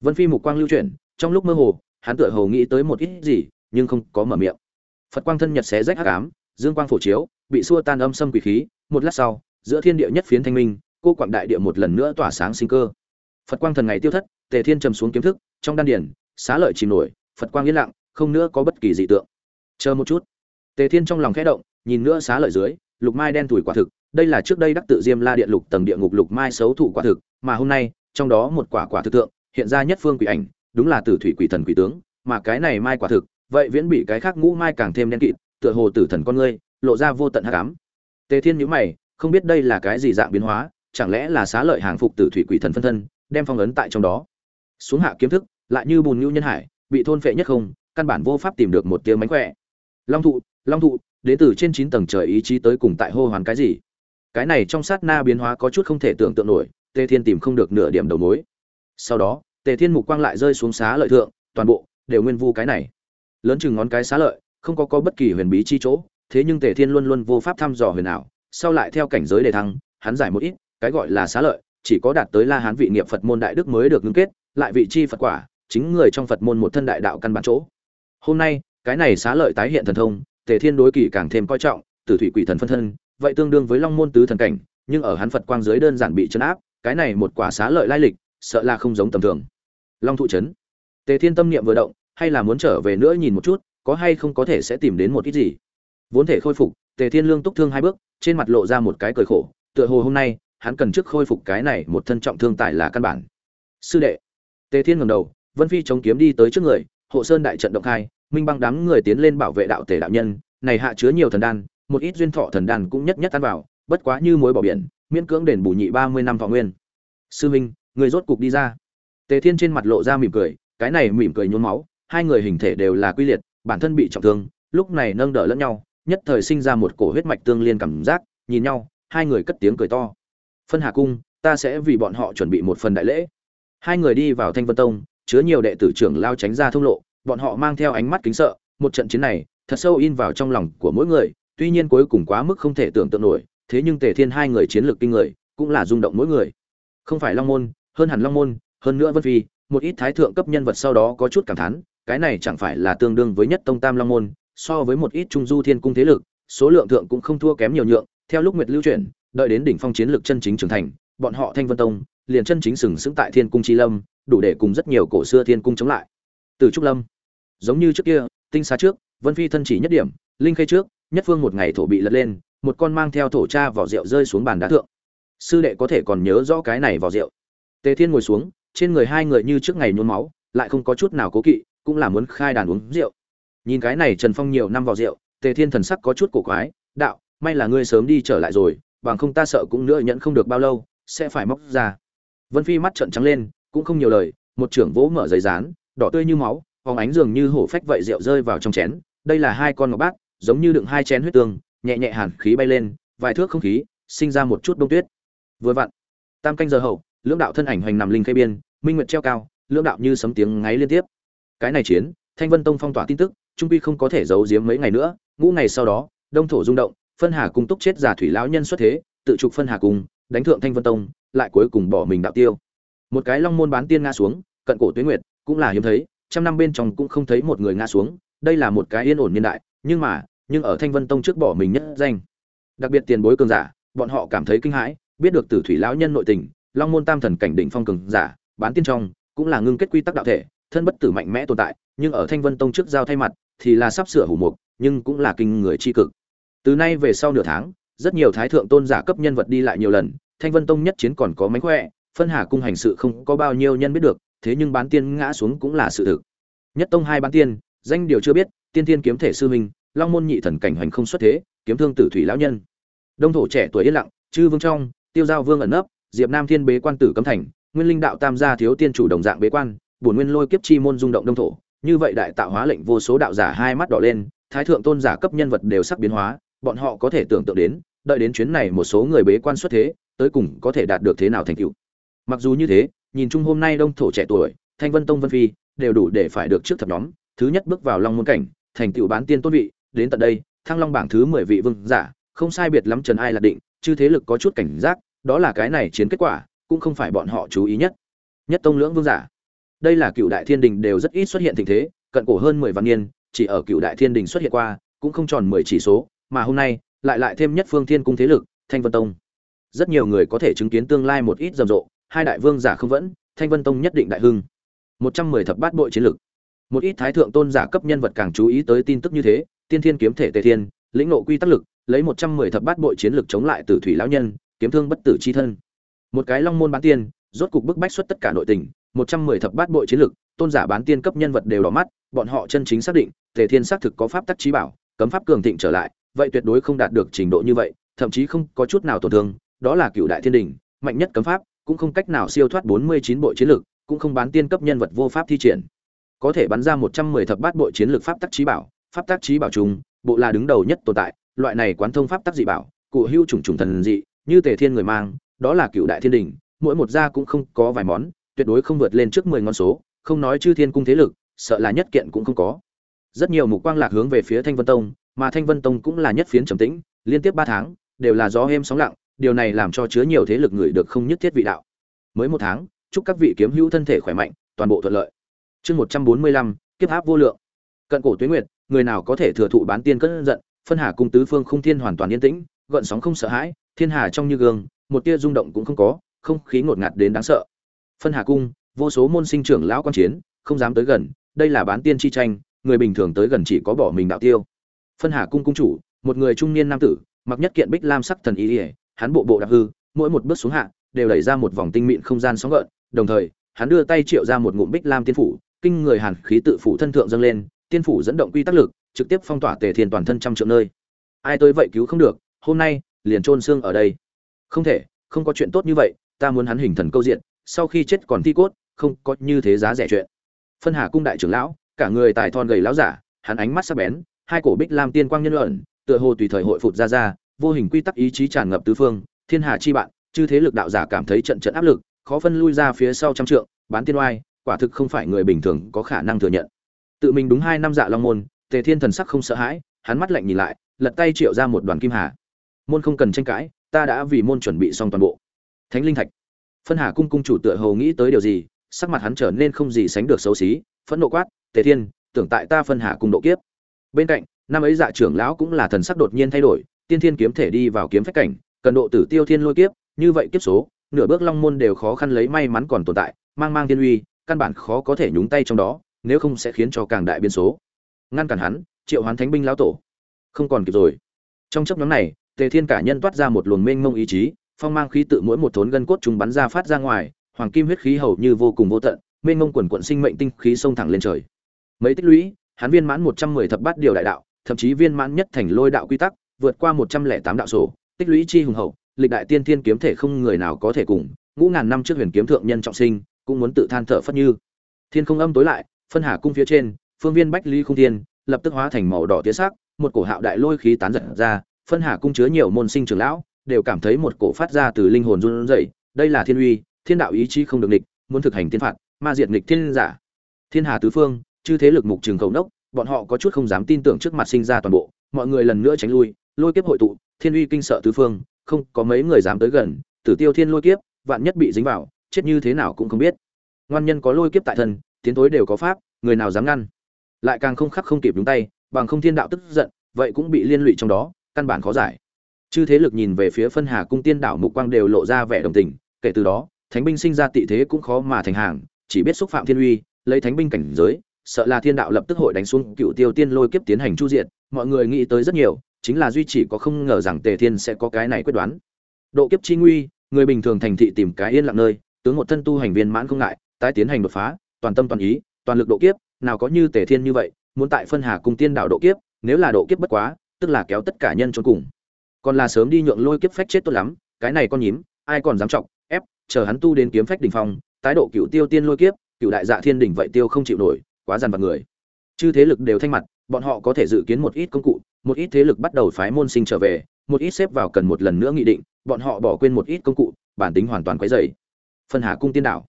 vân phi mục quang lưu chuyển, trong lúc mơ hồ, hắn tựa hồ nghĩ tới một ít gì, nhưng không có mở miệng. Phật quang thân nhật xé rách hắc ám, dương quang phổ chiếu, bị xua tan âm sâm quỷ khí, một lát sau, giữa thiên địa nhất phiến thanh minh, cô quảng đại địa một lần nữa tỏa sáng sinh cơ. Phật quang thần ngày tiêu thất, tề thiên trầm xuống kiếm thức, trong đan điển xá lợi chìm nổi, phật quang yên lặng, không nữa có bất kỳ dị tượng. Chờ một chút. Tề thiên trong lòng khẽ động, nhìn nữa xá lợi dưới, lục mai đen tuổi quả thực, đây là trước đây đắc tự diêm la điện lục tầng địa ngục lục mai xấu thủ quả thực, mà hôm nay, trong đó một quả quả thực tượng hiện ra nhất phương quỷ ảnh, đúng là tử thủy quỷ thần quỷ tướng, mà cái này mai quả thực, vậy viễn bị cái khác ngũ mai càng thêm đen kịt, tựa hồ tử thần con ngươi, lộ ra vô tận hắc ám. Tề thiên nhíu mày, không biết đây là cái gì dạng biến hóa, chẳng lẽ là xá lợi hàng phục tử thủy quỷ thần phân thân, đem phong ấn tại trong đó. Xuống hạ kiếm thức, lại như bùn nhũ nhân hải, bị thôn phệ nhất không, căn bản vô pháp tìm được một tiếng mánh khỏe. Long thụ long thụ, đến từ trên chín tầng trời ý chí tới cùng tại hô hoán cái gì? Cái này trong sát na biến hóa có chút không thể tưởng tượng nổi, tề thiên tìm không được nửa điểm đầu mối sau đó, tề thiên mục quang lại rơi xuống xá lợi thượng, toàn bộ đều nguyên vu cái này. Lớn chừng ngón cái xá lợi, không có có bất kỳ huyền bí chi chỗ, thế nhưng tề thiên luôn luôn vô pháp thăm dò huyền ảo. Sau lại theo cảnh giới đề thăng, hắn giải một ít, cái gọi là xá lợi, chỉ có đạt tới la hán vị nghiệp phật môn đại đức mới được ngưng kết, lại vị chi phật quả, chính người trong phật môn một thân đại đạo căn bản chỗ. Hôm nay, cái này xá lợi tái hiện thần thông, tề thiên đối kỳ càng thêm coi trọng, tử thủy quỷ thần phân thân, vậy tương đương với long môn tứ thần cảnh, nhưng ở hắn phật quang dưới đơn giản bị chấn áp, cái này một quả xá lợi lai lịch sợ là không giống tầm thường. Long thụ chấn tề thiên tâm niệm vừa động, hay là muốn trở về nữa nhìn một chút, có hay không có thể sẽ tìm đến một ít gì. Vốn thể khôi phục, tề thiên lương túc thương hai bước, trên mặt lộ ra một cái cười khổ, tựa hồ hôm nay, hắn cần trước khôi phục cái này một thân trọng thương tại là căn bản. Sư đệ. Tề thiên ngẩng đầu, vân phi chống kiếm đi tới trước người, hộ sơn đại trận động khai, minh băng đám người tiến lên bảo vệ đạo tề đạo nhân, này hạ chứa nhiều thần đan, một ít duyên thọ thần đan cũng nhất nhất tan vào, bất quá như muối bỏ biển, miễn cưỡng đền bù nhị ba mươi năm thọ nguyên. Sư minh người rốt cục đi ra. Tề thiên trên mặt lộ ra mỉm cười, cái này mỉm cười nhốn máu, hai người hình thể đều là quy liệt, bản thân bị trọng thương, lúc này nâng đỡ lẫn nhau, nhất thời sinh ra một cổ huyết mạch tương liên cảm giác, nhìn nhau, hai người cất tiếng cười to. Phân hà cung, ta sẽ vì bọn họ chuẩn bị một phần đại lễ. Hai người đi vào thanh vân tông, chứa nhiều đệ tử trưởng lao tránh ra thông lộ, bọn họ mang theo ánh mắt kính sợ, một trận chiến này, thật sâu in vào trong lòng của mỗi người, tuy nhiên cuối cùng quá mức không thể tưởng tượng nổi, thế nhưng tề thiên hai người chiến lược kinh người, cũng là rung động mỗi người. Không phải long môn hơn hẳn long môn, hơn nữa vân phi, một ít thái thượng cấp nhân vật sau đó có chút cảm thán, cái này chẳng phải là tương đương với nhất tông tam long môn, so với một ít trung du thiên cung thế lực, số lượng thượng cũng không thua kém nhiều nhượng, theo lúc nguyệt lưu chuyển, đợi đến đỉnh phong chiến lược chân chính trưởng thành, bọn họ thanh vân tông, liền chân chính sừng sững tại thiên cung chi lâm, đủ để cùng rất nhiều cổ xưa thiên cung chống lại. Từ trúc lâm, giống như trước kia, tinh xá trước, vân phi thân chỉ nhất điểm, linh khê trước, nhất phương một ngày thổ bị lật lên, một con mang theo thổ cha vỏ rượu rơi xuống bàn đá thượng. Sư đệ có thể còn nhớ rõ cái này vỏ rượu? Tề thiên ngồi xuống, trên người hai người như trước ngày nôn máu, lại không có chút nào cố kỵ, cũng là muốn khai đàn uống rượu. Nhìn cái này trần phong nhiều năm vào rượu, tề thiên thần sắc có chút cổ quái, đạo, may là ngươi sớm đi trở lại rồi, bằng không ta sợ cũng nữa nhận không được bao lâu, sẽ phải móc ra. Vân phi mắt trợn trắng lên, cũng không nhiều lời, một trưởng vỗ mở giấy rán đỏ tươi như máu phóng ánh dường như hổ phách vậy rượu rơi vào trong chén, đây là hai con ngọc bát, giống như đựng hai chén huyết tương, nhẹ nhẹ hàn khí bay lên, vài thước không khí, sinh ra một chút đông tuyết. Vừa vặn, tam canh giờ hậu lưỡng đạo thân ảnh hoành nằm linh khê biên, minh nguyệt treo cao, lưỡng đạo như sấm tiếng ngáy liên tiếp. Cái này chiến, thanh vân tông phong tỏa tin tức, trung quy không có thể giấu giếm mấy ngày nữa, ngũ ngày sau đó, đông thổ rung động, phân hà cung túc chết giả thủy lão nhân xuất thế, tự trục phân hà cung đánh thượng thanh vân tông, lại cuối cùng bỏ mình đạo tiêu. Một cái long môn bán tiên ngã xuống, cận cổ tuyết nguyệt, cũng là hiếm thấy, trăm năm bên trong cũng không thấy một người ngã xuống, đây là một cái yên ổn niên đại, nhưng mà, nhưng ở thanh vân tông trước bỏ mình nhất danh. Đặc biệt tiền bối cường giả, bọn họ cảm thấy kinh hãi, biết được tử thủy lão nhân nội tình long môn tam thần cảnh đỉnh phong cường giả, bán tiên trong, cũng là ngưng kết quy tắc đạo thể, thân bất tử mạnh mẽ tồn tại, nhưng ở thanh vân tông trước giao thay mặt, thì là sắp sửa hủ mục, nhưng cũng là kinh người tri cực. Từ nay về sau nửa tháng, rất nhiều thái thượng tôn giả cấp nhân vật đi lại nhiều lần, thanh vân tông nhất chiến còn có mánh khỏe, phân hà cung hành sự không có bao nhiêu nhân biết được, thế nhưng bán tiên ngã xuống cũng là sự thực. Nhất tông hai bán tiên, danh điều chưa biết, tiên tiên kiếm thể sư minh long môn nhị thần cảnh hành không xuất thế, kiếm thương tử thủy lão nhân. Đông thổ trẻ tuổi yên lặng, chư vương trong, tiêu giao vương ẩn nấp diệp nam thiên bế quan tử cấm thành, nguyên linh đạo tam gia thiếu tiên chủ đồng dạng bế quan, bổn nguyên lôi kiếp chi môn rung động đông thổ, như vậy đại tạo hóa lệnh vô số đạo giả hai mắt đỏ lên, thái thượng tôn giả cấp nhân vật đều sắc biến hóa, bọn họ có thể tưởng tượng đến, đợi đến chuyến này một số người bế quan xuất thế, tới cùng có thể đạt được thế nào thành tựu. Mặc dù như thế, nhìn chung hôm nay đông thổ trẻ tuổi, thanh vân tông vân phi, đều đủ để phải được trước thập nhóm, thứ nhất bước vào long môn cảnh, thành tựu bán tiên tôn vị, đến tận đây, thăng long bảng thứ mười vị vương giả, không sai biệt lắm trần ai là định, chư thế lực có chút cảnh giác đó là cái này chiến kết quả, cũng không phải bọn họ chú ý nhất. Nhất tông lưỡng vương giả. Đây là cựu đại thiên đình đều rất ít xuất hiện tình thế, cận cổ hơn mười vạn niên, chỉ ở cựu đại thiên đình xuất hiện qua, cũng không tròn mười chỉ số, mà hôm nay, lại lại thêm nhất phương thiên cung thế lực, thanh vân tông. Rất nhiều người có thể chứng kiến tương lai một ít rầm rộ, hai đại vương giả không vẫn, thanh vân tông nhất định đại hưng. Một trăm mười thập bát bội chiến lực. Một ít thái thượng tôn giả cấp nhân vật càng chú ý tới tin tức như thế, tiên thiên kiếm thể tề thiên, lĩnh nộ quy tắc lực, lấy một trăm mười thập bát bội chiến lực chống lại tử thủy lão nhân kiếm thương bất tử chi thân. Một cái long môn bán tiên, rốt cục bức bách xuất tất cả nội tình, một trăm mười thập bát bội chiến lực, tôn giả bán tiên cấp nhân vật đều đỏ mắt, bọn họ chân chính xác định, tề thiên xác thực có pháp tắc trí bảo, cấm pháp cường thịnh trở lại, vậy tuyệt đối không đạt được trình độ như vậy, thậm chí không có chút nào tổn thương, đó là cựu đại thiên đình, mạnh nhất cấm pháp, cũng không cách nào siêu thoát bốn mươi chín bộ chiến lực, cũng không bán tiên cấp nhân vật vô pháp thi triển. Có thể bắn ra một trăm mười thập bát bộ chiến lược pháp tắc trí bảo, pháp tắc trí bảo trùng, bộ là đứng đầu nhất tồn tại, loại này quán thông pháp tắc dị bảo, cụ hưu trùng trùng thần dị như tề thiên người mang, đó là cựu đại thiên đình, mỗi một gia cũng không có vài món, tuyệt đối không vượt lên trước mười ngón số, không nói chư thiên cung thế lực, sợ là nhất kiện cũng không có. Rất nhiều mục quang lạc hướng về phía thanh vân tông, mà thanh vân tông cũng là nhất phiến trầm tĩnh, liên tiếp ba tháng, đều là gió êm sóng lặng, điều này làm cho chứa nhiều thế lực người được không nhất thiết vị đạo. Mới một tháng, chúc các vị kiếm hữu thân thể khỏe mạnh, toàn bộ thuận lợi. Chương một trăm bốn mươi lăm, kiếp áp vô lượng. Cận cổ tuyến nguyệt, người nào có thể thừa thụ bán tiên cất giận, phân hà cung tứ phương không thiên hoàn toàn yên tĩnh, gợn sóng không sợ hãi thiên hà trong như gương, một tia rung động cũng không có, không khí ngột ngạt đến đáng sợ. Phân hà cung, vô số môn sinh trưởng lão quan chiến, không dám tới gần, đây là bán tiên chi tranh, người bình thường tới gần chỉ có bỏ mình đạo tiêu. Phân hà cung cung chủ, một người trung niên nam tử, mặc nhất kiện bích lam sắc thần ý ỉa hắn bộ bộ đạp hư, mỗi một bước xuống hạ, đều đẩy ra một vòng tinh mịn không gian sóng gợn, đồng thời, hắn đưa tay triệu ra một ngụm bích lam tiên phủ, kinh người hàn khí tự phủ thân thượng dâng lên, tiên phủ dẫn động quy tắc lực, trực tiếp phong tỏa tề thiên toàn thân trăm triệu nơi. Ai tới vậy cứu không được, hôm nay liền trôn xương ở đây. Không thể, không có chuyện tốt như vậy, ta muốn hắn hình thần câu diện, sau khi chết còn thi cốt, không có như thế giá rẻ chuyện. Phân hà cung đại trưởng lão, cả người tài thon gầy lão giả, hắn ánh mắt sắc bén, hai cổ bích lam tiên quang nhân luận, tựa hồ tùy thời hội phụt ra ra, vô hình quy tắc ý chí tràn ngập tứ phương, thiên hà chi bạn, chư thế lực đạo giả cảm thấy trận trận áp lực, khó phân lui ra phía sau trăm trượng, bán tiên oai, quả thực không phải người bình thường có khả năng thừa nhận. Tự mình đúng hai năm dạ long môn, tề thiên thần sắc không sợ hãi, hắn mắt lạnh nhìn lại, lật tay triệu ra một đoàn kim hà môn không cần tranh cãi, ta đã vì môn chuẩn bị xong toàn bộ. Thánh linh thạch. Phân hà cung cung chủ tựa hồ nghĩ tới điều gì, sắc mặt hắn trở nên không gì sánh được xấu xí, phẫn nộ quát, tề thiên, tưởng tại ta phân hà cung độ kiếp. Bên cạnh, năm ấy dạ trưởng lão cũng là thần sắc đột nhiên thay đổi, tiên thiên kiếm thể đi vào kiếm phách cảnh, cần độ tử tiêu thiên lôi kiếp, như vậy kiếp số, nửa bước long môn đều khó khăn lấy may mắn còn tồn tại, mang mang thiên uy, căn bản khó có thể nhúng tay trong đó, nếu không sẽ khiến cho càng đại biến số. Ngăn cản hắn, triệu hoán thánh binh lão tổ. Không còn kịp rồi. Trong chấp nhóm này tề thiên cả nhân toát ra một luồng mênh mông ý chí, phong mang khí tự mỗi một thốn gân cốt chúng bắn ra phát ra ngoài, hoàng kim huyết khí hầu như vô cùng vô tận, mênh mông quần quận sinh mệnh tinh khí xông thẳng lên trời. Mấy tích lũy, hắn viên mãn một trăm mười thập bát điều đại đạo, thậm chí viên mãn nhất thành lôi đạo quy tắc, vượt qua một trăm lẻ tám đạo sổ, tích lũy chi hùng hậu, lịch đại tiên thiên kiếm thể không người nào có thể cùng, ngũ ngàn năm trước huyền kiếm thượng nhân trọng sinh, cũng muốn tự than thở phất như. Thiên không âm tối lại, phân hà cung phía trên, phương viên bách ly không thiên, lập tức hóa thành màu đỏ tía sắc, một cổ hạo đại lôi khí tán giật ra phân hà cung chứa nhiều môn sinh trưởng lão, đều cảm thấy một cổ phát ra từ linh hồn run rẩy, đây là thiên uy, thiên đạo ý chí không được địch muốn thực hành thiên phạt, ma diệt nghịch thiên giả. Thiên hà tứ phương, chư thế lực mục trường cầu nốc, bọn họ có chút không dám tin tưởng trước mặt sinh ra toàn bộ, mọi người lần nữa tránh lui, lôi kiếp hội tụ, thiên uy kinh sợ tứ phương, không có mấy người dám tới gần, tử tiêu thiên lôi kiếp, vạn nhất bị dính vào, chết như thế nào cũng không biết. Ngoan nhân có lôi kiếp tại thân, tiến tối đều có pháp, người nào dám ngăn? Lại càng không khắc không kịp đúng tay, bằng không thiên đạo tức giận, vậy cũng bị liên lụy trong đó căn bản khó giải. Chư thế lực nhìn về phía phân hà cung tiên đảo mục quang đều lộ ra vẻ đồng tình, kể từ đó, thánh binh sinh ra tị thế cũng khó mà thành hàng, chỉ biết xúc phạm thiên uy, lấy thánh binh cảnh giới, sợ là thiên đạo lập tức hội đánh xuống cựu tiêu tiên lôi kiếp tiến hành chu diện mọi người nghĩ tới rất nhiều, chính là duy chỉ có không ngờ rằng tề thiên sẽ có cái này quyết đoán. Độ kiếp chi nguy, người bình thường thành thị tìm cái yên lặng nơi, tướng một thân tu hành viên mãn không ngại, tái tiến hành đột phá, toàn tâm toàn ý, toàn lực độ kiếp, nào có như tề thiên như vậy, muốn tại phân hà cung tiên đạo độ kiếp, nếu là độ kiếp bất quá tức là kéo tất cả nhân trốn cùng. Còn là sớm đi nhượng lôi kiếp phách chết tốt lắm, cái này con nhím, ai còn dám trọng ép, chờ hắn tu đến kiếm phách đỉnh phong, tái độ cựu tiêu tiên lôi kiếp, cựu đại dạ thiên đỉnh vậy tiêu không chịu nổi, quá dằn vặt người. Chư thế lực đều thanh mặt, bọn họ có thể dự kiến một ít công cụ, một ít thế lực bắt đầu phái môn sinh trở về, một ít xếp vào cần một lần nữa nghị định, bọn họ bỏ quên một ít công cụ, bản tính hoàn toàn quấy dày phân hà cung tiên đảo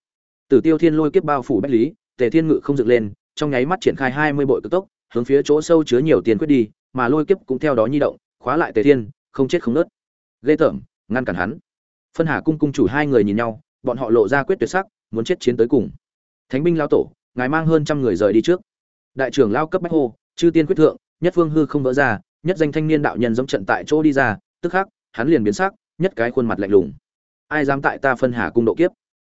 tử tiêu thiên lôi kiếp bao phủ bách lý, tề thiên ngự không dựng lên, trong nháy mắt triển khai hai mươi bội cực tốc, hướng phía chỗ sâu chứa nhiều tiền quyết đi mà lôi kiếp cũng theo đó nhi động, khóa lại tề thiên, không chết không nớt. Ghê tởm, ngăn cản hắn. Phân hà cung cung chủ hai người nhìn nhau, bọn họ lộ ra quyết tuyệt sắc, muốn chết chiến tới cùng. Thánh binh lão tổ, ngài mang hơn trăm người rời đi trước. Đại trưởng lao cấp bách hô, chư tiên quyết thượng, nhất phương hư không vỡ ra, nhất danh thanh niên đạo nhân giống trận tại chỗ đi ra, tức khắc, hắn liền biến sắc, nhất cái khuôn mặt lạnh lùng. Ai dám tại ta phân hà cung độ kiếp?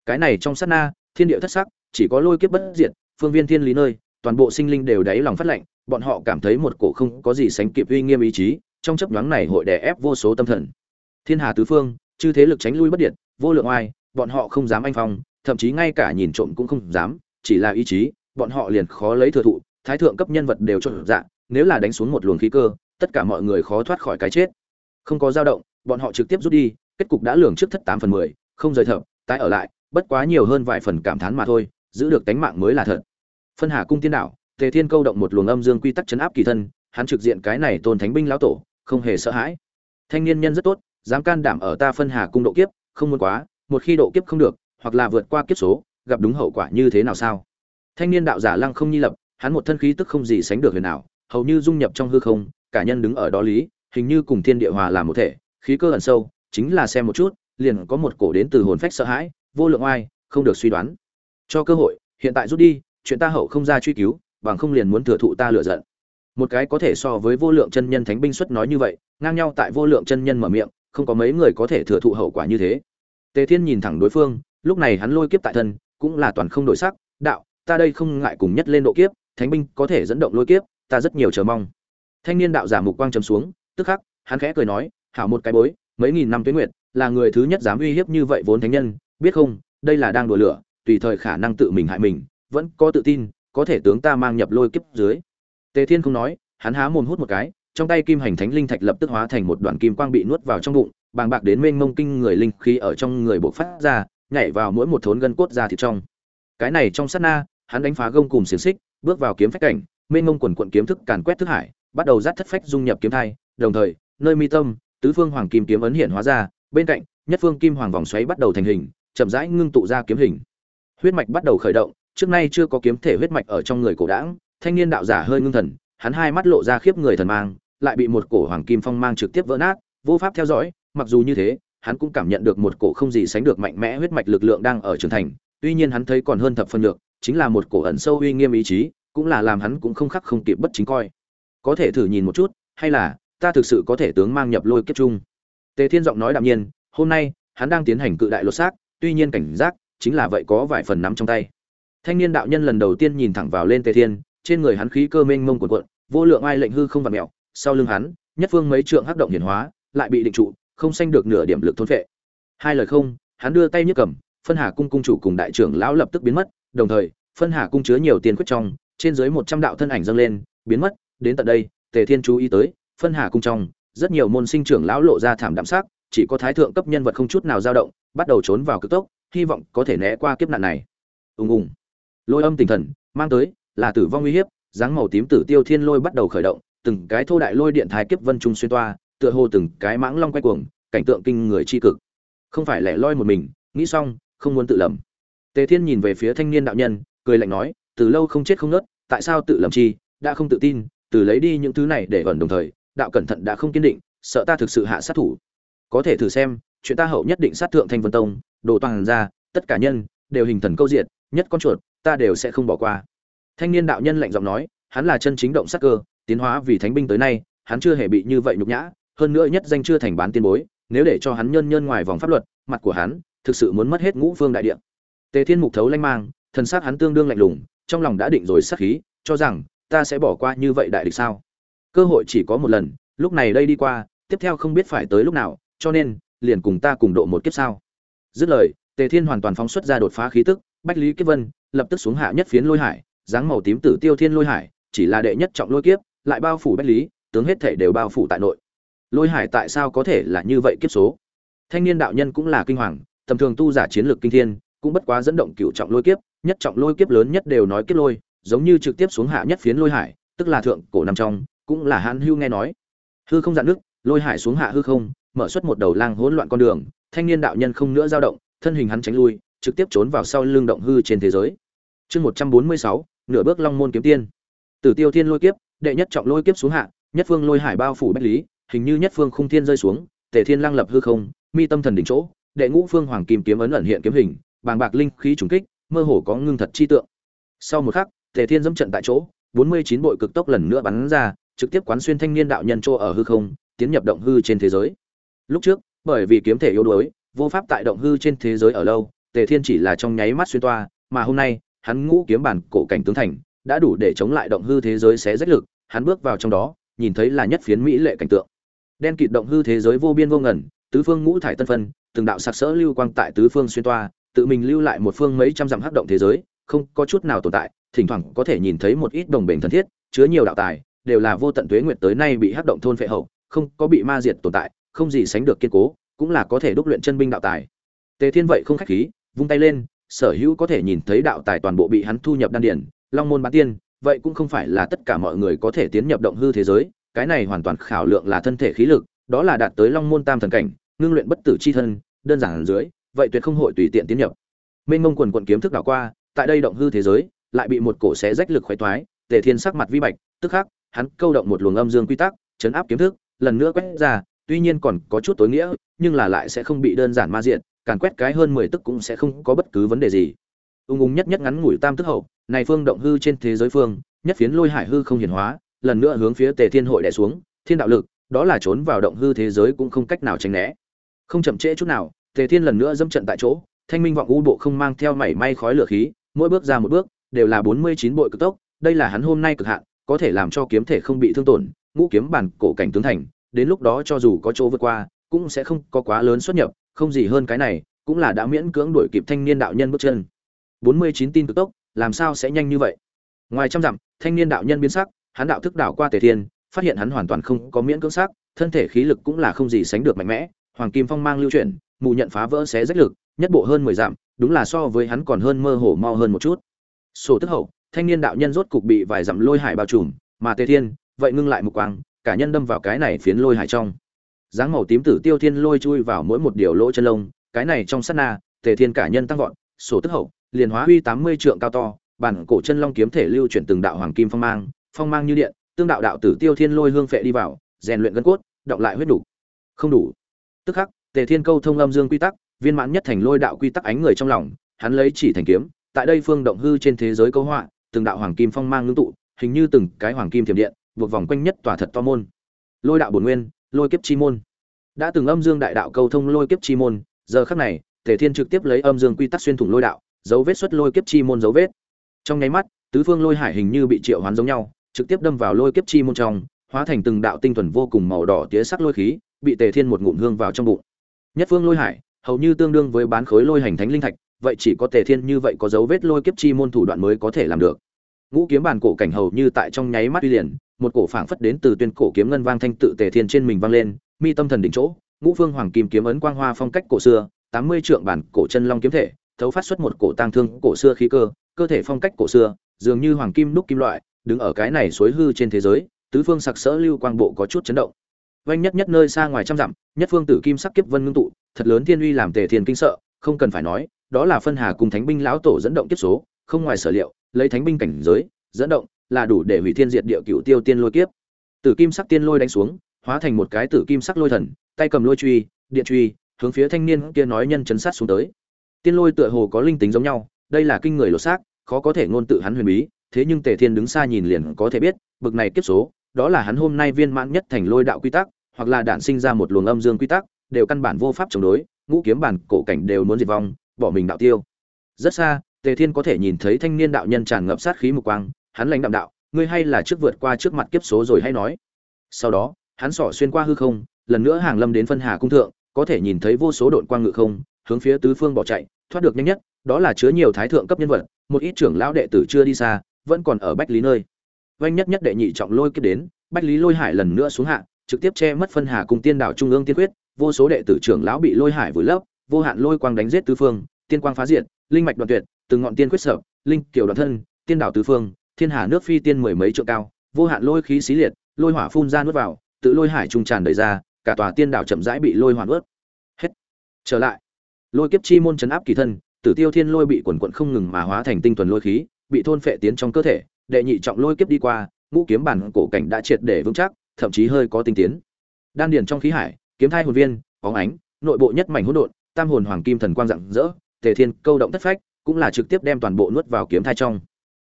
Cái này trong sát na, thiên địa thất sắc, chỉ có lôi kiếp bất diệt, phương viên thiên lý nơi, toàn bộ sinh linh đều đáy lòng phát lạnh bọn họ cảm thấy một cổ không có gì sánh kịp uy nghiêm ý chí trong chấp nhoáng này hội đè ép vô số tâm thần. Thiên hà tứ phương chư thế lực tránh lui bất điện vô lượng oai bọn họ không dám anh phong thậm chí ngay cả nhìn trộm cũng không dám chỉ là ý chí bọn họ liền khó lấy thừa thụ thái thượng cấp nhân vật đều cho dạ nếu là đánh xuống một luồng khí cơ tất cả mọi người khó thoát khỏi cái chết. Không có dao động bọn họ trực tiếp rút đi kết cục đã lường trước thất tám phần mười không rời thập, tái ở lại bất quá nhiều hơn vài phần cảm thán mà thôi giữ được tánh mạng mới là thật. Phân hà cung tiên đạo tề thiên câu động một luồng âm dương quy tắc chấn áp kỳ thân, hắn trực diện cái này tôn thánh binh lão tổ, không hề sợ hãi. Thanh niên nhân rất tốt, dám can đảm ở ta phân hà cung độ kiếp, không muốn quá, một khi độ kiếp không được, hoặc là vượt qua kiếp số, gặp đúng hậu quả như thế nào sao? Thanh niên đạo giả lăng không nhi lập, hắn một thân khí tức không gì sánh được huyền nào hầu như dung nhập trong hư không, cả nhân đứng ở đó lý, hình như cùng thiên địa hòa làm một thể, khí cơ ẩn sâu, chính là xem một chút, liền có một cổ đến từ hồn phách sợ hãi, vô lượng oai, không được suy đoán. Cho cơ hội, hiện tại rút đi, chuyện ta hậu không ra truy cứu bằng không liền muốn thừa thụ ta lựa giận. Một cái có thể so với vô lượng chân nhân thánh binh xuất nói như vậy, ngang nhau tại vô lượng chân nhân mở miệng, không có mấy người có thể thừa thụ hậu quả như thế. Tề thiên nhìn thẳng đối phương, lúc này hắn lôi kiếp tại thân, cũng là toàn không đổi sắc, đạo, ta đây không ngại cùng nhất lên độ kiếp, thánh binh có thể dẫn động lôi kiếp, ta rất nhiều chờ mong. Thanh niên đạo giả mục quang trầm xuống, tức khắc, hắn khẽ cười nói, hảo một cái bối, mấy nghìn năm tuyến nguyệt, là người thứ nhất dám uy hiếp như vậy vốn thánh nhân, biết không, đây là đang đùa lửa, tùy thời khả năng tự mình hại mình, vẫn có tự tin có thể tướng ta mang nhập lôi kiếp dưới. Tề thiên không nói, hắn há mồm hút một cái, trong tay kim hành thánh linh thạch lập tức hóa thành một đoàn kim quang bị nuốt vào trong bụng, bàng bạc đến mênh mông kinh người linh khí ở trong người bộc phát ra, nhảy vào mỗi một thốn gân cốt ra thịt trong. Cái này trong sát na, hắn đánh phá gông cùng xiềng xích, bước vào kiếm phách cảnh, mênh mông quần quận kiếm thức càn quét thức hải, bắt đầu dắt thất phách dung nhập kiếm thai, đồng thời, nơi mi tâm, tứ phương hoàng kim kiếm ấn hiện hóa ra, bên cạnh, nhất phương kim hoàng vòng xoáy bắt đầu thành hình, chậm rãi ngưng tụ ra kiếm hình. Huyết mạch bắt đầu khởi động trước nay chưa có kiếm thể huyết mạch ở trong người cổ đãng thanh niên đạo giả hơi ngưng thần, hắn hai mắt lộ ra khiếp người thần mang, lại bị một cổ hoàng kim phong mang trực tiếp vỡ nát, vô pháp theo dõi, mặc dù như thế, hắn cũng cảm nhận được một cổ không gì sánh được mạnh mẽ huyết mạch lực lượng đang ở trưởng thành, tuy nhiên hắn thấy còn hơn thập phân lượng chính là một cổ ẩn sâu uy nghiêm ý chí, cũng là làm hắn cũng không khắc không kịp bất chính coi. Có thể thử nhìn một chút, hay là, ta thực sự có thể tướng mang nhập lôi kiếp chung. Tề thiên giọng nói đạm nhiên, hôm nay, hắn đang tiến hành cự đại lột xác, tuy nhiên cảnh giác, chính là vậy có vài phần nắm trong tay thanh niên đạo nhân lần đầu tiên nhìn thẳng vào lên tề thiên, trên người hắn khí cơ mênh mông cuộn cuộn, vô lượng ai lệnh hư không vặn mèo, sau lưng hắn, nhất phương mấy trượng hắc động hiển hóa, lại bị định trụ, không sanh được nửa điểm lực thôn phệ. Hai lời không, hắn đưa tay nhấc cầm, phân hà cung cung chủ cùng đại trưởng lão lập tức biến mất, đồng thời, phân hà cung chứa nhiều tiền quyết trong, trên dưới một trăm đạo thân ảnh dâng lên, biến mất, đến tận đây, tề thiên chú ý tới, phân hà cung trong, rất nhiều môn sinh trưởng lão lộ ra thảm đạm sắc, chỉ có thái thượng cấp nhân vật không chút nào dao động, bắt đầu trốn vào cực tốc, hy vọng có thể né qua kiếp nạn này. Ùng ùng lôi âm tinh thần, mang tới, là tử vong uy hiếp, dáng màu tím tử tiêu thiên lôi bắt đầu khởi động, từng cái thô đại lôi điện thái kiếp vân trung xuyên toa, tựa hồ từng cái mãng long quay cuồng, cảnh tượng kinh người chi cực. Không phải lẻ loi một mình, nghĩ xong, không muốn tự lầm tề thiên nhìn về phía thanh niên đạo nhân, cười lạnh nói, từ lâu không chết không nớt, tại sao tự lầm chi, đã không tự tin, từ lấy đi những thứ này để ẩn đồng thời, đạo cẩn thận đã không kiên định, sợ ta thực sự hạ sát thủ. Có thể thử xem, chuyện ta hậu nhất định sát thượng thanh vân tông, đồ toàn ra, tất cả nhân, đều hình thần câu diệt nhất con chuột, ta đều sẽ không bỏ qua. Thanh niên đạo nhân lạnh giọng nói, hắn là chân chính động sát cơ, tiến hóa vì thánh binh tới nay, hắn chưa hề bị như vậy nhục nhã, hơn nữa nhất danh chưa thành bán tiên bối, nếu để cho hắn nhân nhân ngoài vòng pháp luật, mặt của hắn thực sự muốn mất hết ngũ phương đại địa. Tề thiên mục thấu lanh mang, thần sắc hắn tương đương lạnh lùng, trong lòng đã định rồi sát khí, cho rằng ta sẽ bỏ qua như vậy đại địch sao? Cơ hội chỉ có một lần, lúc này đây đi qua, tiếp theo không biết phải tới lúc nào, cho nên, liền cùng ta cùng độ một kiếp sao? Dứt lời, tề thiên hoàn toàn phóng xuất ra đột phá khí tức bách lý kiếp vân, lập tức xuống hạ nhất phiến lôi hải, dáng màu tím tử tiêu thiên lôi hải, chỉ là đệ nhất trọng lôi kiếp, lại bao phủ bách lý, tướng hết thể đều bao phủ tại nội. Lôi hải tại sao có thể là như vậy kiếp số? Thanh niên đạo nhân cũng là kinh hoàng, tầm thường tu giả chiến lược kinh thiên, cũng bất quá dẫn động cựu trọng lôi kiếp, nhất trọng lôi kiếp lớn nhất đều nói kiếp lôi, giống như trực tiếp xuống hạ nhất phiến lôi hải, tức là thượng cổ nằm trong, cũng là hãn hưu nghe nói. Hư không dạn nước, lôi hải xuống hạ hư không, mở xuất một đầu lang hỗn loạn con đường, thanh niên đạo nhân không nữa dao động, thân hình hắn tránh lui trực tiếp trốn vào sau lưng động hư trên thế giới. Chương một trăm bốn mươi sáu, nửa bước long môn kiếm tiên. Tử tiêu thiên lôi kiếp, đệ nhất trọng lôi kiếp xuống hạ, nhất phương lôi hải bao phủ bách lý, hình như nhất phương khung thiên rơi xuống, tề thiên lăng lập hư không, mi tâm thần đỉnh chỗ, đệ ngũ phương hoàng kim kiếm ấn ẩn hiện kiếm hình, bàng bạc linh khí trùng kích, mơ hồ có ngưng thật chi tượng. Sau một khắc, tề thiên dẫm trận tại chỗ, bốn mươi chín bội cực tốc lần nữa bắn ra, trực tiếp quán xuyên thanh niên đạo nhân chỗ ở hư không, tiến nhập động hư trên thế giới. Lúc trước, bởi vì kiếm thể yếu đuối, vô pháp tại động hư trên thế giới ở lâu tề thiên chỉ là trong nháy mắt xuyên toa, mà hôm nay, hắn ngũ kiếm bản cổ cảnh tướng thành, đã đủ để chống lại động hư thế giới xé rách lực, hắn bước vào trong đó, nhìn thấy là nhất phiến mỹ lệ cảnh tượng. Đen kịt động hư thế giới vô biên vô ngần, tứ phương ngũ thải tân phân, từng đạo sặc sỡ lưu quang tại tứ phương xuyên toa, tự mình lưu lại một phương mấy trăm dặm hắc động thế giới, không có chút nào tồn tại, thỉnh thoảng có thể nhìn thấy một ít đồng bền thân thiết, chứa nhiều đạo tài, đều là vô tận tuế nguyệt tới nay bị hắc động thôn phệ hậu, không có bị ma diệt tồn tại, không gì sánh được kiên cố, cũng là có thể đúc luyện chân binh đạo tài. Tề thiên vậy không khách khí vung tay lên, sở hữu có thể nhìn thấy đạo tài toàn bộ bị hắn thu nhập đan điển long môn bán tiên, vậy cũng không phải là tất cả mọi người có thể tiến nhập động hư thế giới, cái này hoàn toàn khảo lượng là thân thể khí lực, đó là đạt tới long môn tam thần cảnh, ngưng luyện bất tử chi thân, đơn giản dưới, vậy tuyệt không hội tùy tiện tiến nhập. Mênh mông quần quận kiếm thức đảo qua, tại đây động hư thế giới, lại bị một cổ xé rách lực khoái toái, tề thiên sắc mặt vi bạch, tức khắc, hắn câu động một luồng âm dương quy tắc, chấn áp kiếm thức, lần nữa quét ra, tuy nhiên còn có chút tối nghĩa, nhưng là lại sẽ không bị đơn giản ma diện càn quét cái hơn mười tức cũng sẽ không có bất cứ vấn đề gì. Ung ung nhất nhất ngắn ngủi tam tức hậu, này phương động hư trên thế giới phương, nhất phiến lôi hải hư không hiển hóa, lần nữa hướng phía tề thiên hội đè xuống, thiên đạo lực, đó là trốn vào động hư thế giới cũng không cách nào tránh né. Không chậm trễ chút nào, tề thiên lần nữa dâm trận tại chỗ, thanh minh vọng u bộ không mang theo mảy may khói lửa khí, mỗi bước ra một bước, đều là bốn mươi chín bội cực tốc, đây là hắn hôm nay cực hạn, có thể làm cho kiếm thể không bị thương tổn, ngũ kiếm bản cổ cảnh tướng thành, đến lúc đó cho dù có chỗ vượt qua, cũng sẽ không có quá lớn xuất nhập không gì hơn cái này, cũng là đã miễn cưỡng đuổi kịp thanh niên đạo nhân bước chân. Bốn mươi chín tin cực tốc, làm sao sẽ nhanh như vậy? Ngoài trăm dặm, thanh niên đạo nhân biến sắc, hắn đạo thức đảo qua tề thiên, phát hiện hắn hoàn toàn không có miễn cưỡng sắc, thân thể khí lực cũng là không gì sánh được mạnh mẽ, hoàng kim phong mang lưu chuyển, mù nhận phá vỡ xé rách lực, nhất bộ hơn mười dặm, đúng là so với hắn còn hơn mơ hồ mau hơn một chút. Sổ tức hậu, thanh niên đạo nhân rốt cục bị vài dặm lôi hải bao trùm, mà tề thiên, vậy ngưng lại một quang, cả nhân đâm vào cái này phiến lôi hải trong dáng màu tím tử tiêu thiên lôi chui vào mỗi một điều lỗ chân lông, cái này trong sát na tề thiên cả nhân tăng vọt, sổ tức hậu, liền hóa huy tám mươi trượng cao to, bản cổ chân long kiếm thể lưu chuyển từng đạo hoàng kim phong mang phong mang như điện, tương đạo đạo tử tiêu thiên lôi hương phệ đi vào, rèn luyện gân cốt, động lại huyết đủ. Không đủ. Tức khắc, tề thiên câu thông âm dương quy tắc, viên mãn nhất thành lôi đạo quy tắc ánh người trong lòng, hắn lấy chỉ thành kiếm, tại đây phương động hư trên thế giới câu họa, từng đạo hoàng kim phong mang ngưng tụ, hình như từng cái hoàng kim thiểm điện, buộc vòng quanh nhất tòa thật to môn. Lôi đạo bổn nguyên lôi kiếp chi môn. Đã từng âm dương đại đạo cầu thông lôi kiếp chi môn, giờ khắc này, tề thiên trực tiếp lấy âm dương quy tắc xuyên thủng lôi đạo, dấu vết xuất lôi kiếp chi môn dấu vết. Trong nháy mắt, tứ phương lôi hải hình như bị triệu hoán giống nhau, trực tiếp đâm vào lôi kiếp chi môn trong, hóa thành từng đạo tinh thuần vô cùng màu đỏ tía sắc lôi khí, bị tề thiên một ngụm hương vào trong bụng. Nhất phương lôi hải, hầu như tương đương với bán khối lôi hành thánh linh thạch, vậy chỉ có tề thiên như vậy có dấu vết lôi kiếp chi môn thủ đoạn mới có thể làm được. Ngũ kiếm bàn cổ cảnh hầu như tại trong nháy mắt uy liền một cổ phảng phất đến từ tuyên cổ kiếm ngân vang thanh tự tề thiên trên mình vang lên, mi tâm thần đỉnh chỗ, ngũ phương hoàng kim kiếm ấn quang hoa phong cách cổ xưa, tám mươi trượng bản cổ chân long kiếm thể, thấu phát xuất một cổ tang thương cổ xưa khí cơ cơ thể phong cách cổ xưa, dường như hoàng kim đúc kim loại, đứng ở cái này suối hư trên thế giới, tứ phương sặc sỡ lưu quang bộ có chút chấn động. Vanh nhất nhất nơi xa ngoài trăm dặm, nhất phương tử kim sắc kiếp vân ngưng tụ, thật lớn thiên uy làm tề thiên kinh sợ, không cần phải nói, đó là phân hà cùng thánh binh lão tổ dẫn động kiếp số, không ngoài sở liệu, lấy thánh binh cảnh giới, dẫn động là đủ để hủy thiên diệt địa cựu tiêu tiên lôi kiếp. Tử kim sắc tiên lôi đánh xuống, hóa thành một cái tử kim sắc lôi thần, tay cầm lôi truy, điện truy, hướng phía thanh niên kia nói nhân chấn sát xuống tới. Tiên lôi tựa hồ có linh tính giống nhau, đây là kinh người lột xác, khó có thể ngôn tự hắn huyền bí, thế nhưng tề thiên đứng xa nhìn liền có thể biết, bực này kiếp số, đó là hắn hôm nay viên mãn nhất thành lôi đạo quy tắc, hoặc là đản sinh ra một luồng âm dương quy tắc, đều căn bản vô pháp chống đối, ngũ kiếm bản cổ cảnh đều muốn diệt vong, bỏ mình đạo tiêu. Rất xa, tề thiên có thể nhìn thấy thanh niên đạo nhân tràn ngập sát khí mục quang hắn lãnh đạm đạo ngươi hay là trước vượt qua trước mặt kiếp số rồi hay nói? Sau đó hắn sỏ xuyên qua hư không lần nữa hàng lâm đến phân hà cung thượng có thể nhìn thấy vô số độn quang ngự không hướng phía tứ phương bỏ chạy thoát được nhanh nhất đó là chứa nhiều thái thượng cấp nhân vật một ít trưởng lão đệ tử chưa đi xa vẫn còn ở bách lý nơi. Vành nhất nhất đệ nhị trọng lôi kiếp đến bách lý lôi hải lần nữa xuống hạ trực tiếp che mất phân hà cung tiên đạo trung ương tiên quyết vô số đệ tử trưởng lão bị lôi hải vùi lấp vô hạn lôi quang đánh giết tứ phương tiên quang phá diệt linh mạch đoạn tuyệt từng ngọn tiên quyết sở, linh kiều đoạn thân tiên đạo tứ phương thiên hà nước phi tiên mười mấy trượng cao, vô hạn lôi khí xí liệt, lôi hỏa phun ra nuốt vào, tự lôi hải trung tràn đầy ra, cả tòa tiên đảo chậm rãi bị lôi hoàn ướt hết. Trở lại. Lôi kiếp chi môn chấn áp kỳ thân, tử tiêu thiên lôi bị quần quận không ngừng mà hóa thành tinh thuần lôi khí, bị thôn phệ tiến trong cơ thể, đệ nhị trọng lôi kiếp đi qua, ngũ kiếm bản cổ cảnh đã triệt để vững chắc, thậm chí hơi có tinh tiến. Đan điền trong khí hải, kiếm thai hồn viên, bóng ánh, nội bộ nhất mảnh hỗn độn, tam hồn hoàng kim thần quang rạng rỡ, tề thiên câu động thất phách, cũng là trực tiếp đem toàn bộ nuốt vào kiếm thai trong.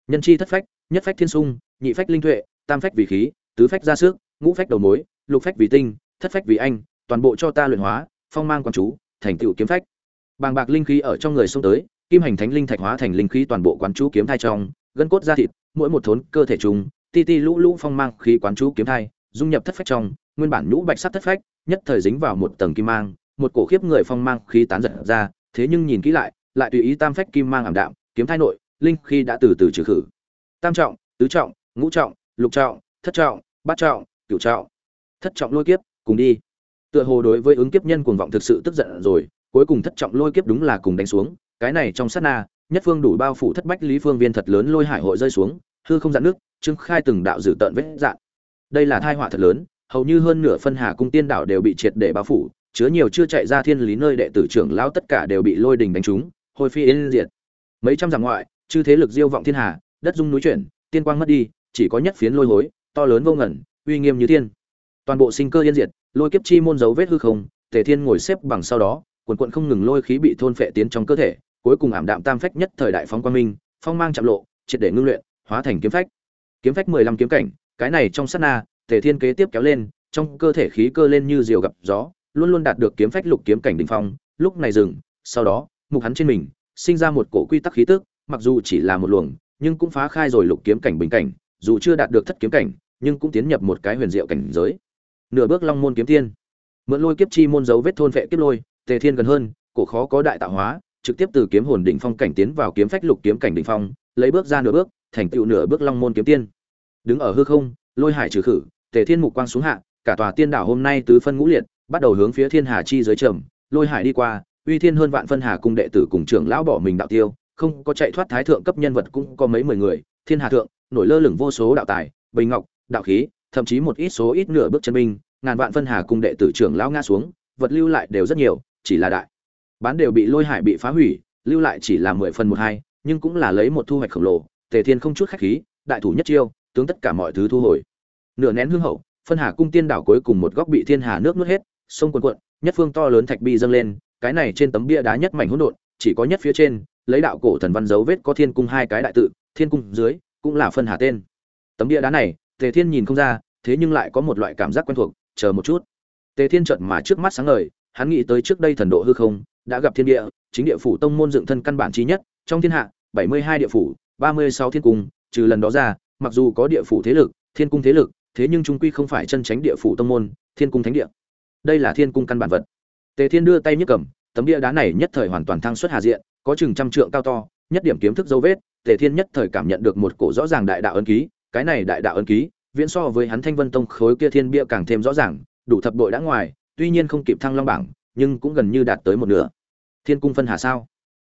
Nhân chi thất phách nhất phách thiên sung, nhị phách linh tuệ, tam phách vì khí, tứ phách ra sức, ngũ phách đầu mối, lục phách vì tinh, thất phách vì anh, toàn bộ cho ta luyện hóa, phong mang quan chú, thành tựu kiếm phách. Bàng bạc linh khí ở trong người xông tới, kim hành thánh linh thạch hóa thành linh khí toàn bộ quán chú kiếm thai trong, gân cốt da thịt, mỗi một thốn cơ thể trùng, ti ti lũ lũ phong mang khí quán chú kiếm thai, dung nhập thất phách trong, nguyên bản nhũ bạch sắc thất phách, nhất thời dính vào một tầng kim mang, một cổ khiếp người phong mang khí tán giật ra, thế nhưng nhìn kỹ lại lại tùy ý tam phách kim mang ảm đạm, kiếm thai nội, linh khi đã từ từ trừ khử tam trọng, tứ trọng, ngũ trọng, lục trọng, thất trọng, bát trọng, cửu trọng. Thất trọng lôi kiếp, cùng đi. Tựa hồ đối với ứng kiếp nhân cuồng vọng thực sự tức giận rồi, cuối cùng thất trọng lôi kiếp đúng là cùng đánh xuống. Cái này trong sát na, nhất phương đủ bao phủ thất bách lý phương viên thật lớn lôi hải hội rơi xuống, hư không dạn nước trưng khai từng đạo dự tợn vết dạn. Đây là thai họa thật lớn, hầu như hơn nửa phân hà cung tiên đảo đều bị triệt để bao phủ, chứa nhiều chưa chạy ra thiên lý nơi đệ tử trưởng lão tất cả đều bị lôi đình đánh trúng hồi phi yên diệt. Mấy trăm dặm ngoại, chư thế lực diêu vọng thiên hà đất dung núi chuyển, tiên quang mất đi, chỉ có nhất phiến lôi hối, to lớn vô ngẩn uy nghiêm như thiên. Toàn bộ sinh cơ yên diệt, lôi kiếp chi môn dấu vết hư không, tề thiên ngồi xếp bằng sau đó, quần quận không ngừng lôi khí bị thôn phệ tiến trong cơ thể, cuối cùng ảm đạm tam phách nhất thời đại phóng quang minh, phong mang chạm lộ, triệt để ngưng luyện, hóa thành kiếm phách. Kiếm phách mười lăm kiếm cảnh, cái này trong sát na, tề thiên kế tiếp kéo lên, trong cơ thể khí cơ lên như diều gặp gió, luôn luôn đạt được kiếm phách lục kiếm cảnh đỉnh phong, lúc này dừng, sau đó, mục hắn trên mình, sinh ra một cổ quy tắc khí tức, mặc dù chỉ là một luồng nhưng cũng phá khai rồi lục kiếm cảnh bình cảnh, dù chưa đạt được thất kiếm cảnh, nhưng cũng tiến nhập một cái huyền diệu cảnh giới. Nửa bước long môn kiếm tiên. Mượn lôi kiếp chi môn dấu vết thôn vệ kiếp lôi, tề thiên gần hơn, cổ khó có đại tạo hóa, trực tiếp từ kiếm hồn đỉnh phong cảnh tiến vào kiếm phách lục kiếm cảnh đỉnh phong, lấy bước ra nửa bước, thành tựu nửa bước long môn kiếm tiên. Đứng ở hư không, lôi hải trừ khử, tề thiên mục quang xuống hạ, cả tòa tiên đảo hôm nay tứ phân ngũ liệt, bắt đầu hướng phía thiên hà chi dưới trầm, lôi hải đi qua, uy thiên hơn vạn phân hà cung đệ tử cùng trưởng lão bỏ mình đạo tiêu không có chạy thoát thái thượng cấp nhân vật cũng có mấy mười người, thiên hà thượng, nổi lơ lửng vô số đạo tài, bình ngọc, đạo khí, thậm chí một ít số ít nửa bước chân binh, ngàn vạn phân hà cung đệ tử trưởng lão ngã xuống, vật lưu lại đều rất nhiều, chỉ là đại bán đều bị lôi hải bị phá hủy, lưu lại chỉ là mười phần một hai, nhưng cũng là lấy một thu hoạch khổng lồ, tề thiên không chút khách khí, đại thủ nhất chiêu, tướng tất cả mọi thứ thu hồi. Nửa nén hương hậu, phân hà cung tiên đảo cuối cùng một góc bị thiên hà nước nuốt hết, sông quần quận nhất phương to lớn thạch bi dâng lên, cái này trên tấm bia đá nhất mảnh hỗn độn chỉ có nhất phía trên, lấy đạo cổ thần văn dấu vết có thiên cung hai cái đại tự, thiên cung dưới cũng là phân hà tên. Tấm địa đá này, tề thiên nhìn không ra, thế nhưng lại có một loại cảm giác quen thuộc, chờ một chút. Tề thiên chợt mà trước mắt sáng ngời, hắn nghĩ tới trước đây thần độ hư không, đã gặp thiên địa, chính địa phủ tông môn dựng thân căn bản trí nhất, trong thiên hạ, bảy mươi hai địa phủ, ba mươi sáu thiên cung, trừ lần đó ra, mặc dù có địa phủ thế lực, thiên cung thế lực, thế nhưng trung quy không phải chân tránh địa phủ tông môn, thiên cung thánh địa. Đây là thiên cung căn bản vật. Tề thiên đưa tay nhấc cầm tấm bia đá này nhất thời hoàn toàn thăng xuất hà diện, có chừng trăm trượng cao to, nhất điểm kiếm thức dấu vết, tề thiên nhất thời cảm nhận được một cổ rõ ràng đại đạo ân ký, cái này đại đạo ân ký, viễn so với hắn thanh vân tông khối kia thiên bia càng thêm rõ ràng, đủ thập bội đã ngoài, tuy nhiên không kịp thăng long bảng, nhưng cũng gần như đạt tới một nửa. Thiên cung phân hà sao?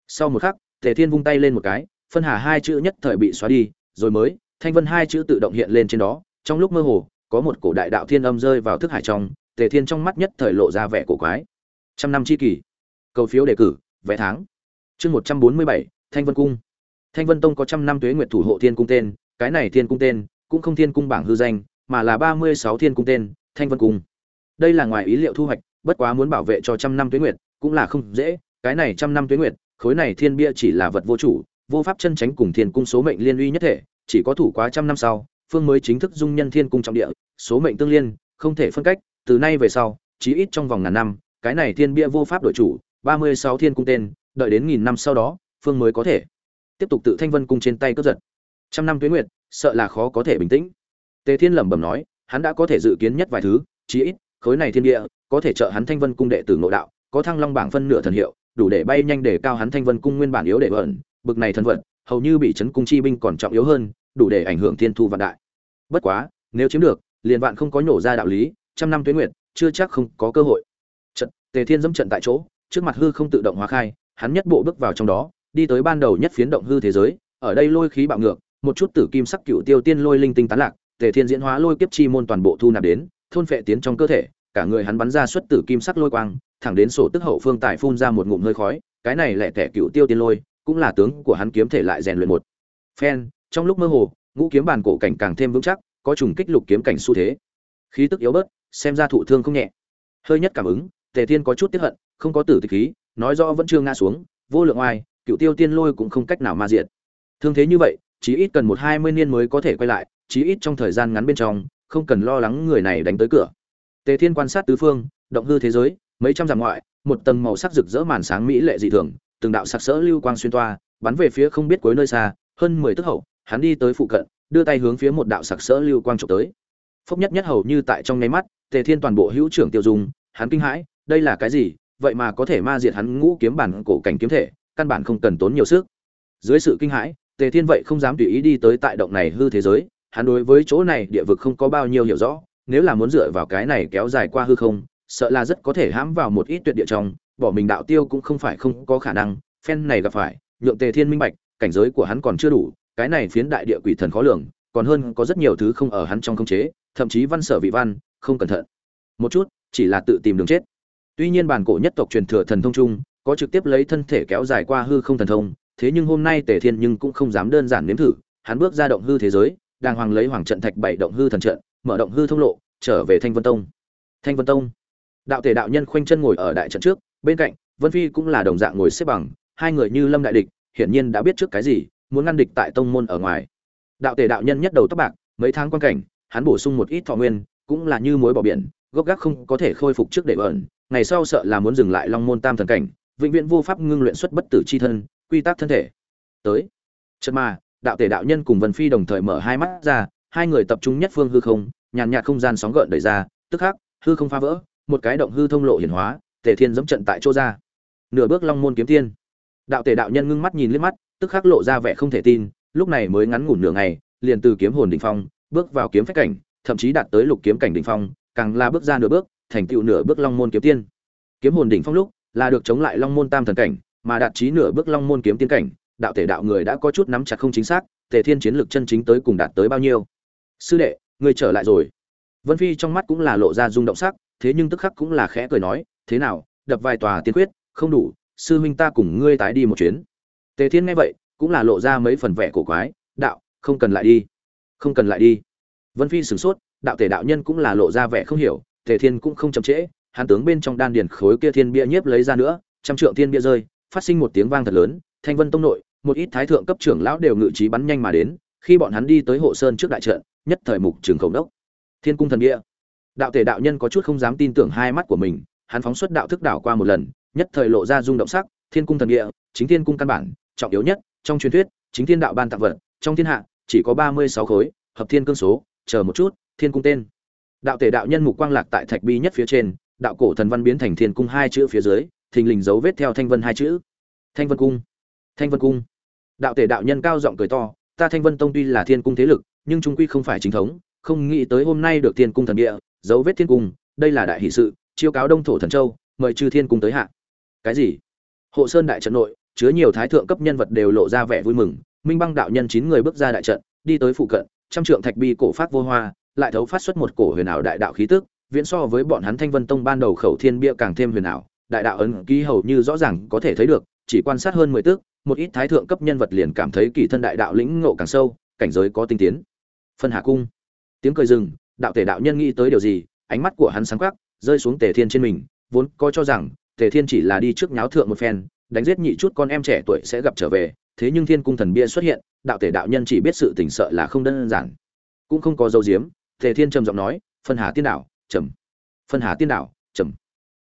Sau một khắc, tề thiên vung tay lên một cái, phân hà hai chữ nhất thời bị xóa đi, rồi mới, thanh vân hai chữ tự động hiện lên trên đó, trong lúc mơ hồ, có một cổ đại đạo thiên âm rơi vào thức hải trong, tề thiên trong mắt nhất thời lộ ra vẻ cổ quái. Trăm năm c h i kỷ cầu phiếu đề cử, vé tháng. Chương một trăm bốn mươi bảy, thanh vân cung. Thanh vân tông có trăm năm tuế nguyệt thủ hộ thiên cung tên, cái này thiên cung tên cũng không thiên cung bảng hư danh, mà là ba mươi sáu thiên cung tên, thanh vân cung. Đây là ngoài ý liệu thu hoạch, bất quá muốn bảo vệ cho trăm năm tuế nguyệt cũng là không dễ, cái này trăm năm tuế nguyệt, khối này thiên bia chỉ là vật vô chủ, vô pháp chân tránh cùng thiên cung số mệnh liên uy nhất thể, chỉ có thủ quá trăm năm sau, phương mới chính thức dung nhân thiên cung trọng địa, số mệnh tương liên, không thể phân cách, từ nay về sau, chí ít trong vòng ngàn năm, cái này thiên bia vô pháp đổi chủ ba mươi sáu thiên cung tên, đợi đến nghìn năm sau đó, phương mới có thể. Tiếp tục tự thanh vân cung trên tay cướp giật. Trăm năm tuế nguyệt, sợ là khó có thể bình tĩnh. Tề thiên lẩm bẩm nói, hắn đã có thể dự kiến nhất vài thứ, chí ít, khối này thiên địa, có thể trợ hắn thanh vân cung đệ tử nội đạo, có thăng long bảng phân nửa thần hiệu, đủ để bay nhanh để cao hắn thanh vân cung nguyên bản yếu để ẩn bực này thần vận hầu như bị chấn cung chi binh còn trọng yếu hơn, đủ để ảnh hưởng thiên thu vạn đại. Bất quá, nếu chiếm được, liền vạn không có nhổ ra đạo lý, trăm năm tuế nguyệt, chưa chắc không có cơ hội. Trận, tề thiên dẫm trận tại chỗ trước mặt hư không tự động hóa khai, hắn nhất bộ bước vào trong đó, đi tới ban đầu nhất phiến động hư thế giới, ở đây lôi khí bạo ngược, một chút tử kim sắc cựu tiêu tiên lôi linh tinh tán lạc, tề thiên diễn hóa lôi kiếp chi môn toàn bộ thu nạp đến, thôn phệ tiến trong cơ thể, cả người hắn bắn ra xuất tử kim sắc lôi quang, thẳng đến sổ tức hậu phương tại phun ra một ngụm hơi khói, cái này lẻ tẻ cựu tiêu tiên lôi, cũng là tướng của hắn kiếm thể lại rèn luyện một. Phen, trong lúc mơ hồ, ngũ kiếm bàn cổ cảnh càng thêm vững chắc, có trùng kích lục kiếm cảnh xu thế. Khí tức yếu bớt, xem ra thụ thương không nhẹ. Hơi nhất cảm ứng, tề thiên có chút tiếc hận không có tử tịch khí, nói rõ vẫn chưa ngã xuống, vô lượng oai, cựu tiêu tiên lôi cũng không cách nào ma diệt. Thương thế như vậy, chí ít cần một hai mươi niên mới có thể quay lại, chí ít trong thời gian ngắn bên trong, không cần lo lắng người này đánh tới cửa. Tề thiên quan sát tứ phương, động hư thế giới, mấy trăm dặm ngoại, một tầng màu sắc rực rỡ màn sáng mỹ lệ dị thường, từng đạo sặc sỡ lưu quang xuyên toa, bắn về phía không biết cuối nơi xa, hơn mười tức hậu, hắn đi tới phụ cận, đưa tay hướng phía một đạo sặc sỡ lưu quang trộm tới. Phốc nhất nhất hầu như tại trong nháy mắt, tề thiên toàn bộ hữu trưởng tiêu dùng hắn kinh hãi, đây là cái gì? Vậy mà có thể ma diệt hắn ngũ kiếm bản cổ cảnh kiếm thể, căn bản không cần tốn nhiều sức. Dưới sự kinh hãi, tề thiên vậy không dám tùy ý đi tới tại động này hư thế giới, hắn đối với chỗ này địa vực không có bao nhiêu hiểu rõ, nếu là muốn dựa vào cái này kéo dài qua hư không, sợ là rất có thể hãm vào một ít tuyệt địa trong, bỏ mình đạo tiêu cũng không phải không có khả năng, phen này gặp phải, nhượng tề thiên minh bạch, cảnh giới của hắn còn chưa đủ, cái này phiến đại địa quỷ thần khó lường, còn hơn có rất nhiều thứ không ở hắn trong khống chế, thậm chí văn sở vị văn, không cẩn thận. Một chút, chỉ là tự tìm đường chết tuy nhiên bản cổ nhất tộc truyền thừa thần thông chung, có trực tiếp lấy thân thể kéo dài qua hư không thần thông, thế nhưng hôm nay tề thiên nhưng cũng không dám đơn giản nếm thử, hắn bước ra động hư thế giới, đàng hoàng lấy hoàng trận thạch bảy động hư thần trận, mở động hư thông lộ, trở về thanh vân tông. Thanh vân tông. Đạo thể đạo nhân khoanh chân ngồi ở đại trận trước, bên cạnh, vân phi cũng là đồng dạng ngồi xếp bằng, hai người như lâm đại địch, hiển nhiên đã biết trước cái gì, muốn ngăn địch tại tông môn ở ngoài. Đạo thể đạo nhân nhất đầu tóc bạc, mấy tháng quan cảnh, hắn bổ sung một ít thọ nguyên, cũng là như mối bỏ biển, gốc gác không có thể khôi phục trước để bẩn ngày sau sợ là muốn dừng lại long môn tam thần cảnh, vĩnh viễn vô pháp ngưng luyện xuất bất tử chi thân, quy tắc thân thể. Tới. Chật mà, đạo tể đạo nhân cùng vân phi đồng thời mở hai mắt ra, hai người tập trung nhất phương hư không, nhàn nhạt không gian sóng gợn đẩy ra, tức khắc, hư không phá vỡ, một cái động hư thông lộ hiển hóa, tề thiên dẫm trận tại chỗ ra. Nửa bước long môn kiếm tiên. Đạo tể đạo nhân ngưng mắt nhìn liếc mắt, tức khắc lộ ra vẻ không thể tin, lúc này mới ngắn ngủn nửa ngày, liền từ kiếm hồn đỉnh phong, bước vào kiếm phách cảnh, thậm chí đạt tới lục kiếm cảnh đỉnh phong, càng là bước ra nửa bước thành tựu nửa bước long môn kiếm tiên. Kiếm hồn đỉnh phong lúc, là được chống lại long môn tam thần cảnh, mà đạt chí nửa bước long môn kiếm tiên cảnh, đạo thể đạo người đã có chút nắm chặt không chính xác tề thiên chiến lược chân chính tới cùng đạt tới bao nhiêu. Sư đệ người trở lại rồi. Vân phi trong mắt cũng là lộ ra rung động sắc, thế nhưng tức khắc cũng là khẽ cười nói, thế nào, đập vài tòa tiên quyết, không đủ, sư huynh ta cùng ngươi tái đi một chuyến. Tề thiên nghe vậy, cũng là lộ ra mấy phần vẻ cổ quái, đạo, không cần lại đi, không cần lại đi. Vân phi sửng sốt, đạo thể đạo nhân cũng là lộ ra vẻ không hiểu tề thiên cũng không chậm trễ, hắn tướng bên trong đan điền khối kia thiên bia nhiếp lấy ra nữa, trăm trượng thiên bia rơi, phát sinh một tiếng vang thật lớn, thanh vân tông nội, một ít thái thượng cấp trưởng lão đều ngự trí bắn nhanh mà đến, khi bọn hắn đi tới hộ sơn trước đại trận, nhất thời mục trường khổng đốc. Thiên cung thần bia. Đạo thể đạo nhân có chút không dám tin tưởng hai mắt của mình, hắn phóng xuất đạo thức đảo qua một lần, nhất thời lộ ra rung động sắc, thiên cung thần địa chính thiên cung căn bản, trọng yếu nhất, trong truyền thuyết, chính thiên đạo ban tặng vật, trong thiên hạ, chỉ có ba mươi sáu khối, hợp thiên cương số, chờ một chút, thiên cung tên đạo tể đạo nhân mục quang lạc tại thạch bi nhất phía trên, đạo cổ thần văn biến thành thiên cung hai chữ phía dưới, thình lình dấu vết theo thanh vân hai chữ. Thanh vân cung. Thanh vân cung. Đạo tể đạo nhân cao giọng cười to, ta thanh vân tông tuy là thiên cung thế lực, nhưng trung quy không phải chính thống, không nghĩ tới hôm nay được thiên cung thần địa, dấu vết thiên cung, đây là đại hỷ sự, chiêu cáo đông thổ thần châu, mời chư thiên cung tới hạ. Cái gì? Hộ sơn đại trận nội, chứa nhiều thái thượng cấp nhân vật đều lộ ra vẻ vui mừng, minh băng đạo nhân chín người bước ra đại trận, đi tới phụ cận, trăm trượng thạch bi cổ phát vô hoa lại thấu phát xuất một cổ huyền ảo đại đạo khí tức viễn so với bọn hắn thanh vân tông ban đầu khẩu thiên bia càng thêm huyền ảo đại đạo ấn ký hầu như rõ ràng có thể thấy được chỉ quan sát hơn mười tức, một ít thái thượng cấp nhân vật liền cảm thấy kỳ thân đại đạo lĩnh ngộ càng sâu cảnh giới có tinh tiến. Phân hạ cung. Tiếng cười dừng, đạo thể đạo nhân nghĩ tới điều gì ánh mắt của hắn sáng quắc rơi xuống tề thiên trên mình vốn có cho rằng tề thiên chỉ là đi trước nháo thượng một phen đánh giết nhị chút con em trẻ tuổi sẽ gặp trở về thế nhưng thiên cung thần bia xuất hiện đạo thể đạo nhân chỉ biết sự tình sợ là không đơn giản. Cũng không có dấu diếm tề thiên trầm giọng nói, phân hà tiên đảo trầm phân hà tiên đảo trầm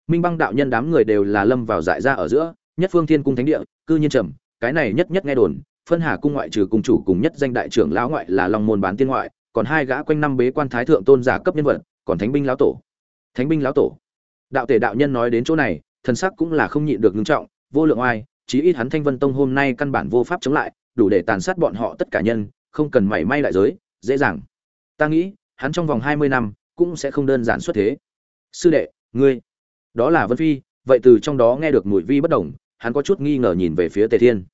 minh băng đạo nhân đám người đều là lâm vào dại ra ở giữa, nhất phương thiên cung thánh địa, cư nhiên trầm cái này nhất nhất nghe đồn, phân hà cung ngoại trừ cung chủ cùng nhất danh đại trưởng lão ngoại là long môn bán tiên ngoại, còn hai gã quanh năm bế quan thái thượng tôn giả cấp nhân vật, còn thánh binh lão tổ. Thánh binh lão tổ. Đạo tề đạo nhân nói đến chỗ này, thần sắc cũng là không nhịn được ngưng trọng, vô lượng oai, chí ít hắn thanh vân tông hôm nay căn bản vô pháp chống lại, đủ để tàn sát bọn họ tất cả nhân, không cần mảy may lại giới, dễ dàng. Ta nghĩ hắn trong vòng hai mươi năm cũng sẽ không đơn giản xuất thế. Sư đệ, ngươi, đó là vân phi, vậy từ trong đó nghe được mùi vi bất đồng, hắn có chút nghi ngờ nhìn về phía tề thiên.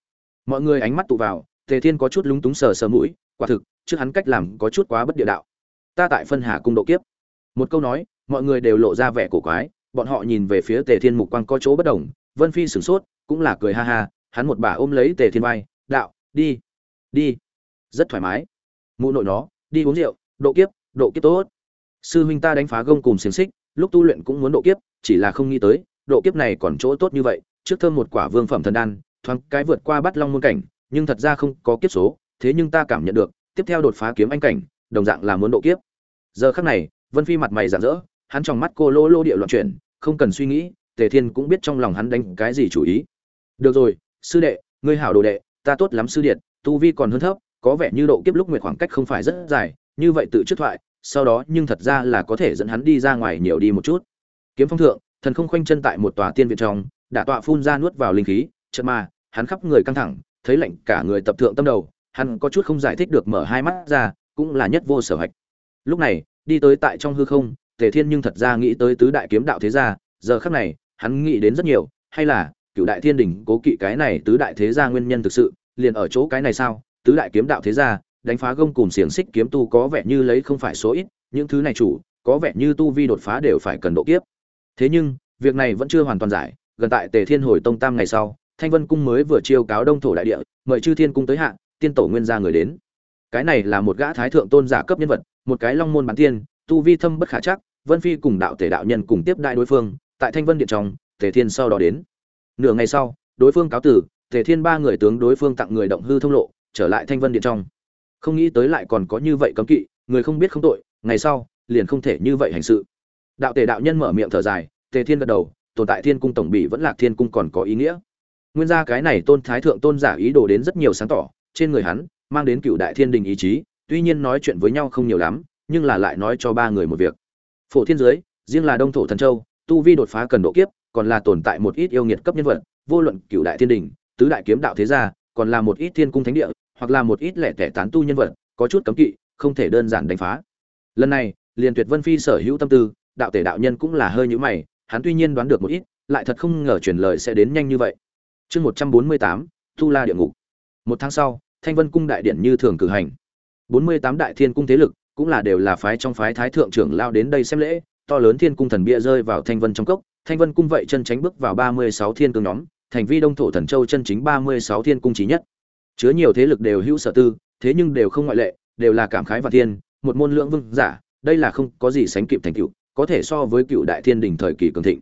Mọi người ánh mắt tụ vào, tề thiên có chút lúng túng sờ sờ mũi, quả thực, trước hắn cách làm có chút quá bất địa đạo. Ta tại phân hà cung độ kiếp. Một câu nói, mọi người đều lộ ra vẻ cổ quái, bọn họ nhìn về phía tề thiên mục quang có chỗ bất đồng, vân phi sửng sốt, cũng là cười ha ha, hắn một bà ôm lấy tề thiên vai, đạo, đi đi. Rất thoải mái. Mụ nội nó, đi uống rượu, độ kiếp độ kiếp tốt. Sư huynh ta đánh phá gông cùng xiềng xích, lúc tu luyện cũng muốn độ kiếp, chỉ là không nghĩ tới, độ kiếp này còn chỗ tốt như vậy, trước thơm một quả vương phẩm thần đan, thoáng cái vượt qua bắt long môn cảnh, nhưng thật ra không có kiếp số, thế nhưng ta cảm nhận được, tiếp theo đột phá kiếm anh cảnh, đồng dạng là muốn độ kiếp. Giờ khắc này, vân phi mặt mày rạng rỡ, hắn trong mắt cô lô lô địa loạn chuyển, không cần suy nghĩ, tề thiên cũng biết trong lòng hắn đánh cái gì chủ ý. Được rồi, sư đệ, ngươi hảo đồ đệ, ta tốt lắm sư điện, tu vi còn hơn thấp, có vẻ như độ kiếp lúc nguyệt khoảng cách không phải rất dài như vậy tự trước thoại, sau đó nhưng thật ra là có thể dẫn hắn đi ra ngoài nhiều đi một chút. Kiếm phong thượng, thần không khoanh chân tại một tòa tiên viện trong, đã tọa phun ra nuốt vào linh khí, chợt mà, hắn khắp người căng thẳng, thấy lạnh cả người tập thượng tâm đầu, hắn có chút không giải thích được mở hai mắt ra, cũng là nhất vô sở hạch. Lúc này, đi tới tại trong hư không, tề thiên nhưng thật ra nghĩ tới tứ đại kiếm đạo thế gia, giờ khắc này, hắn nghĩ đến rất nhiều, hay là cựu đại thiên đình cố kỵ cái này tứ đại thế gia nguyên nhân thực sự, liền ở chỗ cái này sao? Tứ đại kiếm đạo thế gia đánh phá gông cùng xiềng xích kiếm tu có vẻ như lấy không phải số ít, những thứ này chủ, có vẻ như tu vi đột phá đều phải cần độ kiếp. Thế nhưng, việc này vẫn chưa hoàn toàn giải, gần tại tề thiên hồi tông tam ngày sau, thanh vân cung mới vừa chiêu cáo đông thổ đại địa, mời chư thiên cung tới hạ, tiên tổ nguyên gia người đến. Cái này là một gã thái thượng tôn giả cấp nhân vật, một cái long môn bán tiên, tu vi thâm bất khả chắc, vân phi cùng đạo tể đạo nhân cùng tiếp đại đối phương, tại thanh vân điện trong, tề thiên sau đó đến. Nửa ngày sau, đối phương cáo tử, tề thiên ba người tướng đối phương tặng người động hư thông lộ, trở lại thanh vân điện trong không nghĩ tới lại còn có như vậy cấm kỵ, người không biết không tội, ngày sau, liền không thể như vậy hành sự. Đạo tề đạo nhân mở miệng thở dài, tề thiên gật đầu, tồn tại thiên cung tổng bị vẫn là thiên cung còn có ý nghĩa. Nguyên ra cái này tôn thái thượng tôn giả ý đồ đến rất nhiều sáng tỏ, trên người hắn, mang đến cựu đại thiên đình ý chí, tuy nhiên nói chuyện với nhau không nhiều lắm, nhưng là lại nói cho ba người một việc. Phổ thiên giới, riêng là đông thổ thần châu, tu vi đột phá cần độ kiếp, còn là tồn tại một ít yêu nghiệt cấp nhân vật, vô luận cựu đại thiên đình, tứ đại kiếm đạo thế gia, còn là một ít thiên cung thánh địa hoặc là một ít lẻ tẻ tán tu nhân vật, có chút cấm kỵ, không thể đơn giản đánh phá. Lần này liền tuyệt vân phi sở hữu tâm tư, đạo tể đạo nhân cũng là hơi nhữ mày, hắn tuy nhiên đoán được một ít, lại thật không ngờ truyền lời sẽ đến nhanh như vậy. Chương một trăm bốn mươi tám tu la địa ngục. Một tháng sau, thanh vân cung đại điện như thường cử hành. Bốn mươi tám đại thiên cung thế lực, cũng là đều là phái trong phái thái thượng trưởng lao đến đây xem lễ, to lớn thiên cung thần bia rơi vào thanh vân trong cốc, thanh vân cung vậy chân tránh bước vào ba mươi sáu thiên cương nhóm, thành vi đông thổ thần châu chân chính ba mươi sáu thiên cung trí nhất chứa nhiều thế lực đều hữu sở tư, thế nhưng đều không ngoại lệ, đều là cảm khái và thiên, một môn lượng vương giả, đây là không có gì sánh kịp thành cựu có thể so với cựu đại thiên đình thời kỳ cường thịnh.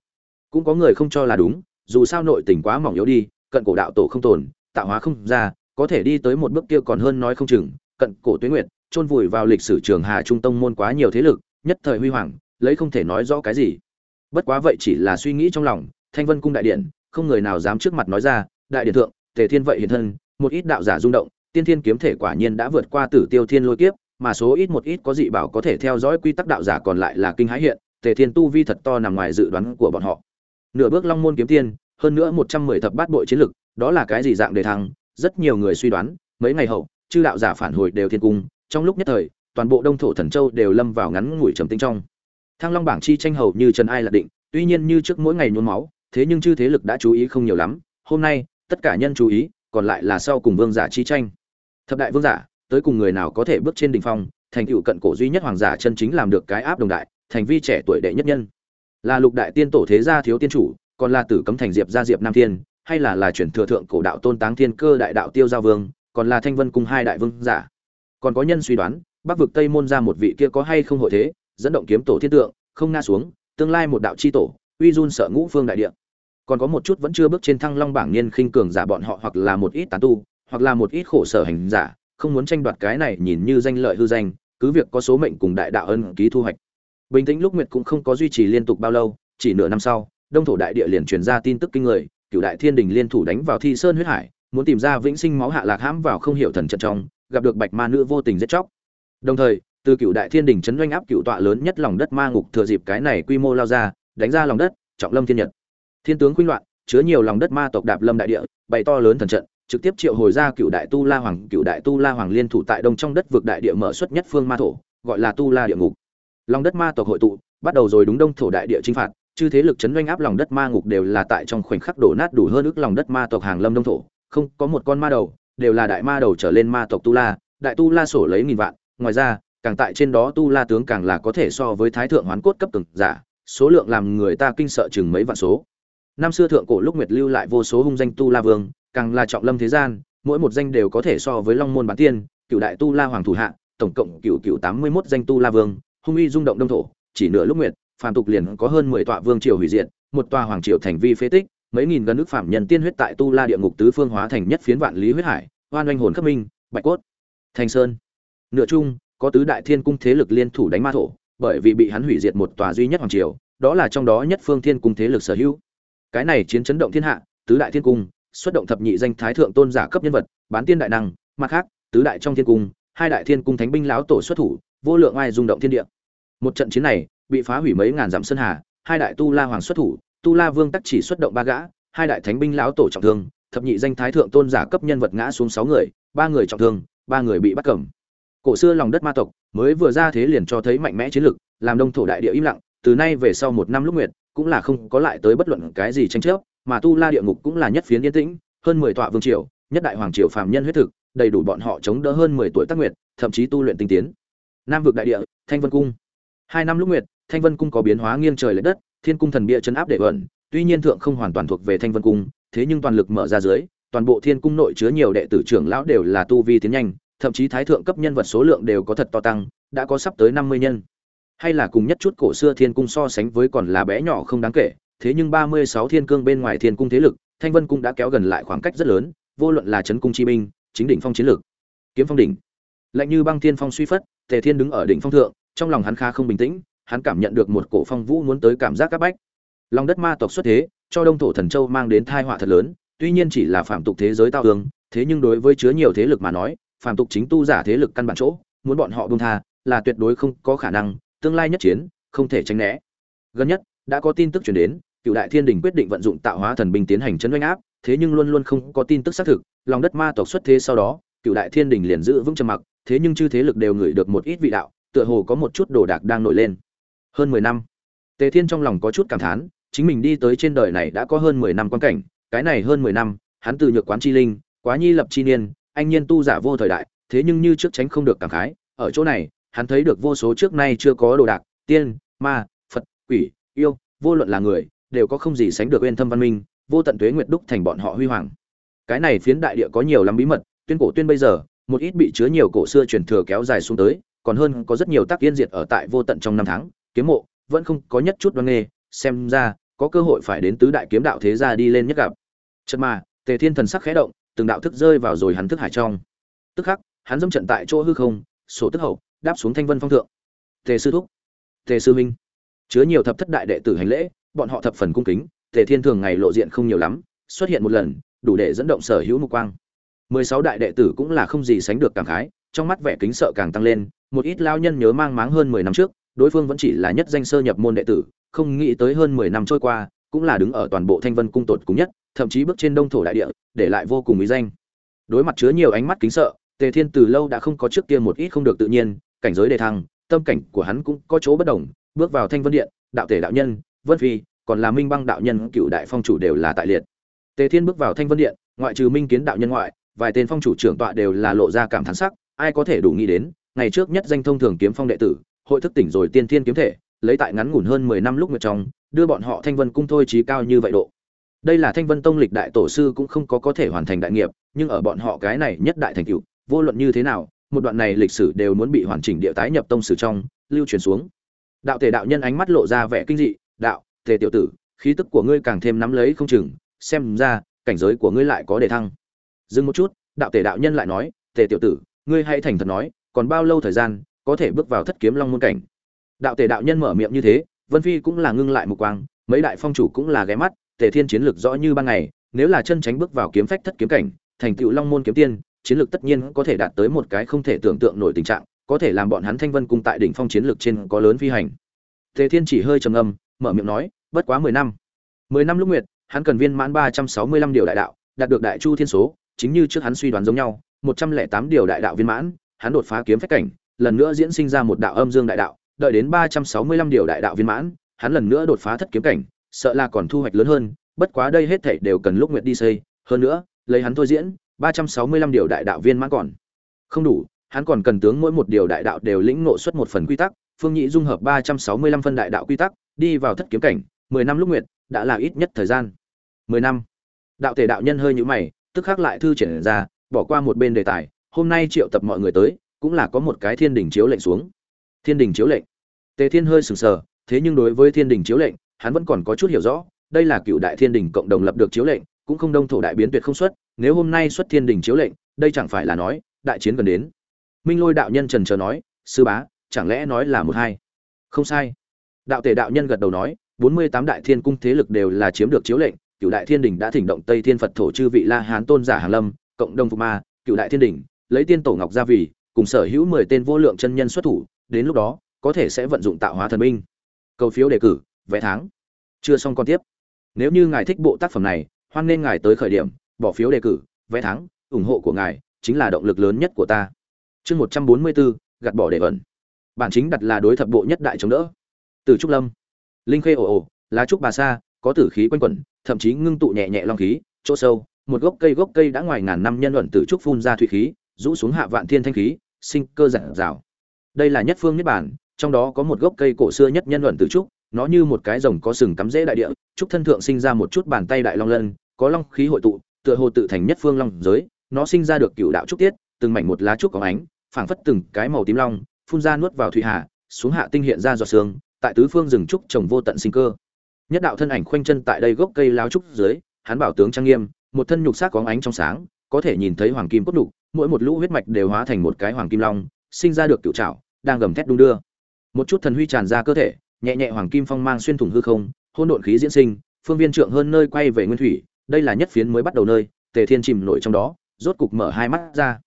Cũng có người không cho là đúng, dù sao nội tình quá mỏng yếu đi, cận cổ đạo tổ không tồn, tạo hóa không ra, có thể đi tới một bước kia còn hơn nói không chừng, cận cổ tuyến nguyệt, chôn vùi vào lịch sử trường hà trung tông môn quá nhiều thế lực, nhất thời huy hoàng, lấy không thể nói rõ cái gì. Bất quá vậy chỉ là suy nghĩ trong lòng, thanh vân cung đại điện, không người nào dám trước mặt nói ra, đại điện thượng, tề thiên vậy hiện thân một ít đạo giả rung động, tiên thiên kiếm thể quả nhiên đã vượt qua tử tiêu thiên lôi kiếp, mà số ít một ít có dị bảo có thể theo dõi quy tắc đạo giả còn lại là kinh hãi hiện, tề thiên tu vi thật to nằm ngoài dự đoán của bọn họ. Nửa bước long môn kiếm tiên, hơn nữa một trăm mười thập bát bội chiến lực, đó là cái gì dạng đề thăng, rất nhiều người suy đoán, mấy ngày hậu, chư đạo giả phản hồi đều thiên cung, trong lúc nhất thời, toàn bộ đông thổ thần châu đều lâm vào ngắn ngủi trầm tĩnh trong. Thăng long bảng chi tranh hầu như trần ai là định, tuy nhiên như trước mỗi ngày nhuốm máu, thế nhưng chư thế lực đã chú ý không nhiều lắm, hôm nay, tất cả nhân chú ý còn lại là sau cùng vương giả chi tranh. Thập đại vương giả, tới cùng người nào có thể bước trên đỉnh phong, thành tựu cận cổ duy nhất hoàng giả chân chính làm được cái áp đồng đại, thành vi trẻ tuổi đệ nhất nhân. Là lục đại tiên tổ thế gia thiếu tiên chủ, còn là tử cấm thành diệp gia diệp nam thiên, hay là là chuyển thừa thượng cổ đạo tôn táng thiên cơ đại đạo tiêu giao vương, còn là thanh vân cung hai đại vương giả. Còn có nhân suy đoán, bắc vực tây môn ra một vị kia có hay không hội thế, dẫn động kiếm tổ thiên tượng, không nga xuống, tương lai một đạo chi tổ, uy run sợ ngũ phương đại địa còn có một chút vẫn chưa bước trên thăng long bảng niên khinh cường giả bọn họ hoặc là một ít tán tu, hoặc là một ít khổ sở hành giả, không muốn tranh đoạt cái này nhìn như danh lợi hư danh, cứ việc có số mệnh cùng đại đạo ân ký thu hoạch. Bình tĩnh lúc nguyệt cũng không có duy trì liên tục bao lâu, chỉ nửa năm sau, đông thổ đại địa liền truyền ra tin tức kinh người, cựu đại thiên đình liên thủ đánh vào thi sơn huyết hải, muốn tìm ra vĩnh sinh máu hạ lạc hãm vào không hiểu thần trận trong, gặp được bạch ma nữ vô tình giết chóc. Đồng thời, từ cựu đại thiên đình chấn doanh áp cựu tọa lớn nhất lòng đất ma ngục thừa dịp cái này quy mô lao ra, đánh ra lòng đất, trọng lâm thiên nhật thiên tướng khuynh loạn, chứa nhiều lòng đất ma tộc đạp lâm đại địa, bày to lớn thần trận, trực tiếp triệu hồi ra cựu đại tu la hoàng, cựu đại tu la hoàng liên thủ tại đông trong đất vực đại địa mở xuất nhất phương ma thổ, gọi là tu la địa ngục. Lòng đất ma tộc hội tụ, bắt đầu rồi đúng đông thổ đại địa chinh phạt, chư thế lực chấn doanh áp lòng đất ma ngục đều là tại trong khoảnh khắc đổ nát đủ hơn ức lòng đất ma tộc hàng lâm đông thổ. Không, có một con ma đầu, đều là đại ma đầu trở lên ma tộc tu la, đại tu la sổ lấy nghìn vạn, ngoài ra, càng tại trên đó tu la tướng càng là có thể so với thái thượng hoán cốt cấp từng giả, số lượng làm người ta kinh sợ chừng mấy vạn số năm xưa thượng cổ lúc nguyệt lưu lại vô số hung danh tu la vương, càng là trọng lâm thế gian, mỗi một danh đều có thể so với long môn bán tiên, cựu đại tu la hoàng thủ hạ, tổng cộng cựu cựu tám mươi mốt danh tu la vương, hung uy rung động đông thổ, chỉ nửa lúc nguyệt, phàm tục liền có hơn mười tọa vương triều hủy diệt, một tòa hoàng triều thành vi phế tích, mấy nghìn gần nước phạm nhân tiên huyết tại tu la địa ngục tứ phương hóa thành nhất phiến vạn lý huyết hải, oan oanh hồn khắc minh, bạch cốt. Thành sơn. Nửa chung, có tứ đại thiên cung thế lực liên thủ đánh ma thổ, bởi vì bị hắn hủy diệt một tòa duy nhất hoàng triều, đó là trong đó nhất phương thiên cung thế lực sở hữu cái này chiến chấn động thiên hạ, tứ đại thiên cung, xuất động thập nhị danh thái thượng tôn giả cấp nhân vật, bán tiên đại năng, mặt khác, tứ đại trong thiên cung, hai đại thiên cung thánh binh lão tổ xuất thủ, vô lượng ai rung động thiên địa. Một trận chiến này, bị phá hủy mấy ngàn dặm sơn hà, hai đại tu la hoàng xuất thủ, tu la vương tắc chỉ xuất động ba gã, hai đại thánh binh lão tổ trọng thương, thập nhị danh thái thượng tôn giả cấp nhân vật ngã xuống sáu người, ba người trọng thương, ba người bị bắt cầm. Cổ xưa lòng đất ma tộc, mới vừa ra thế liền cho thấy mạnh mẽ chiến lực, làm đông thổ đại địa im lặng, từ nay về sau một năm lúc nguyệt cũng là không có lại tới bất luận cái gì tranh chấp, mà tu la địa ngục cũng là nhất phiến yên tĩnh, hơn mười tọa vương triều, nhất đại hoàng triều phàm nhân huyết thực, đầy đủ bọn họ chống đỡ hơn mười tuổi tác nguyệt, thậm chí tu luyện tinh tiến. Nam vực đại địa, thanh vân cung. Hai năm lúc nguyệt, thanh vân cung có biến hóa nghiêng trời lệch đất, thiên cung thần bia chấn áp đệ ẩn, tuy nhiên thượng không hoàn toàn thuộc về thanh vân cung, thế nhưng toàn lực mở ra dưới, toàn bộ thiên cung nội chứa nhiều đệ tử trưởng lão đều là tu vi tiến nhanh, thậm chí thái thượng cấp nhân vật số lượng đều có thật to tăng, đã có sắp tới năm mươi nhân hay là cùng nhất chút cổ xưa thiên cung so sánh với còn là bé nhỏ không đáng kể, thế nhưng ba mươi sáu thiên cương bên ngoài thiên cung thế lực, thanh vân cung đã kéo gần lại khoảng cách rất lớn, vô luận là chấn cung chi binh chính đỉnh phong chiến lược, kiếm phong đỉnh. Lạnh như băng thiên phong suy phất, tề thiên đứng ở đỉnh phong thượng, trong lòng hắn kha không bình tĩnh, hắn cảm nhận được một cổ phong vũ muốn tới cảm giác các bách. Lòng đất ma tộc xuất thế, cho đông thổ thần châu mang đến tai họa thật lớn, tuy nhiên chỉ là phạm tục thế giới tao tường thế nhưng đối với chứa nhiều thế lực mà nói phạm tục chính tu giả thế lực căn bản chỗ, muốn bọn họ buông tha, là tuyệt đối không có khả năng tương lai nhất chiến, không thể tránh né. Gần nhất, đã có tin tức truyền đến, cựu đại thiên đình quyết định vận dụng tạo hóa thần binh tiến hành chấn oanh áp, thế nhưng luôn luôn không có tin tức xác thực, lòng đất ma tộc xuất thế sau đó, cựu đại thiên đình liền giữ vững trầm mặc, thế nhưng chư thế lực đều ngửi được một ít vị đạo, tựa hồ có một chút đồ đạc đang nổi lên. Hơn mười năm, tề thiên trong lòng có chút cảm thán, chính mình đi tới trên đời này đã có hơn mười năm quan cảnh, cái này hơn mười năm, hắn từ nhược quán chi linh, quá nhi lập chi niên, anh nhiên tu giả vô thời đại, thế nhưng như trước tránh không được cảm khái, ở chỗ này hắn thấy được vô số trước nay chưa có đồ đạc, tiên, ma, phật, quỷ, yêu, vô luận là người, đều có không gì sánh được uyên thâm văn minh, vô tận tuế nguyệt đúc thành bọn họ huy hoàng. Cái này phiến đại địa có nhiều lắm bí mật, tuyên cổ tuyên bây giờ, một ít bị chứa nhiều cổ xưa truyền thừa kéo dài xuống tới, còn hơn có rất nhiều tác tiên diệt ở tại vô tận trong năm tháng, kiếm mộ, vẫn không có nhất chút đoan nghề xem ra, có cơ hội phải đến tứ đại kiếm đạo thế gia đi lên nhất gặp. Chật mà, tề thiên thần sắc khẽ động, từng đạo thức rơi vào rồi hắn thức hải trong. Tức khắc, hắn dâm trận tại chỗ hư không, sổ tức hậu đáp xuống thanh vân phong thượng. Tề sư thúc, tề sư minh, chứa nhiều thập thất đại đệ tử hành lễ, bọn họ thập phần cung kính, tề thiên thường ngày lộ diện không nhiều lắm, xuất hiện một lần, đủ để dẫn động sở hữu mục quang. Mười sáu đại đệ tử cũng là không gì sánh được cảm khái, trong mắt vẻ kính sợ càng tăng lên, một ít lao nhân nhớ mang máng hơn mười năm trước, đối phương vẫn chỉ là nhất danh sơ nhập môn đệ tử, không nghĩ tới hơn mười năm trôi qua, cũng là đứng ở toàn bộ thanh vân cung tột cùng nhất, thậm chí bước trên đông thổ đại địa, để lại vô cùng ý danh. Đối mặt chứa nhiều ánh mắt kính sợ, tề thiên từ lâu đã không có trước kia một ít không được tự nhiên cảnh giới đề thăng, tâm cảnh của hắn cũng có chỗ bất đồng, bước vào thanh vân điện, đạo thể đạo nhân, vân phi, còn là minh băng đạo nhân, cựu đại phong chủ đều là tại liệt. Tề thiên bước vào thanh vân điện, ngoại trừ minh kiến đạo nhân ngoại, vài tên phong chủ trưởng tọa đều là lộ ra cảm thán sắc, ai có thể đủ nghĩ đến, ngày trước nhất danh thông thường kiếm phong đệ tử, hội thức tỉnh rồi tiên thiên kiếm thể, lấy tại ngắn ngủn hơn mười năm lúc nguyệt trong, đưa bọn họ thanh vân cung thôi trí cao như vậy độ. Đây là thanh vân tông lịch đại tổ sư cũng không có có thể hoàn thành đại nghiệp, nhưng ở bọn họ cái này nhất đại thành tựu, vô luận như thế nào một đoạn này lịch sử đều muốn bị hoàn chỉnh địa tái nhập tông sử trong, lưu truyền xuống. Đạo tề đạo nhân ánh mắt lộ ra vẻ kinh dị, đạo tề tiểu tử, khí tức của ngươi càng thêm nắm lấy không chừng, xem ra, cảnh giới của ngươi lại có đề thăng. Dừng một chút, đạo tề đạo nhân lại nói, tề tiểu tử, ngươi hãy thành thật nói, còn bao lâu thời gian có thể bước vào thất kiếm long môn cảnh? Đạo tề đạo nhân mở miệng như thế, vân phi cũng là ngưng lại một quang, mấy đại phong chủ cũng là ghé mắt, tề thiên chiến lược rõ như ban ngày, nếu là chân tránh bước vào kiếm phách thất kiếm cảnh, thành tựu long môn kiếm tiên chiến lược tất nhiên có thể đạt tới một cái không thể tưởng tượng nổi tình trạng, có thể làm bọn hắn thanh vân cung tại đỉnh phong chiến lược trên có lớn phi hành. Tề thiên chỉ hơi trầm âm mở miệng nói, bất quá mười năm. Mười năm lúc nguyệt, hắn cần viên mãn ba trăm sáu mươi lăm điều đại đạo, đạt được đại chu thiên số, chính như trước hắn suy đoán giống nhau, một trăm lẻ tám điều đại đạo viên mãn, hắn đột phá kiếm phách cảnh, lần nữa diễn sinh ra một đạo âm dương đại đạo, đợi đến ba trăm sáu mươi lăm điều đại đạo viên mãn, hắn lần nữa đột phá thất kiếm cảnh, sợ là còn thu hoạch lớn hơn, bất quá đây hết thảy đều cần lúc nguyệt đi xây, hơn nữa, lấy hắn thôi diễn ba trăm sáu mươi lăm điều đại đạo viên mãn còn. Không đủ, hắn còn cần tướng mỗi một điều đại đạo đều lĩnh ngộ xuất một phần quy tắc, phương nhị dung hợp ba trăm sáu mươi lăm phân đại đạo quy tắc, đi vào thất kiếm cảnh, mười năm lúc nguyệt, đã là ít nhất thời gian. Mười năm. Đạo thể đạo nhân hơi nhũ mày, tức khắc lại thư triển ra, bỏ qua một bên đề tài, hôm nay triệu tập mọi người tới, cũng là có một cái thiên đình chiếu lệnh xuống. Thiên đình chiếu lệnh. Tề thiên hơi sừng sờ, thế nhưng đối với thiên đình chiếu lệnh, hắn vẫn còn có chút hiểu rõ, đây là cựu đại thiên đình cộng đồng lập được chiếu lệnh cũng không đông thổ đại biến tuyệt không xuất, nếu hôm nay xuất thiên đình chiếu lệnh, đây chẳng phải là nói, đại chiến gần đến. Minh lôi đạo nhân trần chờ nói, sư bá, chẳng lẽ nói là một hai? Không sai. Đạo tể đạo nhân gật đầu nói, bốn mươi tám đại thiên cung thế lực đều là chiếm được chiếu lệnh cựu đại thiên đình đã thỉnh động tây thiên phật thổ chư vị la hán tôn giả hàn lâm, cộng đồng phục ma cựu đại thiên đình lấy tiên tổ ngọc gia vì cùng sở hữu mười tên vô lượng chân nhân xuất thủ, đến lúc đó, có thể sẽ vận dụng tạo hóa thần binh cầu phiếu đề cử, vẽ tháng. Chưa xong còn tiếp. Nếu như ngài thích bộ tác phẩm này hoan nên ngài tới khởi điểm, bỏ phiếu đề cử, vẽ thắng, ủng hộ của ngài chính là động lực lớn nhất của ta. Chương một trăm bốn mươi bốn gạt bỏ để ẩn. Bản chính đặt là đối thập bộ nhất đại chống đỡ. Từ trúc lâm. Linh khê ồ ồ, lá trúc bà sa, có tử khí quanh quẩn, thậm chí ngưng tụ nhẹ nhẹ long khí, chỗ sâu, một gốc cây gốc cây đã ngoài ngàn năm nhân luận tử trúc phun ra thủy khí, rũ xuống hạ vạn thiên thanh khí, sinh cơ giản rào đây là nhất phương nhất bản, trong đó có một gốc cây cổ xưa nhất nhân luận tử trúc nó như một cái rồng có sừng cắm rễ đại địa trúc thân thượng sinh ra một chút bàn tay đại long lân, có long khí hội tụ, tựa hồ tự thành nhất phương long giới, nó sinh ra được cựu đạo trúc tiết, từng mảnh một lá trúc có ánh, phảng phất từng cái màu tím long, phun ra nuốt vào thủy hà, xuống hạ tinh hiện ra giọt sương, tại tứ phương rừng trúc trồng vô tận sinh cơ. Nhất đạo thân ảnh khoanh chân tại đây gốc cây láo trúc dưới, hắn bảo tướng trang nghiêm, một thân nhục sắc có ánh trong sáng, có thể nhìn thấy hoàng kim cốt đục mỗi một lũ huyết mạch đều hóa thành một cái hoàng kim long, sinh ra được cựu trảo, đang gầm thét đung đưa. Một chút thần huy tràn ra cơ thể nhẹ nhẹ hoàng kim phong mang xuyên thủng hư không hôn độn khí diễn sinh, phương viên trượng hơn nơi quay về nguyên thủy, đây là nhất phiến mới bắt đầu nơi, tề thiên chìm nổi trong đó, rốt cục mở hai mắt ra.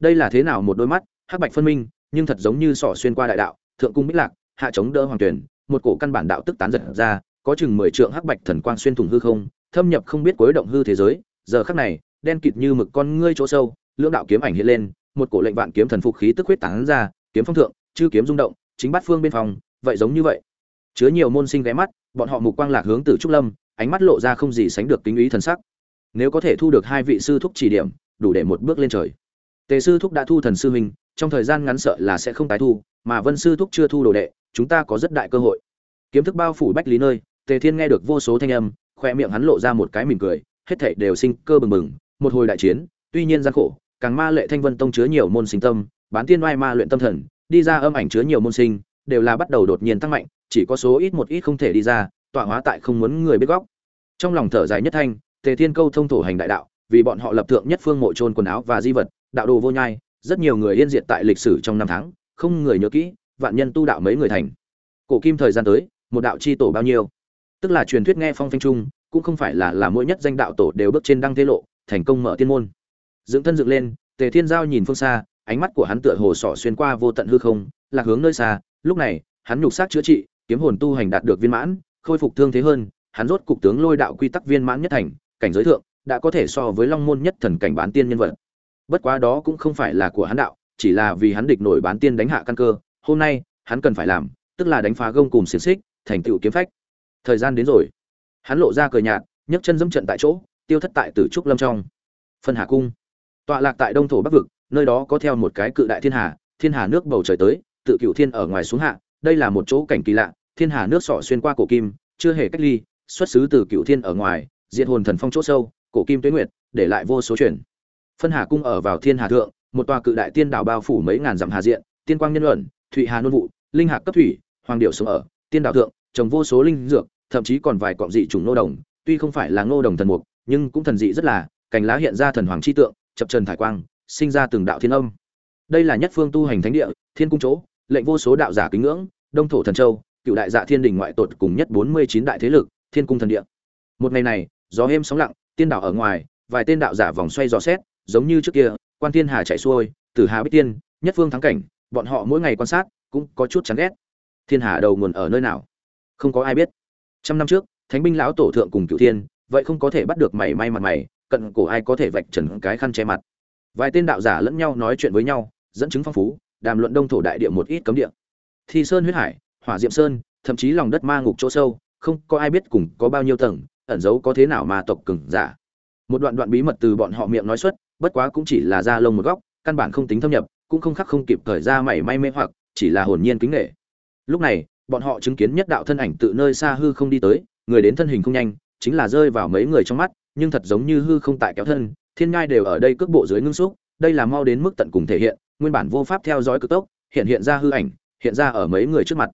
Đây là thế nào một đôi mắt, hắc bạch phân minh, nhưng thật giống như sỏ xuyên qua đại đạo, thượng cung bích lạc, hạ chống đỡ hoàng tuyển, một cổ căn bản đạo tức tán giật ra, có chừng mười trượng hắc bạch thần quang xuyên thủng hư không, thâm nhập không biết cuối động hư thế giới, giờ khắc này, đen kịt như mực con ngươi chỗ sâu, lưỡng đạo kiếm ảnh hiện lên, một cổ lệnh vạn kiếm thần phục khí tức huyết tán ra, kiếm phong thượng, chư kiếm rung động, chính bát phương bên phòng, vậy giống như vậy chứa nhiều môn sinh ghé mắt, bọn họ mục quang lạc hướng từ trúc lâm, ánh mắt lộ ra không gì sánh được kính ý thần sắc. Nếu có thể thu được hai vị sư thúc chỉ điểm, đủ để một bước lên trời. Tề sư thúc đã thu thần sư huynh, trong thời gian ngắn sợ là sẽ không tái thu, mà vân sư thúc chưa thu đồ đệ, chúng ta có rất đại cơ hội. Kiếm thức bao phủ bách lý nơi, tề thiên nghe được vô số thanh âm, khoe miệng hắn lộ ra một cái mỉm cười, hết thảy đều sinh cơ bừng bừng, một hồi đại chiến, tuy nhiên gian khổ, càng ma lệ thanh vân tông chứa nhiều môn sinh tâm, bán tiên oai ma luyện tâm thần, đi ra âm ảnh chứa nhiều môn sinh, đều là bắt đầu đột nhiên tăng mạnh chỉ có số ít một ít không thể đi ra, tọa hóa tại không muốn người biết góc. Trong lòng thở dài nhất thanh, tề thiên câu thông thổ hành đại đạo, vì bọn họ lập thượng nhất phương mộ trôn quần áo và di vật, đạo đồ vô nhai, rất nhiều người yên diệt tại lịch sử trong năm tháng, không người nhớ kỹ, vạn nhân tu đạo mấy người thành. Cổ kim thời gian tới, một đạo chi tổ bao nhiêu? Tức là truyền thuyết nghe phong phanh trung cũng không phải là là mỗi nhất danh đạo tổ đều bước trên đăng thế lộ, thành công mở tiên môn. Dưỡng thân dựng lên, tề thiên giao nhìn phương xa, ánh mắt của hắn tựa hồ sỏ xuyên qua vô tận hư không, lạc hướng nơi xa, lúc này, hắn nhục xác chữa trị kiếm hồn tu hành đạt được viên mãn, khôi phục thương thế hơn, hắn rốt cục tướng lôi đạo quy tắc viên mãn nhất thành, cảnh giới thượng, đã có thể so với long môn nhất thần cảnh bán tiên nhân vật. Bất quá đó cũng không phải là của hắn đạo, chỉ là vì hắn địch nổi bán tiên đánh hạ căn cơ, hôm nay, hắn cần phải làm, tức là đánh phá gông cùng xiềng xích, thành tựu kiếm phách. Thời gian đến rồi. Hắn lộ ra cười nhạt, nhấc chân dẫm trận tại chỗ, tiêu thất tại tử trúc lâm trong. Phân hà cung. Tọa lạc tại đông thổ bắc vực, nơi đó có theo một cái cự đại thiên hà thiên hà nước bầu trời tới, tự cửu thiên ở ngoài xuống hạ, đây là một chỗ cảnh kỳ lạ thiên hà nước sọ xuyên qua cổ kim, chưa hề cách ly, xuất xứ từ cựu thiên ở ngoài diện hồn thần phong chỗ sâu, cổ kim tuế nguyệt, để lại vô số chuyển phân hà cung ở vào thiên hà thượng, một tòa cự đại tiên đảo bao phủ mấy ngàn dặm hà diện, tiên quang nhân luận, thụy hà nôn vụ, linh hạc cấp thủy, hoàng điệu sống ở, tiên đảo thượng, trồng vô số linh dược, thậm chí còn vài cọng dị trùng nô đồng, tuy không phải là nô đồng thần mục, nhưng cũng thần dị rất là, cành lá hiện ra thần hoàng chi tượng, chập trần thải quang, sinh ra từng đạo thiên âm. Đây là nhất phương tu hành thánh địa, thiên cung chỗ, lệnh vô số đạo giả kính ngưỡng, đông thổ thần châu cựu đại dạ thiên đình ngoại tột cùng nhất bốn mươi chín đại thế lực, thiên cung thần địa. Một ngày này, gió êm sóng lặng, tiên đạo ở ngoài, vài tên đạo giả vòng xoay dò xét, giống như trước kia, quan thiên hà chạy xuôi từ hà bích tiên, nhất phương thắng cảnh, bọn họ mỗi ngày quan sát cũng có chút chán ghét. Thiên hà đầu nguồn ở nơi nào? Không có ai biết. Trăm năm trước, thánh binh lão tổ thượng cùng cựu thiên, vậy không có thể bắt được mảy may mặt mày, cận cổ ai có thể vạch trần cái khăn che mặt? Vài tên đạo giả lẫn nhau nói chuyện với nhau, dẫn chứng phong phú, đàm luận đông thổ đại địa một ít cấm địa. Thi sơn huyết hải hỏa diệm sơn, thậm chí lòng đất ma ngục chỗ sâu, không có ai biết cùng có bao nhiêu tầng, ẩn giấu có thế nào mà tộc cừng giả. Một đoạn đoạn bí mật từ bọn họ miệng nói xuất, bất quá cũng chỉ là da lông một góc, căn bản không tính thâm nhập, cũng không khắc không kịp thời ra mảy may mê hoặc, chỉ là hồn nhiên kính nghệ lúc này, bọn họ chứng kiến nhất đạo thân ảnh tự nơi xa hư không đi tới, người đến thân hình không nhanh, chính là rơi vào mấy người trong mắt, nhưng thật giống như hư không tại kéo thân, thiên ngai đều ở đây cước bộ dưới ngưng xúc, đây là mau đến mức tận cùng thể hiện, nguyên bản vô pháp theo dõi cực tốc, hiện hiện ra hư ảnh, hiện ra ở mấy người trước mặt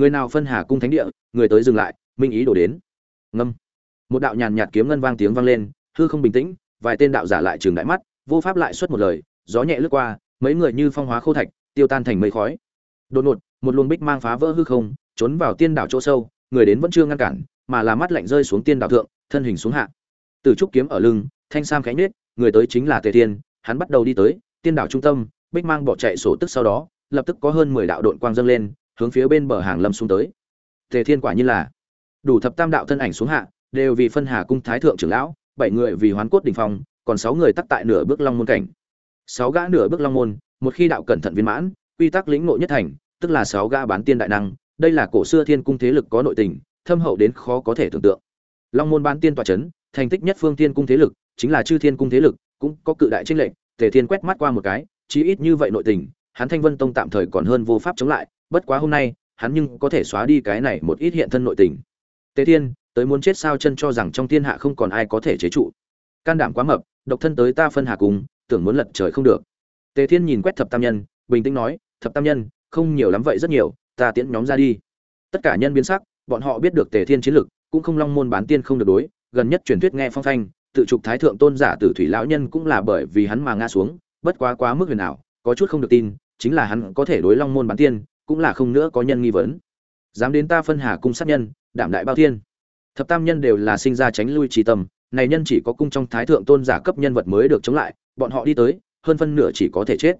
người nào phân hà cung thánh địa, người tới dừng lại, minh ý đổ đến. Ngâm. Một đạo nhàn nhạt kiếm ngân vang tiếng vang lên, hư không bình tĩnh, vài tên đạo giả lại trường đại mắt, vô pháp lại xuất một lời, gió nhẹ lướt qua, mấy người như phong hóa khô thạch, tiêu tan thành mây khói. Đột ngột, một luồng bích mang phá vỡ hư không, trốn vào tiên đảo chỗ sâu, người đến vẫn chưa ngăn cản, mà là mắt lạnh rơi xuống tiên đảo thượng, thân hình xuống hạ. Từ trúc kiếm ở lưng, thanh sam khánh nết người tới chính là tề thiên, hắn bắt đầu đi tới, tiên đảo trung tâm, bích mang bỏ chạy sổ tức sau đó, lập tức có hơn mười đạo đội quang dâng lên hướng phía bên bờ hàng lâm xuống tới. Tề thiên quả nhiên là, đủ thập tam đạo thân ảnh xuống hạ, đều vì phân hà cung thái thượng trưởng lão, bảy người vì hoán cốt đình phong, còn sáu người tắc tại nửa bước long môn cảnh. Sáu gã nửa bước long môn, một khi đạo cẩn thận viên mãn, quy tắc lĩnh ngộ nhất thành, tức là sáu gã bán tiên đại năng, đây là cổ xưa thiên cung thế lực có nội tình, thâm hậu đến khó có thể tưởng tượng. Long môn bán tiên tòa chấn, thành tích nhất phương thiên cung thế lực, chính là chư thiên cung thế lực, cũng có cự đại tranh lệnh tề thiên quét mắt qua một cái, chí ít như vậy nội tình, hắn thanh vân tông tạm thời còn hơn vô pháp chống lại bất quá hôm nay hắn nhưng có thể xóa đi cái này một ít hiện thân nội tình. Tề thiên tới muốn chết sao chân cho rằng trong thiên hạ không còn ai có thể chế trụ. Can đảm quá mập độc thân tới ta phân hạ cùng tưởng muốn lật trời không được. Tề thiên nhìn quét thập tam nhân bình tĩnh nói thập tam nhân không nhiều lắm vậy rất nhiều ta tiễn nhóm ra đi. Tất cả nhân biến sắc bọn họ biết được tề thiên chiến lực cũng không long môn bán tiên không được đối gần nhất truyền thuyết nghe phong thanh, tự trục thái thượng tôn giả tử thủy lão nhân cũng là bởi vì hắn mà ngã xuống bất quá quá mức huyền ảo có chút không được tin chính là hắn có thể đối long môn bán tiên cũng là không nữa có nhân nghi vấn. Dám đến ta phân hà cung sát nhân, đảm đại bao thiên. Thập tam nhân đều là sinh ra tránh lui trì tâm này nhân chỉ có cung trong thái thượng tôn giả cấp nhân vật mới được chống lại, bọn họ đi tới, hơn phân nửa chỉ có thể chết.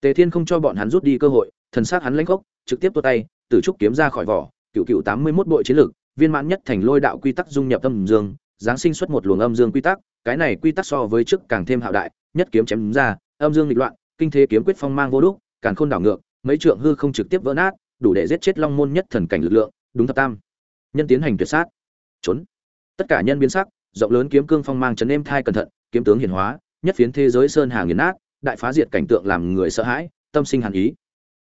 Tề thiên không cho bọn hắn rút đi cơ hội, thần sát hắn lãnh khốc trực tiếp tua tay tử trúc kiếm ra khỏi vỏ, cựu cựu tám mươi mốt bội chiến lược viên mãn nhất thành lôi đạo quy tắc dung nhập âm dương, giáng sinh xuất một luồng âm dương quy tắc, cái này quy tắc so với trước càng thêm hạo đại, nhất kiếm chém ra, âm dương nghịch loạn, kinh thế kiếm quyết phong mang vô đúc càng khôn đảo ngược mấy trượng hư không trực tiếp vỡ nát, đủ để giết chết long môn nhất thần cảnh lực lượng, đúng thập tam. Nhân tiến hành tuyệt sát. Trốn. Tất cả nhân biến sắc, rộng lớn kiếm cương phong mang chấn êm thai cẩn thận, kiếm tướng hiển hóa, nhất phiến thế giới sơn hà nghiền nát, đại phá diệt cảnh tượng làm người sợ hãi, tâm sinh hàn ý.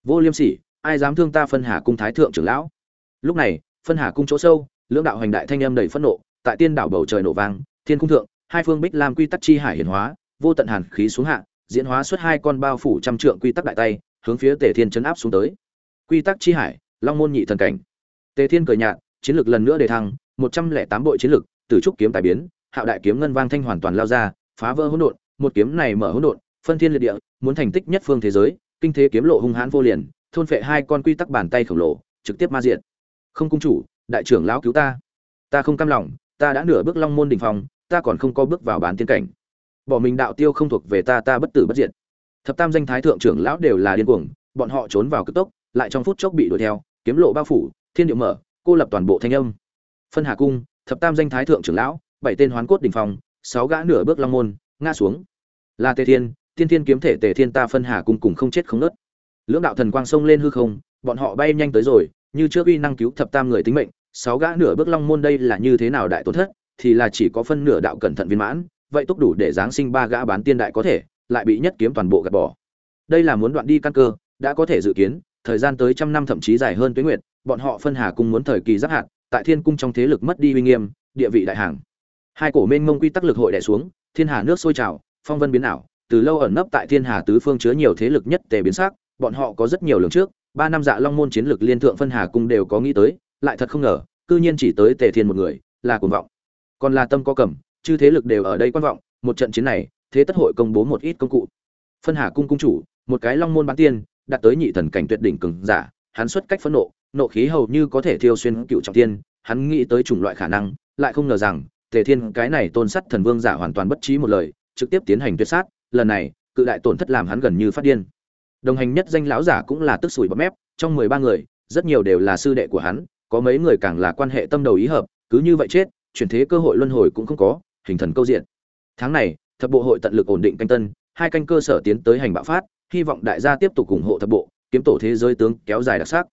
Vô liêm sỉ, ai dám thương ta phân hà cung thái thượng trưởng lão? Lúc này, phân hà cung chỗ sâu, lưỡng đạo hành đại thanh âm đầy phẫn nộ, tại tiên đảo bầu trời nổ vang, thiên cung thượng, hai phương bích lam quy tắc chi hải hiển hóa, vô tận hàn khí xuống hạ, diễn hóa xuất hai con bao phủ trăm trượng quy tắc đại tay hướng phía tề thiên chấn áp xuống tới. Quy tắc chi hải, long môn nhị thần cảnh. Tề thiên cười nhạt, chiến lược lần nữa đề thăng, một trăm lẻ tám bội chiến lược từ trúc kiếm tài biến, hạo đại kiếm ngân vang thanh hoàn toàn lao ra, phá vỡ hỗn độn, một kiếm này mở hỗn độn, phân thiên liệt địa, muốn thành tích nhất phương thế giới, kinh thế kiếm lộ hung hãn vô liền, thôn phệ hai con quy tắc bàn tay khổng lồ, trực tiếp ma diệt. Không cung chủ, đại trưởng lão cứu ta. Ta không cam lòng, ta đã nửa bước long môn đỉnh phòng ta còn không có bước vào bán tiên cảnh. Bỏ mình đạo tiêu không thuộc về ta ta bất tử bất diệt thập tam danh thái thượng trưởng lão đều là điên cuồng bọn họ trốn vào cực tốc lại trong phút chốc bị đuổi theo kiếm lộ bao phủ thiên địa mở cô lập toàn bộ thanh âm. Phân hà cung thập tam danh thái thượng trưởng lão bảy tên hoán cốt đỉnh phòng, sáu gã nửa bước long môn ngã xuống. Là tề thiên tiên thiên kiếm thể tề thiên ta phân hà cung cùng không chết không nớt. Lưỡng đạo thần quang sông lên hư không bọn họ bay nhanh tới rồi như trước uy năng cứu thập tam người tính mệnh sáu gã nửa bước long môn đây là như thế nào đại tổn thất thì là chỉ có phân nửa đạo cẩn thận viên mãn vậy tốc đủ để giáng sinh ba gã bán tiên đại có thể lại bị nhất kiếm toàn bộ gạt bỏ. Đây là muốn đoạn đi căn cơ, đã có thể dự kiến, thời gian tới trăm năm thậm chí dài hơn tuế nguyệt, bọn họ phân hà cung muốn thời kỳ giáp hạt, tại thiên cung trong thế lực mất đi uy nghiêm, địa vị đại hàng. Hai cổ mênh mông quy tắc lực hội đè xuống, thiên hà nước sôi trào, phong vân biến ảo, từ lâu ẩn nấp tại thiên hà tứ phương chứa nhiều thế lực nhất tề biến sắc, bọn họ có rất nhiều lường trước, ba năm dạ long môn chiến lược liên thượng phân hà cung đều có nghĩ tới, lại thật không ngờ, cư nhiên chỉ tới tề thiên một người, là cuồng vọng. Còn là tâm có cầm, chư thế lực đều ở đây quan vọng, một trận chiến này thế tất hội công bố một ít công cụ. Phân hà cung cung chủ, một cái long môn bán tiên, đạt tới nhị thần cảnh tuyệt đỉnh cường giả, hắn xuất cách phẫn nộ nộ khí hầu như có thể thiêu xuyên cựu trọng tiên, hắn nghĩ tới chủng loại khả năng, lại không ngờ rằng, tề thiên cái này tôn sắt thần vương giả hoàn toàn bất trí một lời, trực tiếp tiến hành tuyệt sát, lần này, cự đại tổn thất làm hắn gần như phát điên. Đồng hành nhất danh lão giả cũng là tức sủi bọt mép, trong mười ba người, rất nhiều đều là sư đệ của hắn, có mấy người càng là quan hệ tâm đầu ý hợp, cứ như vậy chết, chuyển thế cơ hội luân hồi cũng không có, hình thần câu diện. Tháng này thập bộ hội tận lực ổn định canh tân, hai canh cơ sở tiến tới hành bạo phát, hy vọng đại gia tiếp tục ủng hộ thập bộ, kiếm tổ thế giới tướng kéo dài đặc sắc.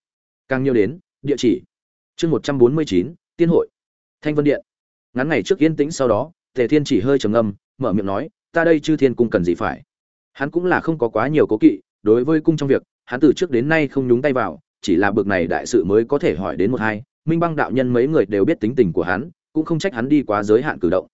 Càng nhiều đến, địa chỉ. Chương một trăm bốn mươi chín, tiên hội. Thanh vân điện. Ngắn ngày trước yên tĩnh sau đó, tề thiên chỉ hơi trầm ngâm, mở miệng nói, ta đây chư thiên cung cần gì phải? Hắn cũng là không có quá nhiều cố kỵ, đối với cung trong việc, hắn từ trước đến nay không nhúng tay vào, chỉ là bực này đại sự mới có thể hỏi đến một hai. Minh băng đạo nhân mấy người đều biết tính tình của hắn, cũng không trách hắn đi quá giới hạn cử động.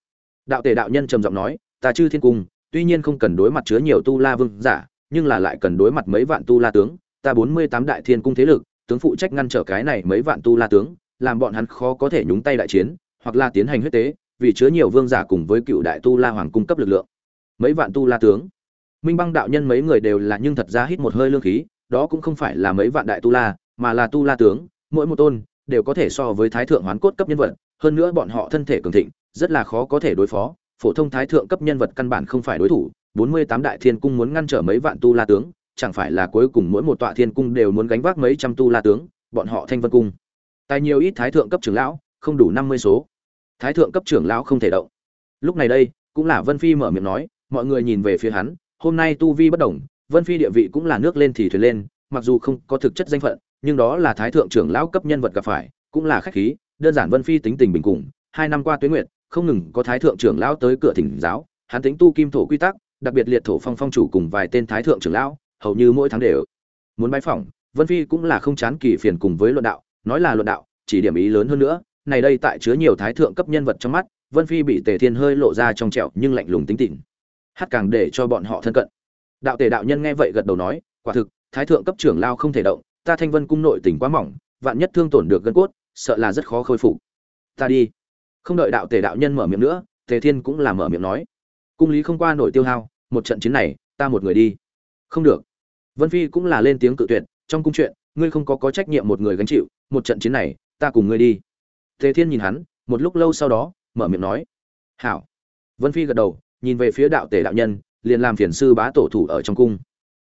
Đạo tề đạo nhân trầm giọng nói ta chư thiên cung, tuy nhiên không cần đối mặt chứa nhiều tu la vương giả, nhưng là lại cần đối mặt mấy vạn tu la tướng, ta bốn mươi tám đại thiên cung thế lực, tướng phụ trách ngăn trở cái này mấy vạn tu la tướng, làm bọn hắn khó có thể nhúng tay đại chiến, hoặc là tiến hành huyết tế, vì chứa nhiều vương giả cùng với cựu đại tu la hoàng cung cấp lực lượng. Mấy vạn tu la tướng. Minh băng đạo nhân mấy người đều là nhưng thật ra hít một hơi lương khí, đó cũng không phải là mấy vạn đại tu la, mà là tu la tướng, mỗi một tôn, đều có thể so với thái thượng hoán cốt cấp nhân vật, hơn nữa bọn họ thân thể cường thịnh, rất là khó có thể đối phó phổ thông thái thượng cấp nhân vật căn bản không phải đối thủ, bốn mươi tám đại thiên cung muốn ngăn trở mấy vạn tu la tướng, chẳng phải là cuối cùng mỗi một tọa thiên cung đều muốn gánh vác mấy trăm tu la tướng, bọn họ thanh vân cung. Tài nhiều ít thái thượng cấp trưởng lão, không đủ năm mươi số. Thái thượng cấp trưởng lão không thể động. Lúc này đây, cũng là vân phi mở miệng nói, mọi người nhìn về phía hắn, hôm nay tu vi bất đồng, vân phi địa vị cũng là nước lên thì thuyền lên, mặc dù không có thực chất danh phận, nhưng đó là thái thượng trưởng lão cấp nhân vật gặp phải, cũng là khách khí, đơn giản vân phi tính tình bình cùng, hai năm qua tuế nguyệt không ngừng có thái thượng trưởng lão tới cửa thỉnh giáo, hắn tính tu kim thổ quy tắc, đặc biệt liệt thổ phong phong chủ cùng vài tên thái thượng trưởng lão, hầu như mỗi tháng đều muốn bái phỏng. Vân phi cũng là không chán kỳ phiền cùng với luận đạo, nói là luận đạo, chỉ điểm ý lớn hơn nữa, này đây tại chứa nhiều thái thượng cấp nhân vật trong mắt, vân phi bị tề thiên hơi lộ ra trong trẹo nhưng lạnh lùng tính tình hát càng để cho bọn họ thân cận. Đạo tề đạo nhân nghe vậy gật đầu nói, quả thực, thái thượng cấp trưởng lao không thể động, ta thanh vân cung nội tình quá mỏng, vạn nhất thương tổn được gân cốt, sợ là rất khó khôi phục. Ta đi không đợi đạo tề đạo nhân mở miệng nữa, tề thiên cũng là mở miệng nói. Cung lý không qua nổi tiêu hao, một trận chiến này, ta một người đi. Không được. Vân phi cũng là lên tiếng cự tuyệt, trong cung chuyện, ngươi không có có trách nhiệm một người gánh chịu, một trận chiến này, ta cùng ngươi đi. Tề thiên nhìn hắn, một lúc lâu sau đó, mở miệng nói. Hảo. Vân phi gật đầu, nhìn về phía đạo tề đạo nhân, liền làm phiền sư bá tổ thủ ở trong cung.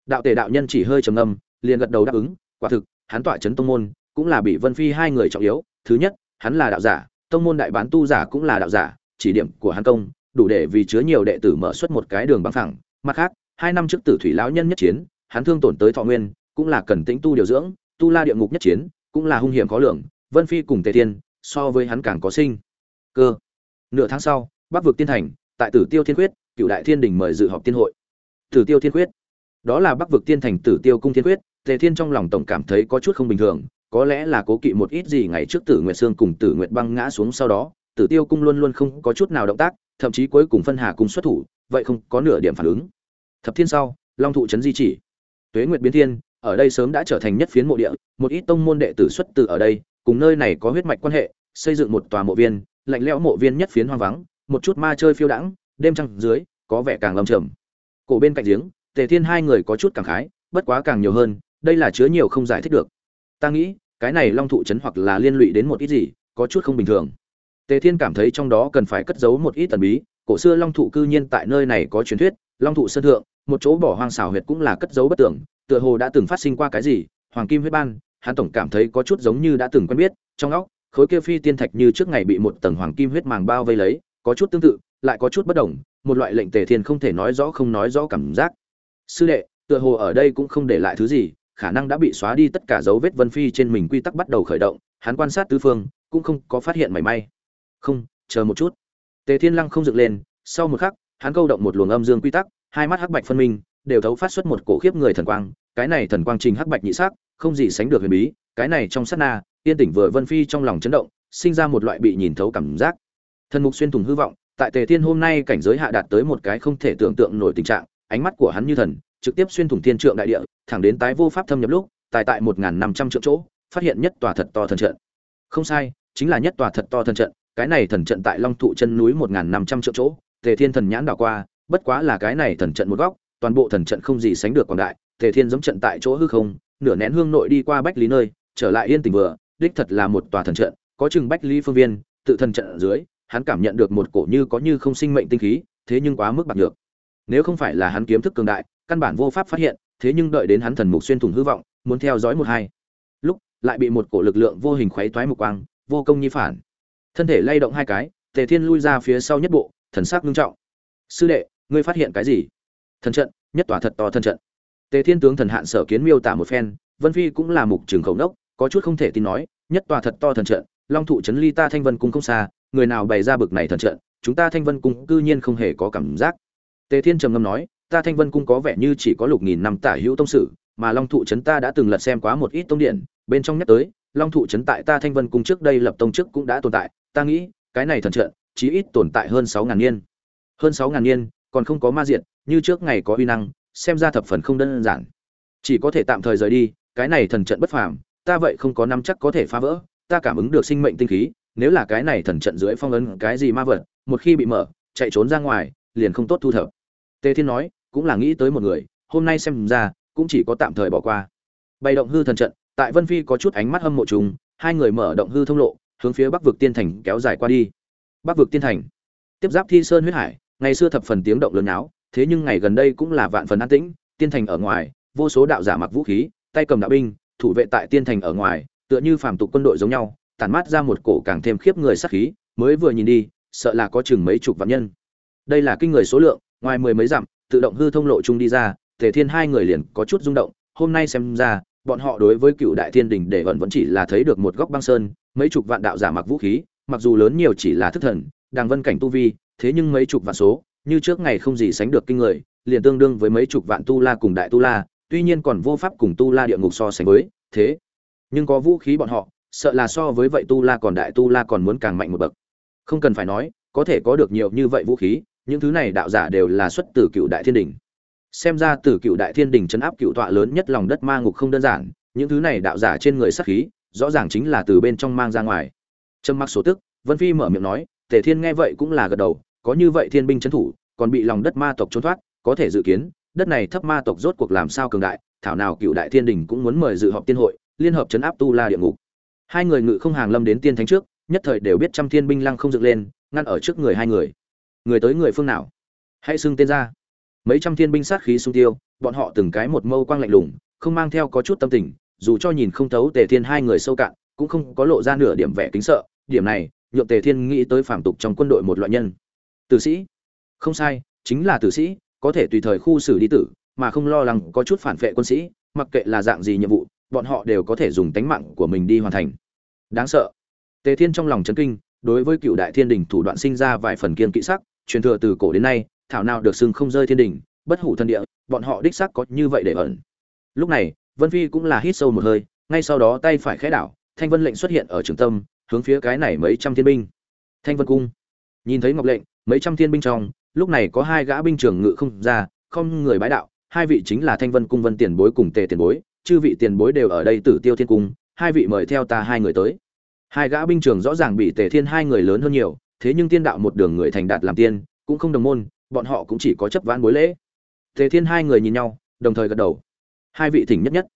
Đạo tề đạo nhân chỉ hơi trầm ngâm, liền gật đầu đáp ứng, quả thực, hắn tọa chấn tông môn, cũng là bị vân phi hai người trọng yếu, thứ nhất, hắn là đạo giả tông môn đại bán tu giả cũng là đạo giả, chỉ điểm của hắn công, đủ để vì chứa nhiều đệ tử mở xuất một cái đường bằng phẳng. Mặt khác, hai năm trước tử thủy lão nhân nhất chiến, hắn thương tổn tới thọ nguyên, cũng là cần tĩnh tu điều dưỡng, tu la địa ngục nhất chiến, cũng là hung hiểm khó lường, vân phi cùng tề thiên, so với hắn càng có sinh, cơ. Nửa tháng sau, bắc vực tiên thành, tại tử tiêu thiên quyết, cựu đại thiên đình mời dự họp tiên hội. Tử tiêu thiên quyết. Đó là bắc vực tiên thành tử tiêu cung thiên quyết, tề thiên trong lòng tổng cảm thấy có chút không bình thường có lẽ là cố kỵ một ít gì ngày trước tử nguyệt sương cùng tử nguyệt băng ngã xuống sau đó, tử tiêu cung luôn luôn không có chút nào động tác, thậm chí cuối cùng phân hà cung xuất thủ, vậy không có nửa điểm phản ứng. Thập thiên sau, long thụ trấn di chỉ. Tuế nguyệt biến thiên, ở đây sớm đã trở thành nhất phiến mộ địa, một ít tông môn đệ tử xuất từ ở đây, cùng nơi này có huyết mạch quan hệ, xây dựng một tòa mộ viên, lạnh lẽo mộ viên nhất phiến hoang vắng, một chút ma chơi phiêu đãng, đêm trăng dưới, có vẻ càng lâm trầm. Cổ bên cạnh giếng, tề thiên hai người có chút cảm khái, bất quá càng nhiều hơn, đây là chứa nhiều không giải thích được ta nghĩ, cái này long thụ chấn hoặc là liên lụy đến một ít gì, có chút không bình thường. Tề thiên cảm thấy trong đó cần phải cất giấu một ít tần bí, cổ xưa long thụ cư nhiên tại nơi này có truyền thuyết, long thụ sơn thượng, một chỗ bỏ hoang xào huyệt cũng là cất giấu bất tưởng tựa hồ đã từng phát sinh qua cái gì, hoàng kim huyết ban, hắn tổng cảm thấy có chút giống như đã từng quen biết, trong óc, khối kia phi tiên thạch như trước ngày bị một tầng hoàng kim huyết màng bao vây lấy, có chút tương tự, lại có chút bất đồng, một loại lệnh tề thiên không thể nói rõ không nói rõ cảm giác. Sư đệ, tựa hồ ở đây cũng không để lại thứ gì khả năng đã bị xóa đi tất cả dấu vết vân phi trên mình quy tắc bắt đầu khởi động, hắn quan sát tứ phương, cũng không có phát hiện mảy may. Không, chờ một chút. Tề thiên lăng không dựng lên, sau một khắc, hắn câu động một luồng âm dương quy tắc, hai mắt hắc bạch phân minh, đều thấu phát xuất một cổ khiếp người thần quang, cái này thần quang trình hắc bạch nhị sắc, không gì sánh được huyền bí, cái này trong sát na, yên tỉnh vừa vân phi trong lòng chấn động, sinh ra một loại bị nhìn thấu cảm giác. Thần mục xuyên thủng hư vọng, tại tề thiên hôm nay cảnh giới hạ đạt tới một cái không thể tưởng tượng nổi tình trạng, ánh mắt của hắn như thần trực tiếp xuyên thủng thiên trượng đại địa, thẳng đến tái vô pháp thâm nhập lúc tại tại một nghìn năm trăm triệu chỗ, phát hiện nhất tòa thật to thần trận. Không sai, chính là nhất tòa thật to thần trận, cái này thần trận tại long thụ chân núi một nghìn năm trăm triệu chỗ, tề thiên thần nhãn đảo qua, bất quá là cái này thần trận một góc, toàn bộ thần trận không gì sánh được quảng đại, tề thiên giống trận tại chỗ hư không, nửa nén hương nội đi qua bách lý nơi, trở lại yên tình vừa, đích thật là một tòa thần trận, có chừng bách lý phương viên, tự thần trận ở dưới, hắn cảm nhận được một cổ như có như không sinh mệnh tinh khí, thế nhưng quá mức bạc được nếu không phải là hắn kiếm thức cường đại căn bản vô pháp phát hiện, thế nhưng đợi đến hắn thần mục xuyên thủng hư vọng, muốn theo dõi một hai. Lúc, lại bị một cổ lực lượng vô hình khuấy toái mục quang, vô công nhi phản. Thân thể lay động hai cái, tề thiên lui ra phía sau nhất bộ, thần sắc nghiêm trọng. Sư đệ, ngươi phát hiện cái gì? Thần trận, nhất tòa thật to thần trận. Tề thiên tướng thần hạn sở kiến miêu tả một phen, vân phi cũng là mục trường khẩu đốc có chút không thể tin nói, nhất tòa thật to thần trận, long thụ trấn ly ta thanh vân cung không xa, người nào bày ra bực này thần trận, chúng ta thanh vân cung cư nhiên không hề có cảm giác. Tề thiên trầm ngâm nói ta thanh vân cung có vẻ như chỉ có lục nghìn năm tả hữu tông sử mà long thụ trấn ta đã từng lật xem quá một ít tông điện, bên trong nhắc tới, long thụ trấn tại ta thanh vân cung trước đây lập tông trước cũng đã tồn tại, ta nghĩ, cái này thần trận, chí ít tồn tại hơn sáu ngàn niên. Hơn sáu ngàn niên, còn không có ma diện như trước ngày có uy năng, xem ra thập phần không đơn giản. Chỉ có thể tạm thời rời đi, cái này thần trận bất phàm, ta vậy không có năm chắc có thể phá vỡ, ta cảm ứng được sinh mệnh tinh khí, nếu là cái này thần trận dưới phong ấn cái gì ma vật, một khi bị mở, chạy trốn ra ngoài, liền không tốt thu thập. Tề thiên nói cũng là nghĩ tới một người, hôm nay xem ra, cũng chỉ có tạm thời bỏ qua. Bày động hư thần trận, tại vân phi có chút ánh mắt hâm mộ trùng, hai người mở động hư thông lộ, hướng phía bắc vực tiên thành kéo dài qua đi. Bắc vực tiên thành. Tiếp giáp thi sơn huyết hải, ngày xưa thập phần tiếng động lớn áo thế nhưng ngày gần đây cũng là vạn phần an tĩnh, tiên thành ở ngoài, vô số đạo giả mặc vũ khí, tay cầm đạo binh, thủ vệ tại tiên thành ở ngoài, tựa như phàm tục quân đội giống nhau, tản mát ra một cổ càng thêm khiếp người sát khí, mới vừa nhìn đi, sợ là có chừng mấy chục vạn nhân. Đây là kinh người số lượng, ngoài mười mấy dặm tự động hư thông lộ chung đi ra, tề thiên hai người liền có chút rung động, hôm nay xem ra, bọn họ đối với cựu đại thiên đình để vẫn vẫn chỉ là thấy được một góc băng sơn, mấy chục vạn đạo giả mặc vũ khí, mặc dù lớn nhiều chỉ là thức thần đàng vân cảnh tu vi, thế nhưng mấy chục vạn số, như trước ngày không gì sánh được kinh người, liền tương đương với mấy chục vạn tu la cùng đại tu la, tuy nhiên còn vô pháp cùng tu la địa ngục so sánh với, thế. Nhưng có vũ khí bọn họ, sợ là so với vậy tu la còn đại tu la còn muốn càng mạnh một bậc. Không cần phải nói, có thể có được nhiều như vậy vũ khí những thứ này đạo giả đều là xuất từ cựu đại thiên đình. Xem ra từ cựu đại thiên đình chấn áp cựu tọa lớn nhất lòng đất ma ngục không đơn giản, những thứ này đạo giả trên người sắc khí, rõ ràng chính là từ bên trong mang ra ngoài. Trâm mặc số tức, vân phi mở miệng nói, tề thiên nghe vậy cũng là gật đầu, có như vậy thiên binh trấn thủ, còn bị lòng đất ma tộc trốn thoát, có thể dự kiến, đất này thấp ma tộc rốt cuộc làm sao cường đại, thảo nào cựu đại thiên đình cũng muốn mời dự họp tiên hội, liên hợp chấn áp tu la địa ngục. Hai người ngự không hàng lâm đến tiên thánh trước, nhất thời đều biết trăm thiên binh lăng không dựng lên, ngăn ở trước người hai người người tới người phương nào? Hãy xưng tên ra. Mấy trăm thiên binh sát khí sung tiêu, bọn họ từng cái một mâu quang lạnh lùng, không mang theo có chút tâm tình, dù cho nhìn không thấu tề thiên hai người sâu cạn, cũng không có lộ ra nửa điểm vẻ kính sợ. Điểm này, nhượng tề thiên nghĩ tới phản tục trong quân đội một loại nhân. Tử sĩ. Không sai, chính là tử sĩ, có thể tùy thời khu xử đi tử, mà không lo lắng có chút phản vệ quân sĩ, mặc kệ là dạng gì nhiệm vụ, bọn họ đều có thể dùng tánh mạng của mình đi hoàn thành. Đáng sợ. Tề thiên trong lòng chấn kinh, đối với cựu đại thiên đình thủ đoạn sinh ra vài phần kiên kỹ sắc truyền thừa từ cổ đến nay, thảo nào được xưng không rơi thiên đình, bất hủ thân địa, bọn họ đích xác có như vậy để ẩn. Lúc này, vân phi cũng là hít sâu một hơi, ngay sau đó tay phải khẽ đảo, thanh vân lệnh xuất hiện ở trường tâm, hướng phía cái này mấy trăm thiên binh. Thanh vân cung. Nhìn thấy ngọc lệnh, mấy trăm thiên binh trong, lúc này có hai gã binh trưởng ngự không ra, không người bái đạo, hai vị chính là thanh vân cung vân tiền bối cùng tề tiền bối, chư vị tiền bối đều ở đây tử tiêu thiên cung, hai vị mời theo ta hai người tới. Hai gã binh trưởng rõ ràng bị tề thiên hai người lớn hơn nhiều thế nhưng tiên đạo một đường người thành đạt làm tiên, cũng không đồng môn, bọn họ cũng chỉ có chấp vãn bối lễ. Tề thiên hai người nhìn nhau, đồng thời gật đầu. Hai vị thỉnh nhất nhất.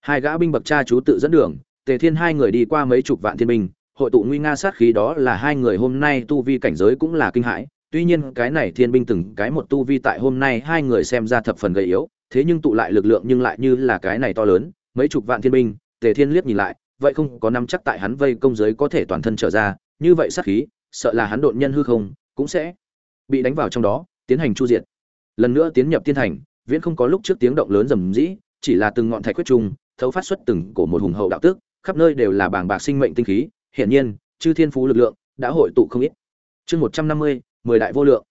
Hai gã binh bậc cha chú tự dẫn đường, tề thiên hai người đi qua mấy chục vạn thiên binh, hội tụ nguy nga sát khí đó là hai người hôm nay tu vi cảnh giới cũng là kinh hãi. Tuy nhiên cái này thiên binh từng cái một tu vi tại hôm nay hai người xem ra thập phần gầy yếu, thế nhưng tụ lại lực lượng nhưng lại như là cái này to lớn, mấy chục vạn thiên binh, tề thiên liếc nhìn lại, vậy không có nắm chắc tại hắn vây công giới có thể toàn thân trở ra, như vậy sát khí sợ là hắn độn nhân hư không, cũng sẽ bị đánh vào trong đó, tiến hành chu diệt. Lần nữa tiến nhập tiên thành, viễn không có lúc trước tiếng động lớn rầm rĩ, chỉ là từng ngọn thạch quyết trung thấu phát xuất từng cổ một hùng hậu đạo tức khắp nơi đều là bảng bạc sinh mệnh tinh khí. Hiển nhiên, chư thiên phú lực lượng đã hội tụ không ít. Chương một trăm năm mươi, mười đại vô lượng.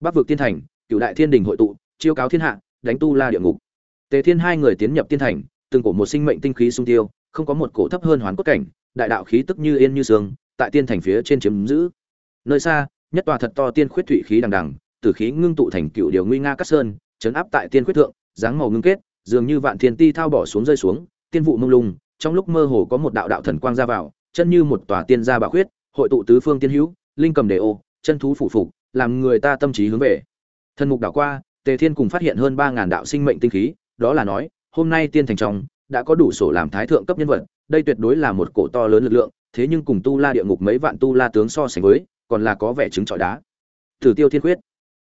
Bắc vực tiên thành cựu đại thiên đình hội tụ, chiêu cáo thiên hạ, đánh tu la địa ngục. Tề thiên hai người tiến nhập tiên thành, từng cổ một sinh mệnh tinh khí sung tiêu, không có một cổ thấp hơn hoán cốt cảnh, đại đạo khí tức như yên như sương, tại tiên thành phía trên chiếm giữ nơi xa, nhất tòa thật to tiên khuyết thủy khí đằng đằng, tử khí ngưng tụ thành cựu điều nguy nga cát sơn, chấn áp tại tiên khuyết thượng, dáng màu ngưng kết, dường như vạn thiên ti thao bỏ xuống rơi xuống, tiên vụ mông lung, trong lúc mơ hồ có một đạo đạo thần quang ra vào, chân như một tòa tiên gia bảo khuyết, hội tụ tứ phương tiên hữu, linh cầm đề ô, chân thú phủ phục, làm người ta tâm trí hướng về. Thần mục đảo qua, tề thiên cùng phát hiện hơn ba ngàn đạo sinh mệnh tinh khí, đó là nói, hôm nay tiên thành trong, đã có đủ sổ làm thái thượng cấp nhân vật, đây tuyệt đối là một cổ to lớn lực lượng, thế nhưng cùng tu la địa ngục mấy vạn tu la tướng so sánh với còn là có vẻ chứng trọi đá. Tử tiêu thiên quyết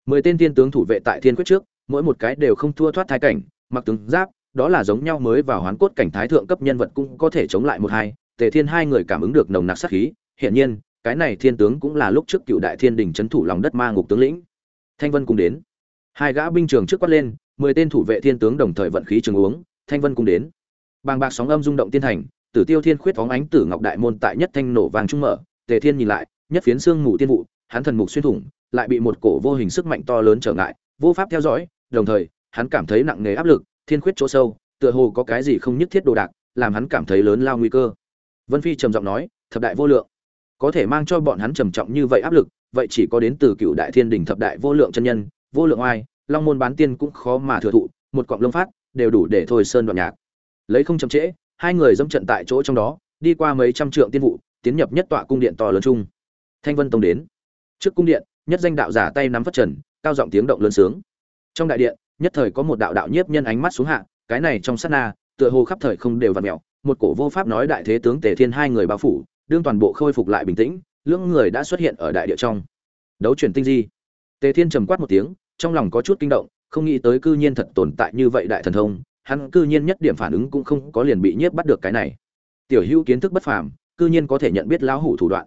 mười tên thiên tướng thủ vệ tại thiên quyết trước, mỗi một cái đều không thua thoát thái cảnh, mặc tướng giáp, đó là giống nhau mới vào hoán cốt cảnh thái thượng cấp nhân vật cũng có thể chống lại một hai. Tề thiên hai người cảm ứng được nồng nặc sát khí, hiển nhiên, cái này thiên tướng cũng là lúc trước cựu đại thiên đình trấn thủ lòng đất ma ngục tướng lĩnh. Thanh vân cùng đến. Hai gã binh trường trước quát lên, mười tên thủ vệ thiên tướng đồng thời vận khí trường uống, thanh vân cùng đến. Bàng bạc sóng âm rung động tiên thành, tử tiêu thiên khuyết phóng ánh tử ngọc đại môn tại nhất thanh nổ vàng trung mở, tề thiên nhìn lại nhất phiến xương mù tiên vụ, hắn thần mục xuyên thủng, lại bị một cổ vô hình sức mạnh to lớn trở ngại, vô pháp theo dõi, đồng thời, hắn cảm thấy nặng nề áp lực, thiên khuyết chỗ sâu, tựa hồ có cái gì không nhất thiết đồ đạc, làm hắn cảm thấy lớn lao nguy cơ. Vân phi trầm giọng nói, thập đại vô lượng, có thể mang cho bọn hắn trầm trọng như vậy áp lực, vậy chỉ có đến từ cựu đại thiên đỉnh thập đại vô lượng chân nhân, vô lượng oai, long môn bán tiên cũng khó mà thừa thụ, một cọng lông phát, đều đủ để thôi sơn đoạn nhạc. Lấy không chậm trễ, hai người dâm trận tại chỗ trong đó, đi qua mấy trăm trượng tiên vụ, tiến nhập nhất tọa cung điện to lớn chung thanh vân tông đến. Trước cung điện, nhất danh đạo giả tay nắm phất trần, cao giọng tiếng động lớn sướng. Trong đại điện, nhất thời có một đạo đạo nhiếp nhân ánh mắt xuống hạ, cái này trong sát na, tựa hồ khắp thời không đều vặn mẹo một cổ vô pháp nói đại thế tướng tề thiên hai người bao phủ, đương toàn bộ khôi phục lại bình tĩnh, lưỡng người đã xuất hiện ở đại địa trong. Đấu chuyển tinh di. Tề thiên trầm quát một tiếng, trong lòng có chút kinh động, không nghĩ tới cư nhiên thật tồn tại như vậy đại thần thông, hắn cư nhiên nhất điểm phản ứng cũng không có liền bị nhiếp bắt được cái này. Tiểu hữu kiến thức bất phàm, cư nhiên có thể nhận biết lão hủ thủ đoạn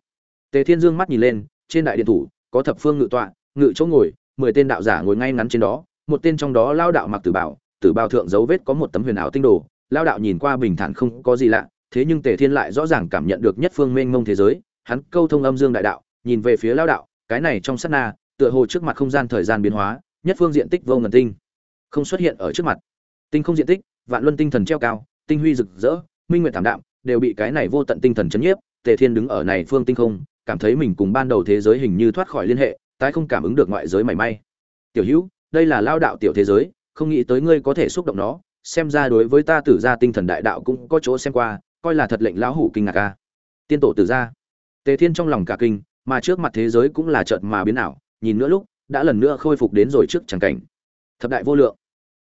tề thiên dương mắt nhìn lên, trên đại điện thủ, có thập phương ngự tọa, ngự chỗ ngồi, mười tên đạo giả ngồi ngay ngắn trên đó, một tên trong đó lao đạo mặc tử bảo tử bào thượng dấu vết có một tấm huyền ảo tinh đồ, lao đạo nhìn qua bình thản không có gì lạ, thế nhưng tề thiên lại rõ ràng cảm nhận được nhất phương mênh mông thế giới, hắn câu thông âm dương đại đạo, nhìn về phía lao đạo, cái này trong sát na, tựa hồ trước mặt không gian thời gian biến hóa, nhất phương diện tích vô ngần tinh, không xuất hiện ở trước mặt. Tinh không diện tích, vạn luân tinh thần treo cao, tinh huy rực rỡ, minh nguyện thảm đạm, đều bị cái này vô tận tinh thần chấn nhiếp, tề thiên đứng ở này phương tinh không cảm thấy mình cùng ban đầu thế giới hình như thoát khỏi liên hệ, tái không cảm ứng được ngoại giới mảy may. Tiểu hữu, đây là lao đạo tiểu thế giới, không nghĩ tới ngươi có thể xúc động nó, xem ra đối với ta tử gia tinh thần đại đạo cũng có chỗ xem qua, coi là thật lệnh lão hủ kinh ngạc ca tiên tổ tử gia. Tề thiên trong lòng cả kinh, mà trước mặt thế giới cũng là chợt mà biến ảo, nhìn nữa lúc, đã lần nữa khôi phục đến rồi trước chẳng cảnh. Thập đại vô lượng.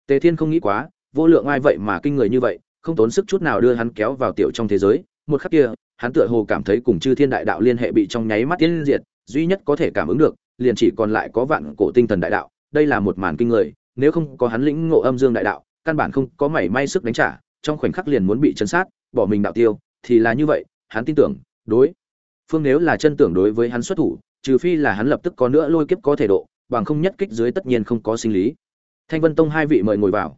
Tề thiên không nghĩ quá, vô lượng ai vậy mà kinh người như vậy, không tốn sức chút nào đưa hắn kéo vào tiểu trong thế giới, một khắc kia hắn tựa hồ cảm thấy cùng chư thiên đại đạo liên hệ bị trong nháy mắt tiến diệt, duy nhất có thể cảm ứng được, liền chỉ còn lại có vạn cổ tinh thần đại đạo, đây là một màn kinh người, nếu không có hắn lĩnh ngộ âm dương đại đạo, căn bản không có mảy may sức đánh trả, trong khoảnh khắc liền muốn bị chấn sát, bỏ mình đạo tiêu, thì là như vậy, hắn tin tưởng, đối, phương nếu là chân tưởng đối với hắn xuất thủ, trừ phi là hắn lập tức có nữa lôi kiếp có thể độ, bằng không nhất kích dưới tất nhiên không có sinh lý. Thanh vân tông hai vị mời ngồi vào.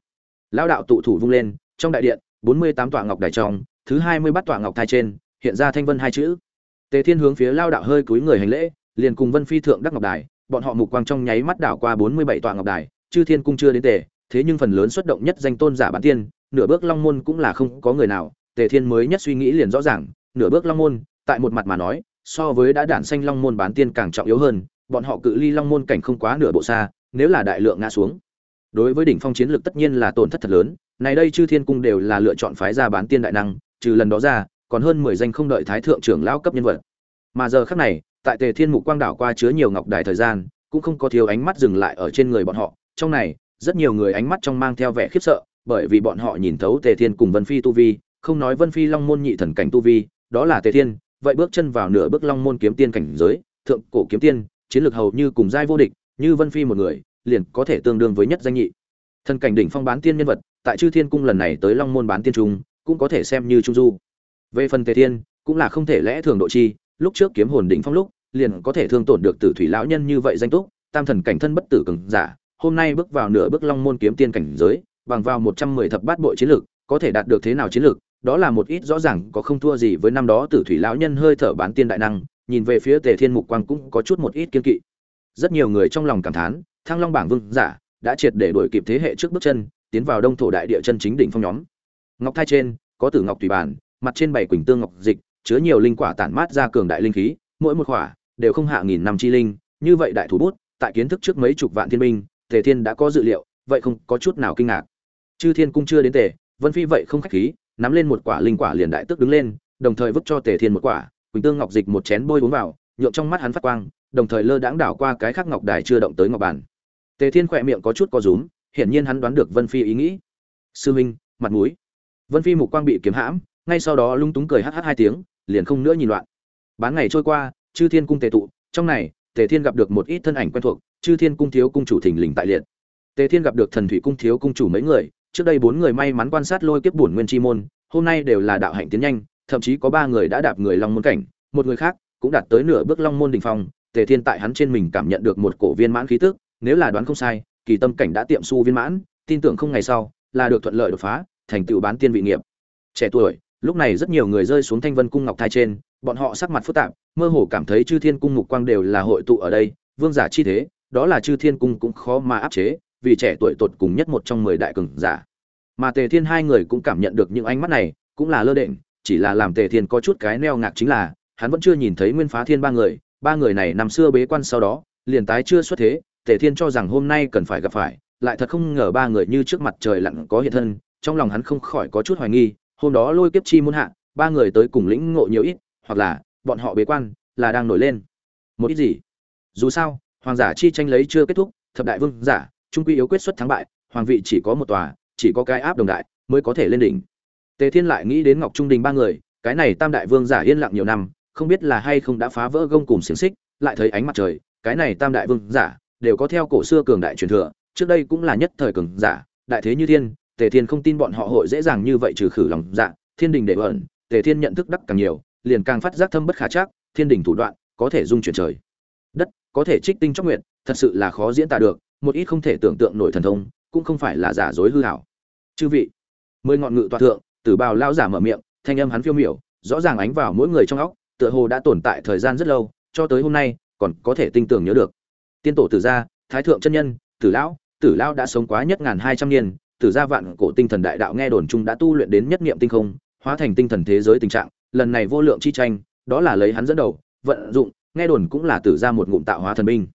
Lão đạo tụ thủ vung lên, trong đại điện, bốn mươi tám tọa ngọc đài trong, thứ hai mươi bắt tọa ngọc thai trên hiện ra thanh vân hai chữ. Tề thiên hướng phía lao đạo hơi cúi người hành lễ, liền cùng vân phi thượng đắc ngọc đài, bọn họ mục quang trong nháy mắt đảo qua bốn mươi bảy tọa ngọc đài, chư thiên cung chưa đến tề, thế nhưng phần lớn xuất động nhất danh tôn giả bản tiên, nửa bước long môn cũng là không có người nào, tề thiên mới nhất suy nghĩ liền rõ ràng, nửa bước long môn, tại một mặt mà nói, so với đã đản xanh long môn bán tiên càng trọng yếu hơn, bọn họ cự ly long môn cảnh không quá nửa bộ xa, nếu là đại lượng ngã xuống. Đối với đỉnh phong chiến lược tất nhiên là tổn thất thật lớn này đây chư thiên cung đều là lựa chọn phái ra bán tiên đại năng, trừ lần đó ra còn hơn mười danh không đợi thái thượng trưởng lão cấp nhân vật. Mà giờ khắc này, tại tề thiên mục quang đảo qua chứa nhiều ngọc đài thời gian, cũng không có thiếu ánh mắt dừng lại ở trên người bọn họ. Trong này, rất nhiều người ánh mắt trong mang theo vẻ khiếp sợ, bởi vì bọn họ nhìn thấu tề thiên cùng vân phi tu vi, không nói vân phi long môn nhị thần cảnh tu vi, đó là tề thiên, vậy bước chân vào nửa bước long môn kiếm tiên cảnh giới, thượng cổ kiếm tiên, chiến lược hầu như cùng giai vô địch, như vân phi một người, liền có thể tương đương với nhất danh nhị. Thần cảnh đỉnh phong bán tiên nhân vật, tại chư thiên cung lần này tới long môn bán tiên trung, cũng có thể xem như trung du về phần tề thiên, cũng là không thể lẽ thường độ chi, lúc trước kiếm hồn đỉnh phong lúc, liền có thể thương tổn được tử thủy lão nhân như vậy danh túc, tam thần cảnh thân bất tử cường giả, hôm nay bước vào nửa bước long môn kiếm tiên cảnh giới, bằng vào một trăm mười thập bát bội chiến lược có thể đạt được thế nào chiến lược đó là một ít rõ ràng có không thua gì với năm đó tử thủy lão nhân hơi thở bán tiên đại năng, nhìn về phía tề thiên mục quang cũng có chút một ít kiên kỵ. Rất nhiều người trong lòng cảm thán, thăng long bảng vương giả đã triệt để đuổi kịp thế hệ trước bước chân, tiến vào đông thổ đại địa chân chính đỉnh phong nhóm. Ngọc thai trên, có tử ngọc tùy bản mặt trên bảy quỳnh tương ngọc dịch, chứa nhiều linh quả tản mát ra cường đại linh khí, mỗi một quả đều không hạ nghìn năm chi linh, như vậy đại thủ bút, tại kiến thức trước mấy chục vạn thiên binh, tề thiên đã có dự liệu, vậy không có chút nào kinh ngạc. Chư thiên cung chưa đến tề, vân phi vậy không khách khí, nắm lên một quả linh quả liền đại tức đứng lên, đồng thời vứt cho tề thiên một quả, quỳnh tương ngọc dịch một chén bôi uống vào nhuộm trong mắt hắn phát quang, đồng thời lơ đãng đảo qua cái khác ngọc đài chưa động tới ngọc bàn. Tề thiên khỏe miệng có chút co rúm, hiển nhiên hắn đoán được vân phi ý nghĩ. Sư huynh, mặt mũi. Vân phi mục quang bị kiếm hãm ngay sau đó lung túng cười hh hai tiếng, liền không nữa nhìn loạn. Bán ngày trôi qua, chư thiên cung tề tụ, trong này, tề thiên gặp được một ít thân ảnh quen thuộc, chư thiên cung thiếu cung chủ thình lình tại liệt. Tề thiên gặp được thần thủy cung thiếu cung chủ mấy người, trước đây bốn người may mắn quan sát lôi kiếp bổn nguyên chi môn, hôm nay đều là đạo hạnh tiến nhanh, thậm chí có ba người đã đạp người long môn cảnh, một người khác cũng đạt tới nửa bước long môn đỉnh phong. Tề thiên tại hắn trên mình cảm nhận được một cổ viên mãn khí tức, nếu là đoán không sai, kỳ tâm cảnh đã tiệm su viên mãn, tin tưởng không ngày sau là được thuận lợi đột phá, thành tựu bán tiên vị nghiệp. Trẻ tuổi lúc này rất nhiều người rơi xuống thanh vân cung ngọc thai trên, bọn họ sắc mặt phức tạp, mơ hồ cảm thấy chư thiên cung mục quang đều là hội tụ ở đây, vương giả chi thế, đó là chư thiên cung cũng khó mà áp chế, vì trẻ tuổi tột cùng nhất một trong mười đại cường giả. Mà tề thiên hai người cũng cảm nhận được những ánh mắt này, cũng là lơ đễnh, chỉ là làm tề thiên có chút cái neo ngạc chính là, hắn vẫn chưa nhìn thấy nguyên phá thiên ba người ba người này năm xưa bế quan sau đó, liền tái chưa xuất thế, tề thiên cho rằng hôm nay cần phải gặp phải, lại thật không ngờ ba người như trước mặt trời lặn có hiện thân, trong lòng hắn không khỏi có chút hoài nghi hôm đó lôi kiếp chi muốn hạ, ba người tới cùng lĩnh ngộ nhiều ít, hoặc là, bọn họ bế quan, là đang nổi lên. Một ít gì? Dù sao, hoàng giả chi tranh lấy chưa kết thúc, thập đại vương giả, trung quy yếu quyết xuất thắng bại, hoàng vị chỉ có một tòa, chỉ có cái áp đồng đại, mới có thể lên đỉnh. Tề thiên lại nghĩ đến ngọc trung đình ba người, cái này tam đại vương giả yên lặng nhiều năm, không biết là hay không đã phá vỡ gông cùng xiềng xích, lại thấy ánh mặt trời, cái này tam đại vương giả, đều có theo cổ xưa cường đại truyền thừa, trước đây cũng là nhất thời cường giả, đại thế như thiên tề thiên không tin bọn họ hội dễ dàng như vậy trừ khử lòng dạ thiên đình để ẩn, tề thiên nhận thức đắc càng nhiều, liền càng phát giác thâm bất khả chắc, thiên đình thủ đoạn, có thể dung chuyển trời. Đất, có thể trích tinh chóc nguyện thật sự là khó diễn tả được, một ít không thể tưởng tượng nổi thần thông, cũng không phải là giả dối hư hảo. Chư vị, mười ngọn ngự tọa thượng, tử bào lao giả mở miệng, thanh âm hắn phiêu miểu, rõ ràng ánh vào mỗi người trong óc, tựa hồ đã tồn tại thời gian rất lâu, cho tới hôm nay, còn có thể tinh tưởng nhớ được. Tiên tổ tử gia, thái thượng chân nhân, tử lão tử lão đã sống quá nhất ngàn hai trăm niên tử gia vạn cổ tinh thần đại đạo nghe đồn chung đã tu luyện đến nhất niệm tinh không, hóa thành tinh thần thế giới tình trạng, lần này vô lượng chi tranh, đó là lấy hắn dẫn đầu, vận dụng, nghe đồn cũng là tử gia một ngụm tạo hóa thần binh.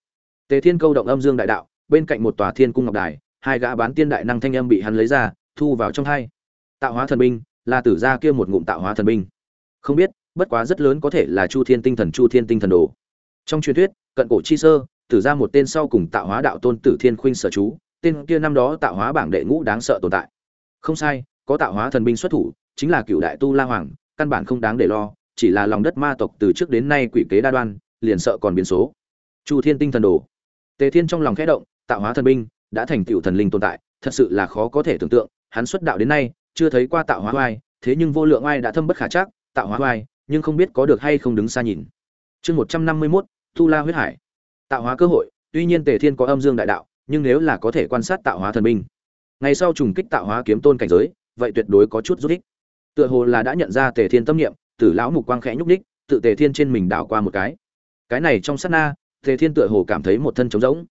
Tề thiên câu động âm dương đại đạo, bên cạnh một tòa thiên cung ngọc đài, hai gã bán tiên đại năng thanh âm bị hắn lấy ra, thu vào trong hai. Tạo hóa thần binh, là tử gia kia một ngụm tạo hóa thần binh. Không biết, bất quá rất lớn có thể là chu thiên tinh thần, chu thiên tinh thần đồ. Trong truyền thuyết, cận cổ chi sơ, tử ra một tên sau cùng tạo hóa đạo tôn tử thiên khuynh sở chú tên kia năm đó tạo hóa bảng đệ ngũ đáng sợ tồn tại. Không sai, có tạo hóa thần binh xuất thủ, chính là cựu đại tu la hoàng, căn bản không đáng để lo, chỉ là lòng đất ma tộc từ trước đến nay quỷ kế đa đoan, liền sợ còn biến số. Chu thiên tinh thần đồ. Tề thiên trong lòng khẽ động, tạo hóa thần binh đã thành tựu thần linh tồn tại, thật sự là khó có thể tưởng tượng, hắn xuất đạo đến nay, chưa thấy qua tạo hóa oai, thế nhưng vô lượng oai đã thâm bất khả chắc, tạo hóa oai, nhưng không biết có được hay không đứng xa nhìn. Chương một trăm năm mươi mốt tu la huyết hải. Tạo hóa cơ hội, tuy nhiên tề thiên có âm dương đại đạo nhưng nếu là có thể quan sát tạo hóa thần binh ngày sau trùng kích tạo hóa kiếm tôn cảnh giới, vậy tuyệt đối có chút rút ích. Tựa hồ là đã nhận ra tề thiên tâm niệm, tử lão mục quang khẽ nhúc ních tự tề thiên trên mình đảo qua một cái. Cái này trong sát na, tề thiên tựa hồ cảm thấy một thân trống rỗng.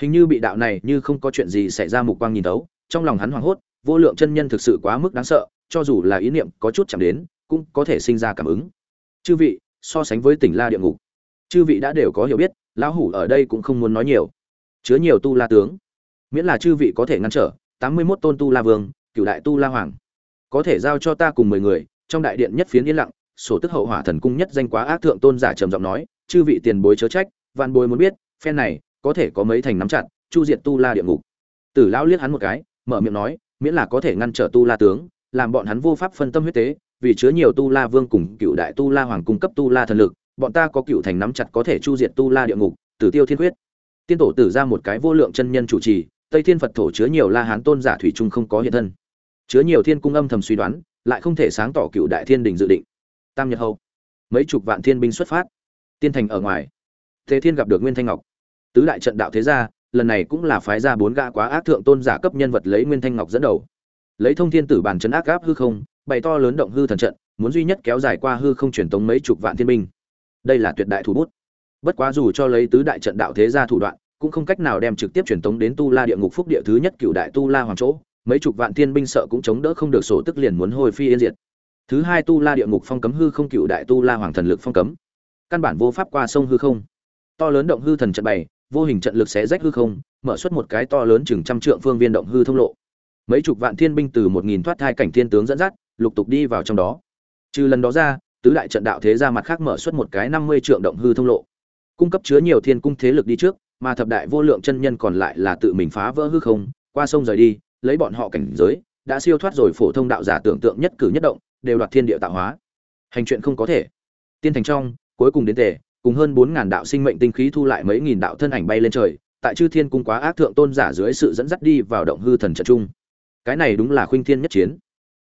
Hình như bị đạo này như không có chuyện gì xảy ra mục quang nhìn tấu trong lòng hắn hoảng hốt, vô lượng chân nhân thực sự quá mức đáng sợ, cho dù là ý niệm có chút chạm đến, cũng có thể sinh ra cảm ứng. Chư vị, so sánh với tỉnh la địa ngục, chư vị đã đều có hiểu biết, lão hủ ở đây cũng không muốn nói nhiều chứa nhiều tu la tướng. Miễn là chư vị có thể ngăn trở, tám mươi mốt tôn tu la vương cựu đại tu la hoàng. Có thể giao cho ta cùng mười người, trong đại điện nhất phiến yên lặng, sổ tức hậu hỏa thần cung nhất danh quá ác thượng tôn giả trầm giọng nói, chư vị tiền bối chớ trách, vạn bối muốn biết, phen này, có thể có mấy thành nắm chặt, chu diệt tu la địa ngục. Tử lão liếc hắn một cái, mở miệng nói, miễn là có thể ngăn trở tu la tướng, làm bọn hắn vô pháp phân tâm huyết tế, vì chứa nhiều tu la vương cùng cựu đại tu la hoàng cung cấp tu la thần lực, bọn ta có cựu thành nắm chặt có thể chu diệt tu la địa ngục, tử tiêu thiên huyết tiên tổ tử ra một cái vô lượng chân nhân chủ trì, tây thiên phật thổ chứa nhiều la hán tôn giả thủy trung không có hiện thân. Chứa nhiều thiên cung âm thầm suy đoán, lại không thể sáng tỏ cựu đại thiên đình dự định. Tam nhật hậu mấy chục vạn thiên binh xuất phát. Tiên thành ở ngoài. Thế thiên gặp được nguyên thanh ngọc. Tứ đại trận đạo thế gia, lần này cũng là phái ra bốn gã quá ác thượng tôn giả cấp nhân vật lấy nguyên thanh ngọc dẫn đầu. Lấy thông thiên tử bản chấn ác gáp hư không, bày to lớn động hư thần trận, muốn duy nhất kéo dài qua hư không truyền tống mấy chục vạn thiên binh. Đây là tuyệt đại thủ bút bất quá dù cho lấy tứ đại trận đạo thế gia thủ đoạn, cũng không cách nào đem trực tiếp truyền tống đến tu la địa ngục phúc địa thứ nhất cựu đại tu la hoàng chỗ. Mấy chục vạn thiên binh sợ cũng chống đỡ không được sổ tức liền muốn hồi phi yên diệt. Thứ hai tu la địa ngục phong cấm hư không cựu đại tu la hoàng thần lực phong cấm. Căn bản vô pháp qua sông hư không. To lớn động hư thần trận bày, vô hình trận lực xé rách hư không, mở xuất một cái to lớn chừng trăm trượng phương viên động hư thông lộ. Mấy chục vạn thiên binh từ một nghìn thoát thai cảnh thiên tướng dẫn dắt, lục tục đi vào trong đó. Trừ lần đó ra, tứ đại trận đạo thế ra mặt khác mở xuất một cái năm mươi trượng động hư thông lộ cung cấp chứa nhiều thiên cung thế lực đi trước, mà thập đại vô lượng chân nhân còn lại là tự mình phá vỡ hư không, qua sông rời đi, lấy bọn họ cảnh giới, đã siêu thoát rồi phổ thông đạo giả tưởng tượng nhất cử nhất động, đều đoạt thiên địa tạo hóa. Hành chuyện không có thể. Tiên thành trong, cuối cùng đến tề, cùng hơn bốn ngàn đạo sinh mệnh tinh khí thu lại mấy nghìn đạo thân ảnh bay lên trời, tại chư thiên cung quá ác thượng tôn giả dưới sự dẫn dắt đi vào động hư thần trận trung cái này đúng là khuynh thiên nhất chiến.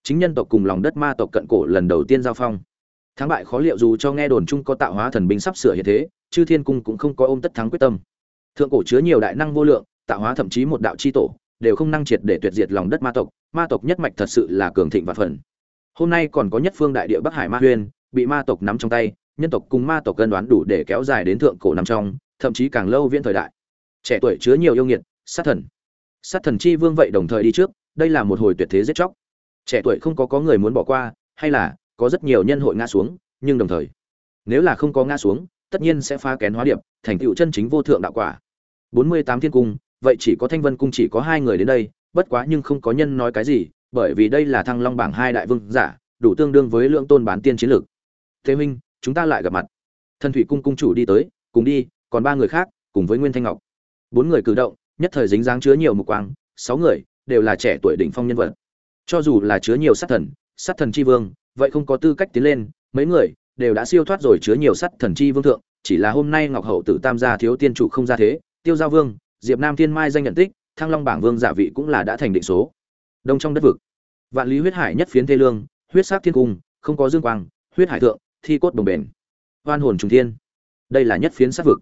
Chính nhân tộc cùng lòng đất ma tộc cận cổ lần đầu tiên giao phong thắng bại khó liệu dù cho nghe đồn chung có tạo hóa thần binh sắp sửa hiện thế, chư thiên cung cũng không có ôm tất thắng quyết tâm. Thượng cổ chứa nhiều đại năng vô lượng, tạo hóa thậm chí một đạo chi tổ, đều không năng triệt để tuyệt diệt lòng đất ma tộc ma tộc nhất mạch thật sự là cường thịnh và phần hôm nay còn có nhất phương đại địa bắc hải ma huyên, bị ma tộc nắm trong tay, nhân tộc cùng ma tộc cân đoán đủ để kéo dài đến thượng cổ nằm trong, thậm chí càng lâu viễn thời đại. Trẻ tuổi chứa nhiều yêu nghiệt, sát thần. Sát thần chi vương vậy đồng thời đi trước, đây là một hồi tuyệt thế giết chóc. Trẻ tuổi không có có người muốn bỏ qua, hay là có rất nhiều nhân hội ngã xuống, nhưng đồng thời, nếu là không có ngã xuống, tất nhiên sẽ phá kén hóa điệp, thành tựu chân chính vô thượng đạo quả. Bốn mươi tám thiên cung, vậy chỉ có thanh vân cung chỉ có hai người đến đây, bất quá nhưng không có nhân nói cái gì, bởi vì đây là thăng long bảng hai đại vương giả, đủ tương đương với lượng tôn bán tiên chiến lược. Thế huynh, chúng ta lại gặp mặt. Thần thủy cung cung chủ đi tới, cùng đi, còn ba người khác, cùng với nguyên thanh ngọc. Bốn người cử động, nhất thời dính dáng chứa nhiều mục quang, sáu người đều là trẻ tuổi đỉnh phong nhân vật. Cho dù là chứa nhiều sát thần sát thần chi vương vậy không có tư cách tiến lên, mấy người đều đã siêu thoát rồi chứa nhiều sắt thần chi vương thượng, chỉ là hôm nay ngọc hậu tử tam gia thiếu tiên chủ không ra thế, tiêu giao vương, diệp nam thiên mai danh nhận tích, thăng long bảng vương giả vị cũng là đã thành định số. Đông trong đất vực, vạn lý huyết hải nhất phiến thê lương, huyết sắc thiên cung, không có dương quang, huyết hải thượng, thi cốt đồng bền. Hoan hồn trùng thiên. Đây là nhất phiến sát vực.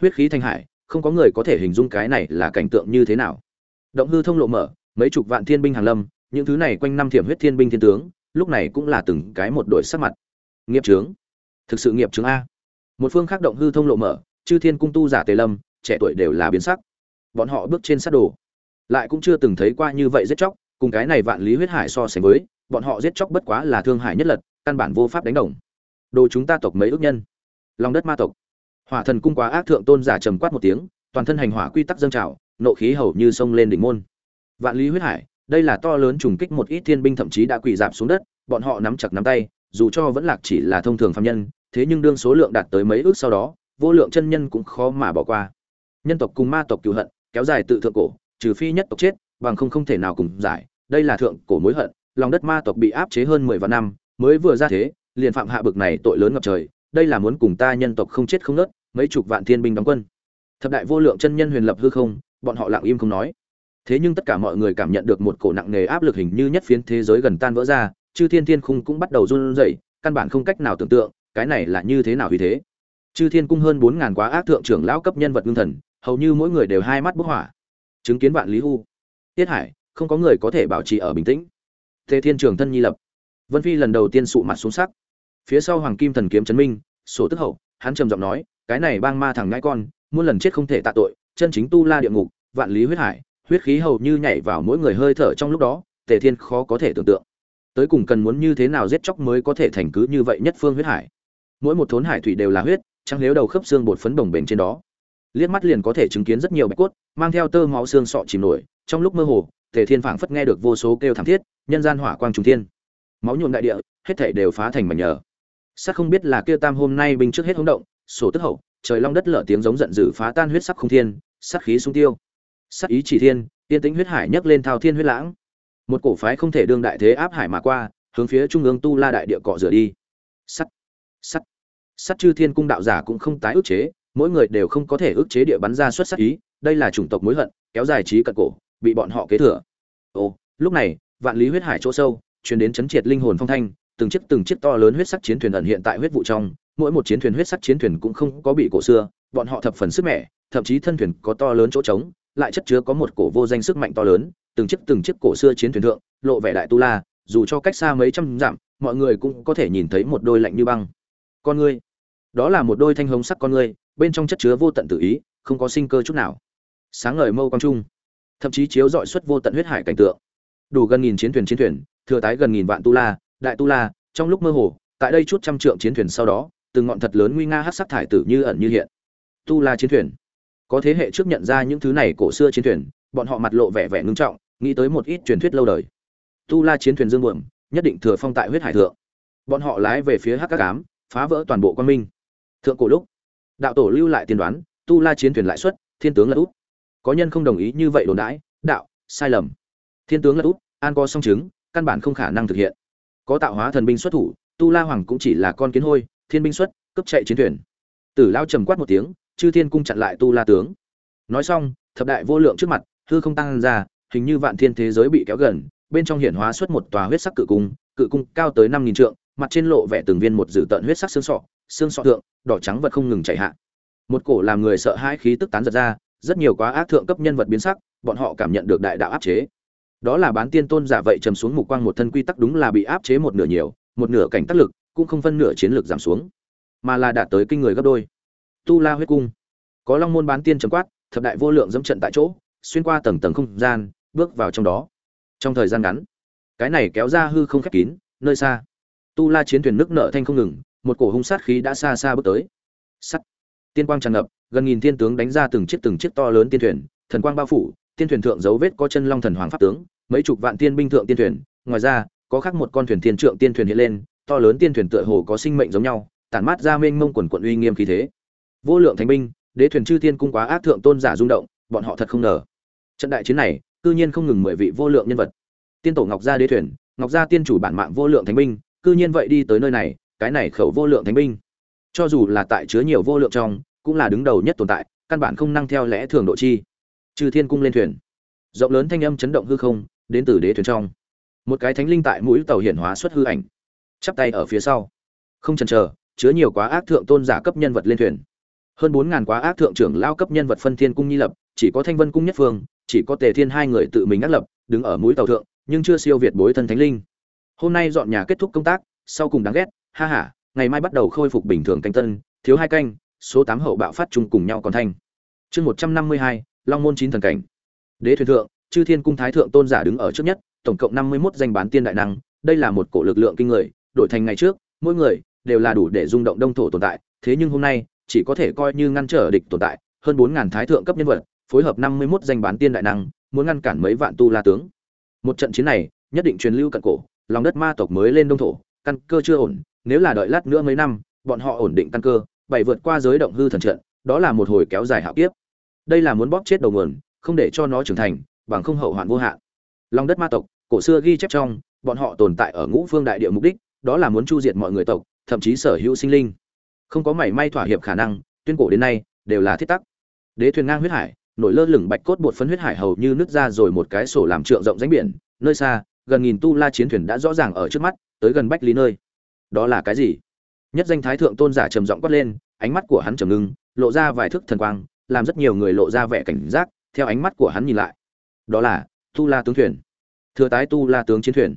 Huyết khí thanh hải, không có người có thể hình dung cái này là cảnh tượng như thế nào. Động hư thông lộ mở, mấy chục vạn thiên binh hàng lâm, những thứ này quanh năm thiểm huyết thiên binh thiên tướng lúc này cũng là từng cái một đội sắc mặt. Nghiệp trướng thực sự nghiệp trướng a. Một phương khác động hư thông lộ mở, chư thiên cung tu giả tề lâm, trẻ tuổi đều là biến sắc. Bọn họ bước trên sát đồ. Lại cũng chưa từng thấy qua như vậy giết chóc, cùng cái này vạn lý huyết hải so sánh với, bọn họ giết chóc bất quá là thương hải nhất lật, căn bản vô pháp đánh đồng. Đồ chúng ta tộc mấy ước nhân. Lòng đất ma tộc. Hỏa thần cung quá ác thượng tôn giả trầm quát một tiếng, toàn thân hành hỏa quy tắc dâng trào, nộ khí hầu như sông lên đỉnh môn. Vạn lý huyết hải đây là to lớn trùng kích một ít thiên binh thậm chí đã quỳ dạp xuống đất, bọn họ nắm chặt nắm tay, dù cho vẫn lạc chỉ là thông thường phạm nhân, thế nhưng đương số lượng đạt tới mấy ước sau đó, vô lượng chân nhân cũng khó mà bỏ qua. Nhân tộc cùng ma tộc cựu hận, kéo dài tự thượng cổ, trừ phi nhất tộc chết, bằng không không thể nào cùng giải. Đây là thượng cổ mối hận, lòng đất ma tộc bị áp chế hơn mười vạn năm, mới vừa ra thế, liền phạm hạ bực này tội lớn ngập trời. Đây là muốn cùng ta nhân tộc không chết không nớt, mấy chục vạn thiên binh đóng quân. Thập đại vô lượng chân nhân huyền lập hư không, bọn họ lặng im không nói thế nhưng tất cả mọi người cảm nhận được một cổ nặng nề áp lực hình như nhất phiến thế giới gần tan vỡ ra, chư thiên thiên khung cũng bắt đầu run rẩy, căn bản không cách nào tưởng tượng, cái này là như thế nào vì thế. Chư thiên cung hơn bốn ngàn quá ác thượng trưởng lão cấp nhân vật ngưng thần, hầu như mỗi người đều hai mắt bốc hỏa. Chứng kiến vạn lý hu tiết hải, không có người có thể bảo trì ở bình tĩnh. Thế thiên trường thân nhi lập. Vân phi lần đầu tiên sụ mặt xuống sắc. Phía sau hoàng kim thần kiếm chấn minh, sổ tức hậu, hắn trầm giọng nói, cái này bang ma thằng ngãi con, muôn lần chết không thể tạ tội, chân chính tu la địa ngục, vạn lý huyết hải huyết khí hầu như nhảy vào mỗi người hơi thở trong lúc đó, tề thiên khó có thể tưởng tượng. Tới cùng cần muốn như thế nào giết chóc mới có thể thành cứ như vậy nhất phương huyết hải? Mỗi một thốn hải thủy đều là huyết, trăng nếu đầu khớp xương bột phấn đồng bềnh trên đó. Liếc mắt liền có thể chứng kiến rất nhiều bạch cốt, mang theo tơ máu xương sọ chìm nổi, trong lúc mơ hồ, tề thiên phảng phất nghe được vô số kêu thảm thiết, nhân gian hỏa quang trùng thiên. Máu nhuộm đại địa, hết thể đều phá thành mảnh nhờ sắc không biết là kia tam hôm nay binh trước hết hống động, sổ tức hậu, trời long đất lở tiếng giống giận dữ phá tan huyết sắc không thiên, sắc khí sung tiêu sắc ý chỉ thiên, tiên tĩnh huyết hải nhấc lên thao thiên huyết lãng. Một cổ phái không thể đương đại thế áp hải mà qua, hướng phía trung ương tu la đại địa cọ rửa đi. Sắt sắt sắt chư thiên cung đạo giả cũng không tái ức chế, mỗi người đều không có thể ức chế địa bắn ra xuất sắc ý, đây là chủng tộc mối hận, kéo dài trí cận cổ, bị bọn họ kế thừa. Ồ, lúc này, vạn lý huyết hải chỗ sâu, truyền đến chấn triệt linh hồn phong thanh, từng chiếc từng chiếc to lớn huyết sắc chiến thuyền ẩn hiện tại huyết vụ trong, mỗi một chiến thuyền huyết sắc chiến thuyền cũng không có bị cổ xưa, bọn họ thập phần sức mẻ, thậm chí thân thuyền có to lớn chỗ trống lại chất chứa có một cổ vô danh sức mạnh to lớn, từng chiếc từng chiếc cổ xưa chiến thuyền thượng, lộ vẻ đại tu la, dù cho cách xa mấy trăm dặm, mọi người cũng có thể nhìn thấy một đôi lạnh như băng. Con ngươi. Đó là một đôi thanh hồng sắc con ngươi, bên trong chất chứa vô tận tự ý, không có sinh cơ chút nào. Sáng ngời mâu quang trung. Thậm chí chiếu dọi xuất vô tận huyết hải cảnh tượng. Đủ gần nghìn chiến thuyền chiến thuyền, thừa tái gần nghìn vạn tu la, đại tu la, trong lúc mơ hồ, tại đây chút trăm trượng chiến thuyền sau đó, từng ngọn thật lớn nguy nga hát sắc thải tử như ẩn như hiện. Tu la chiến thuyền có thế hệ trước nhận ra những thứ này cổ xưa chiến thuyền, bọn họ mặt lộ vẻ vẻ ngưng trọng, nghĩ tới một ít truyền thuyết lâu đời. Tu la chiến thuyền dương buồm, nhất định thừa phong tại huyết hải thượng. Bọn họ lái về phía hắc các cám phá vỡ toàn bộ quan minh. Thượng cổ lúc, đạo tổ lưu lại tiên đoán, tu la chiến thuyền lãi xuất, thiên tướng lật út có nhân không đồng ý như vậy đồn đãi, đạo, sai lầm. Thiên tướng lật út an co song chứng, căn bản không khả năng thực hiện. Có tạo hóa thần binh xuất thủ, tu la hoàng cũng chỉ là con kiến hôi, thiên binh xuất cấp chạy chiến thuyền. Tử lao trầm quát một tiếng chư thiên cung chặn lại tu la tướng. Nói xong, thập đại vô lượng trước mặt, hư không tăng ra, hình như vạn thiên thế giới bị kéo gần, bên trong hiển hóa xuất một tòa huyết sắc cự cung cự cung cao tới năm nghìn trượng, mặt trên lộ vẻ từng viên một dử tợn huyết sắc xương sọ xương sọ thượng, đỏ trắng vật không ngừng chảy hạ. Một cổ làm người sợ hãi khí tức tán giật ra, rất nhiều quá ác thượng cấp nhân vật biến sắc, bọn họ cảm nhận được đại đạo áp chế. Đó là bán tiên tôn giả vậy trầm xuống mục quang một thân quy tắc đúng là bị áp chế một nửa nhiều, một nửa cảnh tác lực, cũng không phân nửa chiến lược giảm xuống, mà là đạt tới kinh người gấp đôi tu la huyết cung. Có long môn bán tiên trầm quát, thập đại vô lượng dẫm trận tại chỗ, xuyên qua tầng tầng không gian, bước vào trong đó. Trong thời gian ngắn, cái này kéo ra hư không khép kín, nơi xa. Tu la chiến thuyền nước nợ thanh không ngừng, một cổ hung sát khí đã xa xa bước tới. Sắt. Tiên quang tràn ngập, gần nghìn tiên tướng đánh ra từng chiếc từng chiếc to lớn tiên thuyền, thần quang bao phủ, tiên thuyền thượng dấu vết có chân long thần hoàng pháp tướng, mấy chục vạn tiên binh thượng tiên thuyền, ngoài ra, có khác một con thuyền thiên trượng tiên thuyền hiện lên, to lớn tiên thuyền tựa hồ có sinh mệnh giống nhau, tản mát ra mênh mông quần quận uy nghiêm khí thế vô lượng thánh binh, đế thuyền chư thiên cung quá ác thượng tôn giả rung động, bọn họ thật không ngờ. Trận đại chiến này, cư nhiên không ngừng mười vị vô lượng nhân vật. Tiên tổ ngọc gia đế thuyền, ngọc gia tiên chủ bản mạng vô lượng thánh binh, cư nhiên vậy đi tới nơi này, cái này khẩu vô lượng thánh binh. Cho dù là tại chứa nhiều vô lượng trong, cũng là đứng đầu nhất tồn tại, căn bản không năng theo lẽ thường độ chi. Chư thiên cung lên thuyền. Rộng lớn thanh âm chấn động hư không, đến từ đế thuyền trong. Một cái thánh linh tại mũi tàu hiển hóa xuất hư ảnh, chắp tay ở phía sau. Không chần chờ, chứa nhiều quá ác thượng tôn giả cấp nhân vật lên thuyền hơn bốn ngàn quá ác thượng trưởng lao cấp nhân vật phân thiên cung nhi lập, chỉ có thanh vân cung nhất phương, chỉ có tề thiên hai người tự mình ác lập, đứng ở mũi tàu thượng, nhưng chưa siêu việt bối thân thánh linh. Hôm nay dọn nhà kết thúc công tác, sau cùng đáng ghét, ha ha, ngày mai bắt đầu khôi phục bình thường canh tân, thiếu hai canh, số tám hậu bạo phát chung cùng nhau còn thanh chương một trăm năm mươi hai, long môn chín thần cảnh. Đế thuyền thượng, chư thiên cung thái thượng tôn giả đứng ở trước nhất, tổng cộng năm mươi mốt danh bán tiên đại năng, đây là một cổ lực lượng kinh người, đổi thành ngày trước, mỗi người đều là đủ để rung động đông thổ tồn tại, thế nhưng hôm nay chỉ có thể coi như ngăn trở địch tồn tại, hơn bốn ngàn thái thượng cấp nhân vật, phối hợp năm mươi 51 danh bán tiên đại năng, muốn ngăn cản mấy vạn tu la tướng. Một trận chiến này, nhất định truyền lưu cận cổ, lòng đất ma tộc mới lên đông thổ, căn cơ chưa ổn, nếu là đợi lát nữa mấy năm, bọn họ ổn định căn cơ bảy vượt qua giới động hư thần trận, đó là một hồi kéo dài hạo kiếp. Đây là muốn bóp chết đầu nguồn, không để cho nó trưởng thành, bằng không hậu hoạn vô hạn. Lòng đất ma tộc, cổ xưa ghi chép trong, bọn họ tồn tại ở ngũ phương đại địa mục đích, đó là muốn chu diệt mọi người tộc, thậm chí sở hữu sinh linh không có mảy may thỏa hiệp khả năng, tuyên cổ đến nay đều là thiết tắc. Đế thuyền ngang huyết hải, nổi lơ lửng bạch cốt bột phấn huyết hải hầu như nứt ra rồi một cái sổ làm trượng rộng ránh biển, nơi xa, gần nghìn tu la chiến thuyền đã rõ ràng ở trước mắt, tới gần bách lý nơi. Đó là cái gì? Nhất danh thái thượng tôn giả trầm giọng quát lên, ánh mắt của hắn trầm ngưng, lộ ra vài thức thần quang, làm rất nhiều người lộ ra vẻ cảnh giác, theo ánh mắt của hắn nhìn lại. Đó là tu la tướng thuyền. Thừa tái tu la tướng chiến thuyền.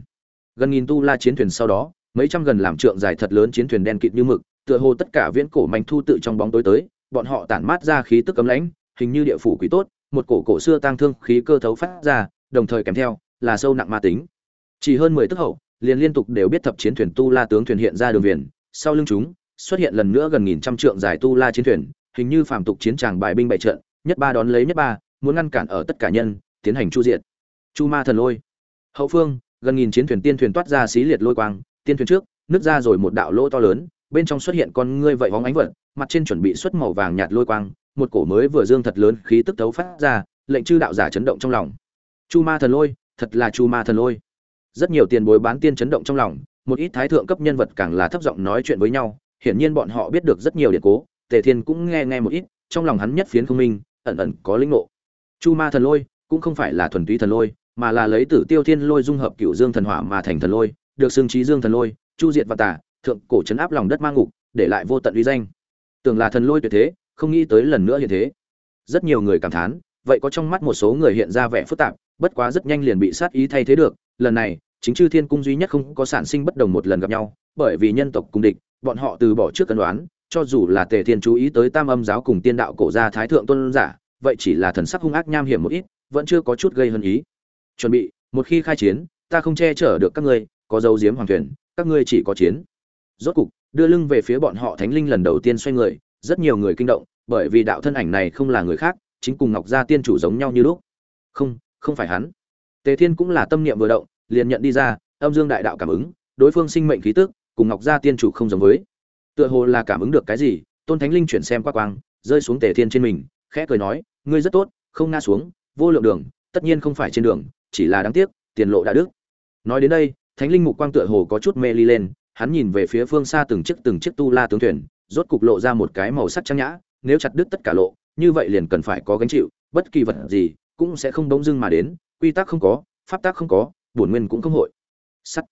Gần nghìn tu la chiến thuyền sau đó, mấy trăm gần làm trượng dài thật lớn chiến thuyền đen kịt như mực tựa hồ tất cả viễn cổ manh thu tự trong bóng tối tới, bọn họ tản mát ra khí tức cấm lãnh, hình như địa phủ quý tốt, một cổ cổ xưa tang thương khí cơ thấu phát ra, đồng thời kèm theo, là sâu nặng ma tính. Chỉ hơn mười tức hậu, liền liên tục đều biết thập chiến thuyền tu la tướng thuyền hiện ra đường viền, sau lưng chúng, xuất hiện lần nữa gần nghìn trăm trượng dài tu la chiến thuyền, hình như phàm tục chiến tràng bài binh bại trận, nhất ba đón lấy nhất ba, muốn ngăn cản ở tất cả nhân, tiến hành chu diện chu ma thần lôi. Hậu phương, gần nghìn chiến thuyền tiên thuyền toát ra xí liệt lôi quang, tiên thuyền trước, nứt ra rồi một đạo lỗ to lớn bên trong xuất hiện con ngươi vậy bóng ánh vật, mặt trên chuẩn bị xuất màu vàng nhạt lôi quang, một cổ mới vừa dương thật lớn khí tức tấu phát ra, lệnh chư đạo giả chấn động trong lòng. Chu ma thần lôi, thật là chu ma thần lôi. Rất nhiều tiền bối bán tiên chấn động trong lòng, một ít thái thượng cấp nhân vật càng là thấp giọng nói chuyện với nhau, hiển nhiên bọn họ biết được rất nhiều điện cố, tề thiên cũng nghe nghe một ít, trong lòng hắn nhất phiến không minh, ẩn ẩn có linh ngộ. Chu ma thần lôi, cũng không phải là thuần túy thần lôi, mà là lấy tử tiêu thiên lôi dung hợp cựu dương thần hỏa mà thành thần lôi, được xương trí dương thần lôi, chu diệt và tả thượng cổ chấn áp lòng đất mang ngục, để lại vô tận uy danh. Tưởng là thần lôi tuyệt thế, không nghĩ tới lần nữa hiện thế. Rất nhiều người cảm thán, vậy có trong mắt một số người hiện ra vẻ phức tạp, bất quá rất nhanh liền bị sát ý thay thế được. Lần này, chính chư thiên cung duy nhất không có sản sinh bất đồng một lần gặp nhau, bởi vì nhân tộc cùng địch, bọn họ từ bỏ trước cân đoán, cho dù là tề thiên chú ý tới tam âm giáo cùng tiên đạo cổ gia thái thượng tôn giả, vậy chỉ là thần sắc hung ác nham hiểm một ít, vẫn chưa có chút gây hấn ý. Chuẩn bị, một khi khai chiến, ta không che chở được các ngươi, có dấu diếm hoàng thuyền, các ngươi chỉ có chiến rốt cục, đưa lưng về phía bọn họ thánh linh lần đầu tiên xoay người, rất nhiều người kinh động, bởi vì đạo thân ảnh này không là người khác, chính cùng ngọc gia tiên chủ giống nhau như lúc. Không không phải hắn. Tề thiên cũng là tâm niệm vừa động, liền nhận đi ra, âm dương đại đạo cảm ứng, đối phương sinh mệnh khí tức, cùng ngọc gia tiên chủ không giống với. Tựa hồ là cảm ứng được cái gì, tôn thánh linh chuyển xem qua quang, rơi xuống tề thiên trên mình, khẽ cười nói, ngươi rất tốt, không ngã xuống, vô lượng đường, tất nhiên không phải trên đường, chỉ là đáng tiếc, tiền lộ đã đức nói đến đây, thánh linh mục quang tựa hồ có chút mê ly lên hắn nhìn về phía phương xa từng chiếc từng chiếc tu la tướng thuyền, rốt cục lộ ra một cái màu sắc trắng nhã, nếu chặt đứt tất cả lộ, như vậy liền cần phải có gánh chịu, bất kỳ vật gì cũng sẽ không bỗng dưng mà đến, quy tắc không có, pháp tắc không có, bổn nguyên cũng không hội. Sắt.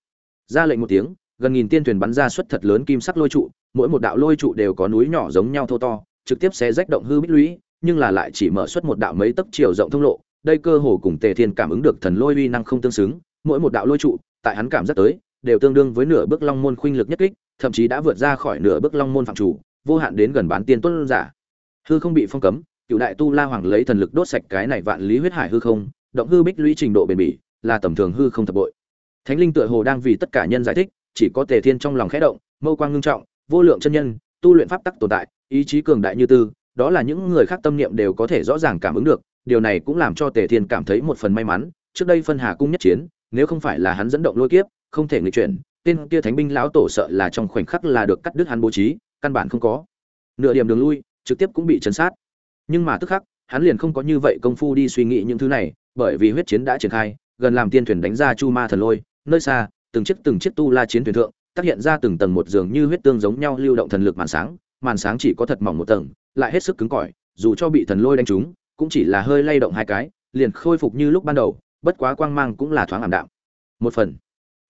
Ra lệnh một tiếng, gần nghìn tiên thuyền bắn ra suất thật lớn kim sắc lôi trụ, mỗi một đạo lôi trụ đều có núi nhỏ giống nhau thô to, trực tiếp sẽ rách động hư bích lũy, nhưng là lại chỉ mở xuất một đạo mấy tấc chiều rộng thông lộ, đây cơ hồ cùng tề thiên cảm ứng được thần lôi uy năng không tương xứng, mỗi một đạo lôi trụ, tại hắn cảm giác tới đều tương đương với nửa bước long môn khuynh lực nhất kích, thậm chí đã vượt ra khỏi nửa bước long môn phạm chủ, vô hạn đến gần bán tiên tuấn giả. Hư không bị phong cấm, cựu đại tu la hoàng lấy thần lực đốt sạch cái này vạn lý huyết hải hư không, động hư bích lũy trình độ bền bỉ, là tầm thường hư không thập bội. Thánh linh tựa hồ đang vì tất cả nhân giải thích, chỉ có tề thiên trong lòng khẽ động, mâu quang ngưng trọng, vô lượng chân nhân, tu luyện pháp tắc tồn tại, ý chí cường đại như tư, đó là những người khác tâm niệm đều có thể rõ ràng cảm ứng được, điều này cũng làm cho tề thiên cảm thấy một phần may mắn, trước đây phân hà cung nhất chiến, nếu không phải là hắn dẫn động lôi kiếp không thể người chuyển, tên kia thánh binh lão tổ sợ là trong khoảnh khắc là được cắt đứt hắn bố trí, căn bản không có. Nửa điểm đường lui, trực tiếp cũng bị chấn sát. Nhưng mà tức khắc, hắn liền không có như vậy công phu đi suy nghĩ những thứ này, bởi vì huyết chiến đã triển khai, gần làm tiên thuyền đánh ra chu ma thần lôi, nơi xa, từng chiếc từng chiếc tu la chiến thuyền thượng, tác hiện ra từng tầng một giường như huyết tương giống nhau lưu động thần lực màn sáng màn sáng chỉ có thật mỏng một tầng, lại hết sức cứng cỏi, dù cho bị thần lôi đánh trúng, cũng chỉ là hơi lay động hai cái, liền khôi phục như lúc ban đầu, bất quá quang mang cũng là thoáng ảm đạm. Một phần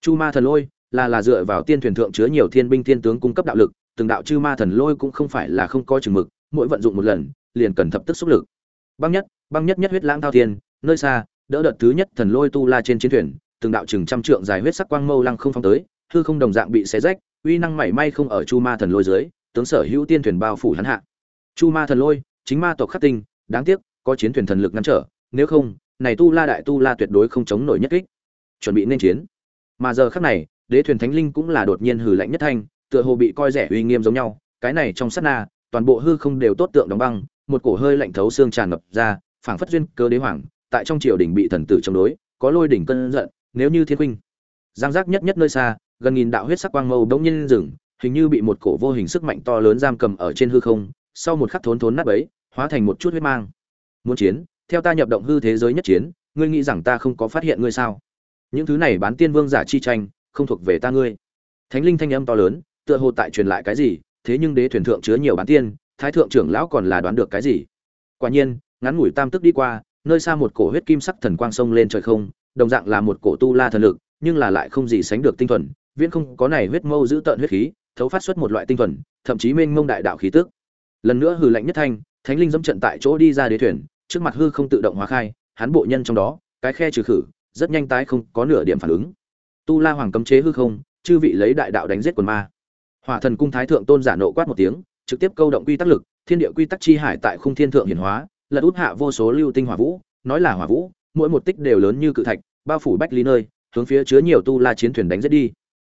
chu ma thần lôi, là là dựa vào tiên thuyền thượng chứa nhiều thiên binh thiên tướng cung cấp đạo lực, từng đạo chư ma thần lôi cũng không phải là không có chừng mực, mỗi vận dụng một lần, liền cần thập tức xúc lực. Băng nhất băng nhất nhất huyết lãng thao thiên, nơi xa, đỡ đợt thứ nhất thần lôi tu la trên chiến thuyền, từng đạo chừng trăm trượng dài huyết sắc quang mâu lăng không phong tới, hư không đồng dạng bị xé rách, uy năng mảy may không ở chu ma thần lôi dưới, tướng sở hữu tiên thuyền bao phủ hắn hạ. Chu ma thần lôi, chính ma tộc khắc tinh, đáng tiếc, có chiến thuyền thần lực ngăn trở, nếu không, này tu la đại tu la tuyệt đối không chống nổi nhất kích. Chuẩn bị nên chiến mà giờ khắc này, đế thuyền thánh linh cũng là đột nhiên hừ lạnh nhất thanh, tựa hồ bị coi rẻ uy nghiêm giống nhau. Cái này trong sát na, toàn bộ hư không đều tốt tượng đóng băng, một cổ hơi lạnh thấu xương tràn ngập ra, phảng phất duyên cơ đế hoàng, tại trong triều đình bị thần tử chống đối, có lôi đỉnh cơn giận, nếu như thiên huynh giang giác nhất nhất nơi xa, gần nghìn đạo huyết sắc quang mâu bỗng nhiên rừng hình như bị một cổ vô hình sức mạnh to lớn giam cầm ở trên hư không, sau một khắc thốn thốn nát bấy, hóa thành một chút huyết mang. Muốn chiến, theo ta nhập động hư thế giới nhất chiến, ngươi nghĩ rằng ta không có phát hiện ngươi sao? Những thứ này bán tiên vương giả chi tranh, không thuộc về ta ngươi. Thánh linh thanh âm to lớn, tựa hồ tại truyền lại cái gì, thế nhưng đế thuyền thượng chứa nhiều bán tiên, thái thượng trưởng lão còn là đoán được cái gì? Quả nhiên, ngắn ngủi tam tức đi qua, nơi xa một cổ huyết kim sắc thần quang sông lên trời không, đồng dạng là một cổ tu la thần lực, nhưng là lại không gì sánh được tinh thuần, viễn không có này huyết mâu giữ tợn huyết khí, thấu phát xuất một loại tinh thuần, thậm chí mênh mông đại đạo khí tức. Lần nữa hừ lạnh nhất thanh, thánh linh dẫm trận tại chỗ đi ra đế thuyền, trước mặt hư không tự động hóa khai, hắn bộ nhân trong đó, cái khe trừ khử rất nhanh tái không có nửa điểm phản ứng. Tu la hoàng cấm chế hư không, chư vị lấy đại đạo đánh giết quần ma. Hỏa thần cung thái thượng tôn giả nộ quát một tiếng, trực tiếp câu động quy tắc lực, thiên địa quy tắc chi hải tại khung thiên thượng hiển hóa, lật út hạ vô số lưu tinh hỏa vũ, nói là hỏa vũ, mỗi một tích đều lớn như cự thạch, bao phủ bách lý nơi, hướng phía chứa nhiều tu la chiến thuyền đánh giết đi.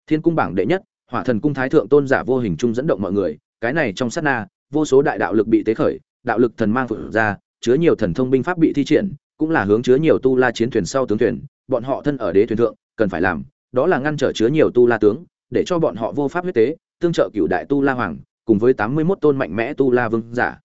Thiên cung bảng đệ nhất, hỏa thần cung thái thượng tôn giả vô hình trung dẫn động mọi người, cái này trong sát na, vô số đại đạo lực bị tế khởi, đạo lực thần mang phụ ra, chứa nhiều thần thông binh pháp bị thi triển cũng là hướng chứa nhiều tu la chiến thuyền sau tướng thuyền, bọn họ thân ở đế thuyền thượng, cần phải làm, đó là ngăn trở chứa nhiều tu la tướng, để cho bọn họ vô pháp huyết tế, tương trợ cựu đại tu la hoàng, cùng với tám mươi 81 tôn mạnh mẽ tu la vương giả.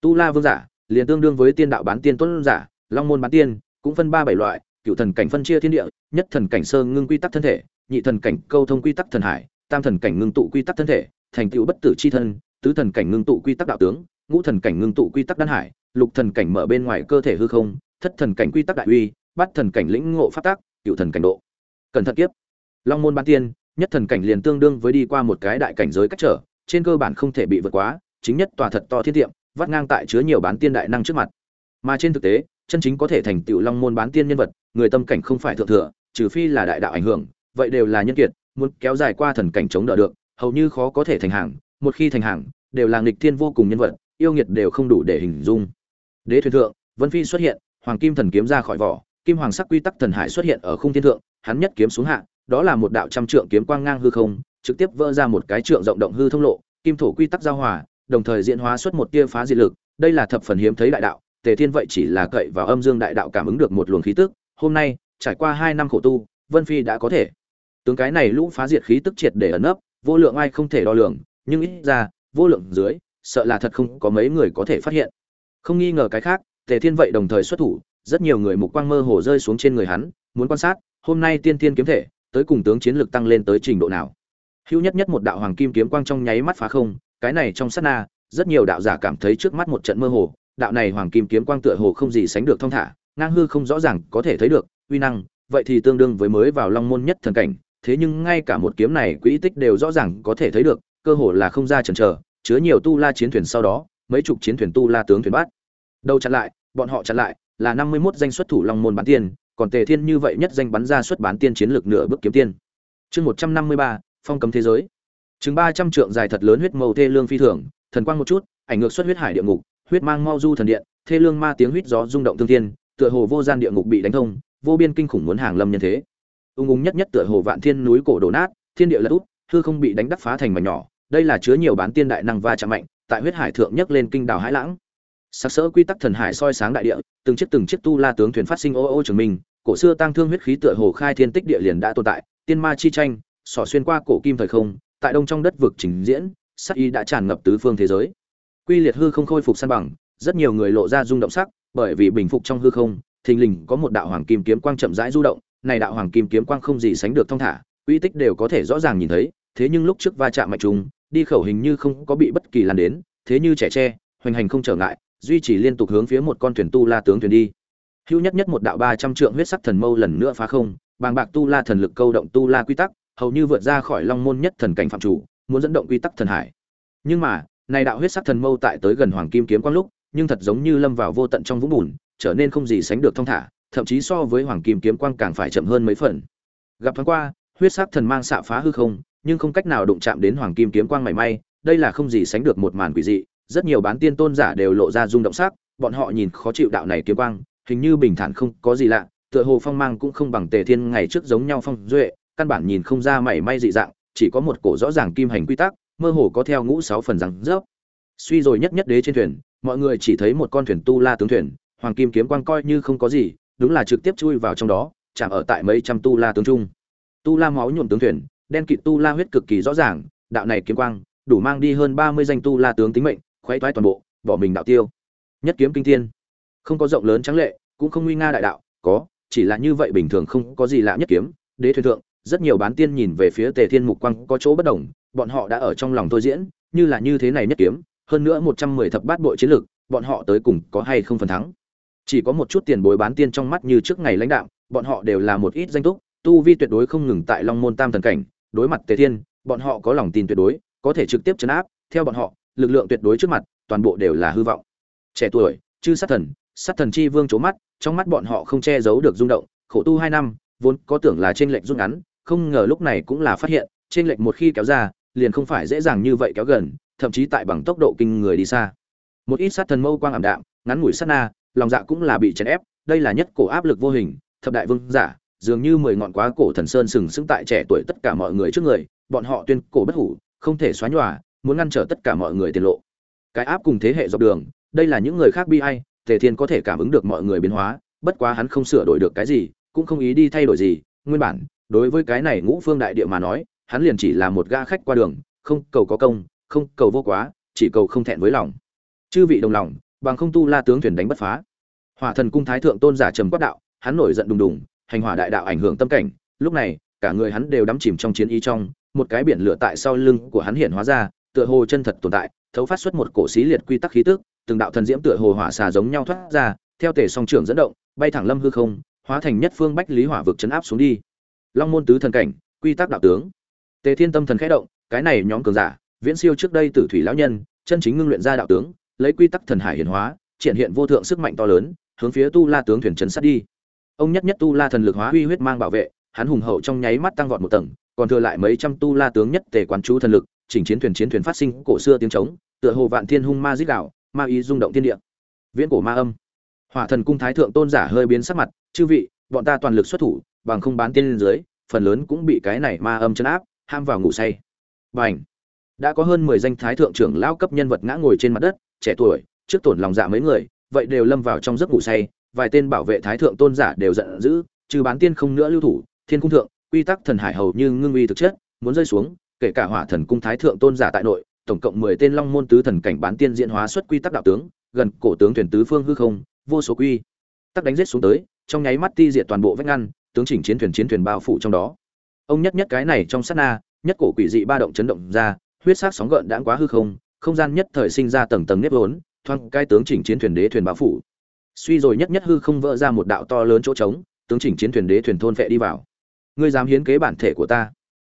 Tu la vương giả, liền tương đương với tiên đạo bán tiên tôn giả, long môn bán tiên, cũng phân ba bảy loại cựu thần cảnh phân chia thiên địa, nhất thần cảnh sơ ngưng quy tắc thân thể, nhị thần cảnh câu thông quy tắc thần hải, tam thần cảnh ngưng tụ quy tắc thân thể, thành tựu bất tử chi thân, tứ thần cảnh ngưng tụ quy tắc đạo tướng, ngũ thần cảnh ngưng tụ quy tắc đan hải, lục thần cảnh mở bên ngoài cơ thể hư không thất thần cảnh quy tắc đại uy, bát thần cảnh lĩnh ngộ phát tác cựu thần cảnh độ. Cẩn thận tiếp. Long môn bán tiên, nhất thần cảnh liền tương đương với đi qua một cái đại cảnh giới cách trở, trên cơ bản không thể bị vượt quá, chính nhất tòa thật to thiên tiệm, vắt ngang tại chứa nhiều bán tiên đại năng trước mặt. Mà trên thực tế, chân chính có thể thành tựu long môn bán tiên nhân vật, người tâm cảnh không phải thượng thừa, trừ phi là đại đạo ảnh hưởng, vậy đều là nhân kiệt, muốn kéo dài qua thần cảnh chống đỡ được, hầu như khó có thể thành hàng, một khi thành hàng, đều là nghịch thiên vô cùng nhân vật, yêu nghiệt đều không đủ để hình dung. Đế thuyền thượng, vân phi xuất hiện hoàng kim thần kiếm ra khỏi vỏ, kim hoàng sắc quy tắc thần hải xuất hiện ở khung thiên thượng, hắn nhất kiếm xuống hạ, đó là một đạo trăm trượng kiếm quang ngang hư không, trực tiếp vỡ ra một cái trượng rộng động hư thông lộ, kim thổ quy tắc giao hòa, đồng thời diễn hóa xuất một tia phá diệt lực, đây là thập phần hiếm thấy đại đạo, tề thiên vậy chỉ là cậy vào âm dương đại đạo cảm ứng được một luồng khí tức, hôm nay, trải qua hai năm khổ tu, vân phi đã có thể. Tướng cái này lũ phá diệt khí tức triệt để ẩn nấp, vô lượng ai không thể đo lường, nhưng ít ra, vô lượng dưới, sợ là thật không có mấy người có thể phát hiện. Không nghi ngờ cái khác tề thiên vậy đồng thời xuất thủ, rất nhiều người mục quang mơ hồ rơi xuống trên người hắn, muốn quan sát, hôm nay tiên tiên kiếm thể, tới cùng tướng chiến lực tăng lên tới trình độ nào. Hữu nhất nhất một đạo hoàng kim kiếm quang trong nháy mắt phá không, cái này trong sát na, rất nhiều đạo giả cảm thấy trước mắt một trận mơ hồ, đạo này hoàng kim kiếm quang tựa hồ không gì sánh được thông thả, ngang hư không rõ ràng có thể thấy được, uy năng, vậy thì tương đương với mới vào long môn nhất thần cảnh, thế nhưng ngay cả một kiếm này quỹ tích đều rõ ràng có thể thấy được, cơ hồ là không ra chần chờ, chứa nhiều tu la chiến thuyền sau đó, mấy chục chiến thuyền tu la tướng thuyền bắt đầu chặn lại, bọn họ chặn lại, là năm mươi 51 danh xuất thủ long môn bán tiên còn tề thiên như vậy nhất danh bắn ra xuất bán tiên chiến lược nửa bước kiếm tiên. Chương một trăm năm mươi ba, phong cấm thế giới. Chừng ba trăm trượng dài thật lớn huyết màu thê lương phi thường, thần quang một chút, ảnh ngược xuất huyết hải địa ngục, huyết mang mau du thần điện, thê lương ma tiếng huyết gió rung động thương thiên, tựa hồ vô gian địa ngục bị đánh thông, vô biên kinh khủng muốn hàng lâm nhân thế. Ung ung nhất nhất tựa hồ vạn thiên núi cổ đổ nát, thiên địa lật út hư không bị đánh đắc phá thành mảnh nhỏ, đây là chứa nhiều bán tiên đại năng va chạm mạnh, tại huyết hải thượng nhấc lên kinh đảo hải lãng sắc sỡ quy tắc thần hải soi sáng đại địa, từng chiếc từng chiếc tu la tướng thuyền phát sinh ô ô trường minh cổ xưa tăng thương huyết khí tựa hồ khai thiên tích địa liền đã tồn tại, tiên ma chi tranh xỏ xuyên qua cổ kim thời không, tại đông trong đất vực trình diễn, sắc y đã tràn ngập tứ phương thế giới. Quy liệt hư không khôi phục san bằng, rất nhiều người lộ ra rung động sắc, bởi vì bình phục trong hư không, thình lình có một đạo hoàng kim kiếm quang chậm rãi du động, này đạo hoàng kim kiếm quang không gì sánh được thông thả, uy tích đều có thể rõ ràng nhìn thấy, thế nhưng lúc trước va chạm mạnh trùng, đi khẩu hình như không có bị bất kỳ lan đến, thế như trẻ tre, hoành hành không trở ngại duy trì liên tục hướng phía một con thuyền tu la tướng thuyền đi. Hữu nhất nhất một đạo ba trăm trượng huyết sắc thần mâu lần nữa phá không, bàng bạc tu la thần lực câu động tu la quy tắc, hầu như vượt ra khỏi long môn nhất thần cảnh phạm chủ, muốn dẫn động quy tắc thần hải. Nhưng mà, này đạo huyết sắc thần mâu tại tới gần hoàng kim kiếm quang lúc, nhưng thật giống như lâm vào vô tận trong vũng bùn, trở nên không gì sánh được thông thả, thậm chí so với hoàng kim kiếm quang càng phải chậm hơn mấy phần. Gặp thoáng qua, huyết sắc thần mang xạ phá hư không, nhưng không cách nào đụng chạm đến hoàng kim kiếm quang mảy may, đây là không gì sánh được một màn quỷ dị rất nhiều bán tiên tôn giả đều lộ ra rung động sắc, bọn họ nhìn khó chịu đạo này kiếm quang, hình như bình thản không có gì lạ, tựa hồ phong mang cũng không bằng tề thiên ngày trước giống nhau phong duệ, căn bản nhìn không ra mảy may dị dạng, chỉ có một cổ rõ ràng kim hành quy tắc, mơ hồ có theo ngũ sáu phần rằng rớp. Suy rồi nhất nhất đế trên thuyền, mọi người chỉ thấy một con thuyền tu la tướng thuyền, hoàng kim kiếm quang coi như không có gì, đúng là trực tiếp chui vào trong đó, chạm ở tại mấy trăm tu la tướng trung. Tu la máu nhuộm tướng thuyền, đen kịt tu la huyết cực kỳ rõ ràng, đạo này kiếm quang đủ mang đi hơn ba mươi danh tu la tướng tính mệnh khoe toái toàn bộ, bỏ mình đạo tiêu. Nhất kiếm kinh thiên. Không có rộng lớn trắng lệ, cũng không nguy nga đại đạo, có, chỉ là như vậy bình thường không có gì lạ nhất kiếm. Đế thuyền thượng, rất nhiều bán tiên nhìn về phía tề thiên mục quang có chỗ bất đồng, bọn họ đã ở trong lòng tôi diễn, như là như thế này nhất kiếm, hơn nữa một trăm mười thập bát bộ chiến lược bọn họ tới cùng có hay không phần thắng. Chỉ có một chút tiền bối bán tiên trong mắt như trước ngày lãnh đạo, bọn họ đều là một ít danh túc, tu vi tuyệt đối không ngừng tại long môn tam thần cảnh. Đối mặt tề thiên, bọn họ có lòng tin tuyệt đối, có thể trực tiếp chấn áp, theo bọn họ lực lượng tuyệt đối trước mặt, toàn bộ đều là hư vọng. Trẻ tuổi, chư sát thần sát thần chi vương c mắt, trong mắt bọn họ không che giấu được rung động, khổ tu hai năm, vốn có tưởng là trên lệnh rút ngắn, không ngờ lúc này cũng là phát hiện trên lệnh một khi kéo ra, liền không phải dễ dàng như vậy kéo gần, thậm chí tại bằng tốc độ kinh người đi xa. Một ít sát thần mâu quang ảm đạm, ngắn ngủi sát na, lòng dạ cũng là bị chèn ép, đây là nhất cổ áp lực vô hình, thập đại vương giả, dường như mười ngọn quá cổ thần sơn sừng sững tại trẻ tuổi tất cả mọi người trước người, bọn họ tuyên cổ bất hủ, không thể xóa nhòa muốn ngăn trở tất cả mọi người tiền lộ. Cái áp cùng thế hệ dọc đường, đây là những người khác bi ai, tề thiên có thể cảm ứng được mọi người biến hóa, bất quá hắn không sửa đổi được cái gì, cũng không ý đi thay đổi gì. Nguyên bản, đối với cái này ngũ phương đại địa mà nói, hắn liền chỉ là một ga khách qua đường, không cầu có công, không cầu vô quá, chỉ cầu không thẹn với lòng. Chư vị đồng lòng, bằng không tu la tướng thuyền đánh bất phá. Hỏa thần cung thái thượng tôn giả trầm quát đạo, hắn nổi giận đùng đùng, hành hỏa đại đạo ảnh hưởng tâm cảnh. Lúc này, cả người hắn đều đắm chìm trong chiến ý trong, một cái biển lửa tại sau lưng của hắn hiện hóa ra tựa hồ chân thật tồn tại, thấu phát xuất một cổ xí liệt quy tắc khí tức, từng đạo thần diễm tựa hồ hỏa xà giống nhau thoát ra, theo tể song trưởng dẫn động, bay thẳng lâm hư không, hóa thành nhất phương bách lý hỏa vực chấn áp xuống đi. Long môn tứ thần cảnh, quy tắc đạo tướng. Tề thiên tâm thần khẽ động, cái này nhóm cường giả, viễn siêu trước đây tử thủy lão nhân, chân chính ngưng luyện ra đạo tướng, lấy quy tắc thần hải hiển hóa, triển hiện vô thượng sức mạnh to lớn, hướng phía tu la tướng thuyền chấn sát đi. Ông nhất nhất tu la thần lực hóa uy huyết mang bảo vệ, hắn hùng hậu trong nháy mắt tăng vọt một tầng, còn thừa lại mấy trăm tu la tướng nhất tề quán chú thần lực chỉnh chiến thuyền chiến thuyền phát sinh cổ xưa tiếng trống, tựa hồ vạn thiên hung ma dích đạo ma ý rung động thiên địa. Viễn cổ ma âm. Hỏa thần cung thái thượng tôn giả hơi biến sắc mặt, chư vị, bọn ta toàn lực xuất thủ, bằng không bán tiên lên dưới, phần lớn cũng bị cái này ma âm chấn áp, ham vào ngủ say. Bành! Đã có hơn mười danh thái thượng trưởng lão cấp nhân vật ngã ngồi trên mặt đất, trẻ tuổi, trước tổn lòng dạ mấy người, vậy đều lâm vào trong giấc ngủ say, vài tên bảo vệ thái thượng tôn giả đều giận dữ, trừ bán tiên không nữa lưu thủ, thiên cung thượng, quy tắc thần hải hầu như ngưng uy thực chất, muốn rơi xuống kể cả hỏa thần cung thái thượng tôn giả tại nội, tổng cộng mười tên long môn tứ thần cảnh bán tiên diễn hóa xuất quy tắc đạo tướng, gần cổ tướng thuyền tứ phương hư không, vô số quy tắc đánh giết xuống tới, trong nháy mắt ti diệt toàn bộ vách ngăn, tướng chỉnh chiến thuyền chiến thuyền bao phủ trong đó. Ông nhất nhất cái này trong sát na, nhất cổ quỷ dị ba động chấn động ra, huyết sắc sóng gợn đãng quá hư không không gian nhất thời sinh ra tầng tầng nếp vốn thoang cai tướng chỉnh chiến thuyền đế thuyền bao phủ. Suy rồi nhất nhất hư không vỡ ra một đạo to lớn chỗ trống, tướng chỉnh chiến thuyền đế thuyền thôn phệ đi vào. Ngươi dám hiến kế bản thể của ta.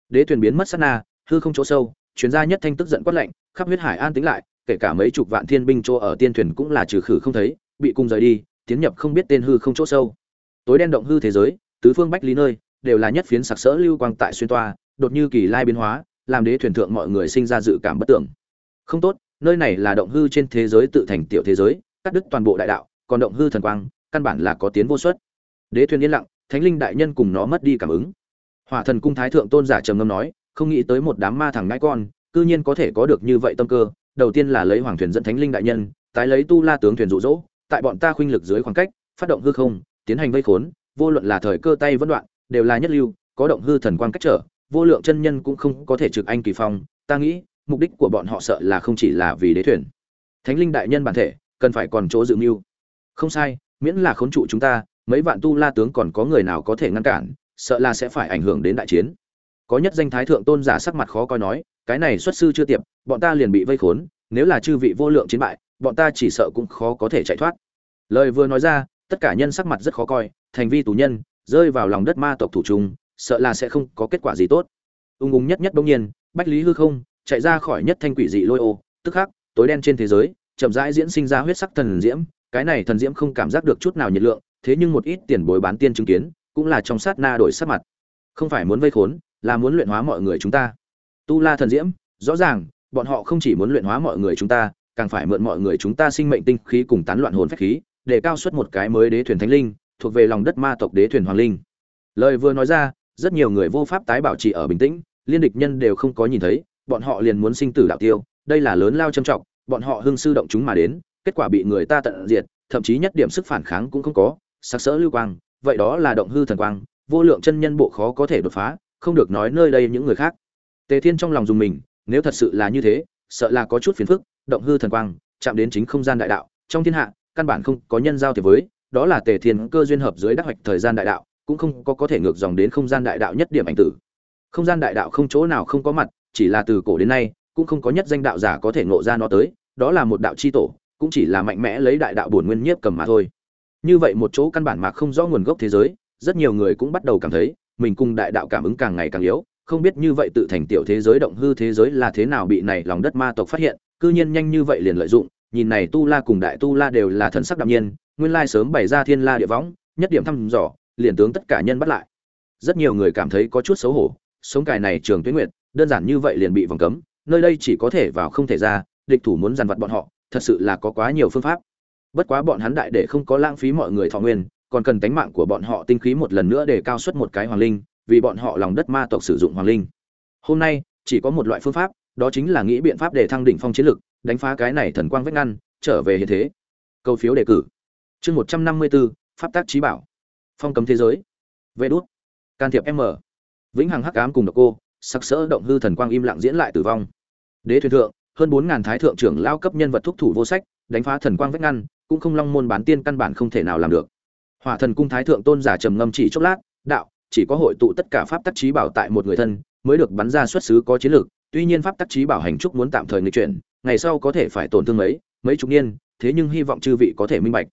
Đế thuyền biến mất sát na hư không chỗ sâu, chuyên gia nhất thanh tức giận quát lạnh, khắp huyết hải an tính lại, kể cả mấy chục vạn thiên binh chỗ ở tiên thuyền cũng là trừ khử không thấy, bị cung rời đi, tiến nhập không biết tên hư không chỗ sâu. Tối đen động hư thế giới, tứ phương bách lý nơi, đều là nhất phiến sặc sỡ lưu quang tại xuyên toa, đột như kỳ lai biến hóa, làm đế thuyền thượng mọi người sinh ra dự cảm bất tưởng. Không tốt, nơi này là động hư trên thế giới tự thành tiểu thế giới, cắt đứt toàn bộ đại đạo, còn động hư thần quang, căn bản là có tiến vô suất đế thuyền yên lặng, thánh linh đại nhân cùng nó mất đi cảm ứng. Hỏa thần cung thái thượng tôn giả trầm ngâm nói không nghĩ tới một đám ma thằng ngãi con, cư nhiên có thể có được như vậy tâm cơ. Đầu tiên là lấy hoàng thuyền dẫn thánh linh đại nhân, tái lấy tu la tướng thuyền rụ rỗ tại bọn ta khuynh lực dưới khoảng cách, phát động hư không, tiến hành vây khốn, vô luận là thời cơ tay vẫn đoạn, đều là nhất lưu, có động hư thần quang cách trở, vô lượng chân nhân cũng không có thể trực anh kỳ phong. Ta nghĩ, mục đích của bọn họ sợ là không chỉ là vì đế thuyền. Thánh linh đại nhân bản thể, cần phải còn chỗ dự mưu. Không sai, miễn là khốn trụ chúng ta, mấy vạn tu la tướng còn có người nào có thể ngăn cản, sợ là sẽ phải ảnh hưởng đến đại chiến có nhất danh thái thượng tôn giả sắc mặt khó coi nói, cái này xuất sư chưa tiệp, bọn ta liền bị vây khốn, nếu là chư vị vô lượng chiến bại, bọn ta chỉ sợ cũng khó có thể chạy thoát. Lời vừa nói ra, tất cả nhân sắc mặt rất khó coi, thành vi tù nhân, rơi vào lòng đất ma tộc thủ trung, sợ là sẽ không có kết quả gì tốt. Ung ung nhất nhất bỗng nhiên, bách lý hư không, chạy ra khỏi nhất thanh quỷ dị lôi ô, tức khắc, tối đen trên thế giới, chậm rãi diễn sinh ra huyết sắc thần diễm, cái này thần diễm không cảm giác được chút nào nhiệt lượng, thế nhưng một ít tiền bối bán tiên chứng kiến, cũng là trong sát na đổi sắc mặt. Không phải muốn vây khốn là muốn luyện hóa mọi người chúng ta. Tu la thần diễm, rõ ràng, bọn họ không chỉ muốn luyện hóa mọi người chúng ta, càng phải mượn mọi người chúng ta sinh mệnh tinh khí cùng tán loạn hồn phách khí, để cao suất một cái mới đế thuyền thánh linh, thuộc về lòng đất ma tộc đế thuyền hoàng linh. Lời vừa nói ra, rất nhiều người vô pháp tái bảo trì ở bình tĩnh, liên địch nhân đều không có nhìn thấy, bọn họ liền muốn sinh tử đạo tiêu, đây là lớn lao trầm trọng, bọn họ hưng sư động chúng mà đến, kết quả bị người ta tận diệt, thậm chí nhất điểm sức phản kháng cũng không có sắc sỡ lưu quang, vậy đó là động hư thần quang, vô lượng chân nhân bộ khó có thể đột phá không được nói nơi đây những người khác. Tề thiên trong lòng dùng mình, nếu thật sự là như thế, sợ là có chút phiền phức, động hư thần quang, chạm đến chính không gian đại đạo, trong thiên hạ, căn bản không có nhân giao thiệp với, đó là tề thiên cơ duyên hợp dưới đắc hoạch thời gian đại đạo, cũng không có có thể ngược dòng đến không gian đại đạo nhất điểm ảnh tử. Không gian đại đạo không chỗ nào không có mặt, chỉ là từ cổ đến nay, cũng không có nhất danh đạo giả có thể ngộ ra nó tới, đó là một đạo chi tổ, cũng chỉ là mạnh mẽ lấy đại đạo bổn nguyên nhiếp cầm mà thôi. Như vậy một chỗ căn bản mà không rõ nguồn gốc thế giới, rất nhiều người cũng bắt đầu cảm thấy mình cùng đại đạo cảm ứng càng ngày càng yếu, không biết như vậy tự thành tiểu thế giới động hư thế giới là thế nào bị này lòng đất ma tộc phát hiện, cư nhiên nhanh như vậy liền lợi dụng, nhìn này tu la cùng đại tu la đều là thần sắc đạm nhiên, nguyên lai sớm bày ra thiên la địa võng, nhất điểm thăm dò, liền tướng tất cả nhân bắt lại. Rất nhiều người cảm thấy có chút xấu hổ, sống cài này trường tuyến nguyệt, đơn giản như vậy liền bị vòng cấm, nơi đây chỉ có thể vào không thể ra, địch thủ muốn dằn vặt bọn họ, thật sự là có quá nhiều phương pháp. Bất quá bọn hắn đại để không có lãng phí mọi người thọ nguyên còn cần tánh mạng của bọn họ tinh khí một lần nữa để cao suất một cái hoàng linh, vì bọn họ lòng đất ma tộc sử dụng hoàng linh. Hôm nay, chỉ có một loại phương pháp, đó chính là nghĩ biện pháp để thăng đỉnh phong chiến lực, đánh phá cái này thần quang vách ngăn, trở về hiện thế. Câu phiếu đề cử. Chương một trăm năm mươi bốn pháp tác trí bảo. Phong cấm thế giới. Vê đốt can thiệp m. Vĩnh hằng hắc ám cùng độc cô, sắc sỡ động hư thần quang im lặng diễn lại tử vong. Đế thuyền thượng, hơn bốn ngàn thái thượng trưởng lao cấp nhân vật thúc thủ vô sách, đánh phá thần quang vách ngăn, cũng không long môn bán tiên căn bản không thể nào làm được hỏa thần cung thái thượng tôn giả trầm ngâm chỉ chốc lát, đạo, chỉ có hội tụ tất cả pháp tắc trí bảo tại một người thân, mới được bắn ra xuất xứ có chiến lược. Tuy nhiên pháp tắc trí bảo hành trúc muốn tạm thời nghịch chuyển, ngày sau có thể phải tổn thương mấy mấy chục niên, thế nhưng hy vọng chư vị có thể minh bạch.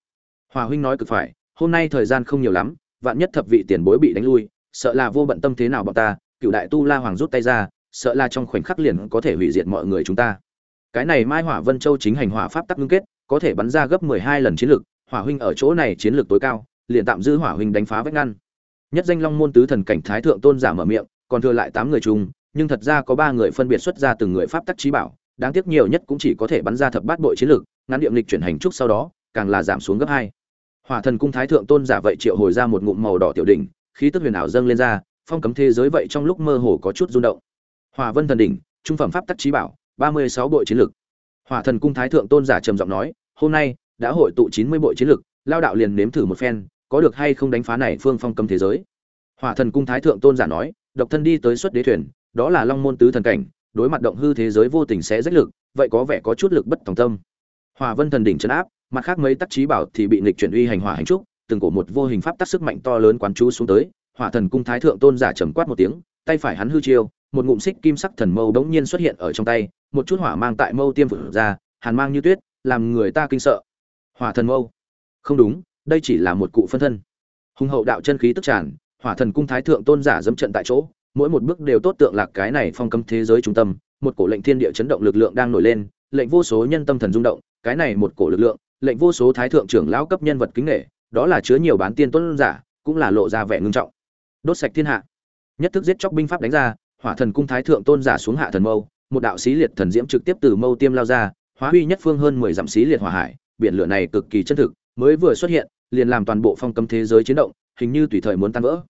Hòa huynh nói cực phải, hôm nay thời gian không nhiều lắm, vạn nhất thập vị tiền bối bị đánh lui, sợ là vô bận tâm thế nào bọn ta, cựu đại tu la hoàng rút tay ra, sợ là trong khoảnh khắc liền có thể hủy diệt mọi người chúng ta. Cái này mai hỏa vân châu chính hành hỏa pháp tắc ngưng kết, có thể bắn ra gấp mười hai lần chiến lược, hỏa huynh ở chỗ này chiến lược tối cao liền tạm giữ hỏa huynh đánh phá vách ngăn. Nhất danh long môn tứ thần cảnh thái thượng tôn giả mở miệng, còn thừa lại tám người chung, nhưng thật ra có ba người phân biệt xuất ra từng người pháp tắc trí bảo, đáng tiếc nhiều nhất cũng chỉ có thể bắn ra thập bát bội chiến lược ngắn điệm lịch chuyển hành trúc sau đó, càng là giảm xuống gấp hai. Hỏa thần cung thái thượng tôn giả vậy triệu hồi ra một ngụm màu đỏ tiểu đỉnh, khí tức huyền ảo dâng lên ra, phong cấm thế giới vậy trong lúc mơ hồ có chút rung động. Hỏa vân thần đỉnh, trung phẩm pháp tắc trí bảo, ba mươi sáu bội chiến lược hỏa thần cung thái thượng tôn giả trầm giọng nói, hôm nay đã hội tụ chín mươi bội chiến lược lao đạo liền nếm thử một phen có được hay không đánh phá này phương phong cấm thế giới. Hỏa thần cung thái thượng tôn giả nói, độc thân đi tới xuất đế thuyền, đó là long môn tứ thần cảnh, đối mặt động hư thế giới vô tình sẽ rách lực, vậy có vẻ có chút lực bất tòng tâm. Hỏa vân thần đỉnh chấn áp, mặt khác mấy tác trí bảo thì bị nghịch chuyển uy hành hỏa hành trúc, từng cổ một vô hình pháp tác sức mạnh to lớn quán chú xuống tới, hỏa thần cung thái thượng tôn giả trầm quát một tiếng, tay phải hắn hư chiêu, một ngụm xích kim sắc thần mâu đống nhiên xuất hiện ở trong tay, một chút hỏa mang tại mâu tiêm vượt ra, hàn mang như tuyết, làm người ta kinh sợ. Hỏa thần mâu. Không đúng đây chỉ là một cụ phân thân. Hùng hậu đạo chân khí tức tràn, hỏa thần cung thái thượng tôn giả dẫm trận tại chỗ, mỗi một bước đều tốt tượng lạc cái này phong cấm thế giới trung tâm, một cổ lệnh thiên địa chấn động lực lượng đang nổi lên, lệnh vô số nhân tâm thần rung động, cái này một cổ lực lượng, lệnh vô số thái thượng trưởng lão cấp nhân vật kính nghệ đó là chứa nhiều bán tiên tôn giả, cũng là lộ ra vẻ ngưng trọng. Đốt sạch thiên hạ. Nhất thức giết chóc binh pháp đánh ra, hỏa thần cung thái thượng tôn giả xuống hạ thần mâu, một đạo xí liệt thần diễm trực tiếp từ mâu tiêm lao ra, hóa huy nhất phương hơn mười dặm xí liệt hỏa hải, biển lửa này cực kỳ chân thực mới vừa xuất hiện, liền làm toàn bộ phong cấm thế giới chiến động, hình như tùy thời muốn tan vỡ.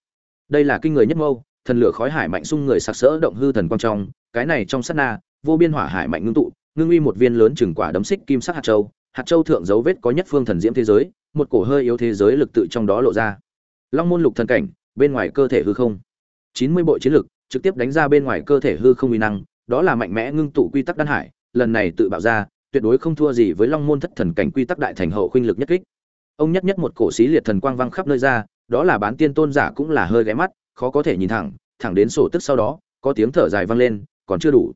Đây là kinh người nhất mâu, thần lửa khói hải mạnh sung người sặc sỡ động hư thần quang trong, cái này trong sát na, vô biên hỏa hải mạnh ngưng tụ, ngưng uy một viên lớn chừng quả đấm xích kim sắc hạt châu hạt châu thượng dấu vết có nhất phương thần diễm thế giới, một cổ hơi yếu thế giới lực tự trong đó lộ ra. Long môn lục thần cảnh, bên ngoài cơ thể hư không. Chín mươi bộ chiến lực, trực tiếp đánh ra bên ngoài cơ thể hư không uy năng, đó là mạnh mẽ ngưng tụ quy tắc đan hải, lần này tự bạo ra, tuyệt đối không thua gì với long môn thất thần cảnh quy tắc đại thành hậu khuynh lực nhất kích ông nhất nhất một cổ xí liệt thần quang văng khắp nơi ra đó là bán tiên tôn giả cũng là hơi ghé mắt khó có thể nhìn thẳng thẳng đến sổ tức sau đó có tiếng thở dài vang lên còn chưa đủ.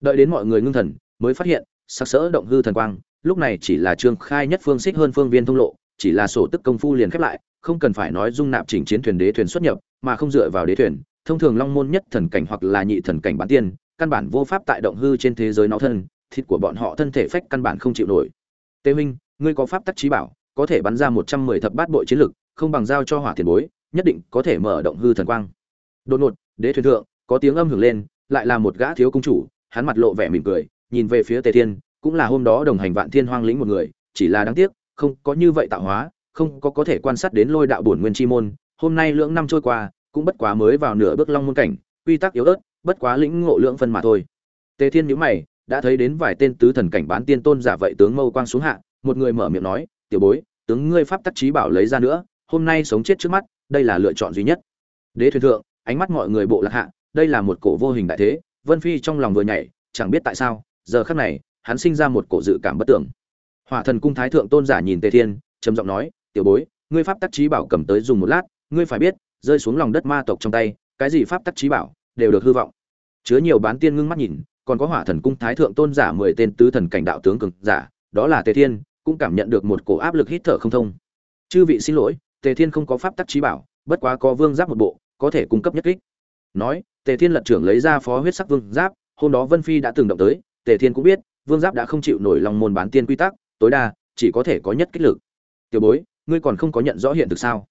Đợi đến mọi người ngưng thần mới phát hiện sắc sỡ động hư thần quang lúc này chỉ là trương khai nhất phương xích hơn phương viên thông lộ chỉ là sổ tức công phu liền khép lại không cần phải nói dung nạp chỉnh chiến thuyền đế thuyền xuất nhập mà không dựa vào đế thuyền. Thông thường long môn nhất thần cảnh hoặc là nhị thần cảnh bán tiên căn bản vô pháp tại động hư trên thế giới nó thân thịt của bọn họ thân thể phách căn bản không chịu nổi. Tê huynh, ngươi có pháp tắc trí bảo có thể bắn ra một trăm mười thập bát bội chiến lực, không bằng giao cho hỏa tiền bối, nhất định có thể mở động hư thần quang. Đột ngột, đế thuyền thượng, có tiếng âm hưởng lên, lại là một gã thiếu công chủ, hắn mặt lộ vẻ mỉm cười, nhìn về phía tề thiên, cũng là hôm đó đồng hành vạn thiên hoang lĩnh một người, chỉ là đáng tiếc, không có như vậy tạo hóa, không có có thể quan sát đến lôi đạo bổn nguyên chi môn, hôm nay lưỡng năm trôi qua, cũng bất quá mới vào nửa bước long môn cảnh, quy tắc yếu ớt, bất quá lĩnh ngộ lượng phân mà thôi. Tề thiên nhíu mày, đã thấy đến vài tên tứ thần cảnh bán tiên tôn giả vậy tướng mâu quang xuống hạ, một người mở miệng nói, tiểu bối tướng ngươi pháp tắc trí bảo lấy ra nữa, hôm nay sống chết trước mắt, đây là lựa chọn duy nhất. Đế thuyền thượng, ánh mắt mọi người bộ lạc hạ, đây là một cổ vô hình đại thế, vân phi trong lòng vừa nhảy, chẳng biết tại sao, giờ khắc này, hắn sinh ra một cổ dự cảm bất tưởng hỏa thần cung thái thượng tôn giả nhìn tề thiên, trầm giọng nói, tiểu bối, ngươi pháp tắc trí bảo cầm tới dùng một lát, ngươi phải biết, rơi xuống lòng đất ma tộc trong tay, cái gì pháp tắc trí bảo, đều được hư vọng. Chứa nhiều bán tiên ngưng mắt nhìn, còn có hỏa thần cung thái thượng tôn giả mười tên tứ thần cảnh đạo tướng cường giả, đó là tề thiên cũng cảm nhận được một cổ áp lực hít thở không thông. Chư vị xin lỗi, tề thiên không có pháp tắc trí bảo, bất quá có vương giáp một bộ, có thể cung cấp nhất kích. Nói, tề thiên lật trưởng lấy ra phó huyết sắc vương giáp, hôm đó vân phi đã từng động tới, tề thiên cũng biết, vương giáp đã không chịu nổi lòng môn bán tiên quy tắc, tối đa, chỉ có thể có nhất kích lực. Tiểu bối, ngươi còn không có nhận rõ hiện thực sao?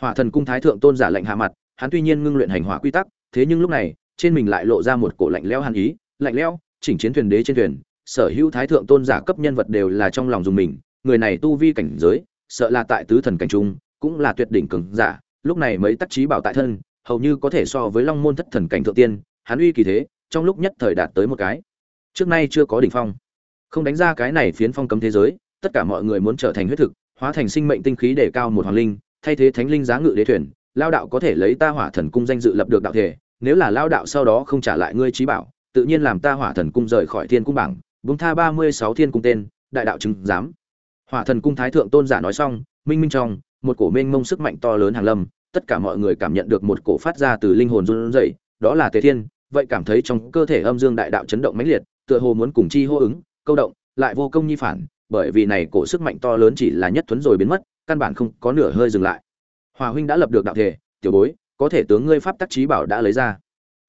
Hỏa thần cung thái thượng tôn giả lệnh hạ mặt, hắn tuy nhiên ngưng luyện hành hỏa quy tắc, thế nhưng lúc này, trên mình lại lộ ra một cổ lạnh lẽo hàn ý, lạnh lẽo, chỉnh chiến thuyền đế trên thuyền sở hữu thái thượng tôn giả cấp nhân vật đều là trong lòng dùng mình, người này tu vi cảnh giới, sợ là tại tứ thần cảnh trung, cũng là tuyệt đỉnh cường giả, lúc này mấy tác trí bảo tại thân, hầu như có thể so với long môn thất thần cảnh thượng tiên, hắn uy kỳ thế, trong lúc nhất thời đạt tới một cái. Trước nay chưa có đỉnh phong. Không đánh ra cái này phiến phong cấm thế giới, tất cả mọi người muốn trở thành huyết thực, hóa thành sinh mệnh tinh khí để cao một hoàng linh, thay thế thánh linh giá ngự đế thuyền, lao đạo có thể lấy ta hỏa thần cung danh dự lập được đạo thể, nếu là lao đạo sau đó không trả lại ngươi trí bảo, tự nhiên làm ta hỏa thần cung rời khỏi thiên cung bảng bung tha ba mươi sáu thiên cung tên, đại đạo chứng giám. Hỏa thần cung thái thượng tôn giả nói xong, minh minh trong, một cổ mênh mông sức mạnh to lớn hàng lâm, tất cả mọi người cảm nhận được một cổ phát ra từ linh hồn run rẩy, đó là tề thiên, vậy cảm thấy trong cơ thể âm dương đại đạo chấn động mãnh liệt, tựa hồ muốn cùng chi hô ứng, câu động, lại vô công nhi phản, bởi vì này cổ sức mạnh to lớn chỉ là nhất thuấn rồi biến mất, căn bản không có nửa hơi dừng lại. Hòa huynh đã lập được đạo thể, tiểu bối, có thể tướng ngươi pháp tắc trí bảo đã lấy ra.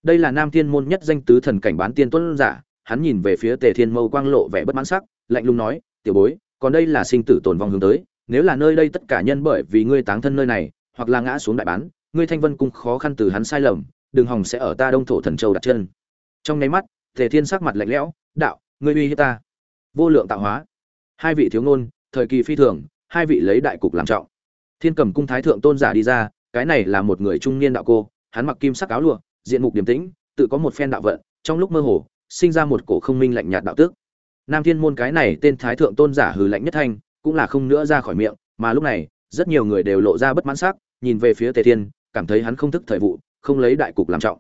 Đây là nam thiên môn nhất danh tứ thần cảnh bán tiên tuấn giả hắn nhìn về phía tề thiên mâu quang lộ vẻ bất mãn sắc, lạnh lùng nói, tiểu bối, còn đây là sinh tử tồn vong hướng tới, nếu là nơi đây tất cả nhân bởi vì ngươi táng thân nơi này, hoặc là ngã xuống đại bán, ngươi thanh vân cung khó khăn từ hắn sai lầm đường hòng sẽ ở ta đông thổ thần châu đặt chân. Trong nháy mắt, tề thiên sắc mặt lạnh lẽo, đạo, ngươi uy hiếp ta. Vô lượng tạo hóa. Hai vị thiếu ngôn, thời kỳ phi thường, hai vị lấy đại cục làm trọng. Thiên cầm cung thái thượng tôn giả đi ra, cái này là một người trung niên đạo cô, hắn mặc kim sắc áo lụa, diện mục điềm tĩnh, tự có một phen đạo vận, trong lúc mơ hồ sinh ra một cổ không minh lạnh nhạt đạo tước nam thiên môn cái này tên thái thượng tôn giả hừ lạnh nhất thanh, cũng là không nữa ra khỏi miệng, mà lúc này, rất nhiều người đều lộ ra bất mãn sắc, nhìn về phía tề thiên, cảm thấy hắn không thức thời vụ, không lấy đại cục làm trọng.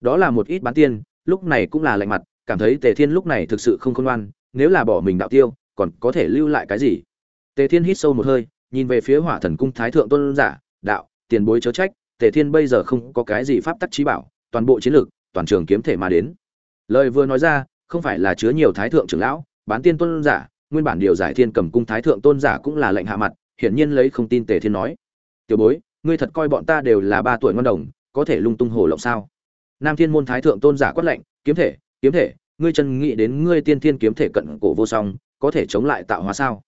Đó là một ít bán tiên, lúc này cũng là lạnh mặt, cảm thấy tề thiên lúc này thực sự không khôn ngoan, nếu là bỏ mình đạo tiêu, còn có thể lưu lại cái gì? Tề thiên hít sâu một hơi, nhìn về phía hỏa thần cung thái thượng tôn giả, đạo, tiền bối chớ trách, tề thiên bây giờ không có cái gì pháp tắc trí bảo, toàn bộ chiến lược, toàn trường kiếm thể mà đến lời vừa nói ra, không phải là chứa nhiều thái thượng trưởng lão, bán tiên tôn giả, nguyên bản điều giải thiên cầm cung thái thượng tôn giả cũng là lệnh hạ mặt, hiển nhiên lấy không tin tề thiên nói. Tiểu bối, ngươi thật coi bọn ta đều là ba tuổi ngon đồng, có thể lung tung hồ lộng sao? Nam thiên môn thái thượng tôn giả quát lệnh, kiếm thể kiếm thể, ngươi chân nghĩ đến ngươi tiên thiên kiếm thể cận cổ vô song, có thể chống lại tạo hóa sao?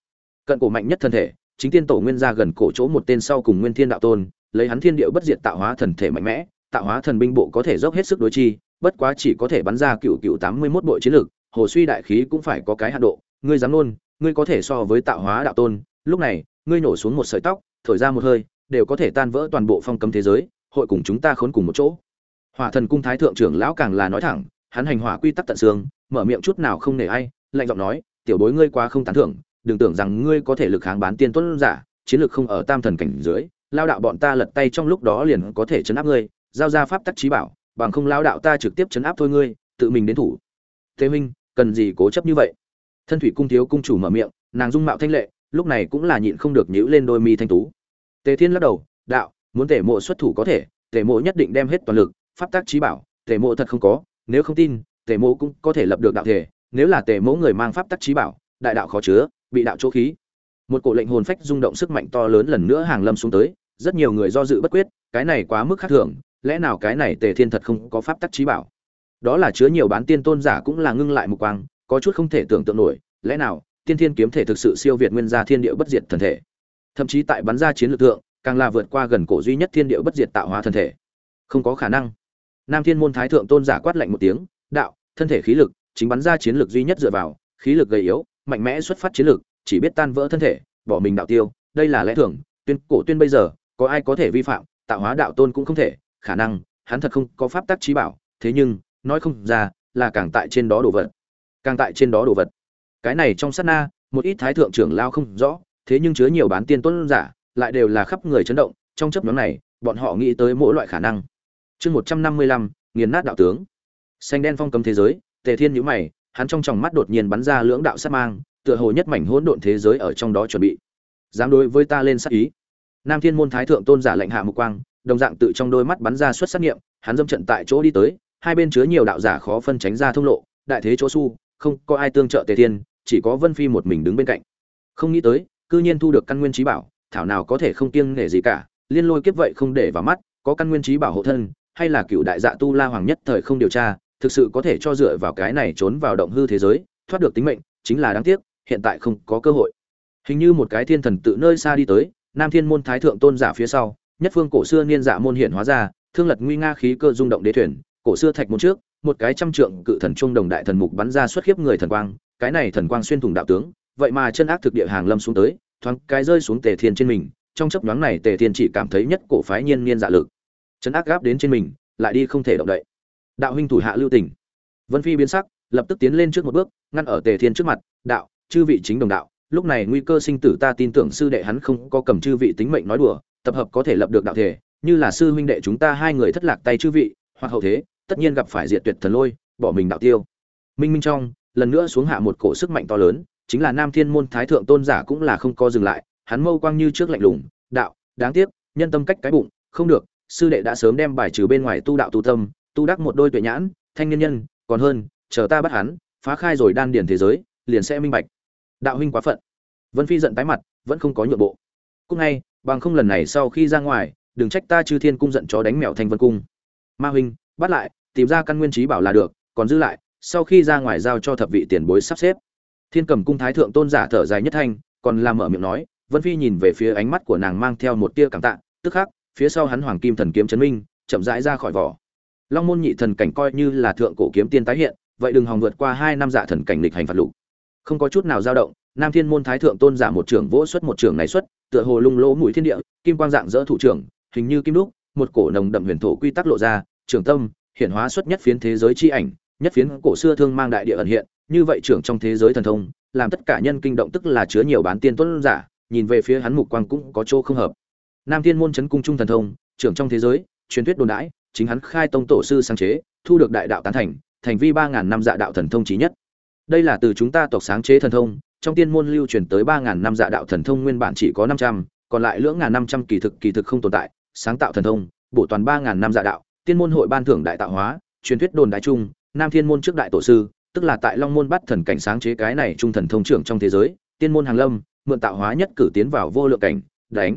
Cận cổ mạnh nhất thân thể, chính tiên tổ nguyên ra gần cổ chỗ một tên sau cùng nguyên thiên đạo tôn, lấy hắn thiên điệu bất diệt tạo hóa thần thể mạnh mẽ, tạo hóa thần binh bộ có thể dốc hết sức đối chi bất quá chỉ có thể bắn ra cựu cựu tám mươi mốt bộ chiến lược, hồ suy đại khí cũng phải có cái hạ độ, ngươi dám nôn ngươi có thể so với tạo hóa đạo tôn, lúc này, ngươi nổ xuống một sợi tóc, thổi ra một hơi, đều có thể tan vỡ toàn bộ phong cấm thế giới, hội cùng chúng ta khốn cùng một chỗ. Hỏa thần cung thái thượng trưởng lão càng là nói thẳng, hắn hành hỏa quy tắc tận xương, mở miệng chút nào không nể ai, lạnh giọng nói, tiểu bối ngươi quá không tán thưởng, đừng tưởng rằng ngươi có thể lực kháng bán tiên tuấn giả, chiến lược không ở tam thần cảnh dưới, lao đạo bọn ta lật tay trong lúc đó liền có thể chấn áp ngươi, giao ra pháp tắc trí bảo bằng không lao đạo ta trực tiếp chấn áp thôi ngươi, tự mình đến thủ. Thế huynh, cần gì cố chấp như vậy? Thân thủy cung thiếu cung chủ mở miệng, nàng dung mạo thanh lệ, lúc này cũng là nhịn không được nhíu lên đôi mi thanh tú. Tề thiên lắc đầu, đạo, muốn tề mộ xuất thủ có thể, tề mộ nhất định đem hết toàn lực, pháp tác trí bảo, tề mộ thật không có, nếu không tin, tề mộ cũng có thể lập được đạo thể, nếu là tề mộ người mang pháp tác trí bảo, đại đạo khó chứa, bị đạo chỗ khí. Một cổ lệnh hồn phách rung động sức mạnh to lớn lần nữa hàng lâm xuống tới, rất nhiều người do dự bất quyết, cái này quá mức khác thường lẽ nào cái này tề thiên thật không có pháp tắc trí bảo? Đó là chứa nhiều bán tiên tôn giả cũng là ngưng lại mục quang, có chút không thể tưởng tượng nổi, lẽ nào, tiên thiên kiếm thể thực sự siêu việt nguyên gia thiên địa bất diệt thần thể? Thậm chí tại bắn ra chiến lược thượng, càng là vượt qua gần cổ duy nhất thiên địa bất diệt tạo hóa thần thể. Không có khả năng. Nam thiên môn thái thượng tôn giả quát lạnh một tiếng, đạo, thân thể khí lực, chính bắn ra chiến lược duy nhất dựa vào, khí lực gầy yếu, mạnh mẽ xuất phát chiến lược, chỉ biết tan vỡ thân thể, bỏ mình đạo tiêu, đây là lẽ thường, tuyên cổ tuyên bây giờ, có ai có thể vi phạm, tạo hóa đạo tôn cũng không thể khả năng, hắn thật không có pháp tắc trí bảo, thế nhưng, nói không ra là càng tại trên đó đồ vật. Càng tại trên đó đồ vật. Cái này trong sát na, một ít thái thượng trưởng lao không rõ, thế nhưng chứa nhiều bán tiên tôn giả, lại đều là khắp người chấn động, trong chấp nhóm này, bọn họ nghĩ tới mỗi loại khả năng. Chương một trăm năm mươi lăm, nghiền nát đạo tướng. Xanh đen phong cấm thế giới, tề thiên nhữ mày, hắn trong tròng mắt đột nhiên bắn ra lưỡng đạo sát mang, tựa hồ nhất mảnh hỗn độn thế giới ở trong đó chuẩn bị. Dám đối với ta lên sát ý. Nam thiên môn thái thượng tôn giả lệnh hạ mục quang đồng dạng tự trong đôi mắt bắn ra xuất sát nghiệm, hắn dâm trận tại chỗ đi tới, hai bên chứa nhiều đạo giả khó phân tránh ra thông lộ, đại thế chỗ su, không có ai tương trợ tề thiên chỉ có vân phi một mình đứng bên cạnh. Không nghĩ tới, cư nhiên thu được căn nguyên trí bảo, thảo nào có thể không kiêng nể gì cả, liên lôi kiếp vậy không để vào mắt, có căn nguyên trí bảo hộ thân, hay là cựu đại dạ tu la hoàng nhất thời không điều tra, thực sự có thể cho dựa vào cái này trốn vào động hư thế giới, thoát được tính mệnh, chính là đáng tiếc, hiện tại không có cơ hội. Hình như một cái thiên thần tự nơi xa đi tới, nam thiên môn thái thượng tôn giả phía sau nhất phương cổ xưa niên dạ môn hiện hóa ra, thương lật nguy nga khí cơ rung động đế thuyền, cổ xưa thạch môn trước, một cái trăm trượng cự thần trung đồng đại thần mục bắn ra xuất khiếp người thần quang, cái này thần quang xuyên thủng đạo tướng, vậy mà chân ác thực địa hàng lâm xuống tới, thoáng cái rơi xuống tề thiên trên mình, trong chớp nhoáng này tề thiên chỉ cảm thấy nhất cổ phái nhiên niên dạ lực, chân ác gáp đến trên mình, lại đi không thể động đậy. Đạo huynh thủ hạ lưu tình. Vân phi biến sắc, lập tức tiến lên trước một bước, ngăn ở tề thiên trước mặt, đạo, chư vị chính đồng đạo, lúc này nguy cơ sinh tử ta tin tưởng sư đệ hắn không có cầm chư vị tính mệnh nói đùa tập hợp có thể lập được đạo thể, như là sư huynh đệ chúng ta hai người thất lạc tay chư vị, hoặc hậu thế, tất nhiên gặp phải diệt tuyệt thần lôi, bỏ mình đạo tiêu. Minh minh trong, lần nữa xuống hạ một cổ sức mạnh to lớn, chính là nam thiên môn thái thượng tôn giả cũng là không co dừng lại, hắn mâu quang như trước lạnh lùng, đạo, đáng tiếc, nhân tâm cách cái bụng, không được, sư đệ đã sớm đem bài trừ bên ngoài tu đạo tu tâm, tu đắc một đôi tuệ nhãn, thanh nhân nhân, còn hơn, chờ ta bắt hắn, phá khai rồi đan điển thế giới, liền sẽ minh bạch. Đạo huynh quá phận. Vân phi giận tái mặt, vẫn không có nhượng bộ. Cúc ngay bằng không lần này sau khi ra ngoài, đừng trách ta chư thiên cung giận chó đánh mèo thanh vân cung. Ma huynh, bắt lại, tìm ra căn nguyên trí bảo là được, còn giữ lại, sau khi ra ngoài giao cho thập vị tiền bối sắp xếp. Thiên cầm cung thái thượng tôn giả thở dài nhất thanh, còn làm mở miệng nói, vân phi nhìn về phía ánh mắt của nàng mang theo một tia cảm tạ, tức khắc, phía sau hắn hoàng kim thần kiếm chấn minh, chậm rãi ra khỏi vỏ. Long môn nhị thần cảnh coi như là thượng cổ kiếm tiên tái hiện, vậy đừng hòng vượt qua hai năm dạ thần cảnh lịch hành phạt lục. Không có chút nào dao động nam thiên môn thái thượng tôn giả một trưởng vỗ xuất một trưởng này xuất, tựa hồ lung lỗ mũi thiên địa, kim quang dạng dỡ thủ trưởng, hình như kim đúc, một cổ nồng đậm huyền thổ quy tắc lộ ra, trưởng tâm hiện hóa xuất nhất phiến thế giới chi ảnh, nhất phiến cổ xưa thương mang đại địa ẩn hiện, như vậy trưởng trong thế giới thần thông, làm tất cả nhân kinh động tức là chứa nhiều bán tiên tôn giả, nhìn về phía hắn mục quang cũng có chỗ không hợp. Nam thiên môn chấn cung trung thần thông, trưởng trong thế giới, truyền thuyết đồn đãi, chính hắn khai tông tổ sư sáng chế, thu được đại đạo tán thành thành vi ba ngàn năm dạ đạo thần thông trí nhất. Đây là từ chúng ta tộc sáng chế thần thông trong tiên môn lưu truyền tới ba ngàn năm dạ đạo thần thông nguyên bản chỉ có năm trăm, còn lại lưỡng ngàn năm trăm kỳ thực kỳ thực không tồn tại, sáng tạo thần thông, bổ toàn ba ngàn năm dạ đạo, tiên môn hội ban thưởng đại tạo hóa, truyền thuyết đồn đại trung, nam thiên môn trước đại tổ sư, tức là tại long môn bắt thần cảnh sáng chế cái này trung thần thông trưởng trong thế giới, tiên môn hàng lâm, mượn tạo hóa nhất cử tiến vào vô lượng cảnh, đánh,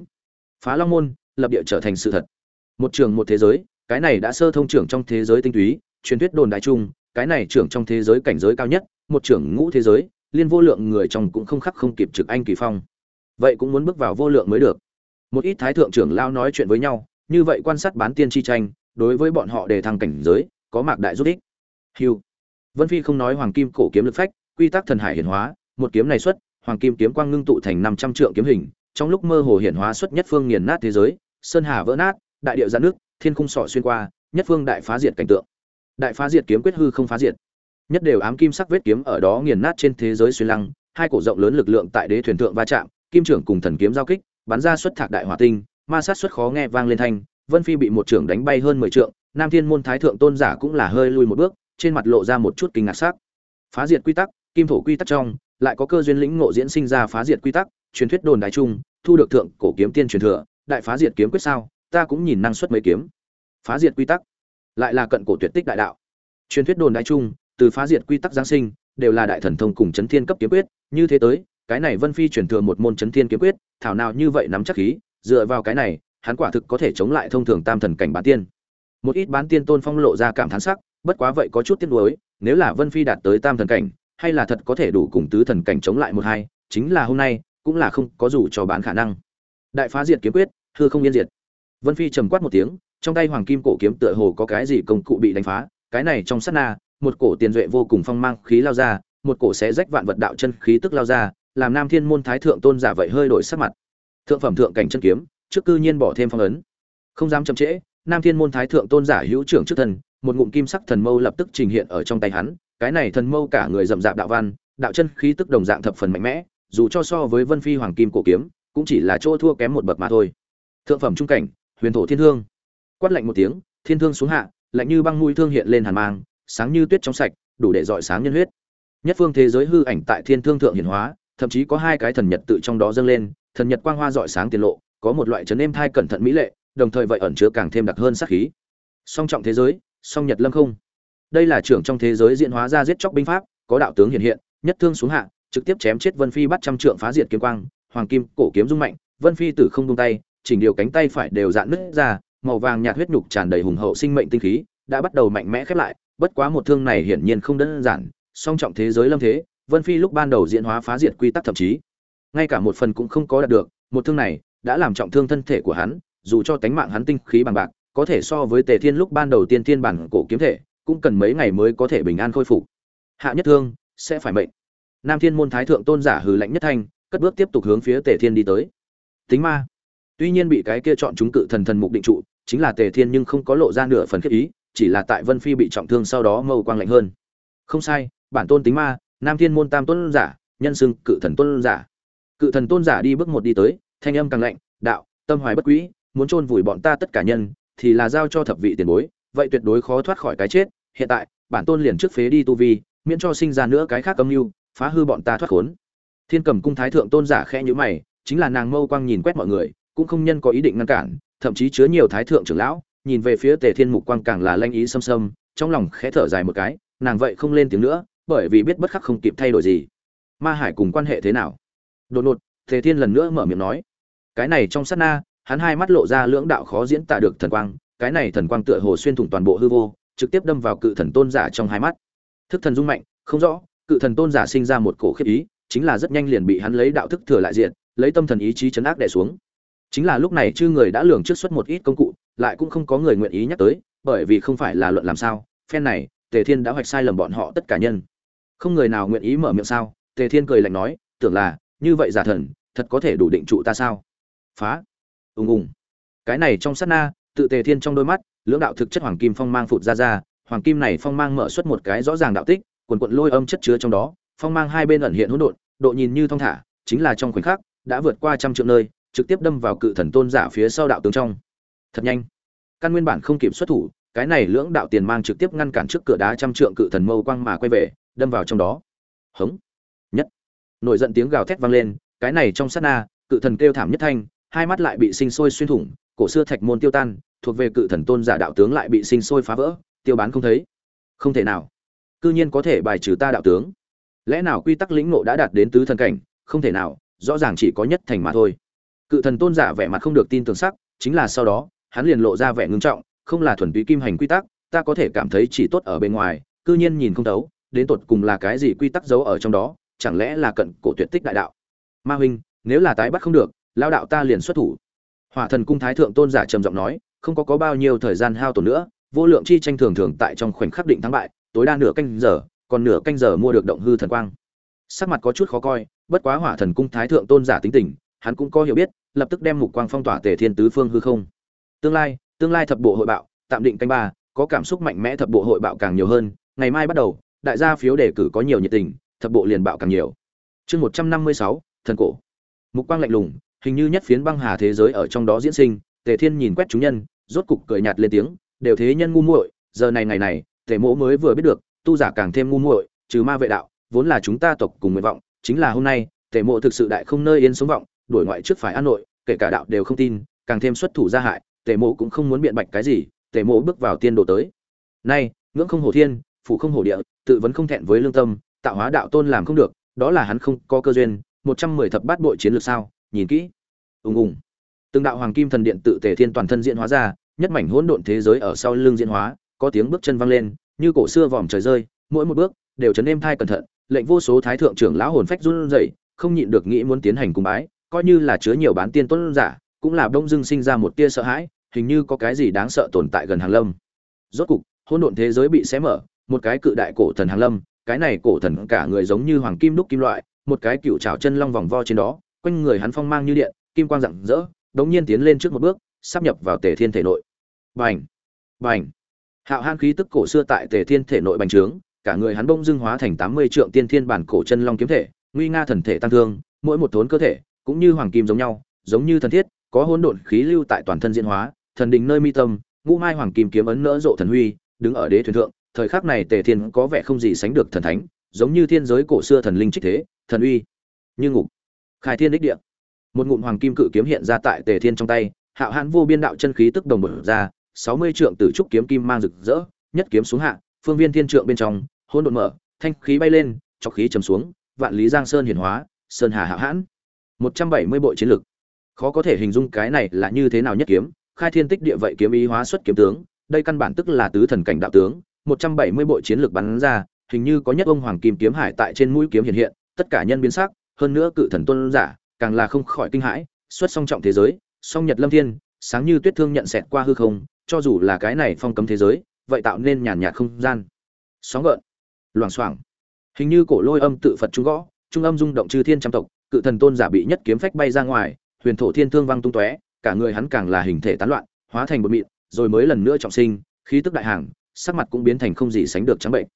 phá long môn, lập địa trở thành sự thật. Một trường một thế giới, cái này đã sơ thông trưởng trong thế giới tinh túy, truyền thuyết đồn đại trung, cái này trưởng trong thế giới cảnh giới cao nhất, một trưởng ngũ thế giới liên vô lượng người trong cũng không khắc không kịp trực anh kỳ phong. Vậy cũng muốn bước vào vô lượng mới được. Một ít thái thượng trưởng lao nói chuyện với nhau, như vậy quan sát bán tiên chi tranh, đối với bọn họ đề thăng cảnh giới, có mạc đại giúp ích. Hiu vân phi không nói hoàng kim cổ kiếm lực phách, quy tắc thần hải hiển hóa, một kiếm này xuất, hoàng kim kiếm quang ngưng tụ thành năm trăm trượng kiếm hình, trong lúc mơ hồ hiển hóa xuất nhất phương nghiền nát thế giới, sơn hà vỡ nát, đại địa giãn nước thiên khung sọ xuyên qua, nhất phương đại phá diệt cảnh tượng. Đại phá diệt kiếm quyết hư không phá diệt nhất đều ám kim sắc vết kiếm ở đó nghiền nát trên thế giới xuyên lăng, hai cổ rộng lớn lực lượng tại đế thuyền thượng va chạm, kim trưởng cùng thần kiếm giao kích, bắn ra xuất thạc đại hỏa tinh, ma sát xuất khó nghe vang lên thanh, vân phi bị một trưởng đánh bay hơn mười trượng, nam thiên môn thái thượng tôn giả cũng là hơi lui một bước, trên mặt lộ ra một chút kinh ngạc sắc. Phá diệt quy tắc, kim thổ quy tắc trong, lại có cơ duyên lĩnh ngộ diễn sinh ra phá diệt quy tắc, truyền thuyết đồn đại trung thu được thượng cổ kiếm tiên truyền thừa, đại phá diệt kiếm quyết sao, ta cũng nhìn năng suất mấy kiếm. Phá diệt quy tắc, lại là cận cổ tuyệt tích đại đạo. Truyền thuyết đồn đại trung từ phá diệt quy tắc giáng sinh, đều là đại thần thông cùng chấn thiên cấp kiếm quyết. Như thế tới, cái này vân phi truyền thừa một môn chấn thiên kiếm quyết, thảo nào như vậy nắm chắc khí, dựa vào cái này, hắn quả thực có thể chống lại thông thường tam thần cảnh bán tiên. Một ít bán tiên tôn phong lộ ra cảm thán sắc, bất quá vậy có chút tiếc nuối, nếu là vân phi đạt tới tam thần cảnh, hay là thật có thể đủ cùng tứ thần cảnh chống lại một hai, chính là hôm nay, cũng là không có dù cho bán khả năng. Đại phá diệt kiếm quyết, hư không yên diệt. Vân phi trầm quát một tiếng, trong tay hoàng kim cổ kiếm tựa hồ có cái gì công cụ bị đánh phá, cái này trong sát na một cổ tiền duệ vô cùng phong mang khí lao ra, một cổ xé rách vạn vật đạo chân khí tức lao ra, làm nam thiên môn thái thượng tôn giả vậy hơi đổi sắc mặt. Thượng phẩm thượng cảnh chân kiếm, trước cư nhiên bỏ thêm phong ấn. Không dám chậm trễ, nam thiên môn thái thượng tôn giả hữu trưởng trước thần, một ngụm kim sắc thần mâu lập tức trình hiện ở trong tay hắn, cái này thần mâu cả người rậm rạp đạo văn, đạo chân khí tức đồng dạng thập phần mạnh mẽ, dù cho so với vân phi hoàng kim cổ kiếm, cũng chỉ là chỗ thua kém một bậc mà thôi. Thượng phẩm trung cảnh, huyền thổ thiên Hương. quát lạnh một tiếng, thiên thương xuống hạ, lạnh như băng mũi thương hiện lên hàn mang sáng như tuyết trong sạch, đủ để dọi sáng nhân huyết. Nhất phương thế giới hư ảnh tại thiên thương thượng hiển hóa, thậm chí có hai cái thần nhật tự trong đó dâng lên, thần nhật quang hoa dọi sáng tiền lộ, có một loại chấn êm thai cẩn thận mỹ lệ, đồng thời vậy ẩn chứa càng thêm đặc hơn sát khí. Song trọng thế giới, song nhật lâm không. Đây là trưởng trong thế giới diễn hóa ra giết chóc binh pháp, có đạo tướng hiện hiện, nhất thương xuống hạ, trực tiếp chém chết vân phi bắt trăm trượng phá diệt kiếm quang, hoàng kim, cổ kiếm rung mạnh, vân phi tử không tung tay, chỉnh điều cánh tay phải đều dạn nứt ra, màu vàng nhạt huyết nhục tràn đầy hùng hậu sinh mệnh tinh khí, đã bắt đầu mạnh mẽ khép lại bất quá một thương này hiển nhiên không đơn giản, song trọng thế giới lâm thế, vân phi lúc ban đầu diễn hóa phá diệt quy tắc thậm chí, ngay cả một phần cũng không có đạt được, một thương này đã làm trọng thương thân thể của hắn, dù cho tánh mạng hắn tinh khí bằng bạc, có thể so với tề thiên lúc ban đầu tiên thiên bản cổ kiếm thể, cũng cần mấy ngày mới có thể bình an khôi phục. Hạ nhất thương, sẽ phải mệnh. Nam thiên môn thái thượng tôn giả hừ lạnh nhất thanh, cất bước tiếp tục hướng phía tề thiên đi tới. Tính ma. Tuy nhiên bị cái kia chọn chúng cự thần thần mục định trụ, chính là tề thiên nhưng không có lộ ra nửa phần khiếp ý chỉ là tại vân phi bị trọng thương sau đó mâu quang lạnh hơn. Không sai, bản tôn tính ma, nam thiên môn tam tôn giả, nhân xưng cự thần tôn giả. Cự thần tôn giả đi bước một đi tới, thanh âm càng lạnh, đạo, tâm hoài bất quý, muốn chôn vùi bọn ta tất cả nhân, thì là giao cho thập vị tiền bối, vậy tuyệt đối khó thoát khỏi cái chết. Hiện tại, bản tôn liền trước phế đi tu vi, miễn cho sinh ra nữa cái khác âm mưu, phá hư bọn ta thoát khốn. Thiên cầm cung thái thượng tôn giả khẽ nhíu mày, chính là nàng mâu quang nhìn quét mọi người, cũng không nhân có ý định ngăn cản, thậm chí chứa nhiều thái thượng trưởng lão nhìn về phía tề thiên mục quang càng là lanh ý xâm xâm trong lòng khẽ thở dài một cái, nàng vậy không lên tiếng nữa, bởi vì biết bất khắc không kịp thay đổi gì. Ma hải cùng quan hệ thế nào? Đột ngột, tề thiên lần nữa mở miệng nói. Cái này trong sát na, hắn hai mắt lộ ra lưỡng đạo khó diễn tả được thần quang, cái này thần quang tựa hồ xuyên thủng toàn bộ hư vô, trực tiếp đâm vào cự thần tôn giả trong hai mắt. Thức thần dung mạnh, không rõ, cự thần tôn giả sinh ra một cổ khiếp ý, chính là rất nhanh liền bị hắn lấy đạo thức thừa lại diện, lấy tâm thần ý chí chấn áp đè xuống. Chính là lúc này chư người đã lường trước xuất một ít công cụ lại cũng không có người nguyện ý nhắc tới, bởi vì không phải là luận làm sao, phen này, tề thiên đã hoạch sai lầm bọn họ tất cả nhân. Không người nào nguyện ý mở miệng sao? Tề thiên cười lạnh nói, tưởng là, như vậy giả thần, thật có thể đủ định trụ ta sao? Phá. Ùng ùng. Cái này trong sát na, tự tề thiên trong đôi mắt, lưỡng đạo thực chất hoàng kim phong mang phụt ra ra, hoàng kim này phong mang mở xuất một cái rõ ràng đạo tích, quần quận lôi âm chất chứa trong đó, phong mang hai bên ẩn hiện hỗn độn, độ nhìn như thong thả, chính là trong khoảnh khắc, đã vượt qua trăm triệu nơi, trực tiếp đâm vào cự thần tôn giả phía sau đạo tướng trong thật nhanh. Căn nguyên bản không kịp xuất thủ, cái này lưỡng đạo tiền mang trực tiếp ngăn cản trước cửa đá trăm trượng cự thần mâu quang mà quay về, đâm vào trong đó. Hống. Nhất. Nổi giận tiếng gào thét vang lên, cái này trong sát na, cự thần kêu thảm nhất thanh, hai mắt lại bị sinh sôi xuyên thủng, cổ xưa thạch môn tiêu tan, thuộc về cự thần tôn giả đạo tướng lại bị sinh sôi phá vỡ, tiêu bán không thấy. Không thể nào. Cư nhiên có thể bài trừ ta đạo tướng. Lẽ nào quy tắc lĩnh ngộ đã đạt đến tứ thần cảnh? Không thể nào, rõ ràng chỉ có nhất thành mà thôi. Cự thần tôn giả vẻ mặt không được tin tưởng sắc, chính là sau đó hắn liền lộ ra vẻ ngưng trọng, không là thuần túy kim hành quy tắc, ta có thể cảm thấy chỉ tốt ở bên ngoài, cư nhiên nhìn không thấu, đến tột cùng là cái gì quy tắc giấu ở trong đó, chẳng lẽ là cận cổ tuyệt tích đại đạo? Ma huynh, nếu là tái bắt không được lao đạo ta liền xuất thủ. Hỏa thần cung thái thượng tôn giả trầm giọng nói, không có có bao nhiêu thời gian hao tổn nữa, vô lượng chi tranh thường thường tại trong khoảnh khắc định thắng bại, tối đa nửa canh giờ, còn nửa canh giờ mua được động hư thần quang. Sắc mặt có chút khó coi, bất quá hỏa thần cung thái thượng tôn giả tính tình, hắn cũng có hiểu biết, lập tức đem mục quang phong tỏa tề thiên tứ phương hư không tương lai tương lai thập bộ hội bạo, tạm định canh ba, có cảm xúc mạnh mẽ thập bộ hội bạo càng nhiều hơn, ngày mai bắt đầu, đại gia phiếu đề cử có nhiều nhiệt tình, thập bộ liền bạo càng nhiều. Chương một trăm năm mươi sáu, thần cổ. Mục quang lạnh lùng, hình như nhất phiến băng hà thế giới ở trong đó diễn sinh, tề thiên nhìn quét chúng nhân, rốt cục cười nhạt lên tiếng, đều thế nhân ngu muội, giờ này ngày này, tề mỗ mới vừa biết được, tu giả càng thêm ngu muội, trừ ma vệ đạo, vốn là chúng ta tộc cùng nguyện vọng, chính là hôm nay, tề mộ thực sự đại không nơi yên sống vọng, đuổi ngoại trước phải an nội, kể cả đạo đều không tin, càng thêm xuất thủ gia hại tề mộ cũng không muốn biện bạch cái gì, tề mộ bước vào tiên Đồ tới. Nay, ngưỡng không hổ thiên, phủ không hổ địa, tự vấn không thẹn với lương tâm, tạo hóa đạo tôn làm không được, đó là hắn không có cơ duyên, một trăm mười thập bát bội chiến lược sao, nhìn kỹ. Ùng ùng. Từng đạo hoàng kim thần điện tự tề thiên toàn thân diễn hóa ra, nhất mảnh hỗn độn thế giới ở sau lưng diễn hóa, có tiếng bước chân vang lên, như cổ xưa vòm trời rơi, mỗi một bước đều chấn êm thai cẩn thận, lệnh vô số thái thượng trưởng lão hồn phách run rẩy, không nhịn được nghĩ muốn tiến hành cung bái, coi như là chứa nhiều bán tiên tuấn giả cũng là đông dưng sinh ra một tia sợ hãi, hình như có cái gì đáng sợ tồn tại gần hàng lâm. Rốt cục, hỗn độn thế giới bị xé mở, một cái cự đại cổ thần hàng lâm, cái này cổ thần cả người giống như hoàng kim đúc kim loại, một cái cựu trào chân long vòng vo trên đó, quanh người hắn phong mang như điện, kim quang rạng rỡ, đống nhiên tiến lên trước một bước, sắp nhập vào tề thiên thể nội. Bành! Bành! Hạo han khí tức cổ xưa tại tề thiên thể nội bành trướng, cả người hắn bông dưng hóa thành tám mươi trượng tiên thiên bản cổ chân long kiếm thể, nguy nga thần thể tăng thương, mỗi một thốn cơ thể cũng như hoàng kim giống nhau, giống như thần thiết có hỗn độn khí lưu tại toàn thân diễn hóa, thần đình nơi mi tâm, ngũ mai hoàng kim kiếm ấn nỡ rộ thần huy, đứng ở đế thuyền thượng, thời khắc này tề thiên có vẻ không gì sánh được thần thánh, giống như thiên giới cổ xưa thần linh trích thế, thần uy, như ngục. Khai thiên đích địa. Một ngụm hoàng kim cự kiếm hiện ra tại tề thiên trong tay, hạo hãn vô biên đạo chân khí tức đồng bột ra, sáu mươi trượng tử trúc kiếm kim mang rực rỡ, nhất kiếm xuống hạ, phương viên thiên trượng bên trong, hỗn độn mở, thanh khí bay lên chọc khí trầm xuống, vạn lý giang sơn hiển hóa, sơn hà hạo hãn. Một trăm bảy mươi bộ chiến lực khó có thể hình dung cái này là như thế nào nhất kiếm, khai thiên tích địa vậy kiếm ý hóa xuất kiếm tướng, đây căn bản tức là tứ thần cảnh đạo tướng, một trăm bảy mươi bộ chiến lược bắn ra, hình như có nhất ông hoàng kim kiếm hải tại trên mũi kiếm hiện hiện, tất cả nhân biến sắc, hơn nữa cự thần tôn giả, càng là không khỏi kinh hãi, xuất song trọng thế giới, song nhật lâm thiên, sáng như tuyết thương nhận xẹt qua hư không, cho dù là cái này phong cấm thế giới, vậy tạo nên nhàn nhạt không gian. Sóng gợn, loảng xoảng. Hình như cổ lôi âm tự phật trung gõ, trung âm rung động chư thiên trăm tộc, cự thần tôn giả bị nhất kiếm phách bay ra ngoài huyền thổ thiên thương văng tung tóe, cả người hắn càng là hình thể tán loạn, hóa thành một mịn, rồi mới lần nữa trọng sinh, khí tức đại hàng, sắc mặt cũng biến thành không gì sánh được trắng bệnh.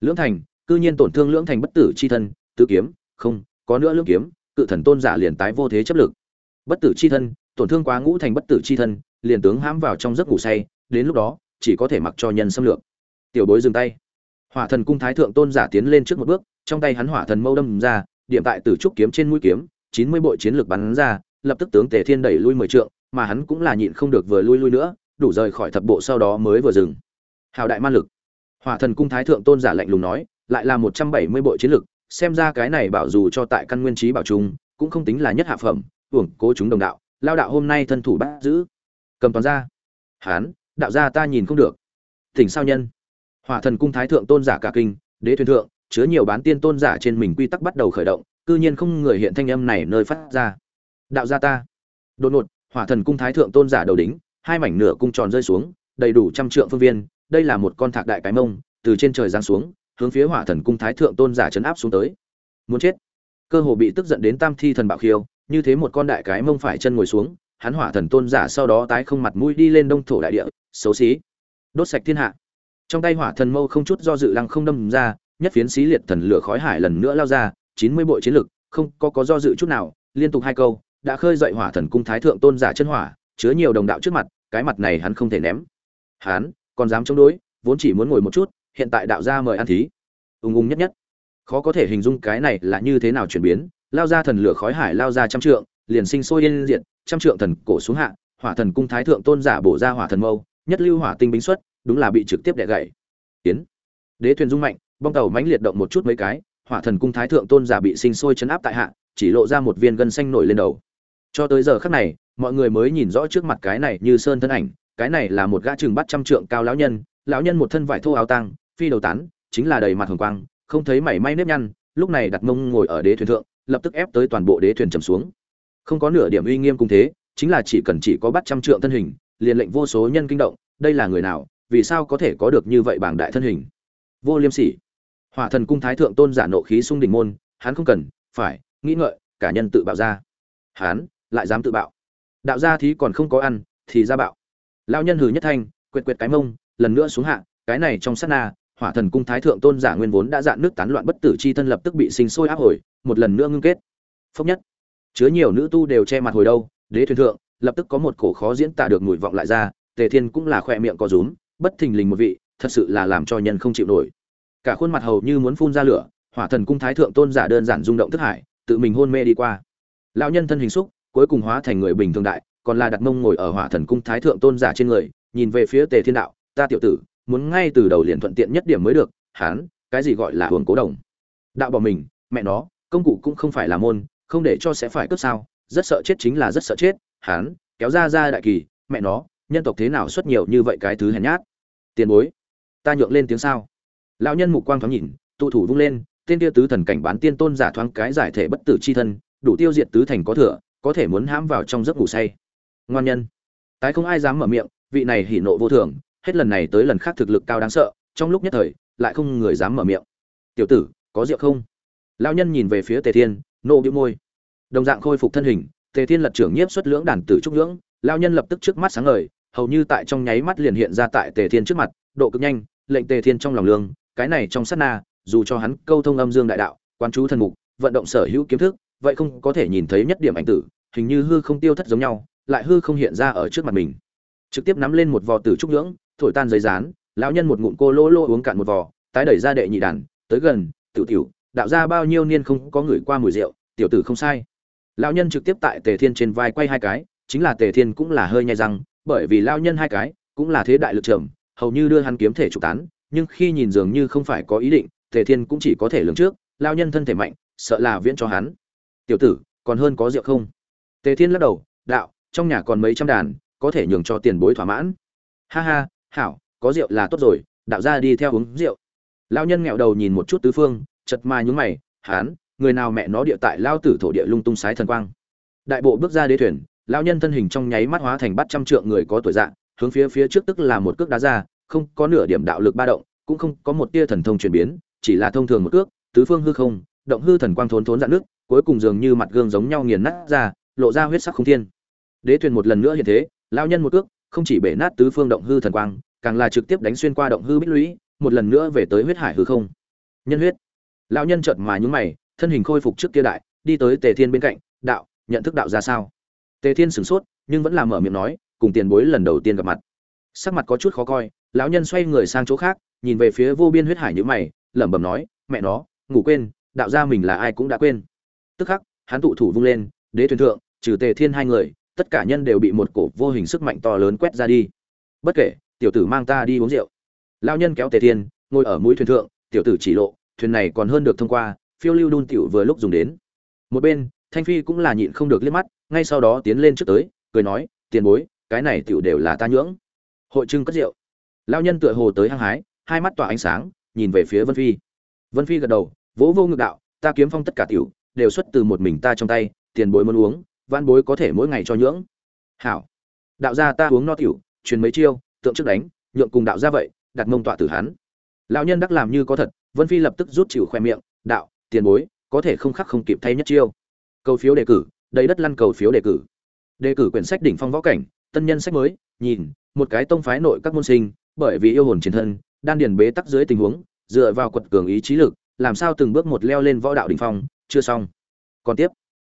Lưỡng thành, cư nhiên tổn thương lưỡng thành bất tử chi thân, tứ kiếm, không, có nữa lưỡng kiếm, cự thần tôn giả liền tái vô thế chấp lực. Bất tử chi thân, tổn thương quá ngũ thành bất tử chi thân, liền tướng hãm vào trong giấc ngủ say, đến lúc đó, chỉ có thể mặc cho nhân xâm lược. Tiểu bối dừng tay. Hỏa thần cung thái thượng tôn giả tiến lên trước một bước, trong tay hắn hỏa thần mâu đâm ra, điểm tại tử trúc kiếm trên mũi kiếm, chín mươi bội chiến lực bắn ra lập tức tướng tề thiên đẩy lui mười trượng, mà hắn cũng là nhịn không được vừa lui lui nữa, đủ rời khỏi thập bộ sau đó mới vừa dừng. Hào đại man lực. Hỏa thần cung thái thượng tôn giả lạnh lùng nói, lại là một trăm bảy mươi bộ chiến lực, xem ra cái này bảo dù cho tại căn nguyên trí bảo trung, cũng không tính là nhất hạ phẩm uổng cố chúng đồng đạo, lao đạo hôm nay thân thủ bắt giữ. Cầm toàn ra. Hán, đạo gia ta nhìn không được. Thỉnh sao nhân? Hỏa thần cung thái thượng tôn giả cả kinh, đế thuyền thượng, chứa nhiều bán tiên tôn giả trên mình quy tắc bắt đầu khởi động, cư nhiên không người hiện thanh âm này nơi phát ra đạo gia ta. Đột ngột, hỏa thần cung thái thượng tôn giả đầu đính hai mảnh nửa cung tròn rơi xuống, đầy đủ trăm trượng phương viên, đây là một con thạc đại cái mông, từ trên trời giáng xuống, hướng phía hỏa thần cung thái thượng tôn giả chấn áp xuống tới. Muốn chết. Cơ hồ bị tức giận đến tam thi thần bạo khiêu, như thế một con đại cái mông phải chân ngồi xuống, hắn hỏa thần tôn giả sau đó tái không mặt mũi đi lên đông thổ đại địa, xấu xí. Đốt sạch thiên hạ. Trong tay hỏa thần mâu không chút do dự lăng không đâm ra, nhất phiến xí liệt thần lửa khói hải lần nữa lao ra, chín mươi bộ chiến lực, không có có do dự chút nào, liên tục hai câu đã khơi dậy hỏa thần cung thái thượng tôn giả chân hỏa, chứa nhiều đồng đạo trước mặt, cái mặt này hắn không thể ném. Hắn, còn dám chống đối, vốn chỉ muốn ngồi một chút, hiện tại đạo gia mời ăn thí. Ung ung nhất nhất. Khó có thể hình dung cái này là như thế nào chuyển biến. Lao ra thần lửa khói hải lao ra trăm trượng, liền sinh sôi yên diện trăm trượng thần cổ xuống hạ, hỏa thần cung thái thượng tôn giả bổ ra hỏa thần mâu, nhất lưu hỏa tinh bính xuất, đúng là bị trực tiếp đè gãy. Tiến. Đế thuyền rung mạnh, bong tàu mãnh liệt động một chút mấy cái, hỏa thần cung thái thượng tôn giả bị sinh sôi chấn áp tại hạ, chỉ lộ ra một viên gân xanh nổi lên đầu cho tới giờ khắc này, mọi người mới nhìn rõ trước mặt cái này như sơn thân ảnh, cái này là một gã chừng bắt trăm trượng cao lão nhân lão nhân một thân vải thô áo tang, phi đầu tán, chính là đầy mặt hồng quang, không thấy mảy may nếp nhăn, lúc này đặt mông ngồi ở đế thuyền thượng, lập tức ép tới toàn bộ đế thuyền trầm xuống. Không có nửa điểm uy nghiêm cung thế, chính là chỉ cần chỉ có bắt trăm trượng thân hình, liền lệnh vô số nhân kinh động, đây là người nào, vì sao có thể có được như vậy bảng đại thân hình? Vô liêm sỉ. Hỏa thần cung thái thượng tôn giả nộ khí sung đỉnh môn, hắn không cần, phải, nghĩ ngợi, cả nhân tự bạo ra. Hắn lại dám tự bạo. Đạo gia thí còn không có ăn, thì ra bạo. Lão nhân hừ nhất thanh, quệt quệt cái mông, lần nữa xuống hạ, cái này trong sát na, hỏa thần cung thái thượng tôn giả nguyên vốn đã dạn nước tán loạn bất tử chi thân lập tức bị sinh sôi áp hồi, một lần nữa ngưng kết. Phốc nhất. Chứa nhiều nữ tu đều che mặt hồi đâu, đế thuyền thượng, lập tức có một cổ khó diễn tả được mùi vọng lại ra, tề thiên cũng là khoe miệng có rúm, bất thình lình một vị, thật sự là làm cho nhân không chịu nổi. Cả khuôn mặt hầu như muốn phun ra lửa, hỏa thần cung thái thượng tôn giả đơn giản rung động thức hải, tự mình hôn mê đi qua. Lão nhân thân hình xúc cuối cùng hóa thành người bình thường đại, còn là đặt mông ngồi ở hỏa thần cung thái thượng tôn giả trên người, nhìn về phía tề thiên đạo, ta tiểu tử, muốn ngay từ đầu liền thuận tiện nhất điểm mới được, hán, cái gì gọi là hưởng cố đồng? Đạo bỏ mình, mẹ nó, công cụ cũng không phải là môn, không để cho sẽ phải cướp sao, rất sợ chết chính là rất sợ chết, hán, kéo ra ra đại kỳ, mẹ nó, nhân tộc thế nào xuất nhiều như vậy cái thứ hèn nhát? Tiền bối, ta nhượng lên tiếng sao? Lão nhân mục quang thoáng nhìn, tụ thủ vung lên, tên kia tứ thần cảnh bán tiên tôn giả thoáng cái giải thể bất tử chi thân, đủ tiêu diệt tứ thành có thừa có thể muốn hãm vào trong giấc ngủ say. Ngoan nhân. Tái không ai dám mở miệng, vị này hỉ nộ vô thường, hết lần này tới lần khác thực lực cao đáng sợ, trong lúc nhất thời, lại không người dám mở miệng. Tiểu tử, có rượu không? Lão nhân nhìn về phía tề thiên, nô bĩu môi. Đồng dạng khôi phục thân hình, tề thiên lật trưởng nhiếp xuất lưỡng đàn tử trúc lưỡng lão nhân lập tức trước mắt sáng ngời, hầu như tại trong nháy mắt liền hiện ra tại tề thiên trước mặt, độ cực nhanh, lệnh tề thiên trong lòng lương, cái này trong sát na, dù cho hắn câu thông âm dương đại đạo quan chú thần mục, vận động sở hữu kiếm thức vậy không có thể nhìn thấy nhất điểm ảnh tử, hình như hư không tiêu thất giống nhau, lại hư không hiện ra ở trước mặt mình. Trực tiếp nắm lên một vò tử trúc nhưỡng, thổi tan giấy rán, lão nhân một ngụm cô lô lô uống cạn một vò, tái đẩy ra đệ nhị đàn, tới gần, tiểu tiểu, đạo ra bao nhiêu niên không có người qua mùi rượu, tiểu tử không sai. Lão nhân trực tiếp tại tề thiên trên vai quay hai cái, chính là tề thiên cũng là hơi nhai răng, bởi vì lão nhân hai cái cũng là thế đại lực trưởng, hầu như đưa hắn kiếm thể trục tán, nhưng khi nhìn dường như không phải có ý định, tề thiên cũng chỉ có thể lường trước, lão nhân thân thể mạnh, sợ là viễn cho hắn tiểu tử, còn hơn có rượu không? Tề thiên lắc đầu, đạo, trong nhà còn mấy trăm đàn, có thể nhường cho tiền bối thỏa mãn. Ha ha, hảo, có rượu là tốt rồi, đạo ra đi theo uống rượu. Lão nhân nghẹo đầu nhìn một chút tứ phương chật mà nhún mày, hán, người nào mẹ nó địa tại lao tử thổ địa lung tung sái thần quang. Đại bộ bước ra đế thuyền, lão nhân thân hình trong nháy mắt hóa thành bắt trăm trượng người có tuổi dạng, hướng phía phía trước tức là một cước đá ra, không có nửa điểm đạo lực ba động, cũng không có một tia thần thông chuyển biến, chỉ là thông thường một cước, tứ phương hư không, động hư thần quang thốn thốn dạn nước cuối cùng dường như mặt gương giống nhau nghiền nát ra, lộ ra huyết sắc không thiên. Đế thuyền một lần nữa hiện thế, lão nhân một cước, không chỉ bể nát tứ phương động hư thần quang, càng là trực tiếp đánh xuyên qua động hư bích lũy, một lần nữa về tới huyết hải hư không. Nhân huyết. Lão nhân chợt mà nhúng mày, thân hình khôi phục trước kia đại, đi tới tề thiên bên cạnh, đạo, nhận thức đạo ra sao? Tề thiên sửng sốt, nhưng vẫn là mở miệng nói, cùng tiền bối lần đầu tiên gặp mặt. Sắc mặt có chút khó coi, lão nhân xoay người sang chỗ khác, nhìn về phía vô biên huyết hải như mày, lẩm bẩm nói, mẹ nó, ngủ quên, đạo gia mình là ai cũng đã quên tức khắc, hắn tụ thủ vung lên, đế thuyền thượng, trừ tề thiên hai người, tất cả nhân đều bị một cổ vô hình sức mạnh to lớn quét ra đi. Bất kể, tiểu tử mang ta đi uống rượu. Lao nhân kéo tề thiên, ngồi ở mũi thuyền thượng, tiểu tử chỉ lộ, thuyền này còn hơn được thông qua, phiêu lưu đun tiểu vừa lúc dùng đến. Một bên, thanh phi cũng là nhịn không được liếc mắt, ngay sau đó tiến lên trước tới, cười nói, tiền bối, cái này tiểu đều là ta nhưỡng. Hội trưng cất rượu. Lao nhân tựa hồ tới hăng hái, hai mắt tỏa ánh sáng, nhìn về phía vân phi. Vân phi gật đầu, vỗ vô ngực đạo, ta kiếm phong tất cả tiểu đều xuất từ một mình ta trong tay, tiền bối muốn uống văn bối có thể mỗi ngày cho nhưỡng. Hảo. Đạo gia ta uống no tiểu, truyền mấy chiêu, tượng trước đánh, nhượng cùng đạo gia vậy, đặt mông tọa tử hắn. Lão nhân đắc làm như có thật, vân phi lập tức rút chịu khoe miệng, đạo, tiền bối, có thể không khắc không kịp thay nhất chiêu. Cầu phiếu đề cử, đầy đất lăn cầu phiếu đề cử. Đề cử quyển sách đỉnh phong võ cảnh, tân nhân sách mới, nhìn, một cái tông phái nội các môn sinh, bởi vì yêu hồn chiến thân, đan điền bế tắc dưới tình huống, dựa vào quật cường ý chí lực, làm sao từng bước một leo lên võ đạo đỉnh phong chưa xong. Còn tiếp.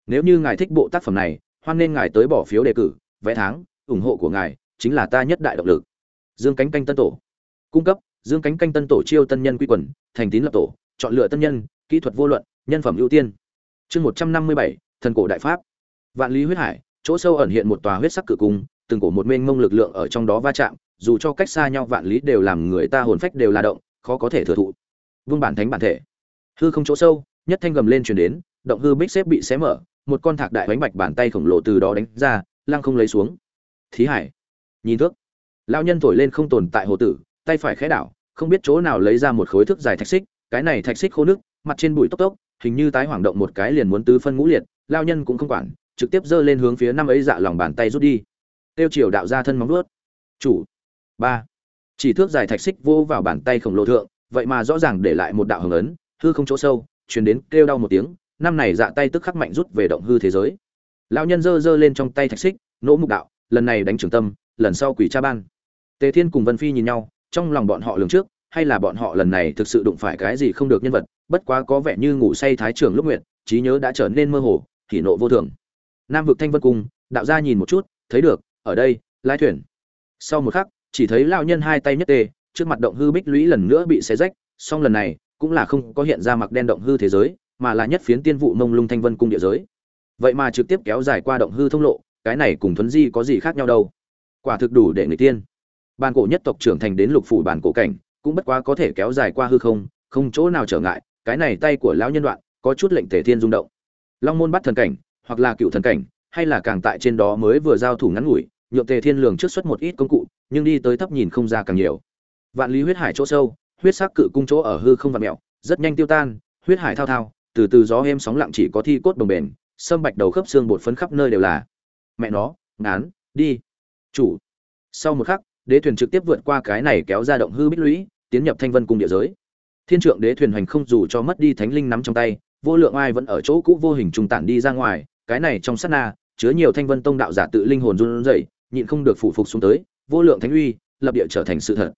Nếu như ngài thích bộ tác phẩm này, hoan nên ngài tới bỏ phiếu đề cử vẽ tháng, ủng hộ của ngài chính là ta nhất đại động lực. Dương cánh canh tân tổ. Cung cấp, dương cánh canh tân tổ chiêu tân nhân quy quần, thành tín lập tổ, chọn lựa tân nhân, kỹ thuật vô luận, nhân phẩm ưu tiên. Chương một trăm năm mươi bảy, thần cổ đại pháp. Vạn lý huyết hải, chỗ sâu ẩn hiện một tòa huyết sắc cự cung, từng cổ một mênh mông lực lượng ở trong đó va chạm, dù cho cách xa nhau vạn lý đều làm người ta hồn phách đều là động, khó có thể thừa thụ. Vương bản thánh bản thể. Hư không chỗ sâu nhất thanh gầm lên truyền đến, động hư bích xếp bị xé mở, một con thạc đại bánh bạch bàn tay khổng lồ từ đó đánh ra, lăng không lấy xuống. Thí hải, nhìn thước. Lão nhân thổi lên không tồn tại hồ tử, tay phải khẽ đảo, không biết chỗ nào lấy ra một khối thước dài thạch xích, cái này thạch xích khô nước, mặt trên bụi tốc tốc, hình như tái hoảng động một cái liền muốn tứ phân ngũ liệt, lão nhân cũng không quản, trực tiếp giơ lên hướng phía năm ấy dạ lòng bàn tay rút đi. Tiêu triều đạo ra thân móng vuốt. Chủ. Ba. Chỉ thước dài thạch xích vô vào bàn tay khổng lồ thượng, vậy mà rõ ràng để lại một đạo hồng ấn, hư không chỗ sâu truyền đến kêu đau một tiếng, năm này dạ tay tức khắc mạnh rút về động hư thế giới. Lão nhân giơ giơ lên trong tay thạch xích, nỗ mục đạo, lần này đánh trường tâm, lần sau quỷ cha ban. Tề thiên cùng vân phi nhìn nhau, trong lòng bọn họ lường trước, hay là bọn họ lần này thực sự đụng phải cái gì không được nhân vật, bất quá có vẻ như ngủ say thái trường lúc nguyện trí nhớ đã trở nên mơ hồ thì nộ vô thường. Nam vực thanh vân cung, đạo gia nhìn một chút, thấy được, ở đây lai thuyền. Sau một khắc, chỉ thấy lão nhân hai tay nhất tê trước mặt động hư bích lũy lần nữa bị xé rách song lần này cũng là không có hiện ra mặc đen động hư thế giới, mà là nhất phiến tiên vụ mông lung thanh vân cung địa giới. Vậy mà trực tiếp kéo dài qua động hư thông lộ, cái này cùng thuấn di có gì khác nhau đâu? Quả thực đủ để người tiên. Bàn cổ nhất tộc trưởng thành đến lục phủ bản cổ cảnh, cũng bất quá có thể kéo dài qua hư không không chỗ nào trở ngại, cái này tay của lão nhân đoạn, có chút lệnh thể thiên rung động. Long môn bắt thần cảnh, hoặc là cựu thần cảnh, hay là càng tại trên đó mới vừa giao thủ ngắn ngủi, nhượng tề thiên lường trước xuất một ít công cụ, nhưng đi tới thấp nhìn không ra càng nhiều. Vạn lý huyết hải chỗ sâu huyết sắc cự cung chỗ ở hư không vặn mẹo, rất nhanh tiêu tan, huyết hải thao thao, từ từ gió êm sóng lặng chỉ có thi cốt đồng bền, sâm bạch đầu khớp xương bột phấn khắp nơi đều là. Mẹ nó, ngán, đi. Chủ. Sau một khắc, đế thuyền trực tiếp vượt qua cái này kéo ra động hư bích lũy, tiến nhập thanh vân cung địa giới. Thiên trượng đế thuyền hành không dù cho mất đi thánh linh nắm trong tay, vô lượng ai vẫn ở chỗ cũ vô hình trùng tản đi ra ngoài, cái này trong sát na, chứa nhiều thanh vân tông đạo giả tự linh hồn run rẩy, nhịn không được phụ phục xuống tới, vô lượng thánh uy, lập địa trở thành sự thật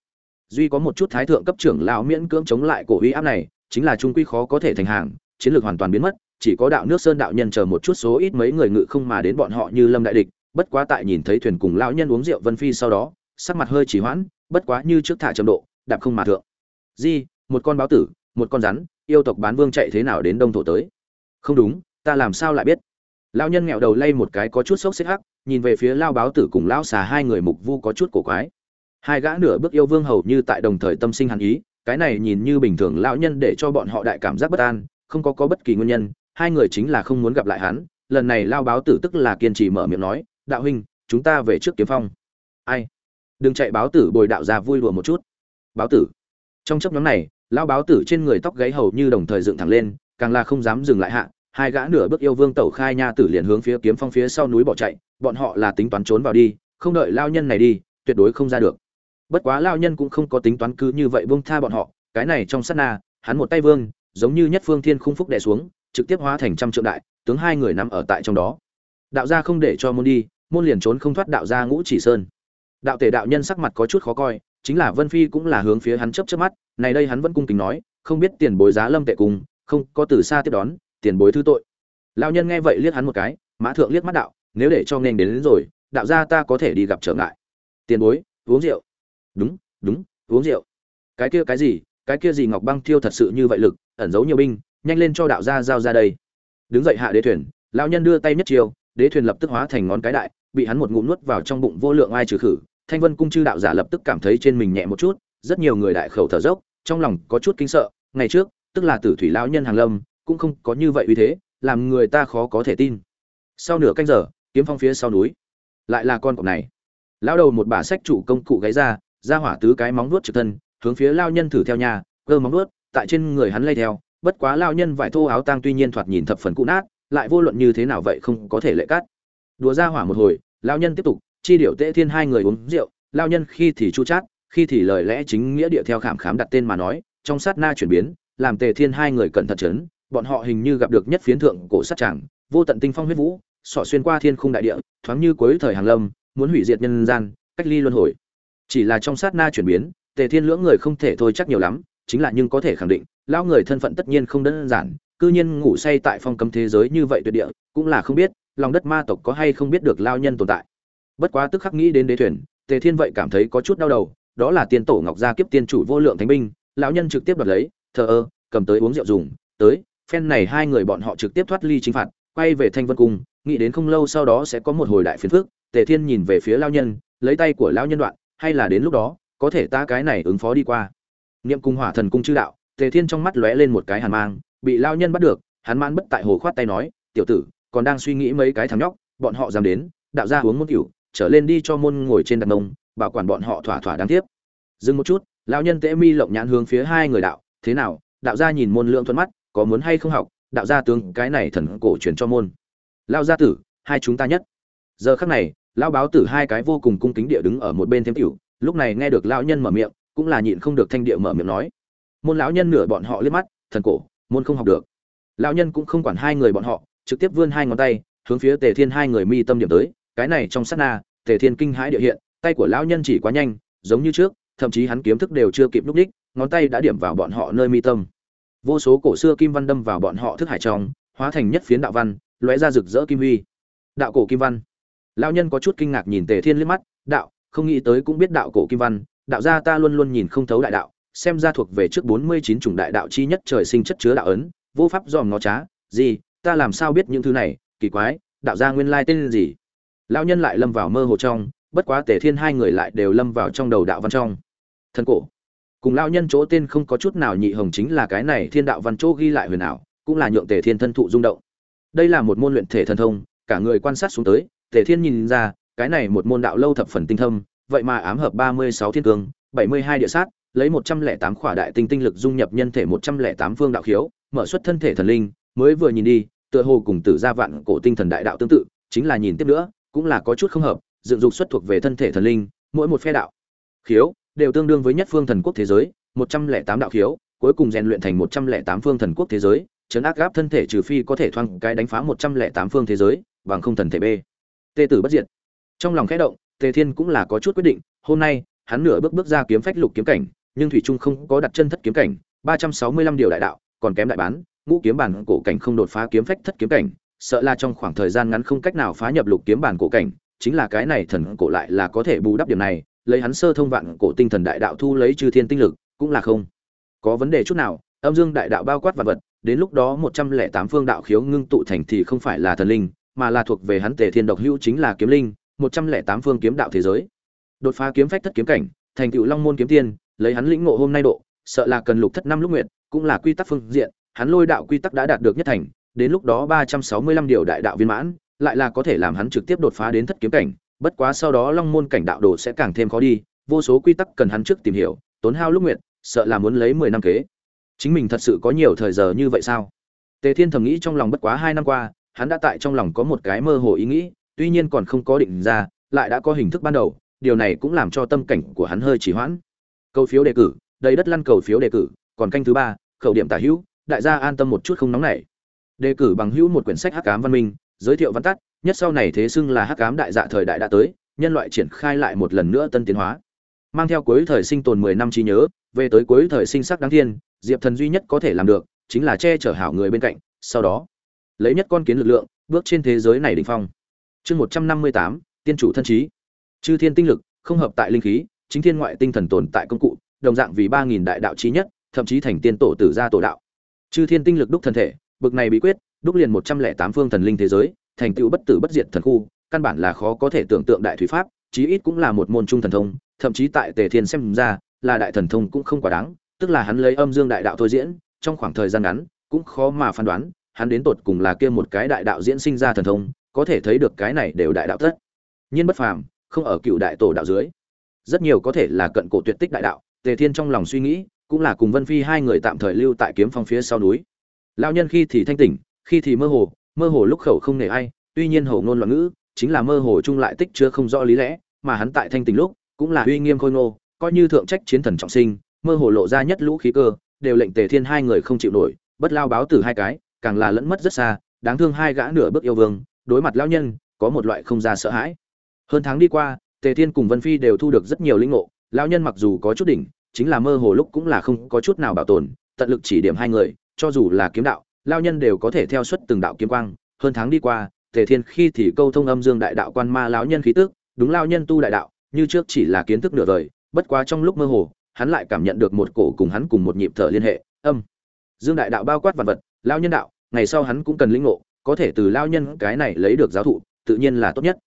duy có một chút thái thượng cấp trưởng lão miễn cưỡng chống lại cổ uy áp này, chính là trung quy khó có thể thành hàng, chiến lược hoàn toàn biến mất, chỉ có đạo nước sơn đạo nhân chờ một chút số ít mấy người ngự không mà đến bọn họ như lâm đại địch, bất quá tại nhìn thấy thuyền cùng lão nhân uống rượu vân phi sau đó, sắc mặt hơi chỉ hoãn, bất quá như trước thả chậm độ, đạp không mà thượng. Di, một con báo tử, một con rắn, yêu tộc bán vương chạy thế nào đến đông thổ tới? Không đúng, ta làm sao lại biết? Lão nhân nghẹo đầu lay một cái có chút sốc xếp hắc, nhìn về phía lao báo tử cùng lão xà hai người mục vu có chút cổ quái hai gã nửa bước yêu vương hầu như tại đồng thời tâm sinh hàn ý, cái này nhìn như bình thường lão nhân để cho bọn họ đại cảm giác bất an, không có có bất kỳ nguyên nhân, hai người chính là không muốn gặp lại hắn, lần này lao báo tử tức là kiên trì mở miệng nói, đạo huynh, chúng ta về trước kiếm phong. Ai? Đừng chạy báo tử bồi đạo ra vui đùa một chút. Báo tử? Trong chấp nhóm này lao báo tử trên người tóc gáy hầu như đồng thời dựng thẳng lên, càng là không dám dừng lại hạ, hai gã nửa bước yêu vương tẩu khai nha tử liền hướng phía kiếm phong phía sau núi bỏ chạy, bọn họ là tính toán trốn vào đi, không đợi lao nhân này đi, tuyệt đối không ra được bất quá lao nhân cũng không có tính toán cứ như vậy vương tha bọn họ cái này trong sát na hắn một tay vương giống như nhất phương thiên khung phúc đè xuống trực tiếp hóa thành trăm trượng đại tướng hai người nằm ở tại trong đó. Đạo gia không để cho môn đi môn liền trốn không thoát đạo gia ngũ chỉ sơn. Đạo tể đạo nhân sắc mặt có chút khó coi chính là vân phi cũng là hướng phía hắn chấp chấp mắt này đây hắn vẫn cung kính nói không biết tiền bối giá lâm tệ cùng không có từ xa tiếp đón tiền bối thứ tội. Lão nhân nghe vậy liếc hắn một cái mã thượng liếc mắt đạo nếu để cho nghênh đến, đến rồi đạo gia ta có thể đi gặp trở ngại. Tiền bối uống rượu đúng đúng, uống rượu. Cái kia cái gì, cái kia gì ngọc băng thiêu thật sự như vậy lực, ẩn giấu nhiều binh, nhanh lên cho đạo gia giao ra đây. Đứng dậy hạ đế thuyền, lão nhân đưa tay nhất chiều đế thuyền lập tức hóa thành ngón cái đại, bị hắn một ngụm nuốt vào trong bụng vô lượng ai trừ khử. Thanh vân cung chư đạo giả lập tức cảm thấy trên mình nhẹ một chút, rất nhiều người đại khẩu thở dốc, trong lòng có chút kinh sợ. Ngày trước, tức là tử thủy lão nhân hàng lâm, cũng không có như vậy uy thế, làm người ta khó có thể tin. Sau nửa canh giờ, kiếm phong phía sau núi. Lại là con cọp này. Lão đầu một bà sách chủ công cụ gáy ra ra hỏa tứ cái móng vuốt trực thân hướng phía lao nhân thử theo nhà cơ móng vuốt, tại trên người hắn lay theo bất quá lao nhân vải thô áo tang tuy nhiên thoạt nhìn thập phần cũ nát lại vô luận như thế nào vậy không có thể lệ cắt. Đùa ra hỏa một hồi lao nhân tiếp tục chi điệu tệ thiên hai người uống rượu lao nhân khi thì chu chát khi thì lời lẽ chính nghĩa địa theo khảm khám đặt tên mà nói trong sát na chuyển biến làm tề thiên hai người cẩn thận chấn bọn họ hình như gặp được nhất phiến thượng cổ sát tràng vô tận tinh phong huyết vũ sọ xuyên qua thiên khung đại địa thoáng như cuối thời hàng lâm muốn hủy diệt nhân gian cách ly luân hồi chỉ là trong sát na chuyển biến, tề thiên lưỡng người không thể thôi chắc nhiều lắm, chính là nhưng có thể khẳng định, lão người thân phận tất nhiên không đơn giản, cư nhiên ngủ say tại phong cấm thế giới như vậy tuyệt địa, cũng là không biết, lòng đất ma tộc có hay không biết được lao nhân tồn tại. Bất quá tức khắc nghĩ đến đế thuyền, tề thiên vậy cảm thấy có chút đau đầu, đó là tiên tổ ngọc gia kiếp tiên chủ vô lượng thánh binh, lão nhân trực tiếp đoạt lấy, thờ ơ, cầm tới uống rượu dùng, tới, phen này hai người bọn họ trực tiếp thoát ly chính phạt, quay về thanh vân cung, nghĩ đến không lâu sau đó sẽ có một hồi đại phiền phước tề thiên nhìn về phía lao nhân, lấy tay của lao nhân đoạn hay là đến lúc đó, có thể ta cái này ứng phó đi qua. Niệm cung hỏa thần cung chư đạo, tề thiên trong mắt lóe lên một cái hàn mang, bị lao nhân bắt được, hắn man bất tại hồ khoát tay nói, tiểu tử, còn đang suy nghĩ mấy cái thằng nhóc, bọn họ dám đến, đạo gia uống môn cửu trở lên đi cho môn ngồi trên đặt nông bảo quản bọn họ thỏa thỏa đáng tiếp. dừng một chút, lão nhân tễ mi lộng nhãn hướng phía hai người đạo, thế nào, đạo gia nhìn môn lượng thuận mắt, có muốn hay không học, đạo gia tướng cái này thần cổ truyền cho môn. Lao gia tử, hai chúng ta nhất. Giờ khắc này lão báo tử hai cái vô cùng cung kính địa đứng ở một bên thêm tiểu, lúc này nghe được lão nhân mở miệng, cũng là nhịn không được thanh địa mở miệng nói. Môn lão nhân nửa bọn họ liếc mắt, thần cổ, môn không học được. Lão nhân cũng không quản hai người bọn họ, trực tiếp vươn hai ngón tay, hướng phía tề thiên hai người mi tâm điểm tới, cái này trong sát na, tề thiên kinh hãi địa hiện, tay của lão nhân chỉ quá nhanh, giống như trước, thậm chí hắn kiếm thức đều chưa kịp lúc đích, ngón tay đã điểm vào bọn họ nơi mi tâm. Vô số cổ xưa kim văn đâm vào bọn họ thức hải trong, hóa thành nhất phiến đạo văn, lóe ra rực rỡ kim huy. Đạo cổ kim văn lão nhân có chút kinh ngạc nhìn tề thiên liếc mắt, đạo, không nghĩ tới cũng biết đạo cổ kim văn, đạo gia ta luôn luôn nhìn không thấu đại đạo, xem ra thuộc về trước bốn mươi chín chủng đại đạo chi nhất trời sinh chất chứa đạo ấn, vô pháp dòm ngó trá. Gì, ta làm sao biết những thứ này? Kỳ quái, đạo gia nguyên lai tên gì? Lão nhân lại lâm vào mơ hồ trong, bất quá tề thiên hai người lại đều lâm vào trong đầu đạo văn trong. Thân cổ. Cùng lão nhân chỗ tên không có chút nào nhị hồng chính là cái này thiên đạo văn chỗ ghi lại huyền ảo, cũng là nhượng tề thiên thân thụ rung động. Đây là một môn luyện thể thần thông, cả người quan sát xuống tới tề thiên nhìn ra, cái này một môn đạo lâu thập phần tinh thâm, vậy mà ám hợp ba mươi sáu thiên cương, bảy mươi hai địa sát, lấy một trăm lẻ tám khỏa đại tinh tinh lực dung nhập nhân thể một trăm lẻ tám phương đạo khiếu, mở xuất thân thể thần linh, mới vừa nhìn đi, tựa hồ cùng tử gia vạn cổ tinh thần đại đạo tương tự, chính là nhìn tiếp nữa, cũng là có chút không hợp, dựng dục xuất thuộc về thân thể thần linh, mỗi một phe đạo, khiếu, đều tương đương với nhất phương thần quốc thế giới, một trăm lẻ tám đạo khiếu, cuối cùng rèn luyện thành một trăm lẻ tám phương thần quốc thế giới, chấn áp gáp thân thể trừ phi có thể thoang cái đánh phá một trăm lẻ tám phương thế giới, bằng không thần thể b tê tử bất diệt. Trong lòng khẽ động, tề thiên cũng là có chút quyết định, hôm nay, hắn nửa bước bước ra kiếm phách lục kiếm cảnh, nhưng thủy trung không có đặt chân thất kiếm cảnh, ba trăm sáu mươi lăm điều đại đạo, còn kém đại bán, ngũ kiếm bản cổ cảnh không đột phá kiếm phách thất kiếm cảnh, sợ là trong khoảng thời gian ngắn không cách nào phá nhập lục kiếm bản cổ cảnh, chính là cái này thần cổ lại là có thể bù đắp điểm này, lấy hắn sơ thông vạn cổ tinh thần đại đạo thu lấy chư thiên tinh lực, cũng là không có vấn đề chút nào. Âm dương đại đạo bao quát vật vật, đến lúc đó một trăm lẻ tám phương đạo khiếu ngưng tụ thành thì không phải là thần linh mà là thuộc về hắn tề thiên độc hữu chính là kiếm linh, một trăm lẻ tám phương kiếm đạo thế giới. Đột phá kiếm phách thất kiếm cảnh, thành tựu long môn kiếm tiên, lấy hắn lĩnh ngộ hôm nay độ, sợ là cần lục thất năm lúc nguyện cũng là quy tắc phương diện, hắn lôi đạo quy tắc đã đạt được nhất thành, đến lúc đó ba trăm sáu mươi lăm điều đại đạo viên mãn, lại là có thể làm hắn trực tiếp đột phá đến thất kiếm cảnh, bất quá sau đó long môn cảnh đạo đồ sẽ càng thêm khó đi, vô số quy tắc cần hắn trước tìm hiểu, tốn hao lúc nguyện sợ là muốn lấy mười năm kế. Chính mình thật sự có nhiều thời giờ như vậy sao? Tề thiên thầm nghĩ trong lòng bất quá hai năm qua hắn đã tại trong lòng có một cái mơ hồ ý nghĩ, tuy nhiên còn không có định ra, lại đã có hình thức ban đầu, điều này cũng làm cho tâm cảnh của hắn hơi trì hoãn. Câu phiếu đề cử, đầy đất lăn cầu phiếu đề cử, còn canh thứ ba, khẩu điểm tả hữu, đại gia an tâm một chút không nóng nảy. Đề cử bằng hữu một quyển sách hắc ám văn minh, giới thiệu văn tắt, nhất sau này thế xưng là hắc ám đại dạ thời đại đã tới, nhân loại triển khai lại một lần nữa tân tiến hóa. Mang theo cuối thời sinh tồn mười năm trí nhớ, về tới cuối thời sinh sắc đáng thiên, diệp thần duy nhất có thể làm được, chính là che chở hảo người bên cạnh, sau đó lấy nhất con kiến lực lượng, bước trên thế giới này đỉnh phong. Chương một trăm năm mươi tám, tiên chủ thân trí. Chư thiên tinh lực, không hợp tại linh khí, chính thiên ngoại tinh thần tồn tại công cụ, đồng dạng vì ba nghìn đại đạo trí nhất, thậm chí thành tiên tổ tử gia tổ đạo. Chư thiên tinh lực đúc thân thể, bực này bí quyết, đúc liền một trăm lẻ tám phương thần linh thế giới, thành tựu bất tử bất diệt thần khu, căn bản là khó có thể tưởng tượng đại thủy pháp, chí ít cũng là một môn trung thần thông, thậm chí tại tề thiên xem ra, là đại thần thông cũng không quá đáng, tức là hắn lấy âm dương đại đạo thôi diễn, trong khoảng thời gian ngắn, cũng khó mà phán đoán hắn đến tột cùng là kia một cái đại đạo diễn sinh ra thần thông, có thể thấy được cái này đều đại đạo tất nhiên bất phàm, không ở cựu đại tổ đạo dưới. Rất nhiều có thể là cận cổ tuyệt tích đại đạo, tề thiên trong lòng suy nghĩ, cũng là cùng vân phi hai người tạm thời lưu tại kiếm phong phía sau núi. Lão nhân khi thì thanh tỉnh, khi thì mơ hồ mơ hồ lúc khẩu không nể ai, tuy nhiên hầu ngôn loạn ngữ, chính là mơ hồ chung lại tích chưa không rõ lý lẽ, mà hắn tại thanh tỉnh lúc, cũng là uy nghiêm khôi ngô, coi như thượng trách chiến thần trọng sinh, mơ hồ lộ ra nhất lũ khí cơ, đều lệnh tề thiên hai người không chịu nổi, bất lao báo tử hai cái càng là lẫn mất rất xa, đáng thương hai gã nửa bước yêu vương, đối mặt lao nhân, có một loại không ra sợ hãi. Hơn tháng đi qua, tề thiên cùng vân phi đều thu được rất nhiều linh ngộ lao nhân mặc dù có chút đỉnh, chính là mơ hồ lúc cũng là không có chút nào bảo tồn, tận lực chỉ điểm hai người, cho dù là kiếm đạo lao nhân đều có thể theo suất từng đạo kiếm quang. Hơn tháng đi qua, tề thiên khi thì câu thông âm dương đại đạo quan ma lão nhân khí tức, đúng lao nhân tu đại đạo, như trước chỉ là kiến thức nửa vời, bất quá trong lúc mơ hồ, hắn lại cảm nhận được một cổ cùng hắn cùng một nhịp thở liên hệ, âm. Dương đại đạo bao quát vật vật lao nhân đạo, ngày sau hắn cũng cần lĩnh ngộ, có thể từ lao nhân cái này lấy được giáo thụ, tự nhiên là tốt nhất.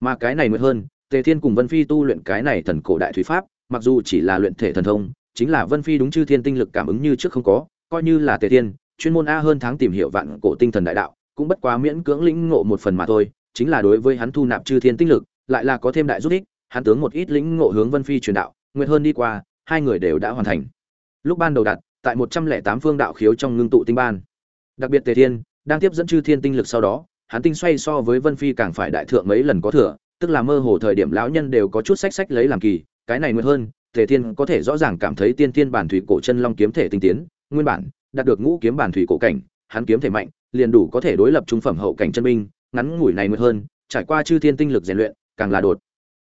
Mà cái này nguyệt hơn, tề thiên cùng vân phi tu luyện cái này thần cổ đại thủy pháp, mặc dù chỉ là luyện thể thần thông, chính là vân phi đúng chư thiên tinh lực cảm ứng như trước không có, coi như là tề thiên, chuyên môn a hơn tháng tìm hiểu vạn cổ tinh thần đại đạo, cũng bất quá miễn cưỡng lĩnh ngộ một phần mà thôi, chính là đối với hắn thu nạp chư thiên tinh lực, lại là có thêm đại giúp ích, hắn tướng một ít lĩnh ngộ hướng vân phi truyền đạo, nguyện hơn đi qua, hai người đều đã hoàn thành. Lúc ban đầu đặt, tại một trăm lẻ tám phương đạo khiếu trong ngưng tụ tinh ban đặc biệt tề thiên, đang tiếp dẫn chư thiên tinh lực sau đó, hắn tinh xoay so với vân phi càng phải đại thượng mấy lần có thừa, tức là mơ hồ thời điểm lão nhân đều có chút sách sách lấy làm kỳ, cái này nguyện hơn, tề thiên có thể rõ ràng cảm thấy tiên thiên bản thủy cổ chân long kiếm thể tinh tiến, nguyên bản, đạt được ngũ kiếm bản thủy cổ cảnh, hắn kiếm thể mạnh, liền đủ có thể đối lập trung phẩm hậu cảnh chân binh, ngắn ngủi này nguyện hơn, trải qua chư thiên tinh lực rèn luyện, càng là đột.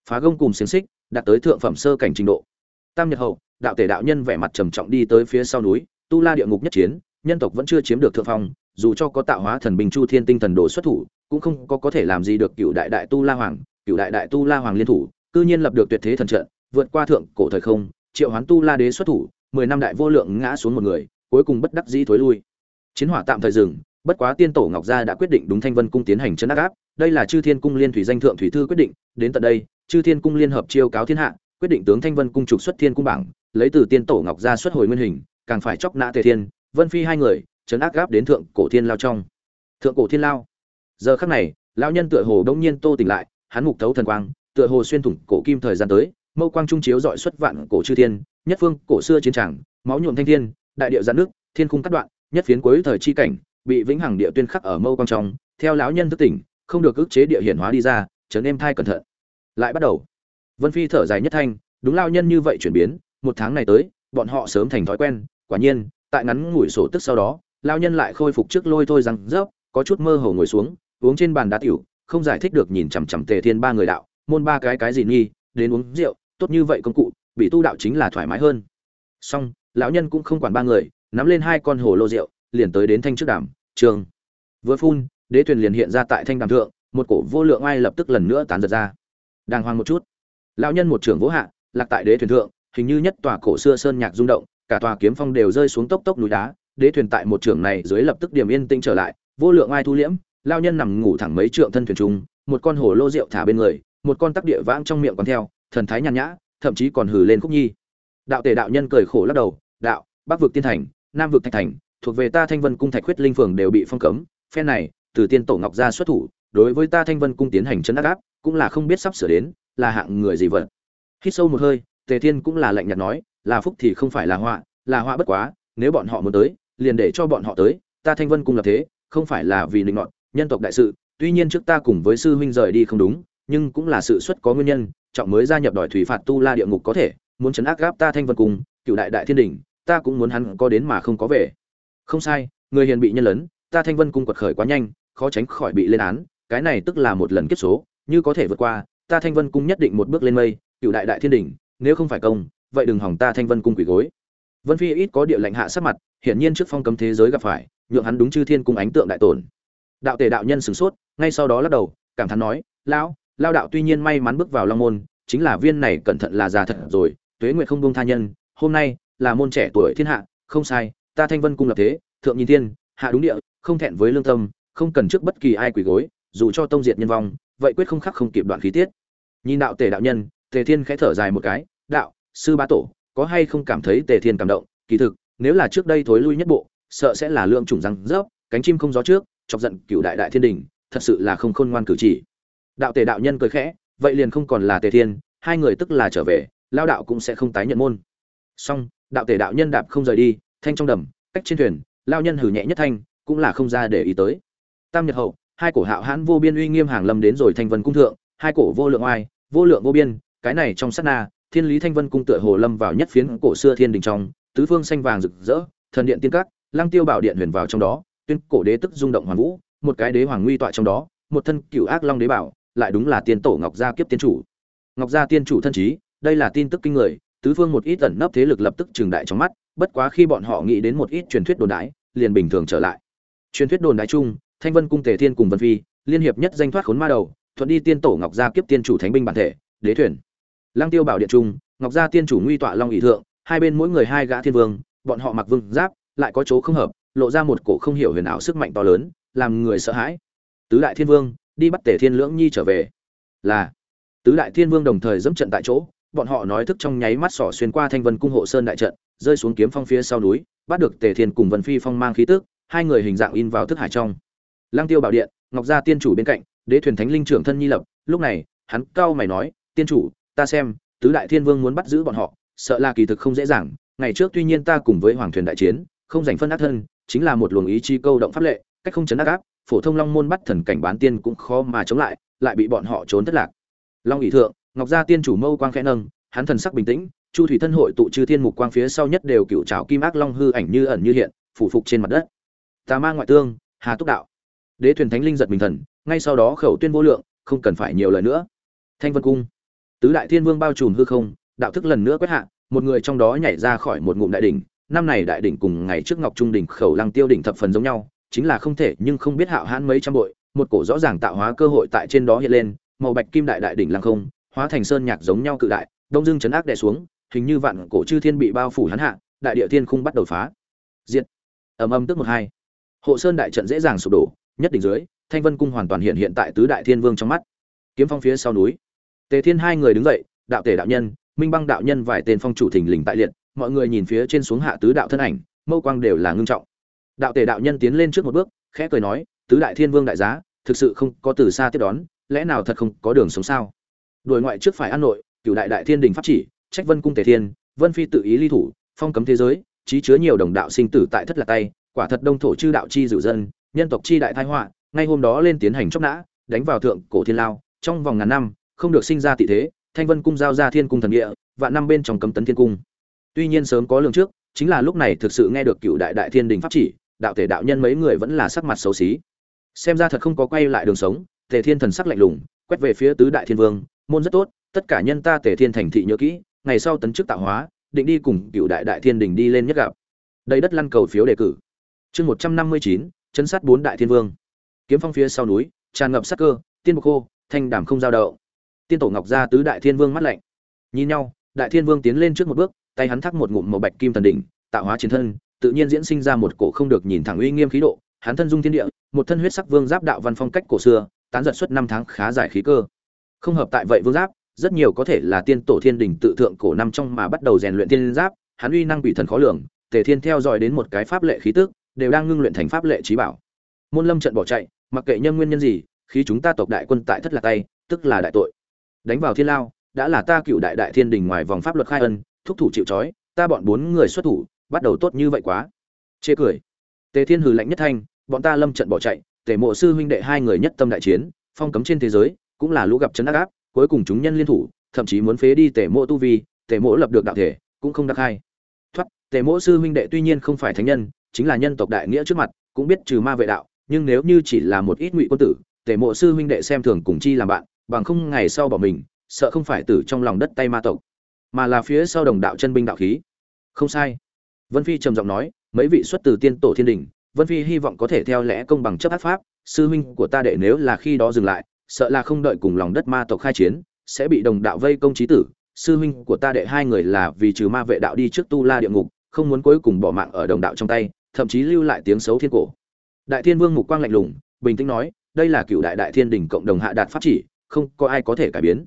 Phá gông cùng xiềng xích, đạt tới thượng phẩm sơ cảnh trình độ. Tam nhật hậu, đạo tể đạo nhân vẻ mặt trầm trọng đi tới phía sau núi, tu la địa ngục nhất chiến nhân tộc vẫn chưa chiếm được thượng phong, dù cho có tạo hóa thần binh chu thiên tinh thần đồ xuất thủ, cũng không có có thể làm gì được cựu đại đại tu la hoàng, cựu đại đại tu la hoàng liên thủ, cư nhiên lập được tuyệt thế thần trận, vượt qua thượng cổ thời không, triệu hoán tu la đế xuất thủ, mười năm đại vô lượng ngã xuống một người, cuối cùng bất đắc dĩ thối lui. Chiến hỏa tạm thời dừng, bất quá tiên tổ ngọc gia đã quyết định đúng thanh vân cung tiến hành chân ác áp đây là chư thiên cung liên thủy danh thượng thủy thư quyết định, đến tận đây, chư thiên cung liên hợp chiêu cáo thiên hạ, quyết định tướng thanh vân cung trục xuất thiên cung bảng, lấy từ tiên tổ ngọc gia xuất hồi nguyên hình, càng phải chóc nã tề thiên vân phi hai người chấn ác gáp đến thượng cổ thiên lao trong. Thượng cổ thiên lao. Giờ khắc này, lão nhân tựa hồ đông nhiên tô tỉnh lại, hắn mục thấu thần quang, tựa hồ xuyên thủng cổ kim thời gian tới, mâu quang trung chiếu dọi xuất vạn cổ chư thiên, nhất phương cổ xưa chiến tràng, máu nhuộm thanh thiên, đại địa giãn nước, thiên khung cắt đoạn, nhất phiến cuối thời chi cảnh, bị vĩnh hằng địa tuyên khắc ở mâu quang trong, theo lão nhân thức tỉnh, không được ức chế địa hiển hóa đi ra, chấn em thai cẩn thận. Lại bắt đầu. Vân phi thở dài nhất thanh, đúng lao nhân như vậy chuyển biến, một tháng này tới, bọn họ sớm thành thói quen, quả nhiên tại ngắn ngủi sổ tức sau đó lao nhân lại khôi phục trước lôi thôi rằng rớp, có chút mơ hồ ngồi xuống, uống trên bàn đá tiểu, không giải thích được nhìn chằm chằm tề thiên ba người đạo, môn ba cái cái gì nghi đến uống rượu, tốt như vậy công cụ, bị tu đạo chính là thoải mái hơn. Song lão nhân cũng không quản ba người, nắm lên hai con hồ lô rượu, liền tới đến thanh trước đàm, trường. Vừa phun, đế thuyền liền hiện ra tại thanh đàm thượng, một cổ vô lượng ai lập tức lần nữa tán giật ra. Đàng hoàng một chút. Lão nhân một trưởng vỗ hạ, lạc tại đế thuyền thượng, hình như nhất tòa cổ xưa sơn nhạc rung động cả tòa kiếm phong đều rơi xuống tốc tốc núi đá, đế thuyền tại một trưởng này dưới lập tức điểm yên tĩnh trở lại, vô lượng ai thu liễm, lao nhân nằm ngủ thẳng mấy trượng thân thuyền trung, một con hồ lô rượu thả bên người, một con tắc địa vãng trong miệng còn theo, thần thái nhàn nhã, thậm chí còn hừ lên khúc nhi. Đạo tề đạo nhân cười khổ lắc đầu, đạo, bắc vực tiên thành, nam vực thạch thành, thuộc về ta thanh vân cung thạch khuyết linh phường đều bị phong cấm, phen này, từ tiên tổ ngọc gia xuất thủ, đối với ta thanh vân cung tiến hành chấn áp áp, cũng là không biết sắp sửa đến, là hạng người gì vật hít sâu một hơi, tề thiên cũng là lạnh nhạt nói là phúc thì không phải là họa là họa bất quá nếu bọn họ muốn tới liền để cho bọn họ tới ta thanh vân cung lập thế không phải là vì định ngọn nhân tộc đại sự tuy nhiên trước ta cùng với sư huynh rời đi không đúng nhưng cũng là sự xuất có nguyên nhân trọng mới gia nhập đòi thủy phạt tu la địa ngục có thể muốn chấn áp gáp ta thanh vân cung cựu đại đại thiên Đình, ta cũng muốn hắn có đến mà không có về. Không sai người hiền bị nhân lớn ta thanh vân cung quật khởi quá nhanh khó tránh khỏi bị lên án cái này tức là một lần kiếp số như có thể vượt qua ta thanh vân cung nhất định một bước lên mây cựu đại đại thiên Đình, nếu không phải công vậy đừng hỏng ta thanh vân cung quỷ gối. Vân phi ít có địa lệnh hạ sát mặt, hiển nhiên trước phong cấm thế giới gặp phải, nhượng hắn đúng chư thiên cung ánh tượng đại tổn. Đạo tề đạo nhân sửng sốt, ngay sau đó lắc đầu, cảm thán nói, lão, lao đạo tuy nhiên may mắn bước vào long môn, chính là viên này cẩn thận là già thật rồi, tuế nguyệt không buông tha nhân, hôm nay là môn trẻ tuổi thiên hạ, không sai, ta thanh vân cung lập thế, thượng nhìn thiên, hạ đúng địa, không thẹn với lương tâm, không cần trước bất kỳ ai quỳ gối, dù cho tông diệt nhân vong, vậy quyết không khắc không kịp đoạn khí tiết. Nhìn đạo tề đạo nhân, tề thiên khẽ thở dài một cái sư bá tổ, có hay không cảm thấy tề thiên cảm động? Kỳ thực, nếu là trước đây thối lui nhất bộ, sợ sẽ là lượng trùng răng rớp, cánh chim không gió trước, chọc giận cựu đại đại thiên đình, thật sự là không khôn ngoan cử chỉ. Đạo tề đạo nhân cười khẽ, vậy liền không còn là tề thiên, hai người tức là trở về, lao đạo cũng sẽ không tái nhận môn. Song đạo tề đạo nhân đạp không rời đi, thanh trong đầm, cách trên thuyền, lao nhân hử nhẹ nhất thanh, cũng là không ra để ý tới. Tam nhật hậu, hai cổ hạo hãn vô biên uy nghiêm hàng lâm đến rồi thanh vân cung thượng, hai cổ vô lượng oai, vô lượng vô biên, cái này trong sát na thiên lý thanh vân cung tựa hồ lâm vào nhất phiến cổ xưa thiên đình trong, tứ phương xanh vàng rực rỡ, thần điện tiên các, lang tiêu bảo điện huyền vào trong đó, tuyên cổ đế tức rung động hoàn vũ, một cái đế hoàng nguy tọa trong đó, một thân cựu ác long đế bảo, lại đúng là tiên tổ ngọc gia kiếp tiên chủ. Ngọc gia tiên chủ thân trí, đây là tin tức kinh người, tứ phương một ít tẩn nấp thế lực lập tức trừng đại trong mắt, bất quá khi bọn họ nghĩ đến một ít truyền thuyết đồn đái liền bình thường trở lại. Truyền thuyết đồn đái chung, thanh vân cung tề thiên cùng vân phi, liên hiệp nhất danh thoát khốn ma đầu, thuận đi tiên tổ ngọc gia kiếp tiên chủ thánh binh bản thể, đế thuyền lăng tiêu bảo điện trung, ngọc gia tiên chủ nguy tọa long ỷ thượng, hai bên mỗi người hai gã thiên vương, bọn họ mặc vương giáp, lại có chỗ không hợp, lộ ra một cổ không hiểu huyền ảo sức mạnh to lớn, làm người sợ hãi. Tứ đại thiên vương, đi bắt tề thiên lưỡng nhi trở về. Là, tứ đại thiên vương đồng thời dẫm trận tại chỗ, bọn họ nói thức trong nháy mắt xỏ xuyên qua thanh vân cung hộ sơn đại trận, rơi xuống kiếm phong phía sau núi, bắt được tề thiên cùng vân phi phong mang khí tức, hai người hình dạng in vào thức hải trong. Lang tiêu bảo điện, ngọc gia tiên chủ bên cạnh, đế thuyền thánh linh trưởng thân nhi lập, lúc này, hắn cao mày nói, tiên chủ ta xem, tứ đại thiên vương muốn bắt giữ bọn họ, sợ là kỳ thực không dễ dàng. Ngày trước tuy nhiên ta cùng với hoàng thuyền đại chiến, không giành phân ác thân, chính là một luồng ý chi câu động pháp lệ, cách không chấn ác áp, phổ thông long môn bắt thần cảnh bán tiên cũng khó mà chống lại lại bị bọn họ trốn thất lạc. Long ỷ thượng, ngọc gia tiên chủ mâu quang khẽ nâng, hắn thần sắc bình tĩnh, chu thủy thân hội tụ chư thiên mục quang phía sau nhất đều cựu trào kim ác long hư ảnh như ẩn như hiện, phủ phục trên mặt đất. Tà ma ngoại tương, hà túc đạo. Đế thuyền thánh linh giật bình thần, ngay sau đó khẩu tuyên vô lượng, không cần phải nhiều lời nữa. Thanh vân cung tứ đại thiên vương bao trùm hư không, đạo thức lần nữa quét hạ, một người trong đó nhảy ra khỏi một ngụm đại đỉnh. Năm này đại đỉnh cùng ngày trước ngọc trung đỉnh khẩu lăng tiêu đỉnh thập phần giống nhau, chính là không thể nhưng không biết hạo hãn mấy trăm bội, một cổ rõ ràng tạo hóa cơ hội tại trên đó hiện lên, màu bạch kim đại đại đỉnh lăng không, hóa thành sơn nhạc giống nhau cự đại, đông dương chấn ác đè xuống, hình như vạn cổ chư thiên bị bao phủ hắn hạ, đại địa thiên khung bắt đầu phá. Diệt. Ầm ầm tức một hai. Hộ sơn đại trận dễ dàng sụp đổ, nhất định dưới, thanh vân cung hoàn toàn hiện hiện tại tứ đại thiên vương trong mắt. Kiếm phong phía sau núi tề thiên hai người đứng dậy, đạo tể đạo nhân, minh băng đạo nhân vài tên phong chủ thình lình tại liệt, mọi người nhìn phía trên xuống hạ tứ đạo thân ảnh, mâu quang đều là ngưng trọng. Đạo tể đạo nhân tiến lên trước một bước, khẽ cười nói, tứ đại thiên vương đại giá, thực sự không có từ xa tiếp đón, lẽ nào thật không có đường sống sao? Đuổi ngoại trước phải an nội cựu đại đại thiên đình pháp chỉ, trách vân cung tề thiên, vân phi tự ý ly thủ, phong cấm thế giới, trí chứa nhiều đồng đạo sinh tử tại thất lạc tay, quả thật đông thổ chư đạo chi dự dân, nhân tộc chi đại thái họa, ngay hôm đó lên tiến hành chóc nã, đánh vào thượng cổ thiên lao, trong vòng ngàn năm không được sinh ra tị thế, thanh vân cung giao ra thiên cung thần địa và năm bên trong cấm tấn thiên cung. Tuy nhiên sớm có lường trước, chính là lúc này thực sự nghe được cựu đại đại thiên đình pháp chỉ, đạo thể đạo nhân mấy người vẫn là sắc mặt xấu xí. Xem ra thật không có quay lại đường sống, tề thiên thần sắc lạnh lùng, quét về phía tứ đại thiên vương, môn rất tốt, tất cả nhân ta tề thiên thành thị nhớ kỹ, ngày sau tấn chức tạo hóa, định đi cùng cựu đại đại thiên đình đi lên nhất gặp. Đây đất lăn cầu phiếu đề cử. Chương một trăm năm mươi chín, chấn sát bốn đại thiên vương. Kiếm phong phía sau núi, tràn ngập sắc cơ, tiên bộc khô, thanh đảm không giao đậu tiên tổ ngọc gia tứ đại thiên vương mắt lạnh. Nhìn nhau, đại thiên vương tiến lên trước một bước, tay hắn thắc một ngụm màu bạch kim thần đỉnh, tạo hóa chiến thân, tự nhiên diễn sinh ra một cổ không được nhìn thẳng uy nghiêm khí độ. Hắn thân dung thiên địa, một thân huyết sắc vương giáp đạo văn phong cách cổ xưa, tán giật suốt năm tháng khá dài khí cơ. Không hợp tại vậy vương giáp, rất nhiều có thể là tiên tổ thiên đình tự thượng cổ năm trong mà bắt đầu rèn luyện thiên giáp, hắn uy năng bị thần khó lường, tề thiên theo dõi đến một cái pháp lệ khí tức, đều đang ngưng luyện thành pháp lệ trí bảo. Môn lâm trận bỏ chạy, mặc kệ nhân nguyên nhân gì khi chúng ta tộc đại quân tại thất lạc tay, tức là đại tội đánh vào thiên lao, đã là ta cựu đại đại thiên đình ngoài vòng pháp luật khai ân, thúc thủ chịu trói, ta bọn bốn người xuất thủ, bắt đầu tốt như vậy quá. Chê cười. Tề thiên hừ lạnh nhất thanh, bọn ta lâm trận bỏ chạy, tề mộ sư huynh đệ hai người nhất tâm đại chiến, phong cấm trên thế giới, cũng là lũ gặp chấn ác áp, cuối cùng chúng nhân liên thủ, thậm chí muốn phế đi tề mộ tu vi, tề mộ lập được đạo thể, cũng không đắc hai thoát, tề mộ sư huynh đệ tuy nhiên không phải thánh nhân, chính là nhân tộc đại nghĩa trước mặt, cũng biết trừ ma vệ đạo, nhưng nếu như chỉ là một ít ngụy quân tử, tề mộ sư huynh đệ xem thường cùng chi làm bạn bằng không ngày sau bỏ mình, sợ không phải tử trong lòng đất tay ma tộc, mà là phía sau đồng đạo chân binh đạo khí. Không sai. Vân phi trầm giọng nói, mấy vị xuất từ tiên tổ thiên đình, vân phi hy vọng có thể theo lẽ công bằng chấp ác pháp, sư huynh của ta đệ nếu là khi đó dừng lại, sợ là không đợi cùng lòng đất ma tộc khai chiến, sẽ bị đồng đạo vây công trí tử. Sư huynh của ta đệ hai người là vì trừ ma vệ đạo đi trước tu la địa ngục, không muốn cuối cùng bỏ mạng ở đồng đạo trong tay, thậm chí lưu lại tiếng xấu thiên cổ. Đại thiên vương mục quang lạnh lùng, bình tĩnh nói, đây là cựu đại đại thiên đình cộng đồng hạ đạt pháp chỉ không có ai có thể cải biến.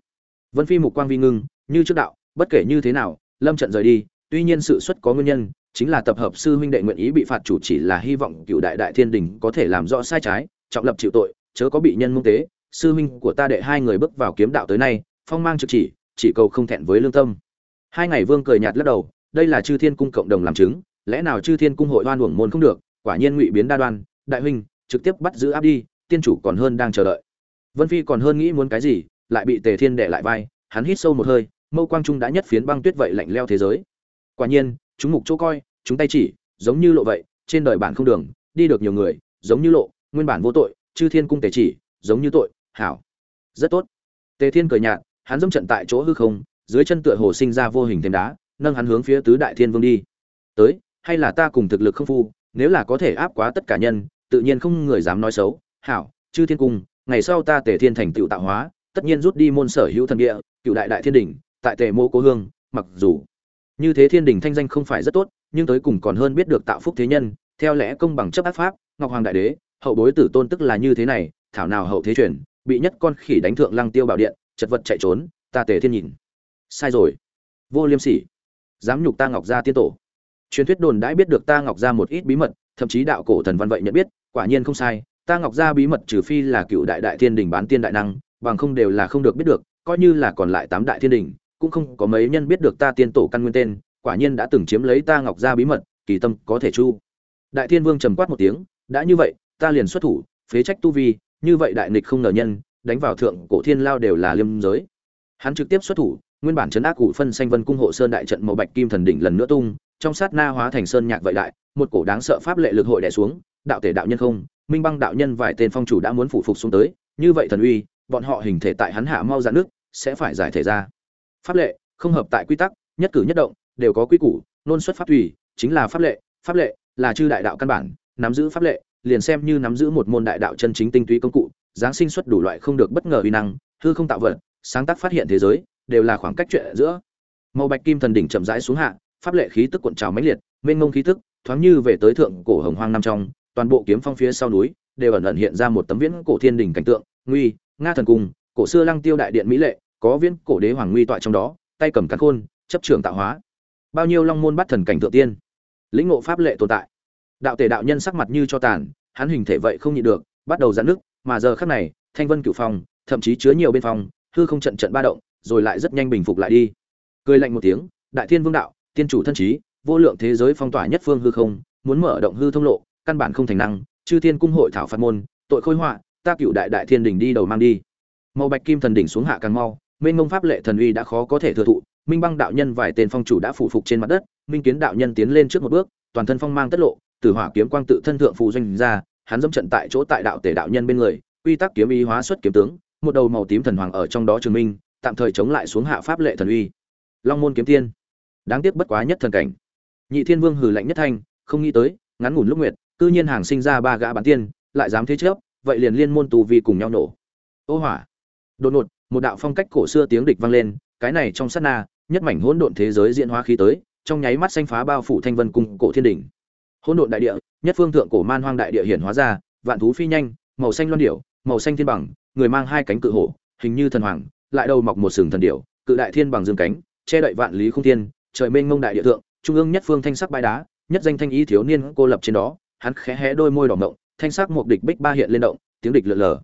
Vân phi mục quang vi ngưng, như trước đạo, bất kể như thế nào, lâm trận rời đi, tuy nhiên sự xuất có nguyên nhân, chính là tập hợp sư huynh đệ nguyện ý bị phạt chủ chỉ là hy vọng cựu đại đại thiên đình có thể làm rõ sai trái, trọng lập chịu tội, chớ có bị nhân mông tế, sư huynh của ta đệ hai người bước vào kiếm đạo tới nay, phong mang trực chỉ chỉ cầu không thẹn với lương tâm. Hai ngày vương cười nhạt lắc đầu, đây là chư thiên cung cộng đồng làm chứng, lẽ nào chư thiên cung hội oan uổng môn không được, quả nhiên ngụy biến đa đoan, đại huynh, trực tiếp bắt giữ áp đi, tiên chủ còn hơn đang chờ đợi vân phi còn hơn nghĩ muốn cái gì, lại bị tề thiên đè lại vai, hắn hít sâu một hơi, mâu quang trung đã nhất phiến băng tuyết vậy lạnh leo thế giới. Quả nhiên, chúng mục chỗ coi, chúng tay chỉ, giống như lộ vậy, trên đời bản không đường, đi được nhiều người, giống như lộ, nguyên bản vô tội, chư thiên cung tề chỉ, giống như tội, hảo. Rất tốt. Tề thiên cười nhạt, hắn dẫm trận tại chỗ hư không, dưới chân tựa hồ sinh ra vô hình thêm đá, nâng hắn hướng phía tứ đại thiên vương đi. Tới, hay là ta cùng thực lực không phu, nếu là có thể áp quá tất cả nhân, tự nhiên không người dám nói xấu. Hảo, chư thiên cung ngày sau ta tề thiên thành tựu tạo hóa tất nhiên rút đi môn sở hữu thần địa cựu đại đại thiên đình tại tề mô cố hương mặc dù như thế thiên đình thanh danh không phải rất tốt nhưng tới cùng còn hơn biết được tạo phúc thế nhân theo lẽ công bằng chấp ác pháp ngọc hoàng đại đế hậu bối tử tôn tức là như thế này thảo nào hậu thế chuyển, bị nhất con khỉ đánh thượng lăng tiêu bảo điện chật vật chạy trốn ta tề thiên nhìn. Sai rồi. Vô liêm sỉ. Dám nhục ta ngọc gia tiên tổ. Truyền thuyết đồn đãi biết được ta ngọc gia một ít bí mật thậm chí đạo cổ thần văn vậy nhận biết quả nhiên không sai ta ngọc gia bí mật trừ phi là cựu đại đại thiên đình bán tiên đại năng, bằng không đều là không được biết được, coi như là còn lại tám đại thiên đình, cũng không có mấy nhân biết được ta tiên tổ căn nguyên tên, quả nhiên đã từng chiếm lấy ta ngọc gia bí mật, kỳ tâm có thể chu. Đại thiên vương trầm quát một tiếng, đã như vậy, ta liền xuất thủ, phế trách tu vi, như vậy đại nghịch không ngờ nhân, đánh vào thượng cổ thiên lao đều là liêm giới. Hắn trực tiếp xuất thủ, nguyên bản chấn ác cụ phân xanh vân cung hộ sơn đại trận màu bạch kim thần đỉnh lần nữa tung, trong sát na hóa thành sơn nhạc vậy đại, một cổ đáng sợ pháp lệ lực hội đè xuống, đạo thể đạo nhân không minh băng đạo nhân vài tên phong chủ đã muốn phủ phục xuống tới, như vậy thần uy, bọn họ hình thể tại hắn hạ mau ra nước, sẽ phải giải thể ra. Pháp lệ, không hợp tại quy tắc, nhất cử nhất động, đều có quy củ, nôn xuất pháp thủy chính là pháp lệ pháp lệ là chư đại đạo căn bản, nắm giữ pháp lệ, liền xem như nắm giữ một môn đại đạo chân chính tinh túy công cụ giáng sinh xuất đủ loại không được bất ngờ uy năng, hư không tạo vật, sáng tác phát hiện thế giới, đều là khoảng cách chuyện giữa. Màu bạch kim thần đỉnh chậm rãi xuống hạ, pháp lệ khí tức cuộn trào mãnh liệt, mênh mông khí tức, thoáng như về tới thượng cổ hồng hoang năm trong toàn bộ kiếm phong phía sau núi, đều ẩn ẩn hiện ra một tấm viễn cổ thiên đỉnh cảnh tượng, nguy, nga thần cung, cổ xưa lăng tiêu đại điện mỹ lệ, có viễn cổ đế hoàng nguy tọa trong đó, tay cầm cắn khôn, chấp trưởng tạo hóa. Bao nhiêu long môn bắt thần cảnh thượng tiên, lĩnh ngộ pháp lệ tồn tại. Đạo tể đạo nhân sắc mặt như cho tàn, hắn hình thể vậy không nhịn được, bắt đầu giãn nước mà giờ khắc này, thanh vân cửu phong, thậm chí chứa nhiều bên phong, hư không trận trận ba động, rồi lại rất nhanh bình phục lại đi. Cười lạnh một tiếng, đại thiên vương đạo, tiên chủ thân trí, vô lượng thế giới phong tỏa nhất phương hư không, muốn mở động hư thông lộ căn bản không thành năng, chư thiên cung hội thảo phạt môn, tội khôi họa, ta cựu đại đại thiên đỉnh đi đầu mang đi. Màu bạch kim thần đỉnh xuống hạ càng mau, mênh mông pháp lệ thần uy đã khó có thể thừa thụ, minh băng đạo nhân vài tên phong chủ đã phụ phục trên mặt đất, minh kiến đạo nhân tiến lên trước một bước, toàn thân phong mang tất lộ, tử hỏa kiếm quang tự thân thượng phù doanh ra, hắn dẫm trận tại chỗ tại đạo tể đạo nhân bên người, quy tắc kiếm ý hóa xuất kiếm tướng, một đầu màu tím thần hoàng ở trong đó trường minh, tạm thời chống lại xuống hạ pháp lệ thần uy. Long môn kiếm tiên. Đáng tiếc bất quá nhất thần cảnh. Nhị thiên vương hừ lạnh nhất thanh, không nghĩ tới, ngắn ngủn lúc nguyệt cư nhiên hàng sinh ra ba gã bán tiên, lại dám thế trước vậy liền liên môn tù vi cùng nhau nổ. Ô hỏa. Đột ngột, một đạo phong cách cổ xưa tiếng địch vang lên, cái này trong sát na, nhất mảnh hỗn độn thế giới diễn hóa khí tới, trong nháy mắt xanh phá bao phủ thanh vân cung cổ thiên đỉnh. Hỗn độn đại địa, nhất phương thượng cổ man hoang đại địa hiển hóa ra, vạn thú phi nhanh, màu xanh loan điểu, màu xanh thiên bằng, người mang hai cánh cự hổ, hình như thần hoàng, lại đầu mọc một sừng thần điểu, cự đại thiên bằng dương cánh, che đậy vạn lý không thiên, trời mênh mông đại địa thượng, trung ương nhất phương thanh sắc bãi đá, nhất danh thanh ý thiếu niên cô lập trên đó hắn khẽ hé đôi môi đỏ mộng, thanh sắc một địch bích ba hiện lên động, tiếng địch lượn lờ.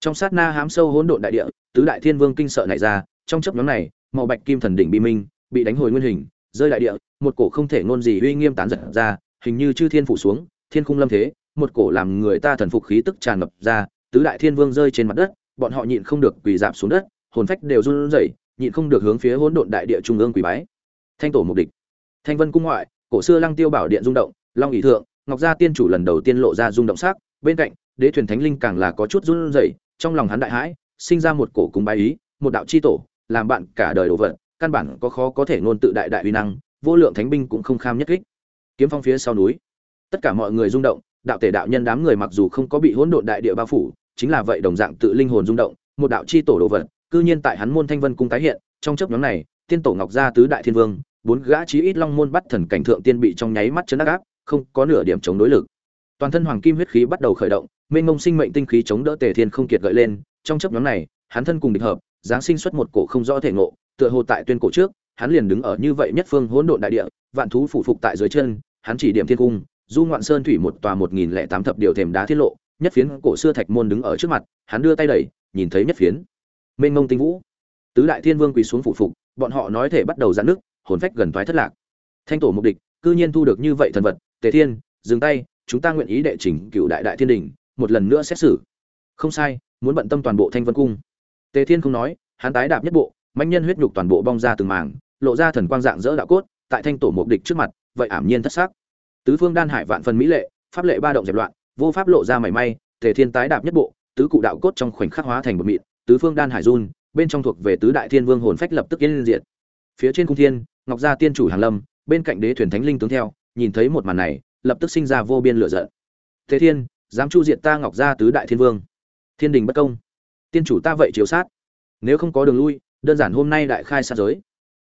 Trong sát na hám sâu hỗn độn đại địa, tứ đại thiên vương kinh sợ nảy ra, trong chấp nhóm này, màu bạch kim thần đỉnh bị minh bị đánh hồi nguyên hình, rơi đại địa, một cổ không thể ngôn gì uy nghiêm tán giật ra, hình như chư thiên phủ xuống, thiên khung lâm thế, một cổ làm người ta thần phục khí tức tràn ngập ra, tứ đại thiên vương rơi trên mặt đất, bọn họ nhịn không được quỳ dạp xuống đất, hồn phách đều run rẩy, nhịn không được hướng phía hỗn độn đại địa trung ương quỳ bái. Thanh tổ mục địch. Thanh vân cung ngoại, cổ xưa lăng tiêu bảo điện rung động, long ý thượng ngọc gia tiên chủ lần đầu tiên lộ ra rung động sắc, bên cạnh, đế thuyền thánh linh càng là có chút run rẩy, trong lòng hắn đại hãi, sinh ra một cổ cung bái ý, một đạo chi tổ, làm bạn cả đời đồ vật, căn bản có khó có thể ngôn tự đại đại uy năng, vô lượng thánh binh cũng không kham nhất kích. Kiếm phong phía sau núi, tất cả mọi người rung động, đạo tể đạo nhân đám người mặc dù không có bị hỗn độn đại địa bao phủ, chính là vậy đồng dạng tự linh hồn rung động, một đạo chi tổ đồ vật, cư nhiên tại hắn môn thanh vân cung tái hiện, trong chấp nhóm này, tiên tổ ngọc gia tứ đại thiên vương, bốn gã chí ít long môn bắt thần cảnh thượng tiên bị trong nháy mắt chấn áp không có nửa điểm chống đối lực. Toàn thân hoàng kim huyết khí bắt đầu khởi động, mênh mông sinh mệnh tinh khí chống đỡ tề thiên không kiệt gợi lên. Trong chấp nhóm này, hắn thân cùng địch hợp, giáng sinh xuất một cổ không rõ thể ngộ, tựa hồ tại tuyên cổ trước, hắn liền đứng ở như vậy nhất phương hỗn độn đại địa, vạn thú phủ phục tại dưới chân, hắn chỉ điểm thiên cung, du ngoạn sơn thủy một tòa một nghìn lẻ tám thập điều thềm đá thiết lộ, nhất phiến cổ xưa thạch môn đứng ở trước mặt, hắn đưa tay đẩy, nhìn thấy nhất phiến. Mênh mông tinh vũ. Tứ đại thiên vương quỳ xuống phủ phục, bọn họ nói thể bắt đầu giãn nước hồn phách gần thoái thất lạc. Thanh tổ mục địch cư nhiên thu được như vậy thần vật tề thiên, dừng tay, chúng ta nguyện ý đệ trình cựu đại đại thiên đình, một lần nữa xét xử. Không sai, muốn bận tâm toàn bộ thanh vân cung. Tề thiên không nói, hắn tái đạp nhất bộ manh nhân huyết nhục toàn bộ bong ra từng mảng, lộ ra thần quang dạng dỡ đạo cốt, tại thanh tổ mục địch trước mặt, vậy ảm nhiên thất sắc. Tứ phương đan hải vạn phần mỹ lệ, pháp lệ ba động dẹp loạn, vô pháp lộ ra mảy may, tề thiên tái đạp nhất bộ, tứ cụ đạo cốt trong khoảnh khắc hóa thành một mịn, tứ phương đan hải run, bên trong thuộc về tứ đại thiên vương hồn phách lập tức yên diệt. Phía trên cung thiên, ngọc gia tiên chủ hàng lâm, bên cạnh đế thuyền thánh linh tướng theo nhìn thấy một màn này, lập tức sinh ra vô biên lửa giận. Thế thiên, dám chu diệt ta ngọc gia tứ đại thiên vương. Thiên đình bất công. Tiên chủ ta vậy chiếu sát. Nếu không có đường lui, đơn giản hôm nay đại khai sát giới.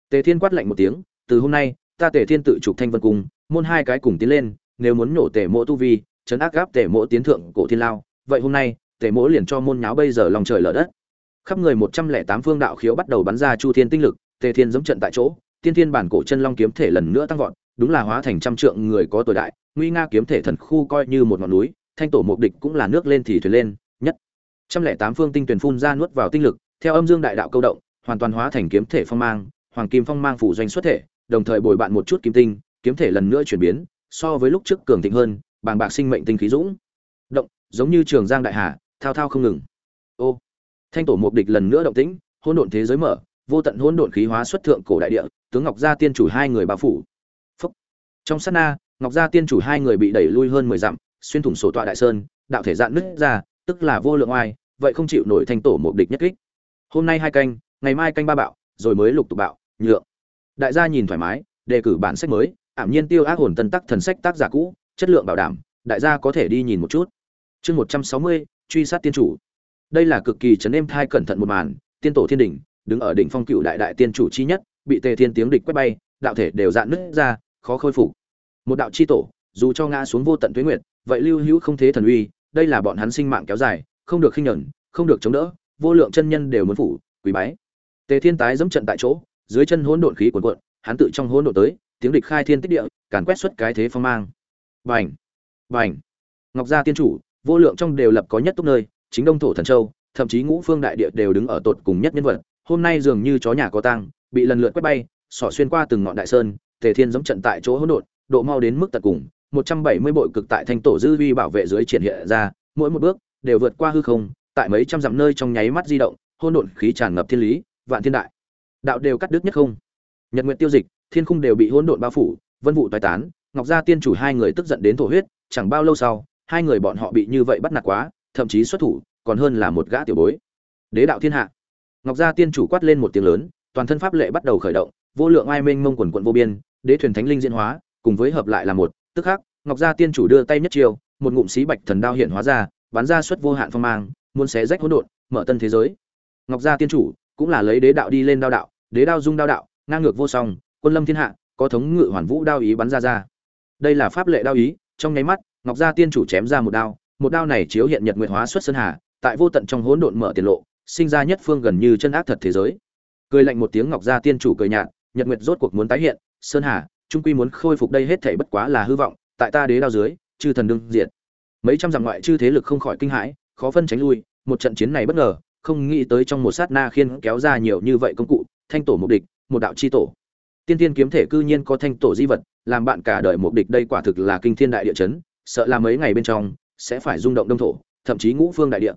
Tề thiên quát lạnh một tiếng, từ hôm nay, ta tề thiên tự trục thanh vân cung môn hai cái cùng tiến lên, nếu muốn nhổ tề mộ tu vi chấn ác gáp tề mộ tiến thượng cổ thiên lao, vậy hôm nay, tề mộ liền cho môn nháo bây giờ lòng trời lở đất. Khắp người một trăm lẻ tám phương đạo khiếu bắt đầu bắn ra chu thiên tinh lực, tề thiên giống trận tại chỗ, tiên thiên bản cổ chân long kiếm thể lần nữa tăng vọt đúng là hóa thành trăm trượng người có tuổi đại, nguy nga kiếm thể thần khu coi như một ngọn núi, thanh tổ mục địch cũng là nước lên thì thuyền lên, nhất. Trăm lẻ tám phương tinh tuyển phun ra nuốt vào tinh lực, theo âm dương đại đạo câu động, hoàn toàn hóa thành kiếm thể phong mang, hoàng kim phong mang phủ doanh xuất thể, đồng thời bồi bạn một chút kim tinh, kiếm thể lần nữa chuyển biến, so với lúc trước cường thịnh hơn, bàng bạc sinh mệnh tinh khí dũng. Động, giống như trường giang đại hà, thao thao không ngừng. Ô, thanh tổ mục địch lần nữa động tĩnh, hỗn độn thế giới mở, vô tận hỗn độn khí hóa xuất thượng cổ đại địa, tướng ngọc gia tiên chủ hai người bao phủ trong sát na, ngọc gia tiên chủ hai người bị đẩy lui hơn mười dặm, xuyên thủng sổ tọa đại sơn, đạo thể dạn nứt ra, tức là vô lượng oai, vậy không chịu nổi thanh tổ mục địch nhất kích. Hôm nay hai canh, ngày mai canh ba bạo, rồi mới lục tục bạo, nhượng. Đại gia nhìn thoải mái, đề cử bản sách mới, ảm nhiên tiêu ác hồn tân tắc thần sách tác giả cũ, chất lượng bảo đảm, đại gia có thể đi nhìn một chút. Chương một trăm sáu mươi, truy sát tiên chủ. Đây là cực kỳ trấn êm thai cẩn thận một màn, tiên tổ thiên đỉnh, đứng ở đỉnh phong cựu đại đại tiên chủ chi nhất, bị tề thiên tiếng địch quét bay, đạo thể đều dạn nứt ra, khó khôi phục một đạo chi tổ, dù cho ngã xuống vô tận tuế nguyệt, vậy lưu hữu không thế thần uy, đây là bọn hắn sinh mạng kéo dài, không được khinh nhẫn, không được chống đỡ, vô lượng chân nhân đều muốn phủ quý bái. Tề thiên tái dẫm trận tại chỗ, dưới chân hỗn độn khí cuồn cuộn, hắn tự trong hỗn độn tới, tiếng địch khai thiên tích địa, càn quét xuất cái thế phong mang. Vành vành ngọc gia tiên chủ, vô lượng trong đều lập có nhất túc nơi, chính đông thổ thần châu, thậm chí ngũ phương đại địa đều đứng ở tột cùng nhất nhân vật, hôm nay dường như chó nhà có tang, bị lần lượt quét bay, xỏ xuyên qua từng ngọn đại sơn, tề thiên dẫm trận tại chỗ hỗn độn độ mau đến mức tận cùng 170 bội cực tại thanh tổ dư vi bảo vệ dưới triển hiện ra, mỗi một bước đều vượt qua hư không, tại mấy trăm dặm nơi trong nháy mắt di động, hỗn độn khí tràn ngập thiên lý, vạn thiên đại. Đạo đều cắt đứt nhất không. Nhật nguyện tiêu dịch, thiên khung đều bị hỗn độn bao phủ, vân vụ toái tán, ngọc gia tiên chủ hai người tức giận đến thổ huyết, chẳng bao lâu sau, hai người bọn họ bị như vậy bắt nạt quá, thậm chí xuất thủ, còn hơn là một gã tiểu bối. Đế đạo thiên hạ. Ngọc gia tiên chủ quát lên một tiếng lớn, toàn thân pháp lệ bắt đầu khởi động, vô lượng ai mênh mông quần quần vô biên, đế thuyền thánh linh diễn hóa cùng với hợp lại là một, tức khắc, ngọc gia tiên chủ đưa tay nhất chiều một ngụm xí bạch thần đao hiện hóa ra, bắn ra xuất vô hạn phong mang, muốn xé rách hỗn độn, mở tân thế giới. Ngọc gia tiên chủ cũng là lấy đế đạo đi lên đao đạo, đế đao dung đao đạo, ngang ngược vô song, quân lâm thiên hạ, có thống ngự hoàn vũ đao ý bắn ra ra. Đây là pháp lệ đao ý, trong nháy mắt, ngọc gia tiên chủ chém ra một đao một đao này chiếu hiện nhật nguyệt hóa xuất sơn hà, tại vô tận trong hỗn độn mở tiền lộ, sinh ra nhất phương gần như chân ác thật thế giới. Cười lạnh một tiếng, ngọc gia tiên chủ cười nhạt, nhật nguyệt rốt cuộc muốn tái hiện, sơn hà trung quy muốn khôi phục đây hết thảy bất quá là hư vọng, tại ta đế đao dưới, chư thần đương diện mấy trăm dặm ngoại chư thế lực không khỏi kinh hãi, khó phân tránh lui, một trận chiến này bất ngờ, không nghĩ tới trong một sát na khiên kéo ra nhiều như vậy công cụ, thanh tổ mục địch, một đạo chi tổ. Tiên tiên kiếm thể cư nhiên có thanh tổ di vật, làm bạn cả đời mục địch đây quả thực là kinh thiên đại địa chấn, sợ là mấy ngày bên trong, sẽ phải rung động đông thổ, thậm chí ngũ phương đại địa.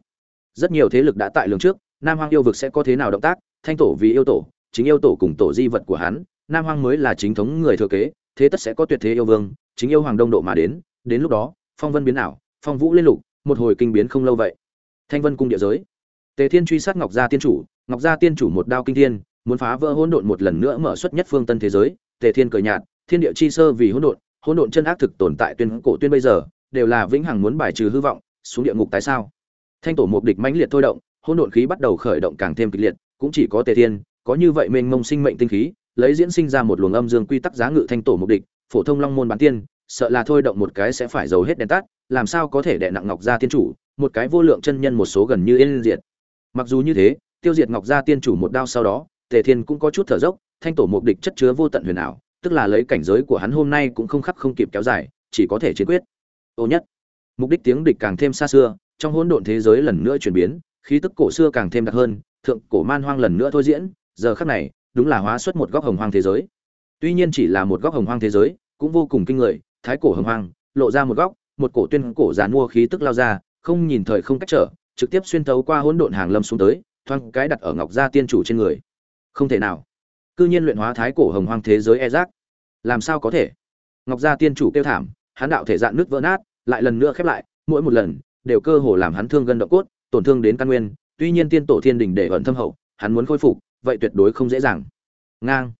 Rất nhiều thế lực đã tại lường trước, nam hoang yêu vực sẽ có thế nào động tác, thanh tổ vì yêu tổ, chính yêu tổ cùng tổ di vật của hắn nam hoang mới là chính thống người thừa kế, thế tất sẽ có tuyệt thế yêu vương, chính yêu hoàng đông độ mà đến đến lúc đó, phong vân biến ảo, phong vũ lên lục, một hồi kinh biến không lâu vậy. Thanh vân cung địa giới. Tề thiên truy sát ngọc gia tiên chủ, ngọc gia tiên chủ một đao kinh thiên, muốn phá vỡ hỗn độn một lần nữa mở xuất nhất phương tân thế giới, tề thiên cười nhạt, thiên địa chi sơ vì hỗn độn hỗn độn chân ác thực tồn tại tuyên cổ tuyên bây giờ, đều là vĩnh hằng muốn bài trừ hư vọng, xuống địa ngục tại sao? Thanh tổ mục địch mãnh liệt thôi động, hỗn độn khí bắt đầu khởi động càng thêm kịch liệt, cũng chỉ có tề thiên, có như vậy mênh mông sinh mệnh tinh khí lấy diễn sinh ra một luồng âm dương quy tắc giá ngự thanh tổ mục địch, phổ thông long môn bán tiên, sợ là thôi động một cái sẽ phải giấu hết đèn tắt, làm sao có thể đè nặng ngọc gia tiên chủ, một cái vô lượng chân nhân một số gần như yên diệt. Mặc dù như thế, tiêu diệt ngọc gia tiên chủ một đao sau đó, tề thiên cũng có chút thở dốc, thanh tổ mục địch chất chứa vô tận huyền ảo, tức là lấy cảnh giới của hắn hôm nay cũng không khắc không kịp kéo dài, chỉ có thể chiến quyết. Ô nhất, mục đích tiếng địch càng thêm xa xưa, trong hỗn độn thế giới lần nữa chuyển biến, khí tức cổ xưa càng thêm đặc hơn, thượng cổ man hoang lần nữa thôi diễn, giờ khắc này đúng là hóa xuất một góc hồng hoang thế giới. Tuy nhiên chỉ là một góc hồng hoang thế giới, cũng vô cùng kinh người, thái cổ hồng hoang, lộ ra một góc, một cổ tuyên cổ giàn mua khí tức lao ra, không nhìn thời không cách trở, trực tiếp xuyên thấu qua hỗn độn hàng lâm xuống tới, thoang cái đặt ở ngọc gia tiên chủ trên người. Không thể nào. Cư nhiên luyện hóa thái cổ hồng hoang thế giới e giác làm sao có thể? Ngọc gia tiên chủ kêu thảm, hắn đạo thể dạn nước vỡ nát, lại lần nữa khép lại, mỗi một lần, đều cơ hồ làm hắn thương gân động cốt, tổn thương đến căn nguyên. Tuy nhiên tiên tổ thiên đình để ẩn thâm hậu, hắn muốn khôi phục vậy tuyệt đối không dễ dàng. Ngang.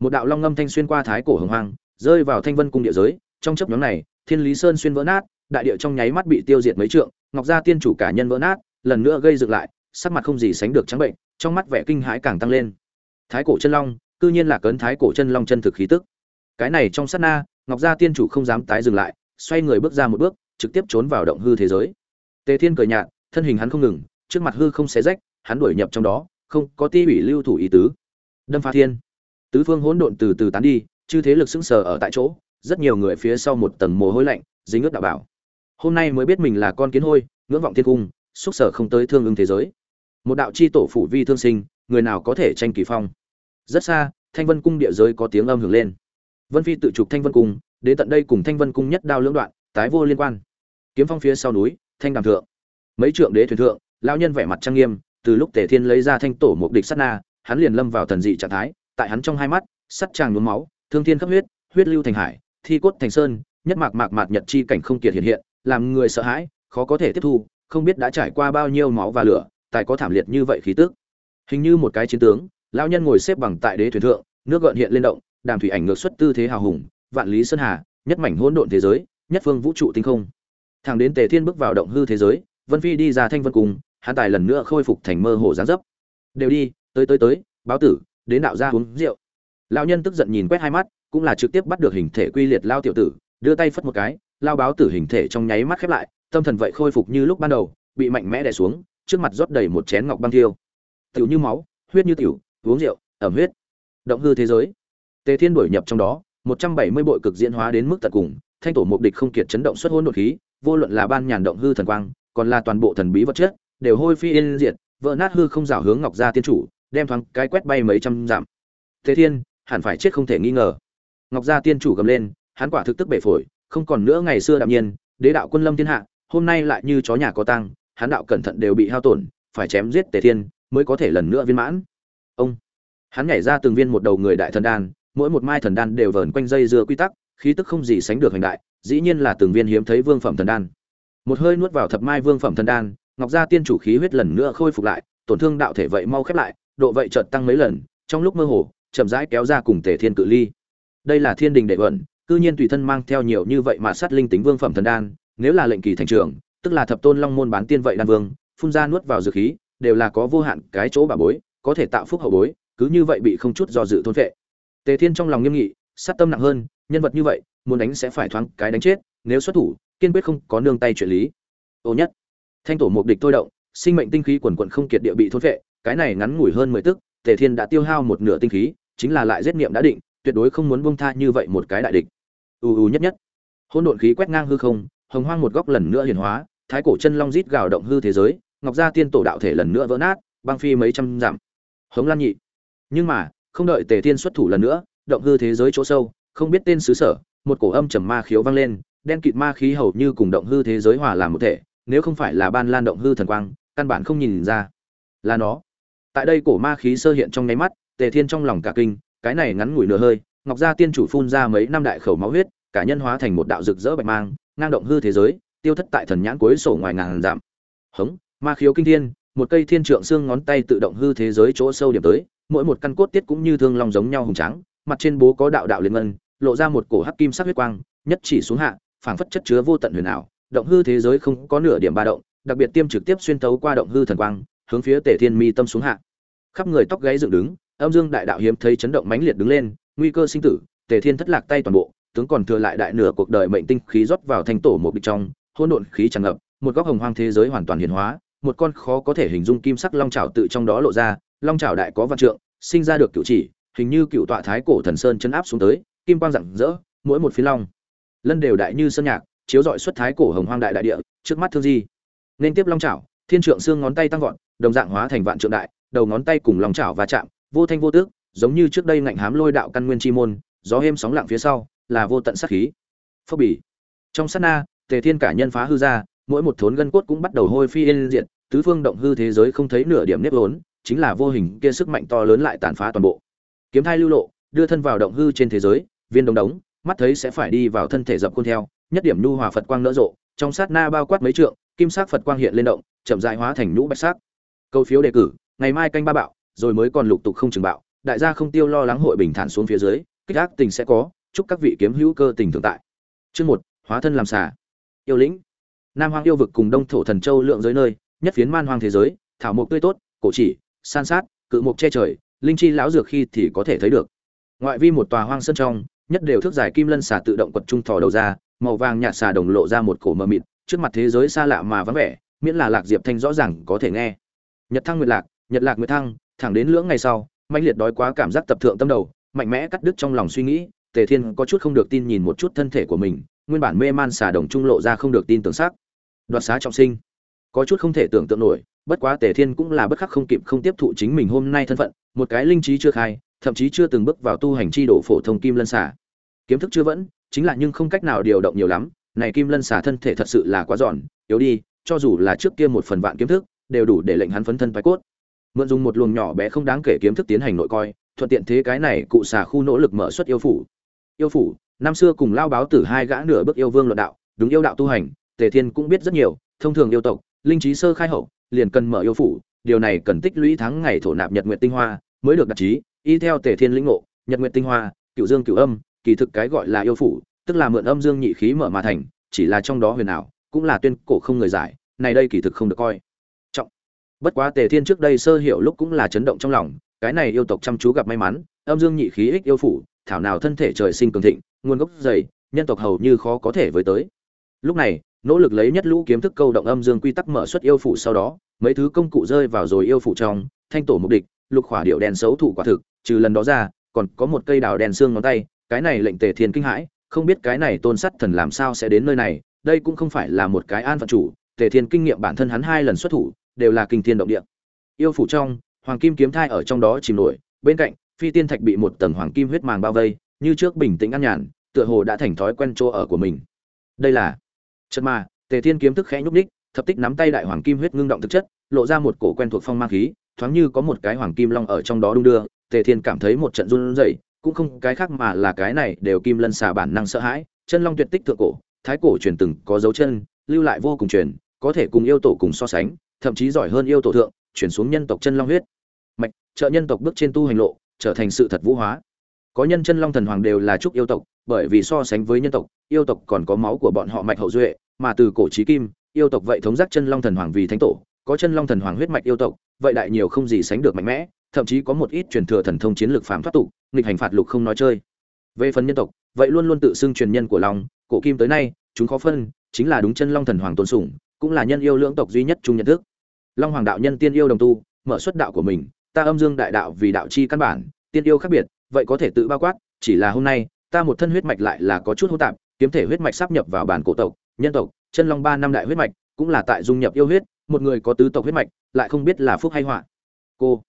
Một đạo long ngâm thanh xuyên qua thái cổ hồng hoang, rơi vào thanh vân cung địa giới. Trong chấp nhóm này, thiên lý sơn xuyên vỡ nát, đại địa trong nháy mắt bị tiêu diệt mấy trượng, ngọc gia tiên chủ cả nhân vỡ nát, lần nữa gây dựng lại, sắc mặt không gì sánh được trắng bệnh, trong mắt vẻ kinh hãi càng tăng lên. Thái cổ chân long, cư nhiên là cấn thái cổ chân long chân thực khí tức. Cái này trong sát na, ngọc gia tiên chủ không dám tái dừng lại, xoay người bước ra một bước, trực tiếp trốn vào động hư thế giới. Tề thiên cười nhạt, thân hình hắn không ngừng, trước mặt hư không xé rách, hắn đuổi nhập trong đó không có ti ủy lưu thủ ý tứ. Đâm phá thiên. Tứ phương hỗn độn từ từ tán đi, chư thế lực sững sờ ở tại chỗ, rất nhiều người phía sau một tầng mồ hôi lạnh, dính ướt đạo bảo. Hôm nay mới biết mình là con kiến hôi, ngưỡng vọng thiên cung, xúc sở không tới thương ứng thế giới. Một đạo chi tổ phủ vi thương sinh, người nào có thể tranh kỳ phong? Rất xa, thanh vân cung địa giới có tiếng âm hưởng lên. Vân phi tự chụp thanh vân cung, đến tận đây cùng thanh vân cung nhất đao lưỡng đoạn, tái vô liên quan. Kiếm phong phía sau núi, thanh đàm thượng. Mấy trượng đế thuyền thượng, lão nhân vẻ mặt trang nghiêm từ lúc tề thiên lấy ra thanh tổ mục địch sát na, hắn liền lâm vào thần dị trạng thái, tại hắn trong hai mắt, sắt tràng nhuốm máu, thương thiên khắp huyết huyết lưu thành hải, thi cốt thành sơn, nhất mạc mạc mạc nhật chi cảnh không kiệt hiện hiện, làm người sợ hãi, khó có thể tiếp thu, không biết đã trải qua bao nhiêu máu và lửa tài có thảm liệt như vậy khí tức hình như một cái chiến tướng, lão nhân ngồi xếp bằng tại đế thuyền thượng, nước gợn hiện lên động, đàm thủy ảnh ngược xuất tư thế hào hùng, vạn lý sơn hà, nhất mảnh hỗn độn thế giới, nhất phương vũ trụ tinh không thẳng đến tề thiên bước vào động hư thế giới, vân phi đi ra thanh vân cùng hắn tài lần nữa khôi phục thành mơ hồ gián dấp. Đều đi, tới tới tới, báo tử, đến đạo gia uống rượu. Lão nhân tức giận nhìn quét hai mắt, cũng là trực tiếp bắt được hình thể quy liệt lao tiểu tử, đưa tay phất một cái, lao báo tử hình thể trong nháy mắt khép lại, tâm thần vậy khôi phục như lúc ban đầu, bị mạnh mẽ đè xuống, trước mặt rót đầy một chén ngọc băng thiêu. Tiểu như máu, huyết như tiểu, uống rượu, ẩm huyết. Động hư thế giới. Tề thiên đổi nhập trong đó, một trăm bảy mươi bội cực diễn hóa đến mức tận cùng, thanh tổ mục địch không kiệt chấn động xuất hỗn độn khí, vô luận là ban nhàn động hư thần quang, còn là toàn bộ thần bí vật chất đều hôi phi yên diệt, vỡ nát hư không rào hướng ngọc gia tiên chủ, đem thoáng cái quét bay mấy trăm dặm. Thế thiên, hẳn phải chết không thể nghi ngờ. Ngọc gia tiên chủ gầm lên, hắn quả thực tức bể phổi, không còn nữa ngày xưa đạm nhiên, đế đạo quân lâm thiên hạ, hôm nay lại như chó nhà có tăng hắn đạo cẩn thận đều bị hao tổn, phải chém giết tề thiên mới có thể lần nữa viên mãn. Ông, hắn nhảy ra từng viên một đầu người đại thần đan, mỗi một mai thần đan đều vờn quanh dây dưa quy tắc, khí tức không gì sánh được hành đại, dĩ nhiên là từng viên hiếm thấy vương phẩm thần đan. Một hơi nuốt vào thập mai vương phẩm thần đan ngọc gia tiên chủ khí huyết lần nữa khôi phục lại, tổn thương đạo thể vậy mau khép lại, độ vậy chợt tăng mấy lần, trong lúc mơ hồ, chậm rãi kéo ra cùng tề thiên cự ly. Đây là thiên đình đệ vận, cư nhiên tùy thân mang theo nhiều như vậy mà sát linh tính vương phẩm thần đan, nếu là lệnh kỳ thành trưởng tức là thập tôn long môn bán tiên vậy đan vương, phun ra nuốt vào dược khí, đều là có vô hạn cái chỗ bà bối, có thể tạo phúc hậu bối, cứ như vậy bị không chút do dự thôn vệ tề thiên trong lòng nghiêm nghị, sát tâm nặng hơn, nhân vật như vậy, muốn đánh sẽ phải thoáng cái đánh chết, nếu xuất thủ, kiên quyết không có nương tay chuyện lý. Ô nhất thanh tổ mục địch thôi động, sinh mệnh tinh khí quần quận không kiệt địa bị thôn vệ cái này ngắn ngủi hơn mười tức, tề thiên đã tiêu hao một nửa tinh khí, chính là lại giết niệm đã định, tuyệt đối không muốn buông tha như vậy một cái đại địch. U u nhất nhất. Hỗn độn khí quét ngang hư không, hồng hoang một góc lần nữa hiển hóa, thái cổ chân long rít gào động hư thế giới, ngọc gia tiên tổ đạo thể lần nữa vỡ nát, băng phi mấy trăm dặm. Hống lan nhị. Nhưng mà, không đợi tề thiên xuất thủ lần nữa, động hư thế giới chỗ sâu, không biết tên xứ sở, một cổ âm trầm ma khiếu vang lên, đen kịt ma khí hầu như cùng động hư thế giới hòa làm một thể nếu không phải là ban lan động hư thần quang, căn bản không nhìn ra là nó. Tại đây cổ ma khí sơ hiện trong nháy mắt, tề thiên trong lòng cả kinh, cái này ngắn ngủi nửa hơi, ngọc gia tiên chủ phun ra mấy năm đại khẩu máu huyết, cả nhân hóa thành một đạo rực rỡ bạch mang, ngang động hư thế giới, tiêu thất tại thần nhãn cuối sổ ngoài ngàn giảm hống, ma khiếu kinh thiên, một cây thiên trượng xương ngón tay tự động hư thế giới chỗ sâu điểm tới, mỗi một căn cốt tiết cũng như thương long giống nhau hùng trắng mặt trên bố có đạo đạo liên ngân, lộ ra một cổ hắc kim sắc huyết quang, nhất chỉ xuống hạ, phảng phất chất chứa vô tận huyền ảo động hư thế giới không có nửa điểm ba động, đặc biệt tiêm trực tiếp xuyên thấu qua động hư thần quang, hướng phía tề thiên mi tâm xuống hạ. Khắp người tóc gáy dựng đứng, âm dương đại đạo hiếm thấy chấn động mãnh liệt đứng lên, nguy cơ sinh tử, tề thiên thất lạc tay toàn bộ, tướng còn thừa lại đại nửa cuộc đời mệnh tinh khí rót vào thành tổ một địch trong, hỗn độn khí tràn ngập, một góc hồng hoang thế giới hoàn toàn hiển hóa, một con khó có thể hình dung kim sắc long trảo tự trong đó lộ ra, long trảo đại có văn trượng, sinh ra được cửu chỉ, hình như cựu tọa thái cổ thần sơn chân áp xuống tới, kim quang rạng rỡ, mỗi một phi long, lân đều đại như sơn nhạc chiếu dọi xuất thái cổ hồng hoang đại đại địa, trước mắt thương di. Nên tiếp long trảo thiên trượng xương ngón tay tăng vọt, đồng dạng hóa thành vạn trượng đại, đầu ngón tay cùng lòng chảo và chạm, vô thanh vô tước, giống như trước đây ngạnh hám lôi đạo căn nguyên chi môn, gió êm sóng lặng phía sau, là vô tận sát khí. Phốc bỉ trong sát na, tề thiên cả nhân phá hư ra, mỗi một thốn gân cốt cũng bắt đầu hôi phi yên diện tứ phương động hư thế giới không thấy nửa điểm nếp vốn, chính là vô hình kia sức mạnh to lớn lại tàn phá toàn bộ. Kiếm thai lưu lộ, đưa thân vào động hư trên thế giới, viên đống đống, mắt thấy sẽ phải đi vào thân thể dập khuôn theo nhất điểm nhu hòa phật quang nở rộ, trong sát na bao quát mấy trượng, kim sắc phật quang hiện lên động, chậm dại hóa thành nhũ bạch sắc. Câu phiếu đề cử, ngày mai canh ba bạo, rồi mới còn lục tục không chừng bạo, đại gia không tiêu lo lắng hội bình thản xuống phía dưới, kích ác tình sẽ có, chúc các vị kiếm hữu cơ tình thường tại. Chương một, hóa thân làm xà. Yêu lĩnh. Nam hoang yêu vực cùng đông thổ thần châu lượng giới nơi, nhất phiến man hoang thế giới, thảo mộc tươi tốt, cổ chỉ, san sát, cự mộc che trời, linh chi lão dược khi thì có thể thấy được. Ngoại vi một tòa hoang sơn trong, nhất đều thước dài kim lân xà tự động quật trung thò đầu ra màu vàng nhạt xà đồng lộ ra một cổ mờ mịt, trước mặt thế giới xa lạ mà vắng vẻ, miễn là lạc diệp thanh rõ ràng có thể nghe. Nhật thăng nguyệt lạc, nhật lạc nguyệt thăng, thẳng đến lưỡng ngày sau mạnh liệt đói quá cảm giác tập thượng tâm đầu, mạnh mẽ cắt đứt trong lòng suy nghĩ, tề thiên có chút không được tin nhìn một chút thân thể của mình, nguyên bản mê man xà đồng trung lộ ra không được tin tưởng sắc. Đoạt xá trọng sinh. Có chút không thể tưởng tượng nổi, bất quá tề thiên cũng là bất khắc không kịp không tiếp thụ chính mình hôm nay thân phận, một cái linh trí chưa khai, thậm chí chưa từng bước vào tu hành chi độ phổ thông kim lân xà. Kiếm thức chưa vẫn chính là nhưng không cách nào điều động nhiều lắm, này kim lân xà thân thể thật sự là quá giòn, yếu đi, cho dù là trước kia một phần vạn kiếm thức, đều đủ để lệnh hắn phấn thân thoái cốt. Mượn dùng một luồng nhỏ bé không đáng kể kiếm thức tiến hành nội coi, thuận tiện thế cái này cụ xà khu nỗ lực mở xuất yêu phủ. Yêu phủ, năm xưa cùng lao báo tử hai gã nửa bước yêu vương luận đạo, đúng yêu đạo tu hành, tề thiên cũng biết rất nhiều, thông thường yêu tộc, linh trí sơ khai hậu, liền cần mở yêu phủ, điều này cần tích lũy tháng ngày thổ nạp nhật nguyện tinh hoa mới được đặt trí, y theo tề thiên lĩnh ngộ, nhật nguyện tinh hoa, cựu dương cựu âm kỳ thực cái gọi là yêu phủ, tức là mượn âm dương nhị khí mở mà thành, chỉ là trong đó huyền ảo, cũng là tuyên cổ không người giải, này đây kỳ thực không được coi. Trọng. Bất quá tề thiên trước đây sơ hiểu lúc cũng là chấn động trong lòng, cái này yêu tộc chăm chú gặp may mắn, âm dương nhị khí ích yêu phủ, thảo nào thân thể trời sinh cường thịnh, nguồn gốc dày, nhân tộc hầu như khó có thể với tới. Lúc này, nỗ lực lấy nhất lũ kiếm thức câu động âm dương quy tắc mở xuất yêu phủ sau đó, mấy thứ công cụ rơi vào rồi yêu phủ trong, thanh tổ mục địch, lục khỏa điệu đen xấu thủ quả thực, trừ lần đó ra, còn có một cây đào đen xương ngón tay cái này lệnh tề thiên kinh hãi, không biết cái này tôn sắt thần làm sao sẽ đến nơi này, đây cũng không phải là một cái an phận chủ, tề thiên kinh nghiệm bản thân hắn hai lần xuất thủ, đều là kinh thiên động địa. Yêu phủ trong, hoàng kim kiếm thai ở trong đó chìm nổi, bên cạnh, phi tiên thạch bị một tầng hoàng kim huyết màng bao vây, như trước bình tĩnh an nhàn, tựa hồ đã thành thói quen chỗ ở của mình. Đây là chất ma tề thiên kiếm thức khẽ nhúc ních thập tích nắm tay đại hoàng kim huyết ngưng động thực chất, lộ ra một cổ quen thuộc phong mang khí, thoáng như có một cái hoàng kim long ở trong đó đung đưa, tề thiên cảm thấy một trận run rẩy cũng không cái khác mà là cái này đều kim lân xà bản năng sợ hãi, chân long tuyệt tích thượng cổ, thái cổ truyền từng có dấu chân, lưu lại vô cùng truyền, có thể cùng yêu tổ cùng so sánh, thậm chí giỏi hơn yêu tổ thượng, chuyển xuống nhân tộc chân long huyết. Mạch, trợ nhân tộc bước trên tu hành lộ, trở thành sự thật vũ hóa. Có nhân chân long thần hoàng đều là trúc yêu tộc, bởi vì so sánh với nhân tộc, yêu tộc còn có máu của bọn họ mạch hậu duệ, mà từ cổ chí kim, yêu tộc vậy thống giác chân long thần hoàng vì thánh tổ, có chân long thần hoàng huyết mạch yêu tộc, vậy đại nhiều không gì sánh được mạnh mẽ thậm chí có một ít truyền thừa thần thông chiến lược phàm thoát tục, nghịch hành phạt lục không nói chơi. Về phần nhân tộc, vậy luôn luôn tự xưng truyền nhân của long, cổ kim tới nay, chúng khó phân, chính là đúng chân long thần hoàng tôn sủng, cũng là nhân yêu lưỡng tộc duy nhất chung nhận thức. Long hoàng đạo nhân tiên yêu đồng tu, mở xuất đạo của mình, ta âm dương đại đạo vì đạo chi căn bản, tiên yêu khác biệt, vậy có thể tự bao quát, chỉ là hôm nay, ta một thân huyết mạch lại là có chút hô tạp, kiếm thể huyết mạch sắp nhập vào bản cổ tộc, nhân tộc, chân long ba năm đại huyết mạch, cũng là tại dung nhập yêu huyết, một người có tứ tộc huyết mạch, lại không biết là phúc hay họa. Cô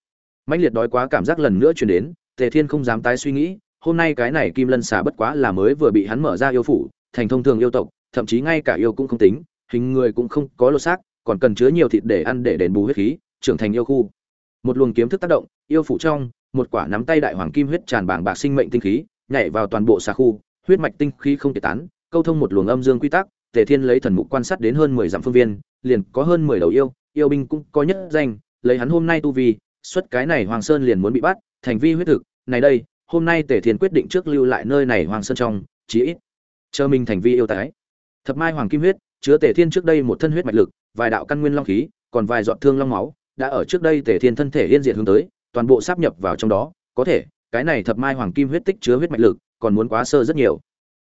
mãnh liệt đói quá cảm giác lần nữa truyền đến, tề thiên không dám tái suy nghĩ, hôm nay cái này kim lân xà bất quá là mới vừa bị hắn mở ra yêu phủ, thành thông thường yêu tộc, thậm chí ngay cả yêu cũng không tính, hình người cũng không có lô xác, còn cần chứa nhiều thịt để ăn để đền bù huyết khí, trưởng thành yêu khu. Một luồng kiếm thức tác động, yêu phủ trong, một quả nắm tay đại hoàng kim huyết tràn bảng bạc sinh mệnh tinh khí, nhảy vào toàn bộ xà khu, huyết mạch tinh khí không thể tán, câu thông một luồng âm dương quy tắc, tề thiên lấy thần mục quan sát đến hơn mười dặm phương viên, liền có hơn mười đầu yêu yêu binh cũng có nhất danh, lấy hắn hôm nay tu vi xuất cái này hoàng sơn liền muốn bị bắt, thành vi huyết thực, này đây, hôm nay tề thiên quyết định trước lưu lại nơi này hoàng sơn trong, chí ít chờ mình thành vi yêu tái. Thập mai hoàng kim huyết chứa tề thiên trước đây một thân huyết mạch lực, vài đạo căn nguyên long khí, còn vài giọt thương long máu, đã ở trước đây tề thiên thân thể yên diệt hướng tới, toàn bộ sáp nhập vào trong đó, có thể, cái này thập mai hoàng kim huyết tích chứa huyết mạch lực, còn muốn quá sơ rất nhiều.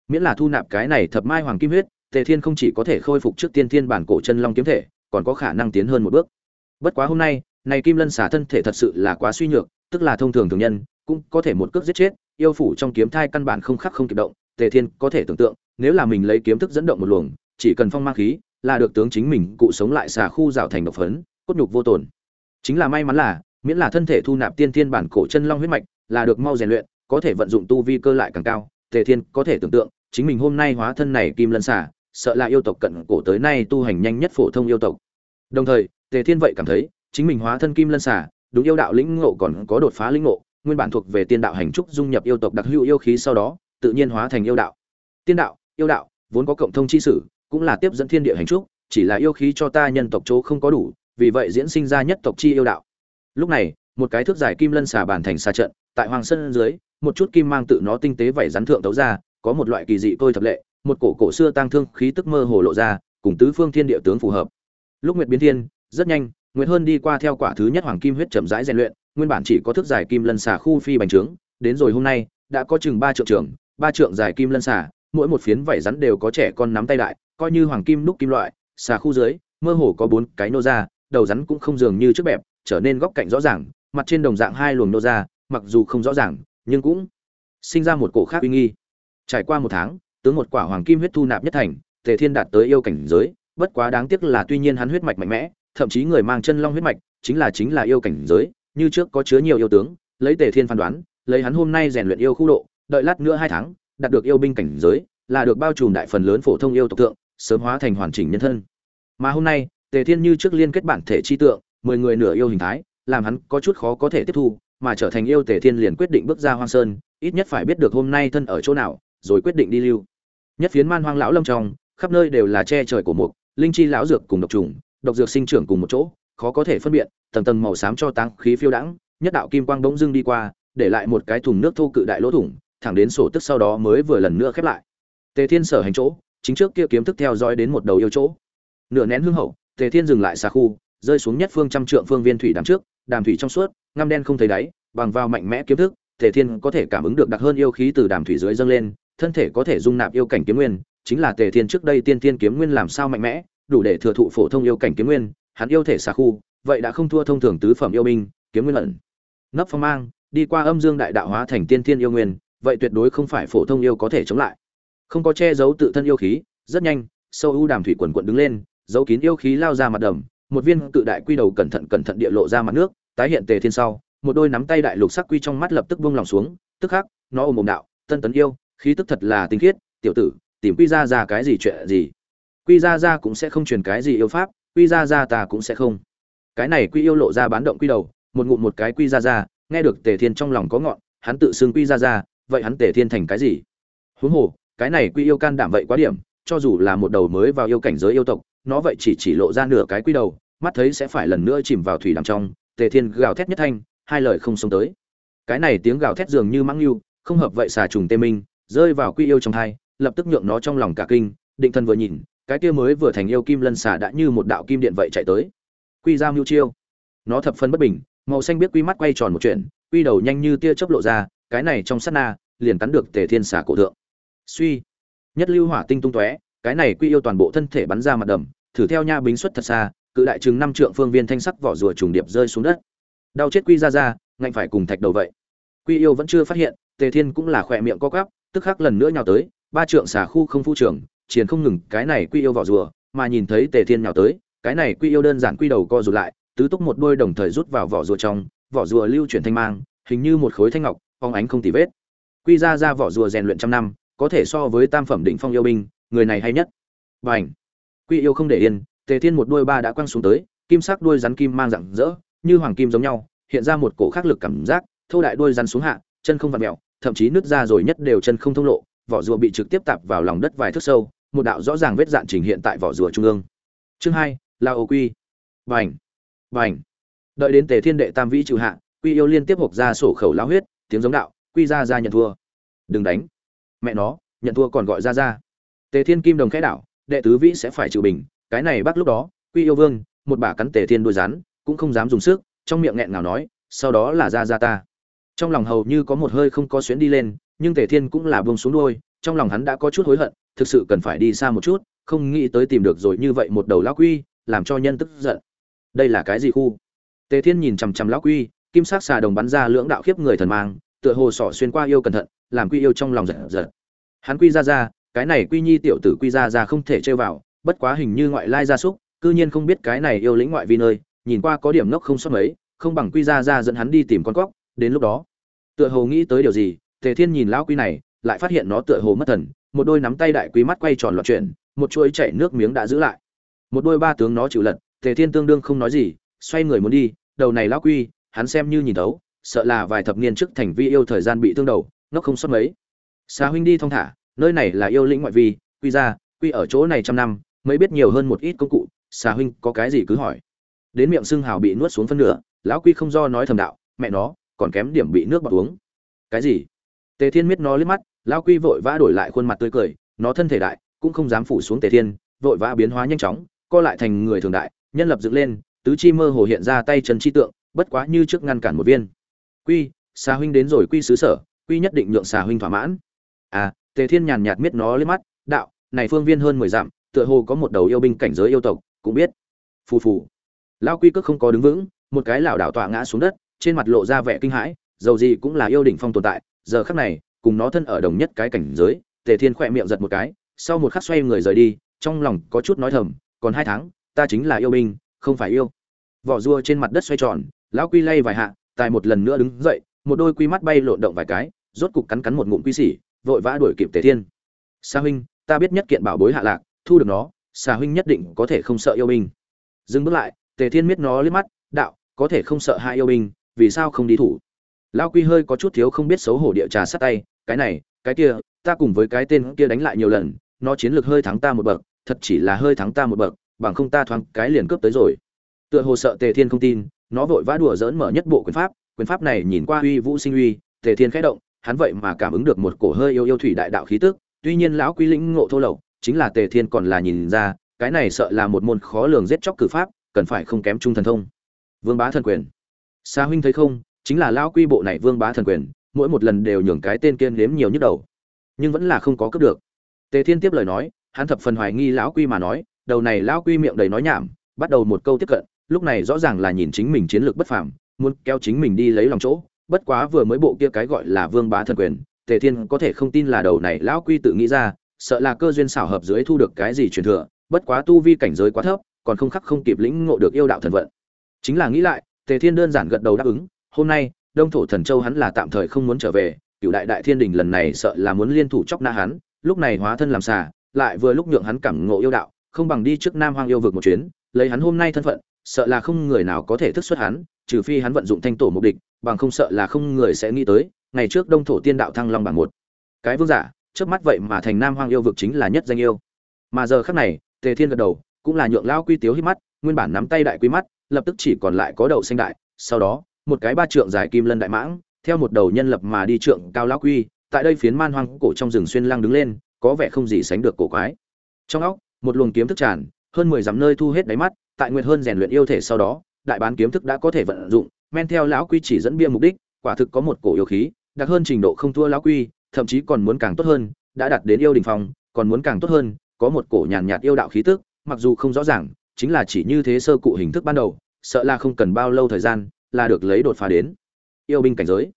Miễn là thu nạp cái này thập mai hoàng kim huyết, tề thiên không chỉ có thể khôi phục trước tiên thiên bản cổ chân long kiếm thể, còn có khả năng tiến hơn một bước. Bất quá hôm nay này kim lân xả thân thể thật sự là quá suy nhược tức là thông thường thường nhân cũng có thể một cước giết chết yêu phủ trong kiếm thai căn bản không khắc không kịp động tề thiên có thể tưởng tượng nếu là mình lấy kiếm thức dẫn động một luồng chỉ cần phong mang khí là được tướng chính mình cụ sống lại xà khu rào thành độc phấn cốt nhục vô tổn. Chính là may mắn là miễn là thân thể thu nạp tiên thiên bản cổ chân long huyết mạch là được mau rèn luyện có thể vận dụng tu vi cơ lại càng cao tề thiên có thể tưởng tượng chính mình hôm nay hóa thân này kim lân xả, sợ là yêu tộc cận cổ tới nay tu hành nhanh nhất phổ thông yêu tộc. Đồng thời tề thiên vậy cảm thấy chính mình hóa thân kim lân xà, đúng yêu đạo lĩnh ngộ còn có đột phá lĩnh ngộ, nguyên bản thuộc về tiên đạo hành trúc dung nhập yêu tộc đặc hữu yêu khí sau đó, tự nhiên hóa thành yêu đạo. Tiên đạo, yêu đạo, vốn có cộng thông chi sử, cũng là tiếp dẫn thiên địa hành trúc, chỉ là yêu khí cho ta nhân tộc chỗ không có đủ, vì vậy diễn sinh ra nhất tộc chi yêu đạo. Lúc này, một cái thước dài kim lân xà bàn thành xa trận, tại hoàng sơn dưới, một chút kim mang tự nó tinh tế vảy rắn thượng tấu ra, có một loại kỳ dị tôi thập lệ, một cổ cổ xưa tăng thương khí tức mơ hồ lộ ra, cùng tứ phương thiên địa tướng phù hợp. Lúc nguyệt biến thiên, rất nhanh nguyệt hơn đi qua theo quả thứ nhất hoàng kim huyết chậm rãi rèn luyện, nguyên bản chỉ có thước dài kim lân xà khu phi bành trướng, đến rồi hôm nay, đã có chừng ba trượng trưởng, ba trượng dài kim lân xà, mỗi một phiến vảy rắn đều có trẻ con nắm tay đại, coi như hoàng kim núc kim loại, xà khu dưới, mơ hồ có bốn cái nô ra, đầu rắn cũng không dường như trước bẹp, trở nên góc cạnh rõ ràng, mặt trên đồng dạng hai luồng nô ra, mặc dù không rõ ràng, nhưng cũng sinh ra một cổ khác uy nghi. Trải qua một tháng, tướng một quả hoàng kim huyết thu nạp nhất thành, tề thiên đạt tới yêu cảnh giới, bất quá đáng tiếc là tuy nhiên hắn huyết mạch mạnh mẽ thậm chí người mang chân long huyết mạch chính là chính là yêu cảnh giới như trước có chứa nhiều yêu tướng lấy tề thiên phán đoán lấy hắn hôm nay rèn luyện yêu khu độ đợi lát nữa hai tháng đạt được yêu binh cảnh giới là được bao trùm đại phần lớn phổ thông yêu tộc tượng, sớm hóa thành hoàn chỉnh nhân thân. Mà hôm nay tề thiên như trước liên kết bản thể chi tượng mười người nửa yêu hình thái làm hắn có chút khó có thể tiếp thu mà trở thành yêu tề thiên liền quyết định bước ra hoang sơn ít nhất phải biết được hôm nay thân ở chỗ nào rồi quyết định đi lưu. Nhất phiến man hoang lão lâm trong khắp nơi đều là che trời của mục linh chi lão dược cùng độc trùng độc dược sinh trưởng cùng một chỗ, khó có thể phân biệt, tầng tầng màu xám cho tăng khí phiêu đãng, nhất đạo kim quang bỗng dưng đi qua, để lại một cái thùng nước thô cự đại lỗ thủng, thẳng đến sổ tức sau đó mới vừa lần nữa khép lại. Tề thiên sở hành chỗ, chính trước kia kiếm thức theo dõi đến một đầu yêu chỗ. Nửa nén hương hậu, tề thiên dừng lại xa khu, rơi xuống nhất phương trăm trượng phương viên thủy đàm trước, đàm thủy trong suốt, ngăm đen không thấy đáy, bằng vào mạnh mẽ kiếm thức, tề thiên có thể cảm ứng được đặc hơn yêu khí từ đàm thủy dưới dâng lên, thân thể có thể dung nạp yêu cảnh kiếm nguyên, chính là tề thiên trước đây tiên thiên kiếm nguyên làm sao mạnh mẽ đủ để thừa thụ phổ thông yêu cảnh kiếm nguyên, hắn yêu thể xà khu, vậy đã không thua thông thường tứ phẩm yêu binh, kiếm nguyên ẩn. Nấp phong mang, đi qua âm dương đại đạo hóa thành tiên thiên yêu nguyên, vậy tuyệt đối không phải phổ thông yêu có thể chống lại. Không có che giấu tự thân yêu khí, rất nhanh, sâu u đàm thủy quần quận đứng lên, giấu kín yêu khí lao ra mặt đầm, một viên cự đại quy đầu cẩn thận cẩn thận địa lộ ra mặt nước, tái hiện tề thiên sau, một đôi nắm tay đại lục sắc quy trong mắt lập tức buông lòng xuống, tức khắc, nó ôm ồm đạo, tân tấn yêu, khí tức thật là tinh khiết, tiểu tử, tìm quy ra ra cái gì chuyện gì? Quy ra ra cũng sẽ không truyền cái gì yêu pháp, quy ra ra ta cũng sẽ không. Cái này quy yêu lộ ra bán động quy đầu, một ngụm một cái quy ra ra nghe được tề thiên trong lòng có ngọn, hắn tự xưng quy ra ra vậy hắn tề thiên thành cái gì? Huống hồ, cái này quy yêu can đảm vậy quá điểm, cho dù là một đầu mới vào yêu cảnh giới yêu tộc, nó vậy chỉ chỉ lộ ra nửa cái quy đầu, mắt thấy sẽ phải lần nữa chìm vào thủy đàm trong, tề thiên gào thét nhất thanh, hai lời không xông tới. Cái này tiếng gào thét dường như mắng lưu không hợp vậy xà trùng tê minh, rơi vào quy yêu trong hai lập tức nhượng nó trong lòng cả kinh, định thân vừa nhìn cái kia mới vừa thành yêu kim lân xà đã như một đạo kim điện vậy chạy tới. Quy ra mưu chiêu. Nó thập phân bất bình, màu xanh biết quy mắt quay tròn một chuyện, quy đầu nhanh như tia chớp lộ ra, cái này trong sát na, liền cắn được tề thiên xà cổ thượng. Suy. Nhất lưu hỏa tinh tung tóe, cái này quy yêu toàn bộ thân thể bắn ra mặt đầm, thử theo nha bính xuất thật xa, cự đại chừng năm trượng phương viên thanh sắc vỏ rùa trùng điệp rơi xuống đất. Đau chết quy ra ra, ngạnh phải cùng thạch đầu vậy. Quy yêu vẫn chưa phát hiện, tề thiên cũng là khỏe miệng co quắp, tức khắc lần nữa nhào tới, ba trượng xà khu không phu trường Triền không ngừng, cái này quy yêu vỏ rùa, mà nhìn thấy tề thiên nhào tới, cái này quy yêu đơn giản quy đầu co rụt lại, tứ túc một đôi đồng thời rút vào vỏ rùa trong, vỏ rùa lưu chuyển thanh mang, hình như một khối thanh ngọc, phong ánh không tì vết. Quy ra ra vỏ rùa rèn luyện trăm năm, có thể so với tam phẩm định phong yêu binh, người này hay nhất. Và ảnh quy yêu không để yên, tề thiên một đôi ba đã quăng xuống tới, kim sắc đuôi rắn kim mang rạng rỡ, như hoàng kim giống nhau, hiện ra một cổ khắc lực cảm giác, thô đại đuôi rắn xuống hạ, chân không vặt mẹo thậm chí nứt ra rồi nhất đều chân không thông lộ vỏ rùa bị trực tiếp tạp vào lòng đất vài thước sâu, một đạo rõ ràng vết dạn trình hiện tại vỏ rùa trung ương. Chương hai là ô quy. Vành vành đợi đến tề thiên đệ tam vĩ trừ hạ, quy yêu liên tiếp hộp ra sổ khẩu lao huyết, tiếng giống đạo, quy ra ra nhận thua. Đừng đánh. Mẹ nó, nhận thua còn gọi ra ra. Tề thiên kim đồng khẽ đảo, đệ tứ vĩ sẽ phải chịu bình, cái này bác lúc đó, quy yêu vương, một bà cắn tề thiên đuôi rắn, cũng không dám dùng sức, trong miệng nghẹn ngào nói, sau đó là ra ra ta. Trong lòng hầu như có một hơi không có xuyến đi lên nhưng tề thiên cũng là buông xuống đuôi, trong lòng hắn đã có chút hối hận, thực sự cần phải đi xa một chút, không nghĩ tới tìm được rồi như vậy một đầu lão quy, làm cho nhân tức giận. Đây là cái gì khu? Tề thiên nhìn chằm chằm lão quy, kim sắc xà đồng bắn ra lưỡng đạo khiếp người thần mang, tựa hồ sỏ xuyên qua yêu cẩn thận, làm quy yêu trong lòng giận giận. Hắn quy ra ra, cái này quy nhi tiểu tử quy ra ra không thể chơi vào, bất quá hình như ngoại lai gia súc, cư nhiên không biết cái này yêu lĩnh ngoại vi nơi, nhìn qua có điểm nốc không sót mấy, không bằng quy ra ra dẫn hắn đi tìm con cóc, đến lúc đó, tựa hồ nghĩ tới điều gì tề thiên nhìn lão quy này, lại phát hiện nó tựa hồ mất thần, một đôi nắm tay đại quý mắt quay tròn loạn chuyển, một chuỗi chảy nước miếng đã giữ lại. Một đôi ba tướng nó chịu lật, tề thiên tương đương không nói gì, xoay người muốn đi, đầu này lão quy hắn xem như nhìn thấu, sợ là vài thập niên trước thành vi yêu thời gian bị thương đầu nó không sót mấy. Sa huynh đi thong thả, nơi này là yêu lĩnh ngoại vi, quy ra, quy ở chỗ này trăm năm mới biết nhiều hơn một ít công cụ, sa huynh có cái gì cứ hỏi. Đến miệng xương hào bị nuốt xuống phân nửa, lão quy không do nói thầm đạo, mẹ nó, còn kém điểm bị nước bọt uống. Cái gì? Tề thiên miết nó liếc mắt, lão quy vội vã đổi lại khuôn mặt tươi cười, nó thân thể đại, cũng không dám phủ xuống tề thiên, vội vã biến hóa nhanh chóng, co lại thành người thường đại, nhân lập dựng lên, tứ chi mơ hồ hiện ra tay chân chi tượng, bất quá như trước ngăn cản một viên. Quy xà huynh đến rồi quy xứ sở, quy nhất định nhượng xà huynh thỏa mãn. À tề thiên nhàn nhạt miết nó liếc mắt, đạo, này phương viên hơn mười dặm, tựa hồ có một đầu yêu binh cảnh giới yêu tộc, cũng biết. Phù phù. Lão quy cước không có đứng vững, một cái lảo đảo tọa ngã xuống đất, trên mặt lộ ra vẻ kinh hãi, dầu gì cũng là yêu đỉnh phong tồn tại giờ khắc này, cùng nó thân ở đồng nhất cái cảnh giới, tề thiên khỏe miệng giật một cái, sau một khắc xoay người rời đi, trong lòng có chút nói thầm, còn hai tháng, ta chính là yêu binh, không phải yêu. Vỏ rua trên mặt đất xoay tròn, lão quy lay vài hạ, tài một lần nữa đứng dậy, một đôi quy mắt bay lộn động vài cái, rốt cục cắn cắn một ngụm quy xỉ vội vã đuổi kịp tề thiên. Sa huynh, ta biết nhất kiện bảo bối hạ lạc, thu được nó, sa huynh nhất định có thể không sợ yêu binh. Dừng bước lại, tề thiên miết nó liếc mắt, đạo, có thể không sợ hai yêu binh, vì sao không đi thủ? Lao quy hơi có chút thiếu không biết xấu hổ địa trà sát tay, cái này, cái kia, ta cùng với cái tên kia đánh lại nhiều lần, nó chiến lược hơi thắng ta một bậc, thật chỉ là hơi thắng ta một bậc, bằng không ta thoáng cái liền cướp tới rồi. Tựa hồ sợ tề thiên không tin, nó vội vã đùa dỡn mở nhất bộ quyền pháp quyền pháp này nhìn qua uy vũ sinh uy, tề thiên khẽ động, hắn vậy mà cảm ứng được một cổ hơi yêu yêu thủy đại đạo khí tức, tuy nhiên lão quy lĩnh ngộ thô lậu, chính là tề thiên còn là nhìn ra, cái này sợ là một môn khó lường giết chóc cử pháp, cần phải không kém trung thần thông. Vương bá thần quyền. Xa huynh thấy không chính là lão quy bộ này vương bá thần quyền, mỗi một lần đều nhường cái tên kiên đếm nhiều nhức đầu. Nhưng vẫn là không có cướp được. Tề thiên tiếp lời nói, hắn thập phần hoài nghi lão quy mà nói, đầu này lão quy miệng đầy nói nhảm, bắt đầu một câu tiếp cận, lúc này rõ ràng là nhìn chính mình chiến lược bất phàm, muốn kéo chính mình đi lấy lòng chỗ, bất quá vừa mới bộ kia cái gọi là vương bá thần quyền, tề thiên có thể không tin là đầu này lão quy tự nghĩ ra, sợ là cơ duyên xảo hợp dưới thu được cái gì truyền thừa, bất quá tu vi cảnh giới quá thấp, còn không khắc không kịp lĩnh ngộ được yêu đạo thần vận. Chính là nghĩ lại, tề thiên đơn giản gật đầu đáp ứng hôm nay, đông thổ thần châu hắn là tạm thời không muốn trở về cựu đại đại thiên đình lần này sợ là muốn liên thủ chóc na hắn, lúc này hóa thân làm xà, lại vừa lúc nhượng hắn cảm ngộ yêu đạo, không bằng đi trước nam hoang yêu vực một chuyến, lấy hắn hôm nay thân phận, sợ là không người nào có thể thức xuất hắn, trừ phi hắn vận dụng thanh tổ mục đích bằng không sợ là không người sẽ nghĩ tới, ngày trước đông thổ tiên đạo thăng long bảng một. Cái vương giả, trước mắt vậy mà thành nam hoang yêu vực chính là nhất danh yêu. Mà giờ khắc này, tề thiên gật đầu, cũng là nhượng lao quy tiếu hít mắt, nguyên bản nắm tay đại quy mắt, lập tức chỉ còn lại có đầu xanh đại, sau đó một cái ba trượng dài kim lân đại mãng, theo một đầu nhân lập mà đi trượng cao lão quy, tại đây phiến man hoang cổ trong rừng xuyên lang đứng lên, có vẻ không gì sánh được cổ quái. Trong óc, một luồng kiếm thức tràn, hơn mười dặm nơi thu hết đáy mắt, tại nguyện hơn rèn luyện yêu thể sau đó, đại bán kiếm thức đã có thể vận dụng, men theo lão quy chỉ dẫn bia mục đích, quả thực có một cổ yêu khí, đặc hơn trình độ không thua lão quy, thậm chí còn muốn càng tốt hơn, đã đạt đến yêu đỉnh phong, còn muốn càng tốt hơn, có một cổ nhàn nhạt yêu đạo khí tức, mặc dù không rõ ràng, chính là chỉ như thế sơ cụ hình thức ban đầu, sợ là không cần bao lâu thời gian là được lấy đột phá đến. Yêu binh cảnh giới.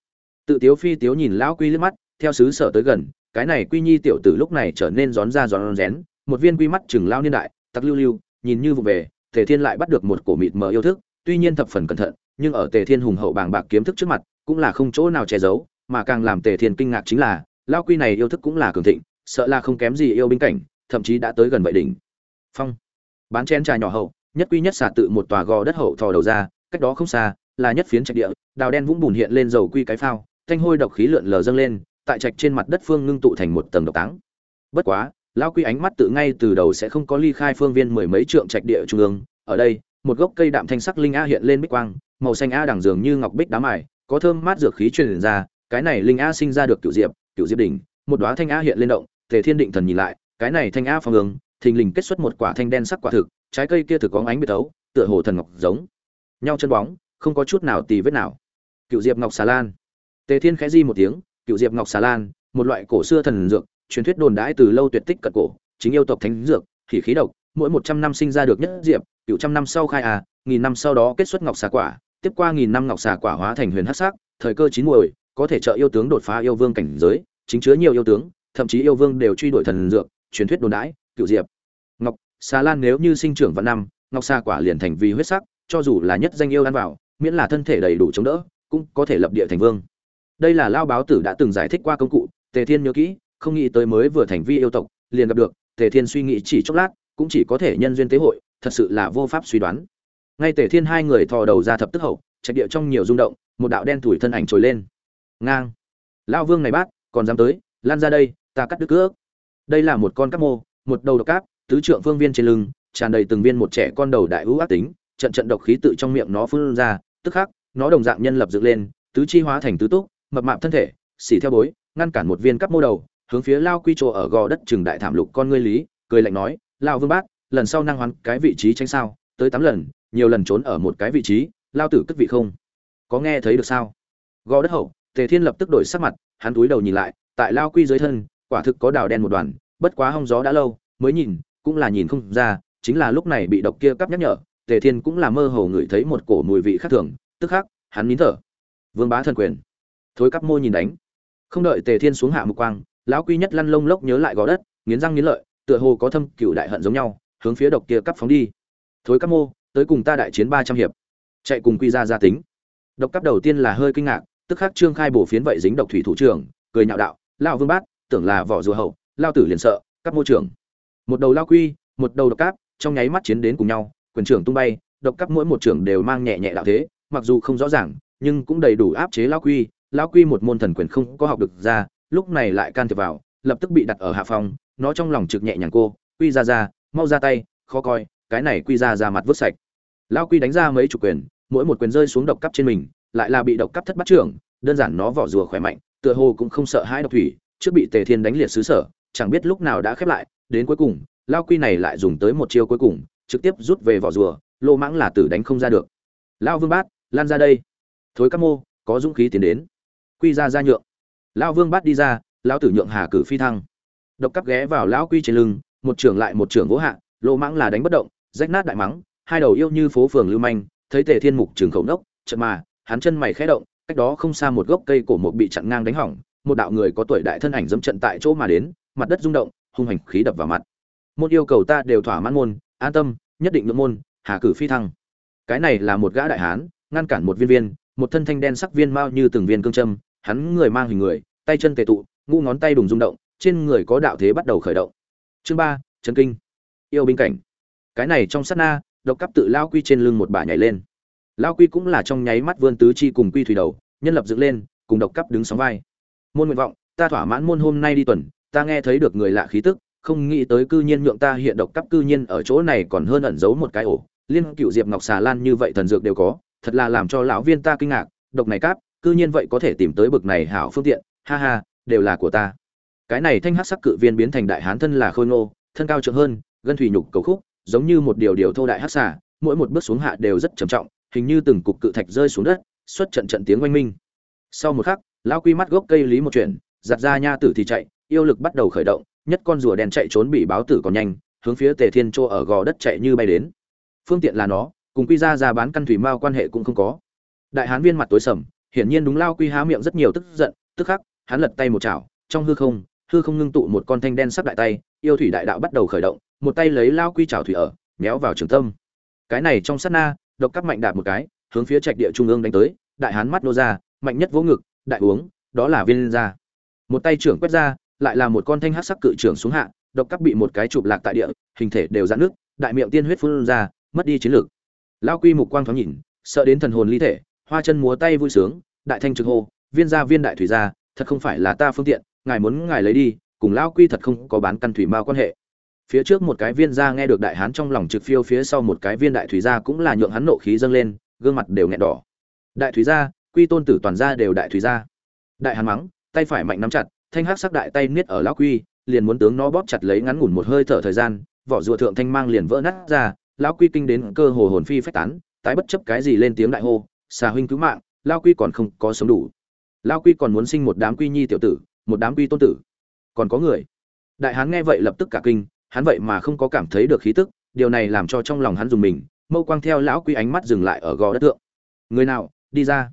Tự tiếu phi tiếu nhìn lão quy liếc mắt, theo sứ sở tới gần, cái này quy nhi tiểu tử lúc này trở nên rón ra rón rén, một viên quy mắt chừng lao niên đại, tặc lưu lưu, nhìn như vụ về, tề thiên lại bắt được một cổ mịt mờ yêu thức, tuy nhiên thập phần cẩn thận, nhưng ở tề thiên hùng hậu bàng bạc kiếm thức trước mặt, cũng là không chỗ nào che giấu, mà càng làm tề thiên kinh ngạc chính là lao quy này yêu thức cũng là cường thịnh, sợ là không kém gì yêu binh cảnh, thậm chí đã tới gần vậy đỉnh. Phong. Bán chén trà nhỏ hậu, nhất quy nhất xả tự một tòa gò đất hậu thò đầu ra, cách đó không xa là nhất phiến trạch địa, đào đen vũng bùn hiện lên dầu quy cái phao, thanh hôi độc khí lượn lờ dâng lên, tại trạch trên mặt đất phương ngưng tụ thành một tầng độc táng. Bất quá, lão quy ánh mắt tự ngay từ đầu sẽ không có ly khai phương viên mười mấy trượng trạch địa trung ương, ở đây, một gốc cây đạm thanh sắc linh a hiện lên bích quang, màu xanh a đằng dường như ngọc bích đá mài, có thơm mát dược khí truyền ra, cái này linh a sinh ra được cựu diệp cựu diệp đỉnh, một đóa thanh a hiện lên động, tề thiên định thần nhìn lại, cái này thanh a phong ương, thình lình kết xuất một quả thanh đen sắc quả thực, trái cây kia thực có ánh biệt tấu, tựa hồ thần ngọc giống. Nhau chân bóng không có chút nào tì vết nào. Cựu diệp ngọc xà lan. Tề thiên khẽ di một tiếng, cựu diệp ngọc xà lan, một loại cổ xưa thần dược, truyền thuyết đồn đãi từ lâu tuyệt tích cận cổ, chính yêu tộc thánh dược thì khí độc, mỗi một trăm năm sinh ra được nhất diệp, cựu trăm năm sau khai à nghìn năm sau đó kết xuất ngọc xà quả, tiếp qua nghìn năm ngọc xà quả hóa thành huyền hắc sắc, thời cơ chín muồi, có thể trợ yêu tướng đột phá yêu vương cảnh giới, chính chứa nhiều yêu tướng, thậm chí yêu vương đều truy đuổi thần dược, truyền thuyết đồn đãi, cựu diệp. Ngọc xà lan nếu như sinh trưởng vào năm, ngọc xà quả liền thành vì huyết sắc, cho dù là nhất danh yêu ăn vào miễn là thân thể đầy đủ chống đỡ, cũng có thể lập địa thành vương. Đây là lao báo tử đã từng giải thích qua công cụ, tề thiên nhớ kỹ, không nghĩ tới mới vừa thành vi yêu tộc, liền gặp được, tề thiên suy nghĩ chỉ chốc lát, cũng chỉ có thể nhân duyên tế hội, thật sự là vô pháp suy đoán. Ngay tề thiên hai người thò đầu ra thập tức hậu, trạch địa trong nhiều rung động, một đạo đen thủi thân ảnh trồi lên. Ngang. Lao vương này bác, còn dám tới, lan ra đây, ta cắt đứt cước. Đây là một con cắp mô, một đầu độc cáp tứ trượng phương viên trên lưng, tràn đầy từng viên một trẻ con đầu đại ưu ác tính trận trận độc khí tự trong miệng nó phun ra, tức khắc, nó đồng dạng nhân lập dựng lên, tứ chi hóa thành tứ túc, mập mạp thân thể, xỉ theo bối, ngăn cản một viên cắp mô đầu, hướng phía lao quy Trồ ở gò đất trừng đại thảm lục con ngươi lý, cười lạnh nói Lão vương bác, lần sau năng hoán cái vị trí tránh sao? Tới tám lần, nhiều lần trốn ở một cái vị trí, lao tử cất vị không? Có nghe thấy được sao? Gò đất hậu, tề thiên lập tức đổi sắc mặt, hắn túi đầu nhìn lại, tại lao quy dưới thân, quả thực có đào đen một đoàn, bất quá hong gió đã lâu, mới nhìn, cũng là nhìn không ra, chính là lúc này bị độc kia cắp nhắc nhở tề thiên cũng là mơ hồ ngửi thấy một cổ mùi vị khác thường, tức khắc, hắn nín thở. Vương bá thần quyền. Thối cắp môi nhìn đánh. Không đợi tề thiên xuống hạ mục quang, lão quy nhất lăn lông lốc nhớ lại gò đất, nghiến răng nghiến lợi, tựa hồ có thâm cựu đại hận giống nhau, hướng phía độc kia cắp phóng đi. Thối cắp mô, tới cùng ta đại chiến ba trăm hiệp. Chạy cùng quy ra gia tính. Độc cắp đầu tiên là hơi kinh ngạc, tức khắc trương khai bổ phiến vậy dính độc thủy thủ trưởng, cười nhạo đạo lao vương bát, tưởng là vỏ rùa hậu, lao tử liền sợ, cắp mô trưởng. Một đầu lao quy, một đầu độc cáp trong nháy mắt chiến đến cùng nhau quyền trưởng tung bay, độc cắp mỗi một trưởng đều mang nhẹ nhẹ đạo thế, mặc dù không rõ ràng, nhưng cũng đầy đủ áp chế lao quy. Lao quy một môn thần quyền không có học được ra, lúc này lại can thiệp vào, lập tức bị đặt ở hạ phòng, nó trong lòng trực nhẹ nhàng cô, quy ra ra, mau ra tay, khó coi, cái này quy ra ra mặt vứt sạch. Lao quy đánh ra mấy chủ quyền, mỗi một quyền rơi xuống độc cắp trên mình, lại là bị độc cắp thất bắt trưởng, đơn giản nó vỏ rùa khỏe mạnh, tựa hồ cũng không sợ hãi độc thủy, trước bị tề thiên đánh liệt xứ sở, chẳng biết lúc nào đã khép lại, đến cuối cùng lao quy này lại dùng tới một chiêu cuối cùng trực tiếp rút về vỏ rùa, lô mãng là tử đánh không ra được. Lao vương bát, lan ra đây. Thối các mô, có dũng khí tiến đến. Quy ra ra nhượng. Lão vương bát đi ra, lão tử nhượng hà cử phi thăng. Độc cắp ghé vào lão quy trên lưng, một trưởng lại một trưởng vỗ hạ, lô mãng là đánh bất động, rách nát đại mắng, hai đầu yêu như phố phường lưu manh, thấy tề thiên mục trường khẩu nốc, chợt mà, hắn chân mày khẽ động, cách đó không xa một gốc cây cổ mục bị chặn ngang đánh hỏng, một đạo người có tuổi đại thân ảnh dẫm trận tại chỗ mà đến, mặt đất rung động, hung hành khí đập vào mặt. Môn yêu cầu ta đều thỏa mãn môn an tâm, nhất định ngưỡng môn, hà cử phi thăng. Cái này là một gã đại hán, ngăn cản một viên viên, một thân thanh đen sắc viên mao như từng viên cương châm. Hắn người mang hình người, tay chân tề tụ ngũ ngón tay đùng rung động, trên người có đạo thế bắt đầu khởi động. Chương ba trấn kinh. Yêu binh cảnh. Cái này trong sát na, độc cấp tự lao quy trên lưng một bà nhảy lên. Lao quy cũng là trong nháy mắt vươn tứ chi cùng quy thủy đầu, nhân lập dựng lên, cùng độc cấp đứng sóng vai. Môn nguyện vọng, ta thỏa mãn môn hôm nay đi tuần, ta nghe thấy được người lạ khí tức không nghĩ tới cư nhiên nhượng ta hiện độc cấp cư nhiên ở chỗ này còn hơn ẩn giấu một cái ổ. Liên cựu diệp ngọc xà lan như vậy thần dược đều có, thật là làm cho lão viên ta kinh ngạc, độc này cáp cư nhiên vậy có thể tìm tới bực này hảo phương tiện, ha ha, đều là của ta. Cái này thanh hắc sắc cự viên biến thành đại hán thân là khôi ngô, thân cao trượng hơn, gân thủy nhục cầu khúc, giống như một điều điều thô đại hắc xà, mỗi một bước xuống hạ đều rất trầm trọng, hình như từng cục cự thạch rơi xuống đất, xuất trận trận tiếng oanh minh. Sau một khắc, lão quy mắt gốc cây lý một chuyện, giặt ra nha tử thì chạy, yêu lực bắt đầu khởi động nhất con rùa đen chạy trốn bị báo tử còn nhanh, hướng phía tề thiên châu ở gò đất chạy như bay đến. Phương tiện là nó, cùng quy ra ra bán căn thủy mao quan hệ cũng không có. Đại hán viên mặt tối sầm, hiển nhiên đúng lao quy há miệng rất nhiều tức giận, tức khắc, hắn lật tay một chảo, trong hư không hư không ngưng tụ một con thanh đen sắc đại tay, yêu thủy đại đạo bắt đầu khởi động, một tay lấy lao quy chảo thủy ở, méo vào trường tâm. Cái này trong sát na, độc các mạnh đạp một cái, hướng phía trạch địa trung ương đánh tới, đại hán mắt nô ra, mạnh nhất vỗ ngực, đại uống, đó là viên ra. Một tay trưởng quét ra lại là một con thanh hắc sắc cự trưởng xuống hạ, độc các bị một cái chụp lạc tại địa, hình thể đều giãn nước đại miệng tiên huyết phun ra, mất đi chiến lược. Lao quy mục quang thoáng nhìn, sợ đến thần hồn ly thể, hoa chân múa tay vui sướng, đại thanh trực hô, viên gia, viên đại thủy gia, thật không phải là ta phương tiện, ngài muốn ngài lấy đi, cùng lão quy thật không có bán căn thủy mao quan hệ. Phía trước một cái viên gia nghe được đại hán trong lòng trực phiêu phía sau một cái viên đại thủy gia cũng là nhượng hắn nộ khí dâng lên, gương mặt đều nghẹn đỏ. Đại thủy gia, quy tôn tử toàn gia đều đại thủy gia. Đại hán mắng, tay phải mạnh nắm chặt thanh hắc sắc đại tay niết ở lão quy, liền muốn tướng nó bóp chặt lấy ngắn ngủn một hơi thở thời gian, vỏ rùa thượng thanh mang liền vỡ nát ra, lão quy kinh đến cơ hồ hồn phi phách tán, tái bất chấp cái gì lên tiếng đại hô, xà huynh cứu mạng, lão quy còn không có sống đủ. Lão quy còn muốn sinh một đám quy nhi tiểu tử, một đám quy tôn tử. Còn có người. Đại hán nghe vậy lập tức cả kinh, hắn vậy mà không có cảm thấy được khí tức, điều này làm cho trong lòng hắn dùng mình, mâu quang theo lão quy ánh mắt dừng lại ở gò đất thượng. Người nào, đi ra.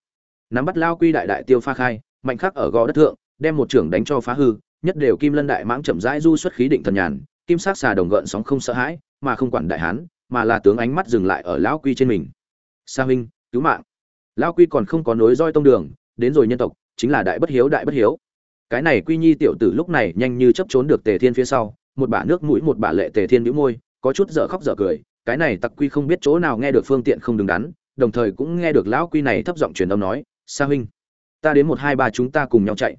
Nắm bắt lão quy đại đại tiêu pha khai, mạnh khắc ở gò đất thượng đem một trưởng đánh cho phá hư, nhất đều kim lân đại mãng chậm rãi du xuất khí định thần nhàn, kim sắc xà đồng gợn sóng không sợ hãi, mà không quản đại hán, mà là tướng ánh mắt dừng lại ở lão quy trên mình. Sa huynh, cứu mạng. Lão quy còn không có nối roi tông đường, đến rồi nhân tộc, chính là đại bất hiếu, đại bất hiếu. Cái này quy nhi tiểu tử lúc này nhanh như chấp trốn được tề thiên phía sau, một bả nước mũi, một bả lệ tề thiên nhíu môi, có chút dở khóc dở cười. Cái này tặc quy không biết chỗ nào nghe được phương tiện không đứng đắn, đồng thời cũng nghe được lão quy này thấp giọng truyền âm nói, sa huynh, ta đến một hai ba chúng ta cùng nhau chạy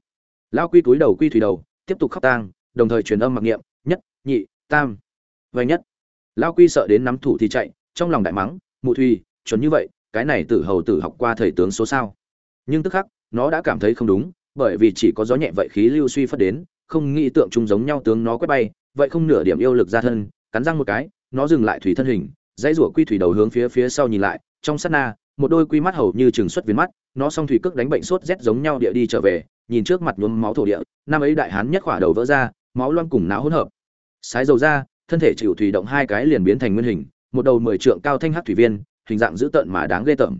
lão quy túi đầu quy thủy đầu, tiếp tục khóc tang, đồng thời truyền âm mặc niệm, nhất, nhị, tam vây nhất. Lão quy sợ đến nắm thủ thì chạy, trong lòng đại mắng, mụ thùy, chuẩn như vậy, cái này tử hầu tử học qua thầy tướng số sao? Nhưng tức khắc, nó đã cảm thấy không đúng, bởi vì chỉ có gió nhẹ vậy khí lưu suy phất đến, không nghĩ tượng chung giống nhau tướng nó quét bay, vậy không nửa điểm yêu lực ra thân, cắn răng một cái, nó dừng lại thủy thân hình, dãy rủa quy thủy đầu hướng phía phía sau nhìn lại, trong sát na một đôi quy mắt hầu như chừng xuất viên mắt, nó song thủy cước đánh bệnh sốt rét giống nhau địa đi trở về, nhìn trước mặt nhuốm máu thổ địa, năm ấy đại hán nhất khỏa đầu vỡ ra, máu loang cùng não hỗn hợp. Sái dầu ra, thân thể chịu thủy động hai cái liền biến thành nguyên hình, một đầu mười trượng cao thanh hắc thủy viên, hình dạng dữ tợn mà đáng ghê tởm.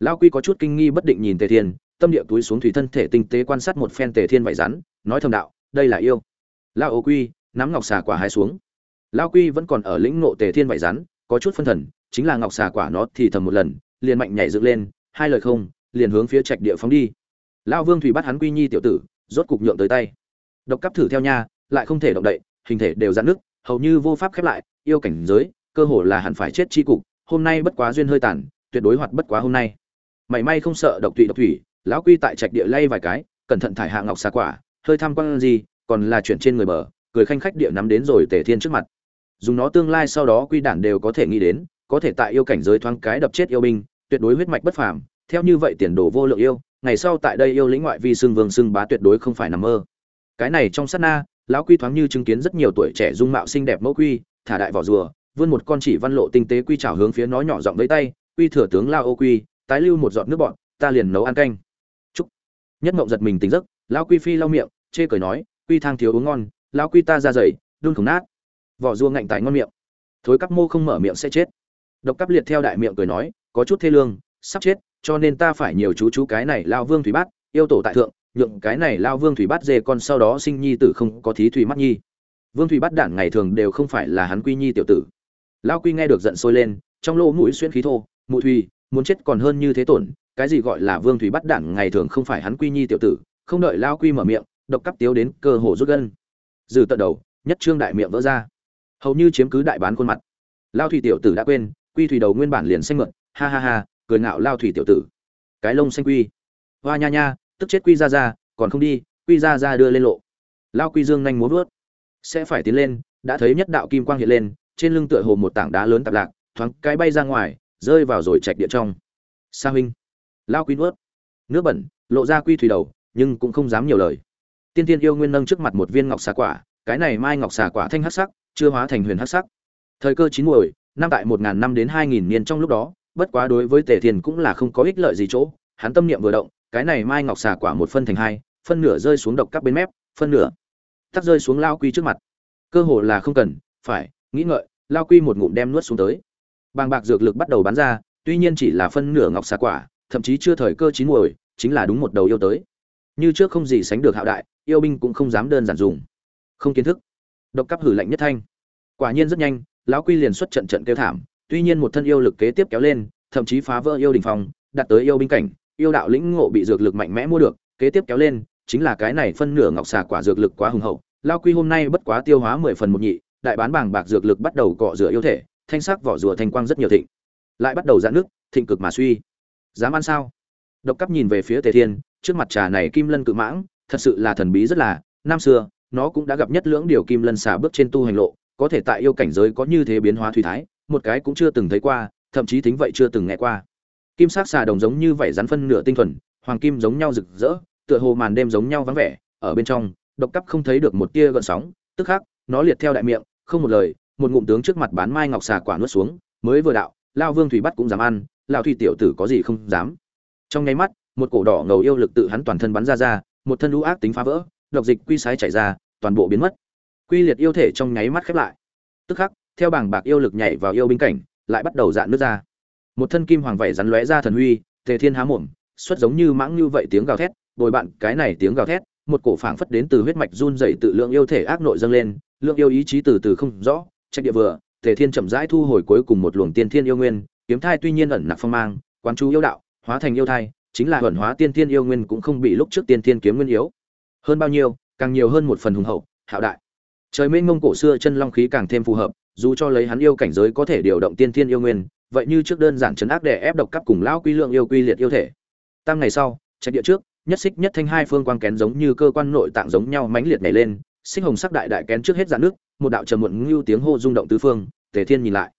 Lao quy có chút kinh nghi bất định nhìn tề thiên, tâm địa túi xuống thủy thân thể tinh tế quan sát một phen tề thiên vải rắn, nói thầm đạo, đây là yêu. Lao ô quy, nắm ngọc xà quả hai xuống. Lao quy vẫn còn ở lĩnh ngộ tề thiên vải rắn, có chút phân thần, chính là ngọc xà quả nó thì thầm một lần liền mạnh nhảy dựng lên, hai lời không, liền hướng phía trạch địa phóng đi. Lao vương thủy bắt hắn quy nhi tiểu tử, rốt cục nhượng tới tay. Độc cấp thử theo nha, lại không thể động đậy, hình thể đều giãn nước hầu như vô pháp khép lại, yêu cảnh giới, cơ hồ là hẳn phải chết chi cục, hôm nay bất quá duyên hơi tàn, tuyệt đối hoạt bất quá hôm nay. Mảy may không sợ độc tụy độc thủy, lão quy tại trạch địa lay vài cái, cẩn thận thải hạ ngọc xà quả, hơi tham quan gì, còn là chuyển trên người bờ, cười khanh khách địa nắm đến rồi tề thiên trước mặt. Dùng nó tương lai sau đó quy đản đều có thể nghĩ đến có thể tại yêu cảnh giới thoáng cái đập chết yêu binh tuyệt đối huyết mạch bất phàm theo như vậy tiền đồ vô lượng yêu ngày sau tại đây yêu lĩnh ngoại vi xương vương xương bá tuyệt đối không phải nằm mơ. Cái này trong sát na lão quy thoáng như chứng kiến rất nhiều tuổi trẻ dung mạo xinh đẹp mẫu quy thả đại vỏ rùa vươn một con chỉ văn lộ tinh tế quy chảo hướng phía nó nhỏ giọng với tay quy thừa tướng lao ô quy tái lưu một giọt nước bọn ta liền nấu ăn canh. Nhất ngộng giật mình tỉnh giấc lão quy phi lau miệng chê cười nói quy thang thiếu uống ngon lão quy ta ra dậy, đun khổng nát. Vỏ rùa ngạnh tại ngon miệng. Thối cắp mô không mở miệng sẽ chết độc cắp liệt theo đại miệng cười nói, có chút thê lương, sắp chết, cho nên ta phải nhiều chú chú cái này lao vương thủy bát, yêu tổ tại thượng, nhượng cái này lao vương thủy bát dê con sau đó sinh nhi tử không có thí thủy mắt nhi. Vương thủy bát đản ngày thường đều không phải là hắn quy nhi tiểu tử. Lao quy nghe được giận sôi lên, trong lỗ mũi xuyên khí thô, mụ thùy muốn chết còn hơn như thế tổn, cái gì gọi là vương thủy bắt đản ngày thường không phải hắn quy nhi tiểu tử. Không đợi lao quy mở miệng, độc cắp tiếu đến cơ hồ rút gân. Dừ tận đầu, nhất trương đại miệng vỡ ra. Hầu như chiếm cứ đại bán khuôn mặt. Lao thủy tiểu tử đã quên quy thủy đầu nguyên bản liền xanh mượn ha ha ha, cười ngạo lao thủy tiểu tử. Cái lông xanh quy. Hoa nha nha, tức chết quy ra ra, còn không đi, quy ra ra đưa lên lộ. Lao quy dương nhanh muốn vớt sẽ phải tiến lên, đã thấy nhất đạo kim quang hiện lên, trên lưng tựa hồ một tảng đá lớn tạp lạc, thoáng cái bay ra ngoài, rơi vào rồi chạch địa trong. Sa huynh. Lao quy nuốt. Nước bẩn, lộ ra quy thủy đầu, nhưng cũng không dám nhiều lời. Tiên tiên yêu nguyên nâng trước mặt một viên ngọc xà quả, cái này mai ngọc xà quả thanh hắc sắc, chưa hóa thành huyền hắc sắc. Thời cơ chín muồi năm tại một ngàn năm đến hai nghìn niên trong lúc đó, bất quá đối với tề thiên cũng là không có ích lợi gì chỗ, hắn tâm niệm vừa động, cái này mai ngọc xà quả một phân thành hai, phân nửa rơi xuống độc các bên mép, phân nửa tắt rơi xuống lao quy trước mặt. Cơ hồ là không cần, phải, nghĩ ngợi, lao quy một ngụm đem nuốt xuống tới. Bàng bạc dược lực bắt đầu bắn ra, tuy nhiên chỉ là phân nửa ngọc xà quả, thậm chí chưa thời cơ chín muồi, chính là đúng một đầu yêu tới. Như trước không gì sánh được hạo đại, yêu binh cũng không dám đơn giản dùng. Không kiến thức. Độc cấp hử lạnh nhất thanh. Quả nhiên rất nhanh lão quy liền xuất trận trận kêu thảm, tuy nhiên một thân yêu lực kế tiếp kéo lên, thậm chí phá vỡ yêu đình phong đặt tới yêu binh cảnh, yêu đạo lĩnh ngộ bị dược lực mạnh mẽ mua được, kế tiếp kéo lên, chính là cái này phân nửa ngọc xà quả dược lực quá hùng hậu, lão quy hôm nay bất quá tiêu hóa mười phần một nhị, đại bán bảng bạc dược lực bắt đầu cọ rửa yêu thể, thanh sắc vỏ rùa thanh quang rất nhiều thịnh, lại bắt đầu giãn nước, thịnh cực mà suy. Dám ăn sao? Độc cấp nhìn về phía tề thiên, trước mặt trà này kim lân cự mãng, thật sự là thần bí rất là, năm xưa, nó cũng đã gặp nhất lưỡng điều kim lân xà bước trên tu hành lộ có thể tại yêu cảnh giới có như thế biến hóa thủy thái, một cái cũng chưa từng thấy qua, thậm chí tính vậy chưa từng nghe qua. Kim sắc xà đồng giống như vậy rắn phân nửa tinh thuần, hoàng kim giống nhau rực rỡ, tựa hồ màn đêm giống nhau vắng vẻ, ở bên trong, độc cấp không thấy được một tia gợn sóng, tức khắc, nó liệt theo đại miệng, không một lời, một ngụm tướng trước mặt bán mai ngọc xà quả nuốt xuống, mới vừa đạo, lao vương thủy bắt cũng dám ăn, lão thủy tiểu tử có gì không dám. Trong nháy mắt, một cổ đỏ ngầu yêu lực tự hắn toàn thân bắn ra ra, một thân u ác tính phá vỡ, độc dịch quy sái chảy ra, toàn bộ biến mất quy liệt yêu thể trong nháy mắt khép lại. Tức khắc, theo bảng bạc yêu lực nhảy vào yêu binh cảnh, lại bắt đầu dạn nước ra. Một thân kim hoàng vảy rắn lóe ra thần huy, tề thiên há mồm, xuất giống như mãng như vậy tiếng gào thét, bồi bạn cái này tiếng gào thét, một cổ phảng phất đến từ huyết mạch run dậy tự lượng yêu thể ác nội dâng lên, lượng yêu ý chí từ từ không rõ, trách địa vừa, tề thiên chậm rãi thu hồi cuối cùng một luồng tiên thiên yêu nguyên, kiếm thai tuy nhiên ẩn nặc phong mang, quán chú yêu đạo, hóa thành yêu thai, chính là ẩn hóa tiên thiên yêu nguyên cũng không bị lúc trước tiên thiên kiếm nguyên yếu. Hơn bao nhiêu, càng nhiều hơn một phần hùng hậu, hạo đại trời mênh mông cổ xưa chân long khí càng thêm phù hợp, dù cho lấy hắn yêu cảnh giới có thể điều động tiên thiên yêu nguyên, vậy như trước đơn giản chấn áp để ép độc cấp cùng lão quy lượng yêu quy liệt yêu thể. Tam ngày sau, trạch địa trước, nhất xích nhất thanh hai phương quang kén giống như cơ quan nội tạng giống nhau mãnh liệt nhảy lên, xích hồng sắc đại đại kén trước hết dạn nước, một đạo trầm muộn ngưu tiếng hô rung động tứ phương, tề thiên nhìn lại.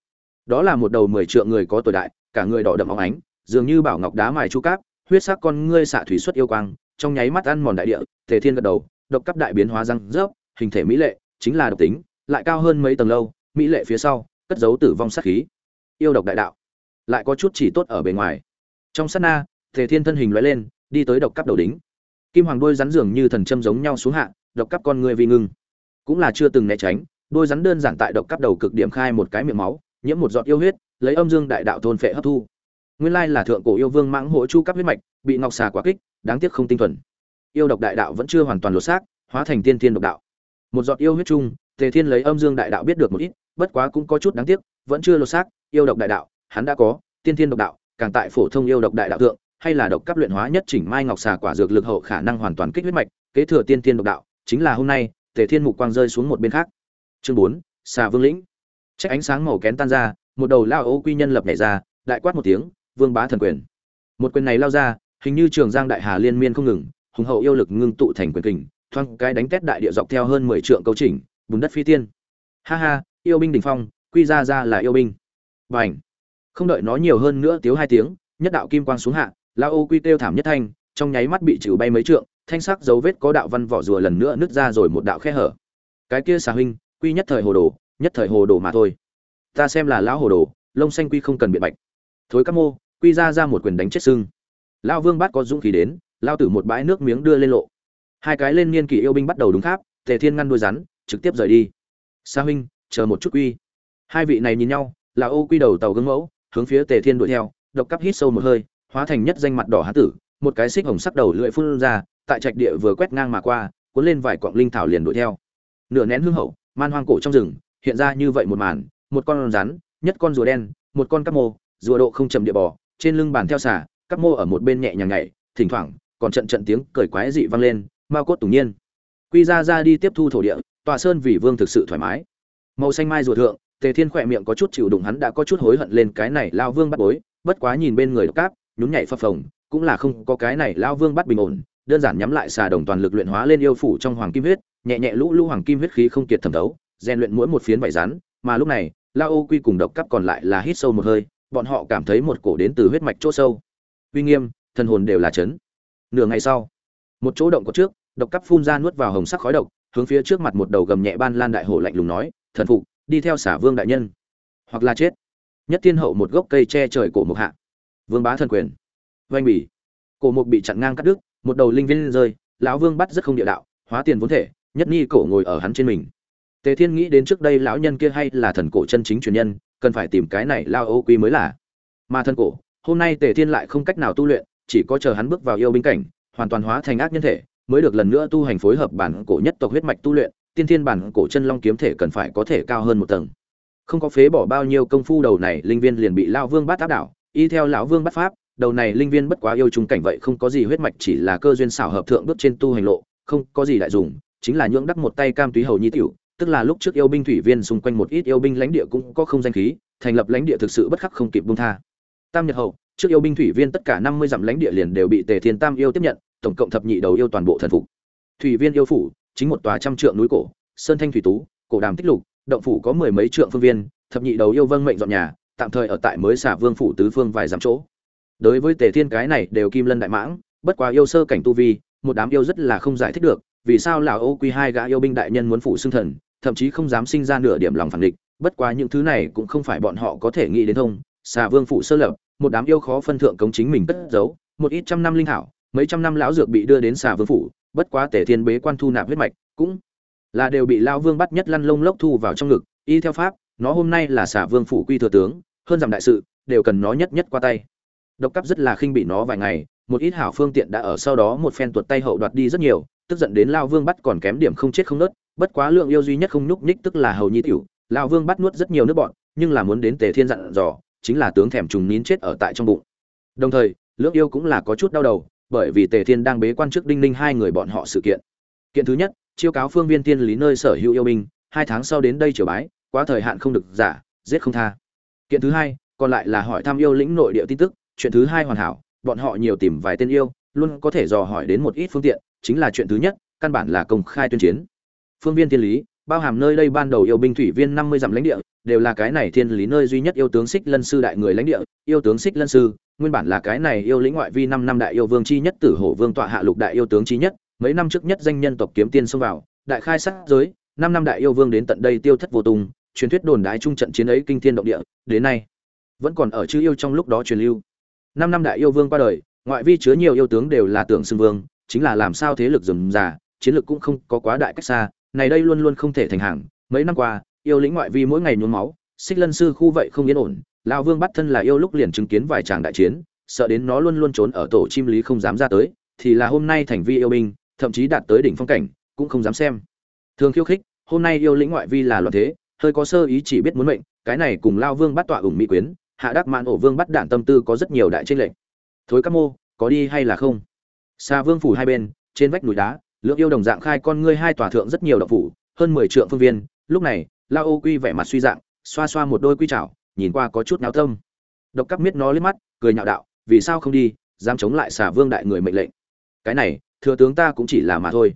Đó là một đầu mười trượng người có tuổi đại, cả người đỏ đậm óng ánh, dường như bảo ngọc đá mài chu cáp, huyết sắc con ngươi xạ thủy xuất yêu quang, trong nháy mắt ăn mòn đại địa, tề thiên gật đầu, độc cấp đại biến hóa răng rớp, hình thể mỹ lệ chính là độc tính, lại cao hơn mấy tầng lâu, mỹ lệ phía sau, cất giấu tử vong sát khí. Yêu độc đại đạo, lại có chút chỉ tốt ở bề ngoài. Trong sát na, tề thiên thân hình lóe lên, đi tới độc cấp đầu đính kim hoàng đôi rắn dường như thần châm giống nhau xuống hạ, độc cấp con người vi ngưng. Cũng là chưa từng né tránh đôi rắn đơn giản tại độc cấp đầu cực điểm khai một cái miệng máu, nhiễm một giọt yêu huyết, lấy âm dương đại đạo thôn phệ hấp thu. Nguyên lai là thượng cổ yêu vương mãng hổ chu cấp huyết mạch, bị ngọc xà quả kích, đáng tiếc không tinh thuần. Yêu độc đại đạo vẫn chưa hoàn toàn lột xác, hóa thành tiên thiên độc đạo một giọt yêu huyết chung, tề thiên lấy âm dương đại đạo biết được một ít, bất quá cũng có chút đáng tiếc, vẫn chưa lột xác, yêu độc đại đạo, hắn đã có, tiên thiên độc đạo, càng tại phổ thông yêu độc đại đạo thượng, hay là độc cấp luyện hóa nhất chỉnh mai ngọc xà quả dược lực hậu khả năng hoàn toàn kích huyết mạch, kế thừa tiên thiên độc đạo, chính là hôm nay, tề thiên mục quang rơi xuống một bên khác. Chương bốn, xà vương lĩnh. Trách ánh sáng màu kén tan ra, một đầu lao ô quy nhân lập nhảy ra, đại quát một tiếng, vương bá thần quyền. Một quyền này lao ra, hình như trường giang đại hà liên miên không ngừng, hùng hậu yêu lực ngưng tụ thành quyền kình thoáng cái đánh tét đại địa dọc theo hơn mười trượng câu chỉnh, bùn đất phi tiên. Ha ha, yêu binh đỉnh phong, quy ra ra là yêu binh. Bảnh không đợi nó nhiều hơn nữa tiếu hai tiếng, nhất đạo kim quang xuống hạ lão ô quy tiêu thảm nhất thanh, trong nháy mắt bị trừ bay mấy trượng, thanh sắc dấu vết có đạo văn vỏ rùa lần nữa nứt ra rồi một đạo khe hở. Cái kia xà huynh, quy nhất thời hồ đồ, nhất thời hồ đồ mà thôi. Ta xem là lão hồ đồ, lông xanh quy không cần biện bạch. Thối các mô, quy ra ra một quyền đánh chết sưng lão vương bát có dũng khí đến, lao tử một bãi nước miếng đưa lên lộ hai cái lên niên kỷ yêu binh bắt đầu đúng tháp tề thiên ngăn đuôi rắn, trực tiếp rời đi. Sa huynh, chờ một chút quy. Hai vị này nhìn nhau, là ô quy đầu tàu gương mẫu, hướng phía tề thiên đuổi theo, độc cắp hít sâu một hơi, hóa thành nhất danh mặt đỏ hán tử, một cái xích hồng sắc đầu lưỡi phun ra, tại trạch địa vừa quét ngang mà qua, cuốn lên vài quặng linh thảo liền đuổi theo. Nửa nén hương hậu, man hoang cổ trong rừng, hiện ra như vậy một màn, một con rắn, nhất con rùa đen, một con cắp mô, rùa độ không chậm địa bò, trên lưng bàn theo xả cắp mô ở một bên nhẹ nhàng nhảy, thỉnh thoảng, còn trận trận tiếng cười quái dị vang lên mao cốt tủng nhiên. Quy ra ra đi tiếp thu thổ địa, tòa sơn vì vương thực sự thoải mái. Màu xanh mai rùa thượng, tề thiên khỏe miệng có chút chịu đụng hắn đã có chút hối hận lên cái này lao vương bắt bối, bất quá nhìn bên người độc cáp, nhún nhảy phập phồng, cũng là không có cái này lao vương bắt bình ổn, đơn giản nhắm lại xà đồng toàn lực luyện hóa lên yêu phủ trong hoàng kim huyết, nhẹ nhẹ lũ lũ hoàng kim huyết khí không kiệt thẩm thấu, rèn luyện mỗi một phiến vải rắn, mà lúc này, lao ô quy cùng độc cáp còn lại là hít sâu một hơi, bọn họ cảm thấy một cổ đến từ huyết mạch chỗ sâu. Uy nghiêm, thần hồn đều là chấn. Nửa ngày sau, một chỗ động có trước độc cắp phun ra nuốt vào hồng sắc khói độc, hướng phía trước mặt một đầu gầm nhẹ ban lan đại hổ lạnh lùng nói, thần phục, đi theo xả vương đại nhân. Hoặc là chết. Nhất thiên hậu một gốc cây che trời cổ mục hạ. Vương bá thần quyền. Vanh bỉ. Cổ mục bị chặn ngang cắt đứt, một đầu linh viên rơi, lão vương bắt rất không địa đạo, hóa tiền vốn thể, nhất ni cổ ngồi ở hắn trên mình. Tề thiên nghĩ đến trước đây lão nhân kia hay là thần cổ chân chính truyền nhân, cần phải tìm cái này lao ô quy mới là. Mà thần cổ, hôm nay tề thiên lại không cách nào tu luyện, chỉ có chờ hắn bước vào yêu binh cảnh, hoàn toàn hóa thành ác nhân thể mới được lần nữa tu hành phối hợp bản cổ nhất tộc huyết mạch tu luyện, tiên thiên bản cổ chân long kiếm thể cần phải có thể cao hơn một tầng. Không có phế bỏ bao nhiêu công phu, đầu này linh viên liền bị lão vương bắt áp đảo, y theo lão vương bắt pháp, đầu này linh viên bất quá yêu trung cảnh vậy không có gì huyết mạch, chỉ là cơ duyên xảo hợp thượng bước trên tu hành lộ, không có gì đại dùng chính là nhượng đắc một tay cam túy hầu nhi tiểu, tức là lúc trước yêu binh thủy viên xung quanh một ít yêu binh lãnh địa cũng có không danh khí, thành lập lãnh địa thực sự bất khắc không kịp buông tha. Tam nhật hậu, trước yêu binh thủy viên tất cả năm mươi dặm lãnh địa liền đều bị tề thiên tam yêu tiếp nhận tổng cộng thập nhị đầu yêu toàn bộ thần phục. Thủy viên yêu phủ, chính một tòa trăm trượng núi cổ, sơn thanh thủy tú, cổ đàm tích lục, động phủ có mười mấy trượng phương viên, thập nhị đầu yêu vâng mệnh dọn nhà, tạm thời ở tại mới xả vương phủ tứ phương vài dặm chỗ. Đối với tề thiên cái này đều kim lân đại mãng, bất quá yêu sơ cảnh tu vi, một đám yêu rất là không giải thích được, vì sao lão ô quy hai gã yêu binh đại nhân muốn phụ xương thần, thậm chí không dám sinh ra nửa điểm lòng phản địch, bất quá những thứ này cũng không phải bọn họ có thể nghĩ đến thông. Xà vương phủ sơ lập, một đám yêu khó phân thượng cống chính mình cất giấu, một ít trăm năm linh thảo mấy trăm năm lão dược bị đưa đến xà vương phủ, bất quá tể thiên bế quan thu nạp huyết mạch, cũng là đều bị lao vương bắt nhất lăn lông lốc thu vào trong ngực, y theo pháp, nó hôm nay là xà vương phủ quy thừa tướng, hơn dặm đại sự, đều cần nó nhất nhất qua tay. Độc cấp rất là khinh bị nó vài ngày, một ít hảo phương tiện đã ở sau đó một phen tuột tay hậu đoạt đi rất nhiều, tức giận đến lao vương bắt còn kém điểm không chết không nớt bất quá lượng yêu duy nhất không nhúc nhích tức là hầu nhi tiểu lao vương bắt nuốt rất nhiều nước bọn nhưng là muốn đến tề thiên dặn dò, chính là tướng thèm trùng nín chết ở tại trong bụng. Đồng thời, lượng yêu cũng là có chút đau đầu bởi vì tề thiên đang bế quan trước đinh ninh hai người bọn họ sự kiện. Kiện thứ nhất, chiêu cáo phương viên tiên lý nơi sở hữu yêu binh, hai tháng sau đến đây triều bái, quá thời hạn không được giả, giết không tha. Kiện thứ hai, còn lại là hỏi thăm yêu lĩnh nội địa tin tức, chuyện thứ hai hoàn hảo, bọn họ nhiều tìm vài tên yêu, luôn có thể dò hỏi đến một ít phương tiện, chính là chuyện thứ nhất, căn bản là công khai tuyên chiến. Phương viên tiên lý, bao hàm nơi đây ban đầu yêu binh thủy viên năm mươi dặm lãnh địa, đều là cái này thiên lý nơi duy nhất yêu tướng xích lân sư đại người lãnh địa, yêu tướng xích lân sư nguyên bản là cái này yêu lĩnh ngoại vi năm năm đại yêu vương chi nhất tử hổ vương tọa hạ lục đại yêu tướng chi nhất, mấy năm trước nhất danh nhân tộc kiếm tiên xông vào, đại khai sát giới, năm năm đại yêu vương đến tận đây tiêu thất vô tung, truyền thuyết đồn đái trung trận chiến ấy kinh thiên động địa, đến nay, vẫn còn ở chữ yêu trong lúc đó truyền lưu. Năm năm đại yêu vương qua đời, ngoại vi chứa nhiều yêu tướng đều là tưởng xưng vương, chính là làm sao thế lực rườm rà, chiến lực cũng không có quá đại cách xa, này đây luôn luôn không thể thành hàng. Mấy năm qua, yêu lĩnh ngoại vi mỗi ngày nhuốm máu, xích lân sư khu vậy không yên ổn lão vương bắt thân là yêu lúc liền chứng kiến vài tràng đại chiến, sợ đến nó luôn luôn trốn ở tổ chim lý không dám ra tới, thì là hôm nay thành vi yêu binh, thậm chí đạt tới đỉnh phong cảnh, cũng không dám xem. Thường khiêu khích, hôm nay yêu lĩnh ngoại vi là loạn thế, hơi có sơ ý chỉ biết muốn mệnh, cái này cùng lao vương bắt tọa ủng mỹ quyến, hạ đắc mạn ổ vương bắt đạn tâm tư có rất nhiều đại tranh lệnh thối các mô, có đi hay là không? Xa vương phủ hai bên, trên vách núi đá lượng yêu đồng dạng khai con ngươi hai tòa thượng rất nhiều độc phủ, hơn mười trượng phương viên, lúc này, lao ô quy vẻ mặt suy dạng, xoa xoa một đôi quy chảo nhìn qua có chút náo tâm. Độc cắp miết nó liếc mắt, cười nhạo đạo, vì sao không đi, dám chống lại xà vương đại người mệnh lệnh? Cái này, thừa tướng ta cũng chỉ là mà thôi.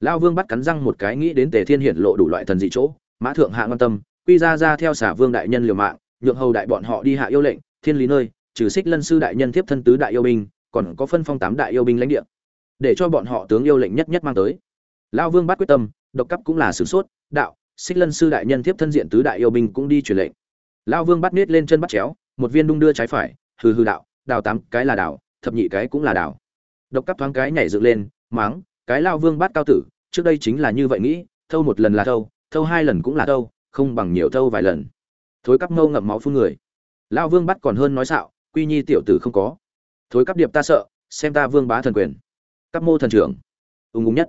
Lao vương bắt cắn răng một cái nghĩ đến tề thiên hiển lộ đủ loại thần dị chỗ, mã thượng hạ ngon tâm, quy ra ra theo xà vương đại nhân liều mạng, nhượng hầu đại bọn họ đi hạ yêu lệnh, thiên lý nơi, trừ xích lân sư đại nhân tiếp thân tứ đại yêu binh, còn có phân phong tám đại yêu binh lãnh địa, để cho bọn họ tướng yêu lệnh nhất nhất mang tới. Lao vương bắt quyết tâm, độc cấp cũng là sửng sốt, đạo, xích lân sư đại nhân tiếp thân diện tứ đại yêu binh cũng đi truyền lệnh. Lão vương bắt nết lên chân bắt chéo, một viên đung đưa trái phải, hừ hừ đạo, đào tám cái là đào, thập nhị cái cũng là đào. Độc cắp thoáng cái nhảy dựng lên, máng, cái lao vương bát cao tử, trước đây chính là như vậy nghĩ, thâu một lần là thâu thâu hai lần cũng là thâu, không bằng nhiều thâu vài lần. Thối cắp mâu ngậm máu phun người. Lao vương bắt còn hơn nói xạo, quy nhi tiểu tử không có. Thối cắp điệp ta sợ, xem ta vương bá thần quyền. Cắp mô thần trưởng. Ung ung nhất.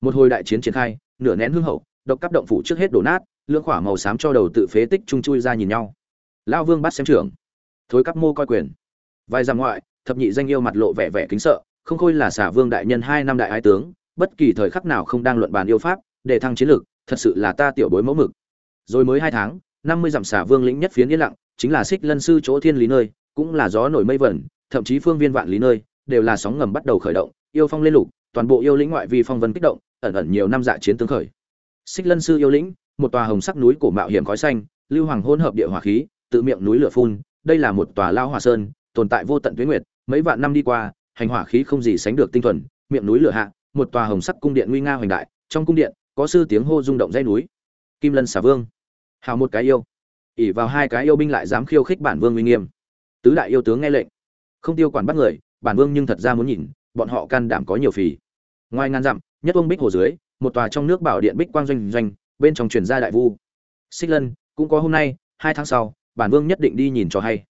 Một hồi đại chiến triển khai, nửa nén hương hậu, độc cắp động phủ trước hết đổ nát, lưỡng khỏa màu xám cho đầu tự phế tích chung chui ra nhìn nhau lao vương bắt xem trưởng thối cắp mô coi quyền. Vài dặm ngoại, thập nhị danh yêu mặt lộ vẻ vẻ kính sợ, không khôi là xả vương đại nhân hai năm đại ái tướng, bất kỳ thời khắc nào không đang luận bàn yêu pháp, để thăng chiến lược thật sự là ta tiểu bối mẫu mực. Rồi mới hai tháng, năm mươi dặm xả vương lĩnh nhất phiến yên lặng, chính là xích lân sư chỗ thiên lý nơi, cũng là gió nổi mây vẩn, thậm chí phương viên vạn lý nơi, đều là sóng ngầm bắt đầu khởi động, yêu phong lên lục, toàn bộ yêu lĩnh ngoại vi phong vân kích động, ẩn ẩn nhiều năm dạ chiến tướng khởi. Xích lân sư yêu lĩnh, một tòa hồng sắc núi cổ mạo hiểm khói xanh, lưu hoàng hỗn hợp địa hỏa khí tự miệng núi lửa phun, đây là một tòa lao hỏa sơn, tồn tại vô tận tuyết nguyệt, mấy vạn năm đi qua, hành hỏa khí không gì sánh được tinh thuần, miệng núi lửa hạ, một tòa hồng sắc cung điện nguy nga hoành đại, trong cung điện, có sư tiếng hô rung động dãy núi. Kim lân xà vương. Hào một cái yêu. Ỉ vào hai cái yêu binh lại dám khiêu khích bản vương uy nghiêm. Tứ đại yêu tướng nghe lệnh. Không tiêu quản bắt người, bản vương nhưng thật ra muốn nhìn, bọn họ can đảm có nhiều phì. Ngoài ngàn dặm, nhất ông bích hồ dưới, một tòa trong nước bảo điện bích quang doanh doanh, bên trong truyền gia đại vu. Xích lân, cũng có hôm nay, hai tháng sau bản vương nhất định đi nhìn cho hay.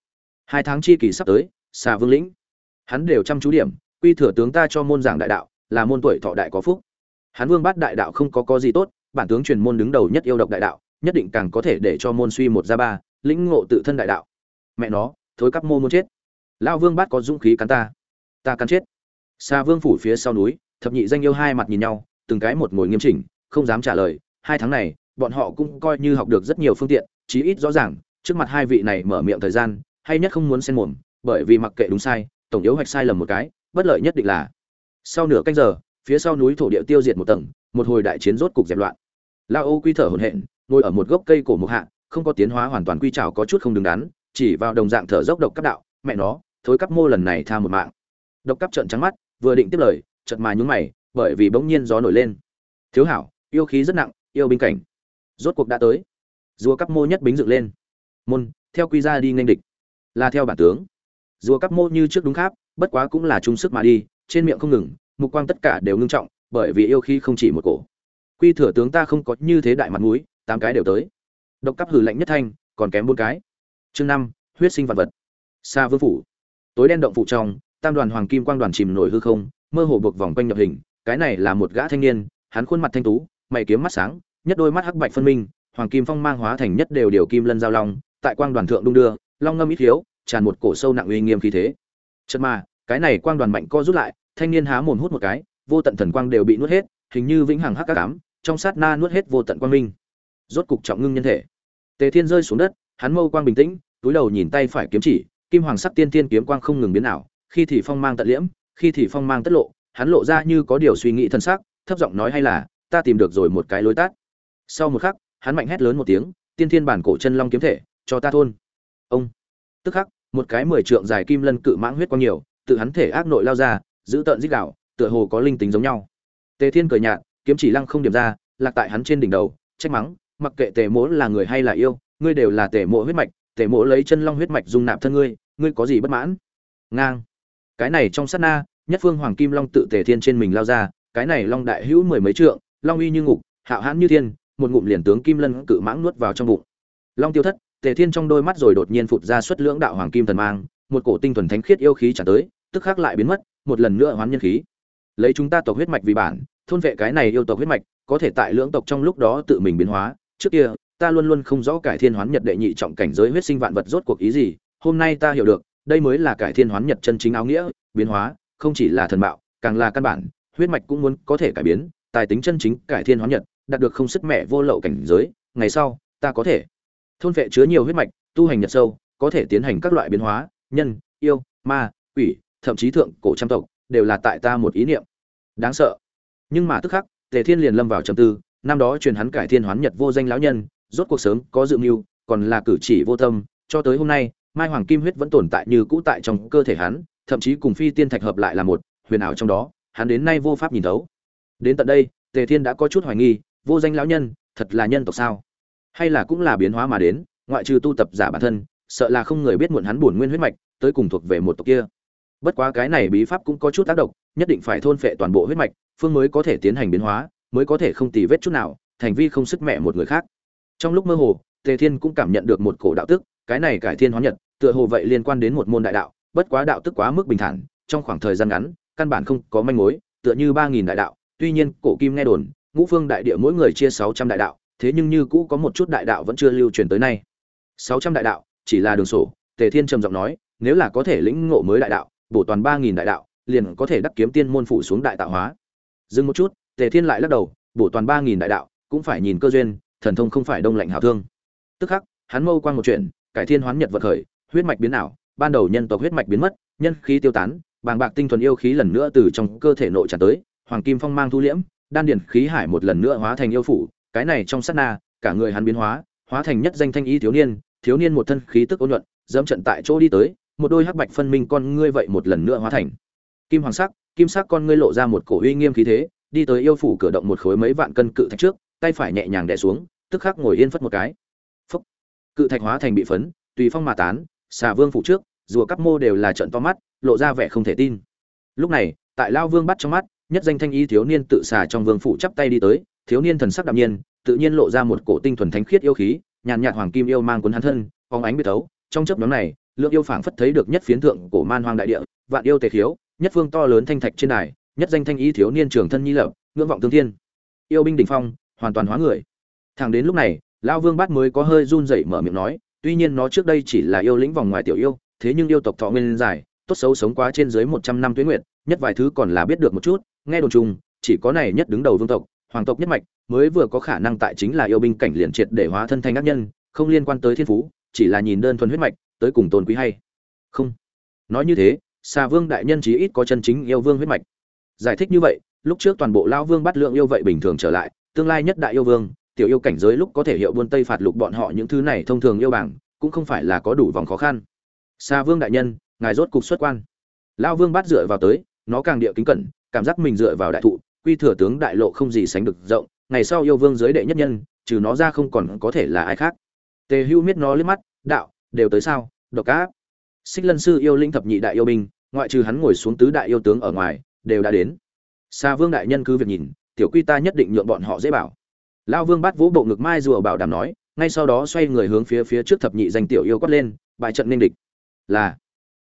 Hai tháng chi kỳ sắp tới, xà vương lĩnh, hắn đều chăm chú điểm, quy thừa tướng ta cho môn giảng đại đạo, là môn tuổi thọ đại có phúc. Hắn vương bát đại đạo không có có gì tốt, bản tướng truyền môn đứng đầu nhất yêu độc đại đạo, nhất định càng có thể để cho môn suy một ra ba, lĩnh ngộ tự thân đại đạo. Mẹ nó, thối cắp môn muốn chết. Lao vương bát có dũng khí cắn ta. Ta cắn chết. Xa vương phủ phía sau núi, thập nhị danh yêu hai mặt nhìn nhau, từng cái một ngồi nghiêm chỉnh, không dám trả lời. Hai tháng này, bọn họ cũng coi như học được rất nhiều phương tiện, chí ít rõ ràng trước mặt hai vị này mở miệng thời gian, hay nhất không muốn xen mồm, bởi vì mặc kệ đúng sai, tổng yếu hoạch sai lầm một cái, bất lợi nhất định là, sau nửa canh giờ, phía sau núi thổ địa tiêu diệt một tầng, một hồi đại chiến rốt cục dẹp loạn. Lao ô quy thở hổn hển, ngồi ở một gốc cây cổ mục hạ, không có tiến hóa hoàn toàn quy trào có chút không đứng đắn, chỉ vào đồng dạng thở dốc độc cấp đạo, mẹ nó, thối cấp mô lần này tha một mạng. Độc cấp trợn trắng mắt, vừa định tiếp lời, chợt mà nhún mày, bởi vì bỗng nhiên gió nổi lên. Thiếu hảo, yêu khí rất nặng, yêu binh cảnh. Rốt cuộc đã tới. Rùa cấp mô nhất bính dựng lên môn, theo quy ra đi nghênh địch. Là theo bản tướng. Rùa cắp mô như trước đúng khác, bất quá cũng là trung sức mà đi, trên miệng không ngừng, mục quang tất cả đều ngưng trọng, bởi vì yêu khí không chỉ một cổ. Quy thừa tướng ta không có như thế đại mặt mũi, tám cái đều tới. Độc cấp hử lạnh nhất thanh, còn kém bốn cái. Chương năm, huyết sinh vật vật. Xa vương phủ. Tối đen động phủ trong, tam đoàn hoàng kim quang đoàn chìm nổi hư không, mơ hồ buộc vòng quanh nhập hình, cái này là một gã thanh niên, hắn khuôn mặt thanh tú, mày kiếm mắt sáng, nhất đôi mắt hắc bạch phân minh, hoàng kim phong mang hóa thành nhất đều điều kim lân giao long tại quang đoàn thượng đung đưa, long ngâm ít thiếu tràn một cổ sâu nặng uy nghiêm khí thế. Chật mà, cái này quang đoàn mạnh co rút lại, thanh niên há mồm hút một cái, vô tận thần quang đều bị nuốt hết, hình như vĩnh hằng hắc các cám trong sát na nuốt hết vô tận quang minh. Rốt cục trọng ngưng nhân thể. Tề thiên rơi xuống đất, hắn mâu quang bình tĩnh, túi đầu nhìn tay phải kiếm chỉ, kim hoàng sắc tiên tiên kiếm quang không ngừng biến ảo, khi thì phong mang tận liễm, khi thì phong mang tất lộ, hắn lộ ra như có điều suy nghĩ thân xác, thấp giọng nói hay là, ta tìm được rồi một cái lối tát sau một khắc, hắn mạnh hét lớn một tiếng, tiên thiên bản cổ chân long kiếm thể cho ta thôn. Ông. Tức khắc, một cái mười trượng dài kim lân cự mãng huyết quang nhiều, tự hắn thể ác nội lao ra, giữ tợn dích đạo, tựa hồ có linh tính giống nhau. Tề thiên cười nhạt, kiếm chỉ lăng không điểm ra, lạc tại hắn trên đỉnh đầu, trách mắng, mặc kệ tề mỗ là người hay là yêu, ngươi đều là tề mộ huyết mạch, tề mộ lấy chân long huyết mạch dung nạp thân ngươi ngươi có gì bất mãn? Ngang. Cái này trong sát na, nhất phương hoàng kim long tự tề thiên trên mình lao ra, cái này long đại hữu mười mấy trượng, long uy như ngục, hạo hãn như thiên, một ngụm liền tướng kim lân cự mãng nuốt vào trong bụng. Long tiêu thất tề thiên trong đôi mắt rồi đột nhiên phụt ra xuất lưỡng đạo hoàng kim thần mang, một cổ tinh thuần thánh khiết yêu khí tràn tới, tức khắc lại biến mất, một lần nữa hoán nhân khí. Lấy chúng ta tộc huyết mạch vì bản, thôn vệ cái này yêu tộc huyết mạch, có thể tại lưỡng tộc trong lúc đó tự mình biến hóa. Trước kia, ta luôn luôn không rõ cải thiên hoán nhật đệ nhị trọng cảnh giới huyết sinh vạn vật rốt cuộc ý gì, hôm nay ta hiểu được, đây mới là cải thiên hoán nhật chân chính áo nghĩa, biến hóa, không chỉ là thần bạo, càng là căn bản, huyết mạch cũng muốn có thể cải biến, tài tính chân chính cải thiên hoán nhật, đạt được không sức mẹ vô lậu cảnh giới, ngày sau, ta có thể thôn vệ chứa nhiều huyết mạch, tu hành nhật sâu, có thể tiến hành các loại biến hóa, nhân, yêu, ma, quỷ, thậm chí thượng cổ trăm tộc, đều là tại ta một ý niệm. Đáng sợ. Nhưng mà tức khắc, tề thiên liền lâm vào trầm tư, năm đó truyền hắn cải thiên hoán nhật vô danh lão nhân, rốt cuộc sớm có dự mưu, còn là cử chỉ vô tâm, cho tới hôm nay, mai hoàng kim huyết vẫn tồn tại như cũ tại trong cơ thể hắn, thậm chí cùng phi tiên thạch hợp lại là một, huyền ảo trong đó, hắn đến nay vô pháp nhìn thấu. Đến tận đây, tề thiên đã có chút hoài nghi, vô danh lão nhân, thật là nhân tộc sao? Hay là cũng là biến hóa mà đến, ngoại trừ tu tập giả bản thân, sợ là không người biết muộn hắn buồn nguyên huyết mạch, tới cùng thuộc về một tộc kia. Bất quá cái này bí pháp cũng có chút tác động, nhất định phải thôn phệ toàn bộ huyết mạch, phương mới có thể tiến hành biến hóa, mới có thể không tì vết chút nào, thành vi không sức mẹ một người khác. Trong lúc mơ hồ, tề thiên cũng cảm nhận được một cổ đạo tức, cái này cải thiên hóa nhật, tựa hồ vậy liên quan đến một môn đại đạo, bất quá đạo tức quá mức bình thản, trong khoảng thời gian ngắn, căn bản không có manh mối, tựa như ba nghìn đại đạo, tuy nhiên cổ kim nghe đồn, ngũ phương đại địa mỗi người chia sáu trăm đại đạo thế nhưng như cũ có một chút đại đạo vẫn chưa lưu truyền tới nay. Sáu trăm đại đạo, chỉ là đường sổ, tề thiên trầm giọng nói, nếu là có thể lĩnh ngộ mới đại đạo, bổ toàn ba nghìn đại đạo, liền có thể đắc kiếm tiên môn phụ xuống đại tạo hóa. Dừng một chút, tề thiên lại lắc đầu, bổ toàn ba nghìn đại đạo, cũng phải nhìn cơ duyên, thần thông không phải đông lạnh hảo thương. Tức khắc, hắn mâu quang một chuyện, cải thiên hoán nhật vật khởi, huyết mạch biến ảo, ban đầu nhân tộc huyết mạch biến mất, nhân khí tiêu tán, bàng bạc tinh thuần yêu khí lần nữa từ trong cơ thể nội tràn tới, hoàng kim phong mang thu liễm, đan điển khí hải một lần nữa hóa thành yêu phủ cái này trong sát na, cả người hắn biến hóa hóa thành nhất danh thanh ý thiếu niên thiếu niên một thân khí tức ôn nhuận, dẫm trận tại chỗ đi tới, một đôi hắc bạch phân minh con ngươi vậy một lần nữa hóa thành. Kim hoàng sắc, kim sắc con ngươi lộ ra một cổ uy nghiêm khí thế, đi tới yêu phủ cửa động một khối mấy vạn cân cự thạch trước, tay phải nhẹ nhàng đè xuống, tức khắc ngồi yên phất một cái. Phốc. cự thạch hóa thành bị phấn, tùy phong mà tán, xà vương phủ trước, rùa cắp mô đều là trận to mắt, lộ ra vẻ không thể tin. Lúc này, tại lao vương bắt trong mắt, nhất danh thanh y thiếu niên tự xà trong vương phủ chắp tay đi tới thiếu niên thần sắc đạm nhiên, tự nhiên lộ ra một cổ tinh thuần thánh khiết yêu khí, nhàn nhạt hoàng kim yêu mang cuốn hắn thân phóng ánh biết thấu. Trong chớp nhoáng này, lượng yêu phảng phất thấy được nhất phiến thượng cổ man hoang đại địa, vạn yêu tề khiếu, nhất phương to lớn thanh thạch trên đài, nhất danh thanh ý thiếu niên trường thân nhi lập, ngưỡng vọng tương thiên. Yêu binh đỉnh phong, hoàn toàn hóa người. Thẳng đến lúc này, lão vương bát mới có hơi run rẩy mở miệng nói, tuy nhiên nó trước đây chỉ là yêu lĩnh vòng ngoài tiểu yêu, thế nhưng yêu tộc thọ nguyên dài, tốt xấu sống quá trên dưới một trăm năm tuế nguyệt, nhất vài thứ còn là biết được một chút, nghe đồn chung, chỉ có này nhất đứng đầu vương tộc hoàng tộc nhất mạch, mới vừa có khả năng tại chính là yêu binh cảnh liền triệt để hóa thân thành ác nhân, không liên quan tới thiên phú, chỉ là nhìn đơn thuần huyết mạch, tới cùng tôn quý hay không. Nói như thế xà vương đại nhân chí ít có chân chính yêu vương huyết mạch. Giải thích như vậy, lúc trước toàn bộ lao vương bắt lượng yêu vậy bình thường trở lại, tương lai nhất đại yêu vương, tiểu yêu cảnh giới lúc có thể hiệu buôn tây phạt lục bọn họ những thứ này thông thường yêu bảng, cũng không phải là có đủ vòng khó khăn. Xa vương đại nhân, ngài rốt cục xuất quan. Lao vương bắt dựa vào tới, nó càng địa kính cẩn, cảm giác mình dựa vào đại thụ quy thừa tướng đại lộ không gì sánh được rộng, ngày sau yêu vương giới đệ nhất nhân, trừ nó ra không còn có thể là ai khác. Tề hưu miết nó liếc mắt, đạo, đều tới sao, độc cá xích lân sư yêu linh thập nhị đại yêu binh, ngoại trừ hắn ngồi xuống tứ đại yêu tướng ở ngoài, đều đã đến. Xa vương đại nhân cứ việc nhìn, tiểu quy ta nhất định nhượng bọn họ dễ bảo. Lao vương bắt vũ bộ ngực mai rùa bảo đảm nói, ngay sau đó xoay người hướng phía phía trước thập nhị danh tiểu yêu quát lên, bại trận nên địch. Là,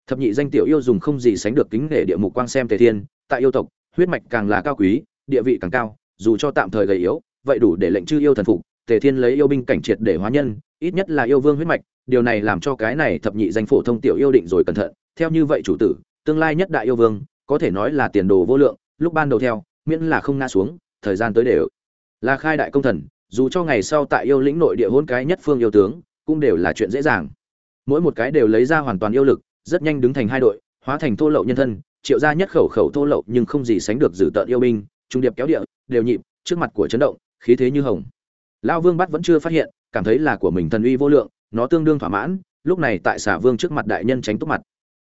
thập nhị danh tiểu yêu dùng không gì sánh được kính để địa mục quang xem tề thiên, tại yêu tộc, huyết mạch càng là cao quý địa vị càng cao, dù cho tạm thời gầy yếu, vậy đủ để lệnh chư yêu thần phục, tề thiên lấy yêu binh cảnh triệt để hóa nhân, ít nhất là yêu vương huyết mạch, điều này làm cho cái này thập nhị danh phổ thông tiểu yêu định rồi cẩn thận. Theo như vậy chủ tử, tương lai nhất đại yêu vương, có thể nói là tiền đồ vô lượng, lúc ban đầu theo, miễn là không ngã xuống, thời gian tới đều là khai đại công thần, dù cho ngày sau tại yêu lĩnh nội địa hôn cái nhất phương yêu tướng, cũng đều là chuyện dễ dàng. Mỗi một cái đều lấy ra hoàn toàn yêu lực, rất nhanh đứng thành hai đội, hóa thành thô lậu nhân thân, triệu ra nhất khẩu khẩu thô lậu nhưng không gì sánh được dử tợn yêu binh trung điệp kéo địa, đều nhịp, trước mặt của chấn động, khí thế như hồng. Lao vương bắt vẫn chưa phát hiện, cảm thấy là của mình thần uy vô lượng, nó tương đương thỏa mãn, lúc này tại xả vương trước mặt đại nhân tránh túc mặt.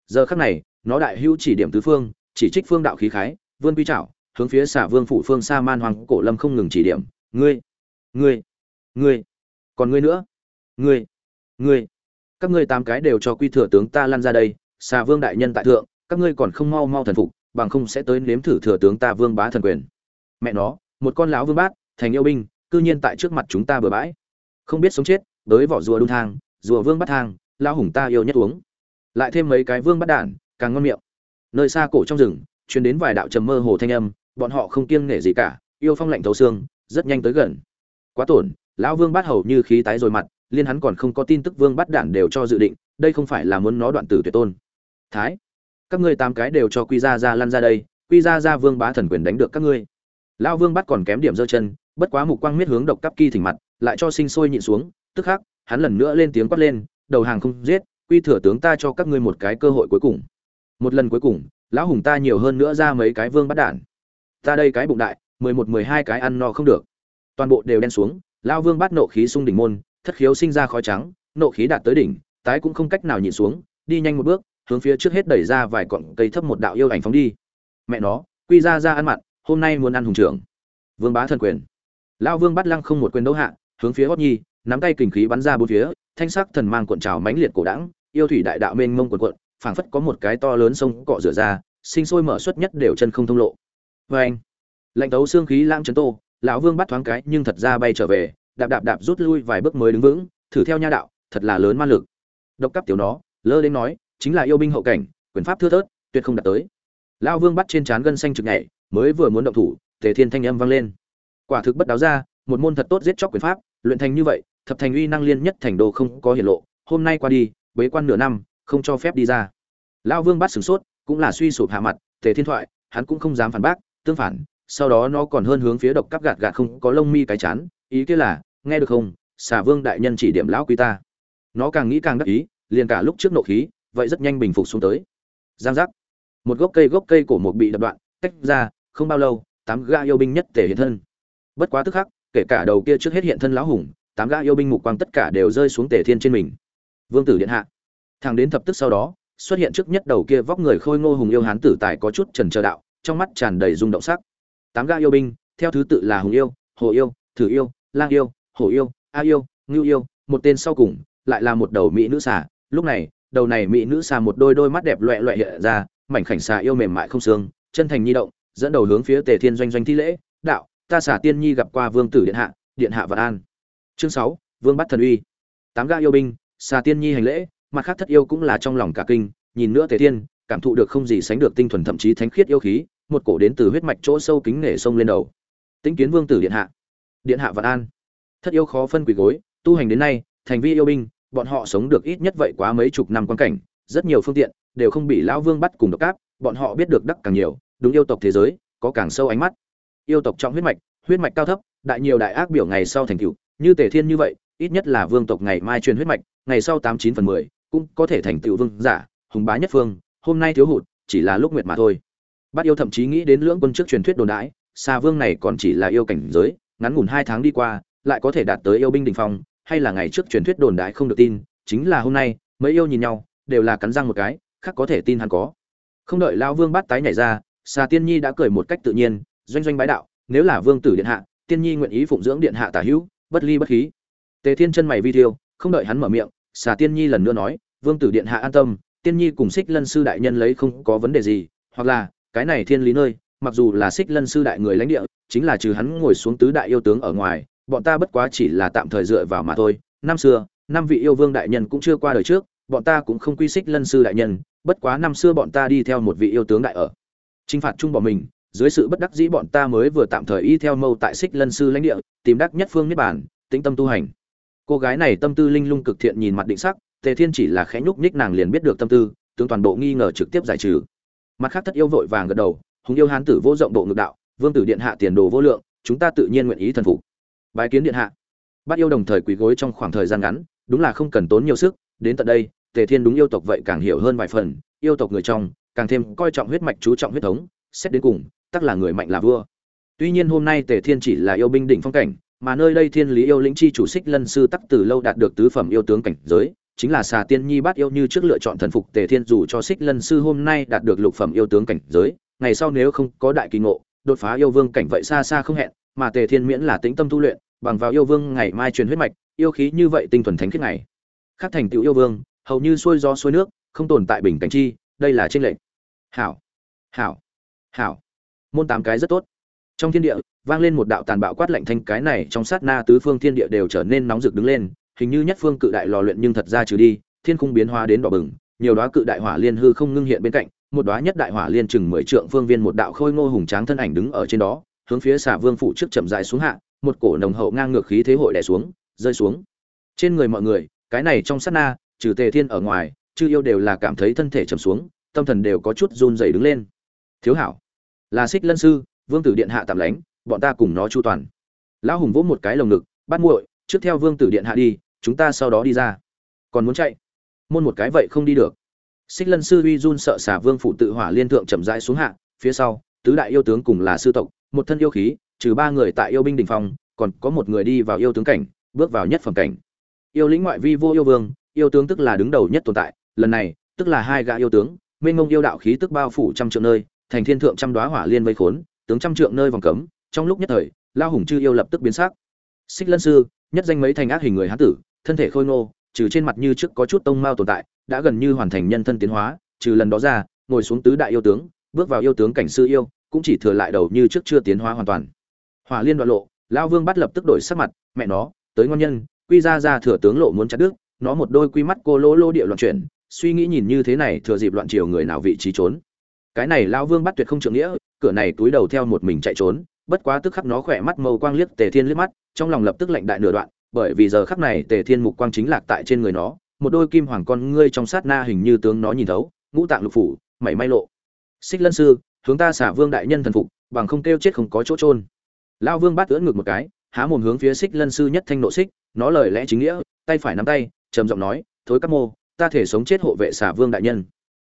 Giờ khắc này, nó đại hữu chỉ điểm tứ phương, chỉ trích phương đạo khí khái vươn quy trảo, hướng phía xả vương phủ phương xa man hoàng cổ lâm không ngừng chỉ điểm. Ngươi ngươi ngươi, còn ngươi nữa? Ngươi ngươi, các ngươi tám cái đều cho quy thừa tướng ta lăn ra đây xà vương đại nhân tại thượng, các ngươi còn không mau mau thần phục bằng không sẽ tới nếm thử thừa tướng ta vương bá thần quyền. Mẹ nó, một con lão vương bát, thành yêu binh, cư nhiên tại trước mặt chúng ta bừa bãi. Không biết sống chết tới vỏ rùa đun thang, rùa vương bắt thang lao hùng ta yêu nhất uống. Lại thêm mấy cái vương bắt đản, càng ngon miệng. Nơi xa cổ trong rừng chuyến đến vài đạo trầm mơ hồ thanh âm, bọn họ không kiêng nể gì cả, yêu phong lạnh thấu xương, rất nhanh tới gần. Quá tổn, lão vương bắt hầu như khí tái rồi mặt, liên hắn còn không có tin tức vương bắt đản đều cho dự định, đây không phải là muốn nó đoạn tử tuyệt tôn. Thái các ngươi tám cái đều cho quy ra ra lăn ra đây, quy ra ra vương bá thần quyền đánh được các ngươi. Lão vương bắt còn kém điểm giơ chân, bất quá mục quang miết hướng độc cắp kỳ thỉnh mặt, lại cho sinh sôi nhịn xuống, tức khắc, hắn lần nữa lên tiếng quát lên, đầu hàng không giết, quy thừa tướng ta cho các ngươi một cái cơ hội cuối cùng. Một lần cuối cùng, lão hùng ta nhiều hơn nữa ra mấy cái vương bắt đản ta đây cái bụng đại, mười một, mười hai cái ăn no không được. Toàn bộ đều đen xuống, lão vương bắt nộ khí sung đỉnh môn, thất khiếu sinh ra khói trắng, nộ khí đạt tới đỉnh, tái cũng không cách nào nhịn xuống, đi nhanh một bước hướng phía trước hết đẩy ra vài cọng cây thấp một đạo yêu ảnh phóng đi. Mẹ nó, quy ra ra ăn mặn, hôm nay muốn ăn hùng trưởng. Vương bá thần quyền. Lão vương bắt lăng không một quyền đấu hạ, hướng phía hót nhi, nắm tay kình khí bắn ra bốn phía, thanh sắc thần mang cuộn trào mãnh liệt cổ đẳng, yêu thủy đại đạo mênh mông cuộn cuộn, phảng phất có một cái to lớn sông cọ rửa ra, sinh sôi mở suất nhất đều chân không thông lộ. Vê anh lạnh tấu xương khí lãng chấn tô, lão vương bắt thoáng cái nhưng thật ra bay trở về, đạp đạp đạp rút lui vài bước mới đứng vững, thử theo nha đạo, thật là lớn ma lực. Độc cấp tiểu nó, lơ đến nói chính là yêu binh hậu cảnh, quyền pháp thưa thớt, tuyệt không đạt tới. Lão vương bắt trên trán gân xanh trực nhảy, mới vừa muốn động thủ, tề thiên thanh âm vang lên. Quả thực bất đáo ra, một môn thật tốt giết chóc quyền pháp, luyện thành như vậy, thập thành uy năng liên nhất thành đồ không có hiển lộ, hôm nay qua đi, bế quan nửa năm, không cho phép đi ra. Lão vương bắt sửng sốt, cũng là suy sụp hạ mặt, tề thiên thoại, hắn cũng không dám phản bác, tương phản, sau đó nó còn hơn hướng phía độc cắp gạt gạt không có lông mi cái chán, ý kia là, nghe được không, xà vương đại nhân chỉ điểm lão quý ta. Nó càng nghĩ càng đắc ý, liền cả lúc trước nộ khí vậy rất nhanh bình phục xuống tới. Giang giác. Một gốc cây gốc cây cổ một bị đập đoạn, tách ra, không bao lâu, tám gã yêu binh nhất thể hiện thân. Bất quá tức khắc, kể cả đầu kia trước hết hiện thân lão hùng, tám gã yêu binh mục quang tất cả đều rơi xuống tề thiên trên mình. Vương tử điện hạ. Thằng đến thập tức sau đó, xuất hiện trước nhất đầu kia vóc người khôi ngô hùng yêu hán tử tài có chút trần chờ đạo, trong mắt tràn đầy rung động sắc. Tám gã yêu binh, theo thứ tự là hùng yêu, hồ yêu, thử yêu, lang yêu hổ yêu, a yêu, ngưu yêu, một tên sau cùng, lại là một đầu mỹ nữ xà. Lúc này đầu này mỹ nữ xà một đôi đôi mắt đẹp loẹ loẹ hiện ra, mảnh khảnh xà yêu mềm mại không xương, chân thành nhi động, dẫn đầu hướng phía tề thiên doanh doanh thi lễ, đạo, ta xà tiên nhi gặp qua vương tử điện hạ điện hạ vạn an. Chương sáu, vương bắt thần uy. Tám gã yêu binh, xà tiên nhi hành lễ, mặt khác thất yêu cũng là trong lòng cả kinh, nhìn nữa tề thiên, cảm thụ được không gì sánh được tinh thuần thậm chí thánh khiết yêu khí, một cổ đến từ huyết mạch chỗ sâu kính nể sông lên đầu. Tĩnh kiến vương tử điện hạ. Điện hạ vạn an. Thất yêu khó phân quỷ gối, tu hành đến nay, thành vi yêu binh bọn họ sống được ít nhất vậy quá mấy chục năm quan cảnh rất nhiều phương tiện đều không bị lão vương bắt cùng độc cáp bọn họ biết được đắc càng nhiều đúng yêu tộc thế giới có càng sâu ánh mắt. Yêu tộc trong huyết mạch huyết mạch cao thấp đại nhiều đại ác biểu ngày sau thành tựu như tề thiên như vậy ít nhất là vương tộc ngày mai truyền huyết mạch ngày sau tám chín phần mười cũng có thể thành tựu vương giả hùng bá nhất phương hôm nay thiếu hụt chỉ là lúc nguyệt mà thôi. Bát yêu thậm chí nghĩ đến lưỡng quân trước truyền thuyết đồn đãi xa vương này còn chỉ là yêu cảnh giới ngắn ngủn hai tháng đi qua lại có thể đạt tới yêu binh đỉnh phong, hay là ngày trước truyền thuyết đồn đại không được tin, chính là hôm nay, mấy yêu nhìn nhau, đều là cắn răng một cái, khác có thể tin hắn có. Không đợi lão Vương bắt tái nhảy ra, Xà Tiên Nhi đã cười một cách tự nhiên, doanh doanh bái đạo, nếu là vương tử điện hạ, Tiên Nhi nguyện ý phụng dưỡng điện hạ tả hữu, bất ly bất khí. Tề Thiên chân mày vi thiêu, không đợi hắn mở miệng, Xà Tiên Nhi lần nữa nói, vương tử điện hạ an tâm, Tiên Nhi cùng Xích Lân sư đại nhân lấy không có vấn đề gì, hoặc là, cái này thiên lý nơi, mặc dù là Xích Lân sư đại người lãnh địa, chính là trừ hắn ngồi xuống tứ đại yêu tướng ở ngoài, bọn ta bất quá chỉ là tạm thời dựa vào mà thôi. Năm xưa, năm vị yêu vương đại nhân cũng chưa qua đời trước, bọn ta cũng không quy xích lân sư đại nhân, bất quá năm xưa bọn ta đi theo một vị yêu tướng đại ở. Trinh phạt chung bọn mình, dưới sự bất đắc dĩ bọn ta mới vừa tạm thời y theo mâu tại xích lân sư lãnh địa, tìm đắc nhất phương niết bản tĩnh tâm tu hành. Cô gái này tâm tư linh lung cực thiện nhìn mặt định sắc, tề thiên chỉ là khẽ nhúc nhích nàng liền biết được tâm tư, tướng toàn bộ nghi ngờ trực tiếp giải trừ. Mặt khác thất yêu vội vàng gật đầu, hùng yêu hán tử vô rộng bộ ngực đạo, vương tử điện hạ tiền đồ vô lượng, chúng ta tự nhiên nguyện ý thần phục bái kiến điện hạ. Bát yêu đồng thời quỳ gối trong khoảng thời gian ngắn, đúng là không cần tốn nhiều sức, đến tận đây, tề thiên đúng yêu tộc vậy càng hiểu hơn vài phần, yêu tộc người trong, càng thêm coi trọng huyết mạch chú trọng huyết thống, xét đến cùng, tắc là người mạnh là vua. Tuy nhiên hôm nay tề thiên chỉ là yêu binh đỉnh phong cảnh, mà nơi đây thiên lý yêu lĩnh chi chủ xích lân sư tắc từ lâu đạt được tứ phẩm yêu tướng cảnh giới, chính là xà tiên nhi bát yêu như trước lựa chọn thần phục tề thiên dù cho xích lân sư hôm nay đạt được lục phẩm yêu tướng cảnh giới, ngày sau nếu không có đại kỳ ngộ, đột phá yêu vương cảnh vậy xa xa không hẹn, mà tề thiên miễn là tĩnh tâm tu luyện bằng vào yêu vương ngày mai truyền huyết mạch, yêu khí như vậy tinh thuần thánh khiết này. Khác thành tựu yêu vương, hầu như xuôi gió xuôi nước, không tồn tại bình cảnh chi, đây là trên lệnh hảo hảo hảo. Môn tám cái rất tốt. Trong thiên địa, vang lên một đạo tàn bạo quát lạnh thanh, cái này trong sát na tứ phương thiên địa đều trở nên nóng rực đứng lên, hình như nhất phương cự đại lò luyện nhưng thật ra trừ đi, thiên khung biến hóa đến đỏ bừng, nhiều đóa cự đại hỏa liên hư không ngưng hiện bên cạnh, một đóa nhất đại hỏa liên chừng mười trượng phương viên một đạo khôi ngô hùng tráng thân ảnh đứng ở trên đó, hướng phía xà vương phủ trước chậm rãi xuống hạ một cổ nồng hậu ngang ngược khí thế hội đè xuống, rơi xuống. Trên người mọi người, cái này trong sát na, trừ Tề Thiên ở ngoài, chư yêu đều là cảm thấy thân thể trầm xuống, tâm thần đều có chút run rẩy đứng lên. Thiếu hảo, là Xích Lân sư, Vương tử điện hạ tạm lánh, bọn ta cùng nó chu toàn. Lão hùng vỗ một cái lồng ngực, bắt muội, trước theo Vương tử điện hạ đi, chúng ta sau đó đi ra. Còn muốn chạy, môn một cái vậy không đi được. Xích Lân sư uy run sợ xả Vương phụ tự hỏa liên thượng chậm rãi xuống hạ, phía sau, tứ đại yêu tướng cùng là sư tộc, một thân yêu khí, trừ ba người tại yêu binh đỉnh phong, còn có một người đi vào yêu tướng cảnh, bước vào nhất phẩm cảnh. Yêu lĩnh ngoại vi vô yêu vương, yêu tướng tức là đứng đầu nhất tồn tại, lần này, tức là hai gã yêu tướng, mênh ngông yêu đạo khí tức bao phủ trăm trượng nơi, thành thiên thượng trăm đoá hỏa liên vây khốn, tướng trăm trượng nơi vòng cấm, trong lúc nhất thời, lao hùng chư yêu lập tức biến sắc. Xích Lân sư, nhất danh mấy thành ác hình người hán tử, thân thể khôi ngô, trừ trên mặt như trước có chút tông mao tồn tại, đã gần như hoàn thành nhân thân tiến hóa, trừ lần đó ra ngồi xuống tứ đại yêu tướng bước vào yêu tướng cảnh sư yêu cũng chỉ thừa lại đầu như trước chưa tiến hóa hoàn toàn hỏa liên đoạn lộ, lão vương bắt lập tức đổi sắc mặt, mẹ nó, tới ngon nhân, quy ra ra thừa tướng lộ muốn chặt đứt, nó một đôi quy mắt cô lỗ lô địa loạn chuyển, suy nghĩ nhìn như thế này thừa dịp loạn chiều người nào vị trí trốn. Cái này lão vương bắt tuyệt không trượng nghĩa, cửa này túi đầu theo một mình chạy trốn, bất quá tức khắc nó khỏe mắt màu quang liếc tề thiên liếc mắt, trong lòng lập tức lạnh đại nửa đoạn, bởi vì giờ khắc này tề thiên mục quang chính lạc tại trên người nó, một đôi kim hoàng con ngươi trong sát na hình như tướng nó nhìn thấu, ngũ tạng lục phủ, mảy may lộ. Xích lân sư, hướng ta xả vương đại nhân thần phục, bằng không kêu chết không có chỗ trôn lao vương bắt ưỡn ngược một cái, há mồm hướng phía xích lân sư nhất thanh nộ xích, nó lời lẽ chính nghĩa, tay phải nắm tay, trầm giọng nói, thối các mô, ta thể sống chết hộ vệ xả vương đại nhân.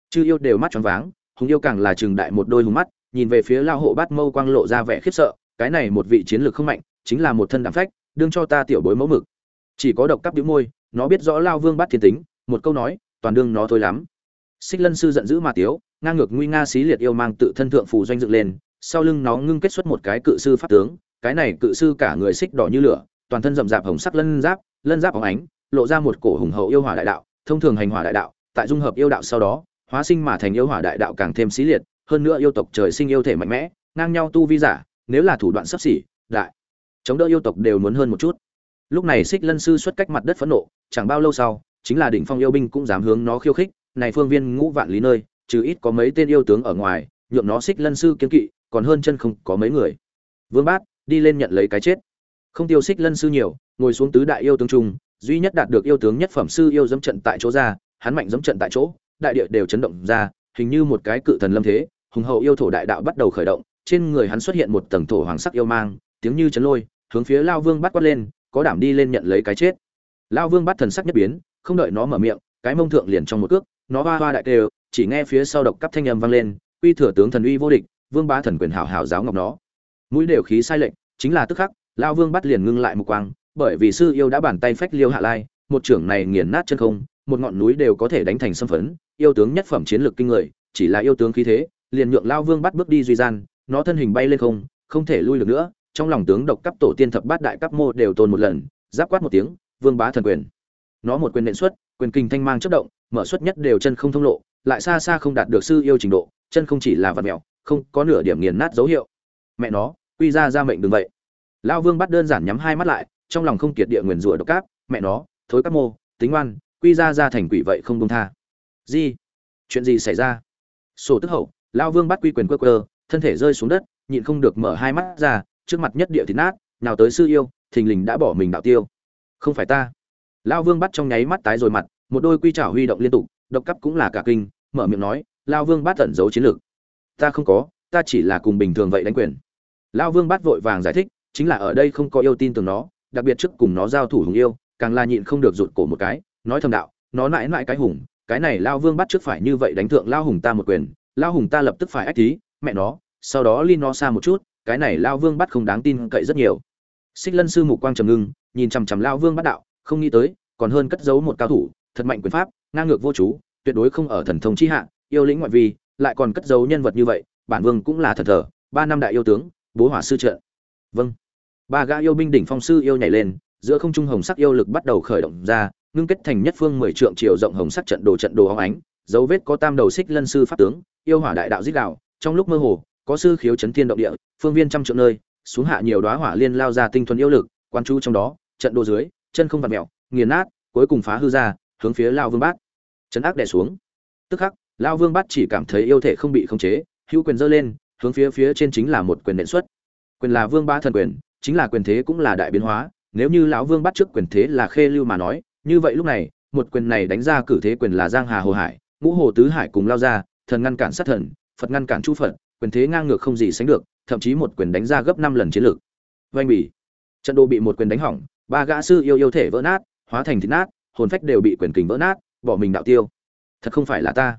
Chư yêu đều mắt tròn váng, hùng yêu càng là trừng đại một đôi hùng mắt, nhìn về phía lao hộ bát mâu quang lộ ra vẻ khiếp sợ, cái này một vị chiến lược không mạnh, chính là một thân đảm phách, đương cho ta tiểu bối mẫu mực. Chỉ có độc cắp đĩu môi, nó biết rõ lao vương bắt thiên tính, một câu nói, toàn đương nó thôi lắm. Xích lân sư giận dữ mà tiếu, ngang ngược nguy nga xí liệt yêu mang tự thân thượng phù doanh dựng lên sau lưng nó ngưng kết xuất một cái cự sư pháp tướng, cái này cự sư cả người xích đỏ như lửa, toàn thân rậm rạp hồng sắc lân giáp lân giáp óng ánh, lộ ra một cổ hùng hậu yêu hỏa đại đạo, thông thường hành hỏa đại đạo, tại dung hợp yêu đạo sau đó, hóa sinh mà thành yêu hỏa đại đạo càng thêm xí liệt, hơn nữa yêu tộc trời sinh yêu thể mạnh mẽ, ngang nhau tu vi giả, nếu là thủ đoạn sắp xỉ, đại, chống đỡ yêu tộc đều muốn hơn một chút. Lúc này xích lân sư xuất cách mặt đất phẫn nộ, chẳng bao lâu sau, chính là đỉnh phong yêu binh cũng dám hướng nó khiêu khích, này phương viên ngũ vạn lý nơi, trừ ít có mấy tên yêu tướng ở ngoài nhượng nó xích lân sư kiên kỵ, còn hơn chân không có mấy người. Vương bát, đi lên nhận lấy cái chết. Không tiêu xích lân sư nhiều, ngồi xuống tứ đại yêu tướng trung, duy nhất đạt được yêu tướng nhất phẩm sư yêu dẫm trận tại chỗ ra, hắn mạnh dẫm trận tại chỗ, đại địa đều chấn động ra, hình như một cái cự thần lâm thế, hùng hậu yêu thổ đại đạo bắt đầu khởi động, trên người hắn xuất hiện một tầng thổ hoàng sắc yêu mang, tiếng như chấn lôi, hướng phía lao vương bắt quát lên, có đảm đi lên nhận lấy cái chết. Lao vương bắt thần sắc nhất biến, không đợi nó mở miệng, cái mông thượng liền trong một cước, nó hoa hoa đại đều, chỉ nghe phía sau độc cắp thanh âm vang lên uy thừa tướng thần uy vô địch, vương bá thần quyền hảo hảo giáo ngọc nó. Mũi đều khí sai lệnh chính là tức khắc lao vương bắt liền ngưng lại một quang, bởi vì sư yêu đã bàn tay phách liêu hạ lai, một trưởng này nghiền nát chân không, một ngọn núi đều có thể đánh thành xâm phấn, yêu tướng nhất phẩm chiến lược kinh người, chỉ là yêu tướng khí thế, liền nhượng lao vương bắt bước đi duy gian, nó thân hình bay lên không không thể lui được nữa, trong lòng tướng độc cấp tổ tiên thập bát đại cấp mô đều tồn một lần, giáp quát một tiếng, vương bá thần quyền. Nó một quyền nện xuất, quyền kinh thanh mang chất động, mở xuất nhất đều chân không thông lộ lại xa xa không đạt được sư yêu trình độ, chân không chỉ là vật mèo không có nửa điểm nghiền nát dấu hiệu. Mẹ nó, quy ra ra mệnh đừng vậy. Lao vương bắt đơn giản nhắm hai mắt lại, trong lòng không kiệt địa nguyền rủa độc cáp mẹ nó, thối các mô, tính ngoan quy ra ra thành quỷ vậy không công tha. Gì? Chuyện gì xảy ra? Sổ tức hậu lao vương bắt quy quyền quơ quơ, thân thể rơi xuống đất, nhịn không được mở hai mắt ra, trước mặt nhất địa thịt nát, nào tới sư yêu, thình lình đã bỏ mình đạo tiêu. Không phải ta. Lao vương bắt trong nháy mắt tái rồi mặt, một đôi quy trảo huy động liên tục độc cấp cũng là cả kinh, mở miệng nói, lao vương Bát tẩn giấu chiến lược. Ta không có, ta chỉ là cùng bình thường vậy đánh quyền. Lao vương Bát vội vàng giải thích, chính là ở đây không có yêu tin tưởng nó, đặc biệt trước cùng nó giao thủ hùng yêu, càng là nhịn không được rụt cổ một cái, nói thầm đạo, nó mãi mãi cái hùng, cái này lao vương bắt trước phải như vậy đánh thượng lao hùng ta một quyền, lao hùng ta lập tức phải ách tí mẹ nó, sau đó li nó xa một chút, cái này lao vương bắt không đáng tin cậy rất nhiều. Xích lân sư mục quang trầm ngưng, nhìn chằm chằm lao vương bắt đạo, không nghĩ tới, còn hơn cất giấu một cao thủ, thật mạnh quyền pháp ngang ngược vô chú tuyệt đối không ở thần thông chi hạ yêu lĩnh ngoại vi lại còn cất giấu nhân vật như vậy bản vương cũng là thật thờ ba năm đại yêu tướng bố hỏa sư trợ vâng. Ba gã yêu binh đỉnh phong sư yêu nhảy lên giữa không trung hồng sắc yêu lực bắt đầu khởi động ra ngưng kết thành nhất phương mười trượng chiều rộng hồng sắc trận đồ trận đồ hóng ánh dấu vết có tam đầu xích lân sư pháp tướng yêu hỏa đại đạo dích đạo trong lúc mơ hồ có sư khiếu chấn thiên động địa phương viên trăm trượng nơi xuống hạ nhiều đóa hỏa liên lao ra tinh thuần yêu lực quan chú trong đó trận đồ dưới chân không vặt mèo, nghiền nát cuối cùng phá hư ra hướng phía lao vương bát chấn áp đè xuống. Tức khắc, lao vương bát chỉ cảm thấy yêu thể không bị khống chế, hữu quyền dơ lên, hướng phía phía trên chính là một quyền nện xuất. Quyền là vương ba thần quyền, chính là quyền thế cũng là đại biến hóa, nếu như lão vương bắt trước quyền thế là khê lưu mà nói, như vậy lúc này, một quyền này đánh ra cử thế quyền là giang hà hồ hải, ngũ hồ tứ hải cùng lao ra thần ngăn cản sát thần, phật ngăn cản chu phật, quyền thế ngang ngược không gì sánh được, thậm chí một quyền đánh ra gấp năm lần chiến lược. Vanh bỉ trận đồ bị một quyền đánh hỏng, ba gã sư yêu yêu thể vỡ nát, hóa thành thịt nát, hồn phách đều bị quyền kình vỡ nát bỏ mình đạo tiêu. Thật không phải là ta.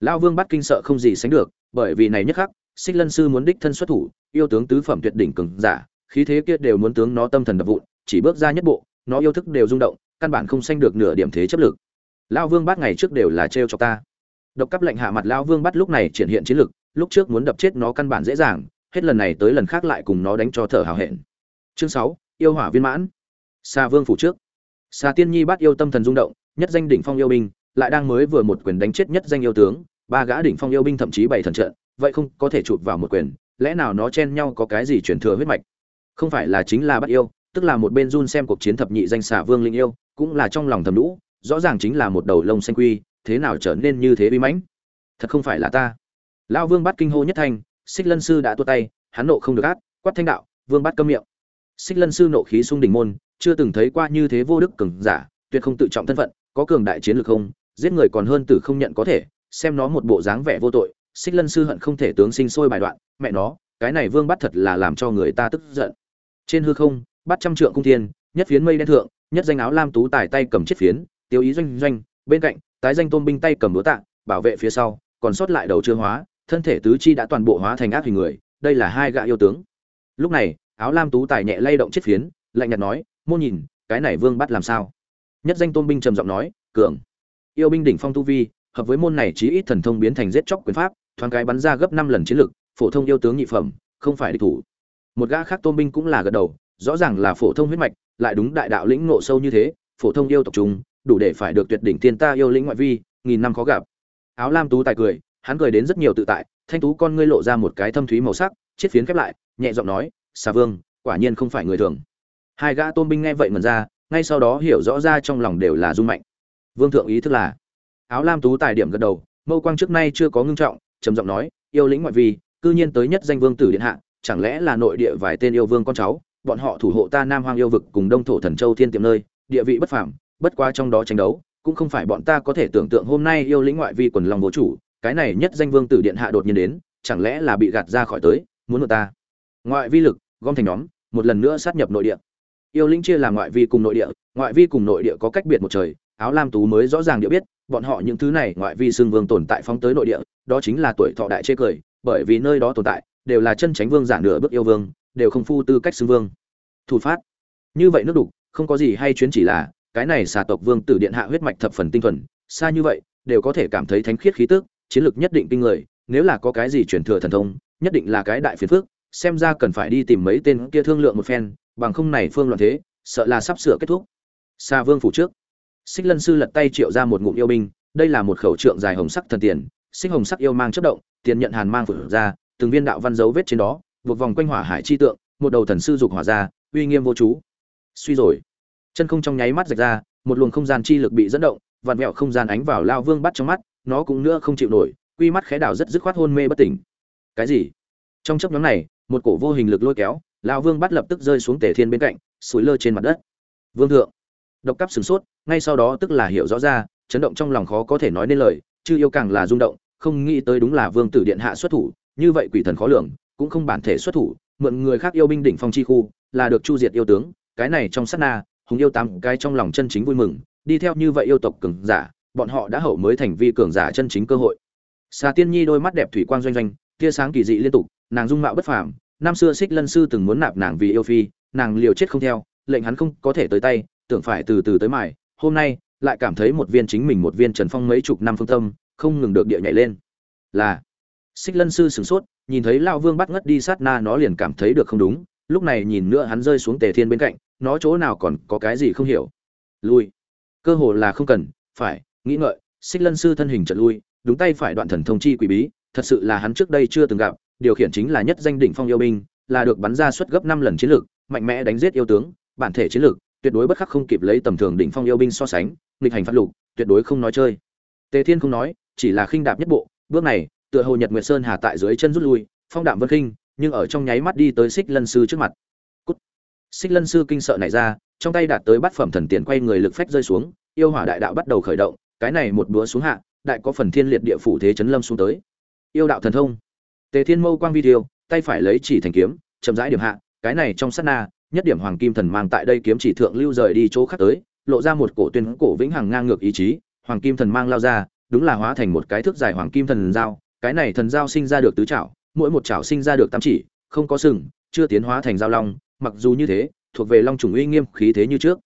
Lão vương bắt kinh sợ không gì sánh được, bởi vì này nhất khắc, xích lân sư muốn đích thân xuất thủ, yêu tướng tứ phẩm tuyệt đỉnh cường giả, khí thế kia đều muốn tướng nó tâm thần đập vụn, chỉ bước ra nhất bộ, nó yêu thức đều rung động, căn bản không sanh được nửa điểm thế chấp lực. Lão vương bắt ngày trước đều là trêu cho ta. Độc cấp lệnh hạ mặt lão vương bắt lúc này triển hiện chiến lực, lúc trước muốn đập chết nó căn bản dễ dàng, hết lần này tới lần khác lại cùng nó đánh cho thở hào hẹn. Chương sáu, yêu hỏa viên mãn. Xa vương phủ trước. Xa tiên nhi bắt yêu tâm thần rung động nhất danh đỉnh phong yêu binh, lại đang mới vừa một quyền đánh chết nhất danh yêu tướng, ba gã đỉnh phong yêu binh thậm chí bảy thần trận, vậy không có thể chụp vào một quyền, lẽ nào nó chen nhau có cái gì truyền thừa huyết mạch? Không phải là chính là bắt yêu, tức là một bên run xem cuộc chiến thập nhị danh xà vương linh yêu, cũng là trong lòng thầm lũ, rõ ràng chính là một đầu lông xanh quy, thế nào trở nên như thế bi mãnh? Thật không phải là ta. Lão vương bắt kinh hô nhất thanh, xích lân sư đã tua tay, hắn nộ không được át quát thanh đạo, vương bắt câm miệng. Xích lân sư nộ khí sung đỉnh môn, chưa từng thấy qua như thế vô đức cường giả, tuyệt không tự trọng thân phận có cường đại chiến lược không? Giết người còn hơn tử không nhận có thể, xem nó một bộ dáng vẻ vô tội. Xích lân sư hận không thể tướng sinh sôi bài đoạn, mẹ nó, cái này vương bắt thật là làm cho người ta tức giận. Trên hư không, bắt trăm trượng cung thiên nhất phiến mây đen thượng, nhất danh áo lam tú tài tay cầm chiếc phiến, tiêu ý doanh doanh, bên cạnh, tái danh tôn binh tay cầm búa tạ, bảo vệ phía sau, còn sót lại đầu chưa hóa, thân thể tứ chi đã toàn bộ hóa thành ác hình người, đây là hai gã yêu tướng. Lúc này, áo lam tú tài nhẹ lay động chiếc phiến, lạnh nhạt nói, môn nhìn, cái này vương bắt làm sao? Nhất danh tôn binh trầm giọng nói, cường, yêu binh đỉnh phong tu vi, hợp với môn này chí ít thần thông biến thành giết chóc quyền pháp, thoáng cái bắn ra gấp năm lần chiến lực, phổ thông yêu tướng nhị phẩm, không phải địch thủ. Một gã khác tôn binh cũng là gật đầu, rõ ràng là phổ thông huyết mạch, lại đúng đại đạo lĩnh ngộ sâu như thế, phổ thông yêu tộc chúng, đủ để phải được tuyệt đỉnh thiên ta yêu lĩnh ngoại vi, nghìn năm khó gặp. Áo lam tú tài cười, hắn cười đến rất nhiều tự tại, thanh tú con ngươi lộ ra một cái thâm thúy màu sắc chiết phiến khép lại, nhẹ giọng nói, xà vương, quả nhiên không phải người thường. Hai gã tôn binh nghe vậy mần ra ngay sau đó hiểu rõ ra trong lòng đều là dung mạnh. Vương thượng ý thức là, áo lam tú tài điểm gật đầu, mâu quang trước nay chưa có ngưng trọng, trầm giọng nói, yêu lĩnh ngoại vi, cư nhiên tới nhất danh vương tử điện hạ, chẳng lẽ là nội địa vài tên yêu vương con cháu, bọn họ thủ hộ ta nam hoang yêu vực cùng đông thổ thần châu thiên tiệm nơi, địa vị bất phàm, bất quá trong đó tranh đấu, cũng không phải bọn ta có thể tưởng tượng hôm nay yêu lĩnh ngoại vi quần lòng vô chủ, cái này nhất danh vương tử điện hạ đột nhiên đến, chẳng lẽ là bị gạt ra khỏi tới, muốn một ta. Ngoại vi lực, gom thành nhóm, một lần nữa sát nhập nội địa yêu linh chia làm ngoại vi cùng nội địa, ngoại vi cùng nội địa có cách biệt một trời, áo lam tú mới rõ ràng địa biết, bọn họ những thứ này ngoại vi xương vương tồn tại phóng tới nội địa, đó chính là tuổi thọ đại chê cười, bởi vì nơi đó tồn tại, đều là chân tránh vương giả nửa bước yêu vương, đều không phu tư cách xưng vương. Thủ phát. Như vậy nước đục, không có gì hay chuyến chỉ là, cái này xà tộc vương tử điện hạ huyết mạch thập phần tinh thuần, xa như vậy, đều có thể cảm thấy thánh khiết khí tức, chiến lược nhất định kinh người, nếu là có cái gì truyền thừa thần thông, nhất định là cái đại phiền phước xem ra cần phải đi tìm mấy tên kia thương lượng một phen bằng không này phương loạn thế, sợ là sắp sửa kết thúc. Xa vương phủ trước. Xích lân sư lật tay triệu ra một ngụm yêu binh, đây là một khẩu trượng dài hồng sắc thần tiền, xích hồng sắc yêu mang chất động, tiền nhận hàn mang phủ ra, từng viên đạo văn dấu vết trên đó, buộc vòng quanh hỏa hải chi tượng, một đầu thần sư dục hỏa ra, uy nghiêm vô chú. Suy rồi. Chân không trong nháy mắt rạch ra, một luồng không gian chi lực bị dẫn động vặn vẹo không gian ánh vào lao vương bắt trong mắt, nó cũng nữa không chịu nổi, quy mắt khẽ đảo rất dứt khoát hôn mê bất tỉnh. Cái gì? Trong chấp nhóm này, một cổ vô hình lực lôi kéo Lão vương bắt lập tức rơi xuống tề thiên bên cạnh, sủi lơ trên mặt đất. Vương thượng, độc cắp sửng sốt, ngay sau đó tức là hiểu rõ ra, chấn động trong lòng khó có thể nói nên lời, chư yêu càng là rung động, không nghĩ tới đúng là vương tử điện hạ xuất thủ, như vậy quỷ thần khó lường, cũng không bản thể xuất thủ, mượn người khác yêu binh đỉnh phong chi khu, là được chu diệt yêu tướng, cái này trong sát na, hùng yêu tám cái trong lòng chân chính vui mừng, đi theo như vậy yêu tộc cường giả, bọn họ đã hậu mới thành vi cường giả chân chính cơ hội. Xà tiên nhi đôi mắt đẹp thủy quang doanh doanh, tia sáng kỳ dị liên tục, nàng dung mạo bất phàm năm xưa xích lân sư từng muốn nạp nàng vì yêu phi, nàng liều chết không theo, lệnh hắn không có thể tới tay, tưởng phải từ từ tới mải. hôm nay, lại cảm thấy một viên chính mình một viên trần phong mấy chục năm phương tâm, không ngừng được địa nhảy lên. Là, xích lân sư sửng sốt, nhìn thấy lão vương bắt ngất đi sát na nó liền cảm thấy được không đúng, lúc này nhìn nữa hắn rơi xuống tề thiên bên cạnh, nó chỗ nào còn có cái gì không hiểu. Lui. Cơ hồ là không cần, phải, nghĩ ngợi, xích lân sư thân hình trận lui, đúng tay phải đoạn thần thông chi quỷ bí, thật sự là hắn trước đây chưa từng gặp điều khiển chính là nhất danh đỉnh phong yêu binh, là được bắn ra suất gấp năm lần chiến lược, mạnh mẽ đánh giết yêu tướng, bản thể chiến lược, tuyệt đối bất khắc không kịp lấy tầm thường đỉnh phong yêu binh so sánh, nghịch hành phát lục, tuyệt đối không nói chơi. Tề thiên không nói, chỉ là khinh đạp nhất bộ, bước này, tựa hồ nhật nguyệt sơn hà tại dưới chân rút lui, phong đạm vân khinh, nhưng ở trong nháy mắt đi tới xích lân sư trước mặt. Cút. xích lân sư kinh sợ này ra, trong tay đạt tới bát phẩm thần tiền quay người lực phách rơi xuống, yêu hỏa đại đạo bắt đầu khởi động, cái này một đũa xuống hạ, đại có phần thiên liệt địa phủ thế chấn lâm xuống tới. Yêu đạo thần thông tề thiên mâu quang vi điều, tay phải lấy chỉ thành kiếm chậm rãi điểm hạ cái này trong sát na nhất điểm hoàng kim thần mang tại đây kiếm chỉ thượng lưu rời đi chỗ khác tới lộ ra một cổ tuyên cổ vĩnh hằng ngang ngược ý chí hoàng kim thần mang lao ra đúng là hóa thành một cái thước dài hoàng kim thần dao cái này thần dao sinh ra được tứ chảo mỗi một chảo sinh ra được tam chỉ không có sừng chưa tiến hóa thành dao long mặc dù như thế thuộc về long trùng uy nghiêm khí thế như trước.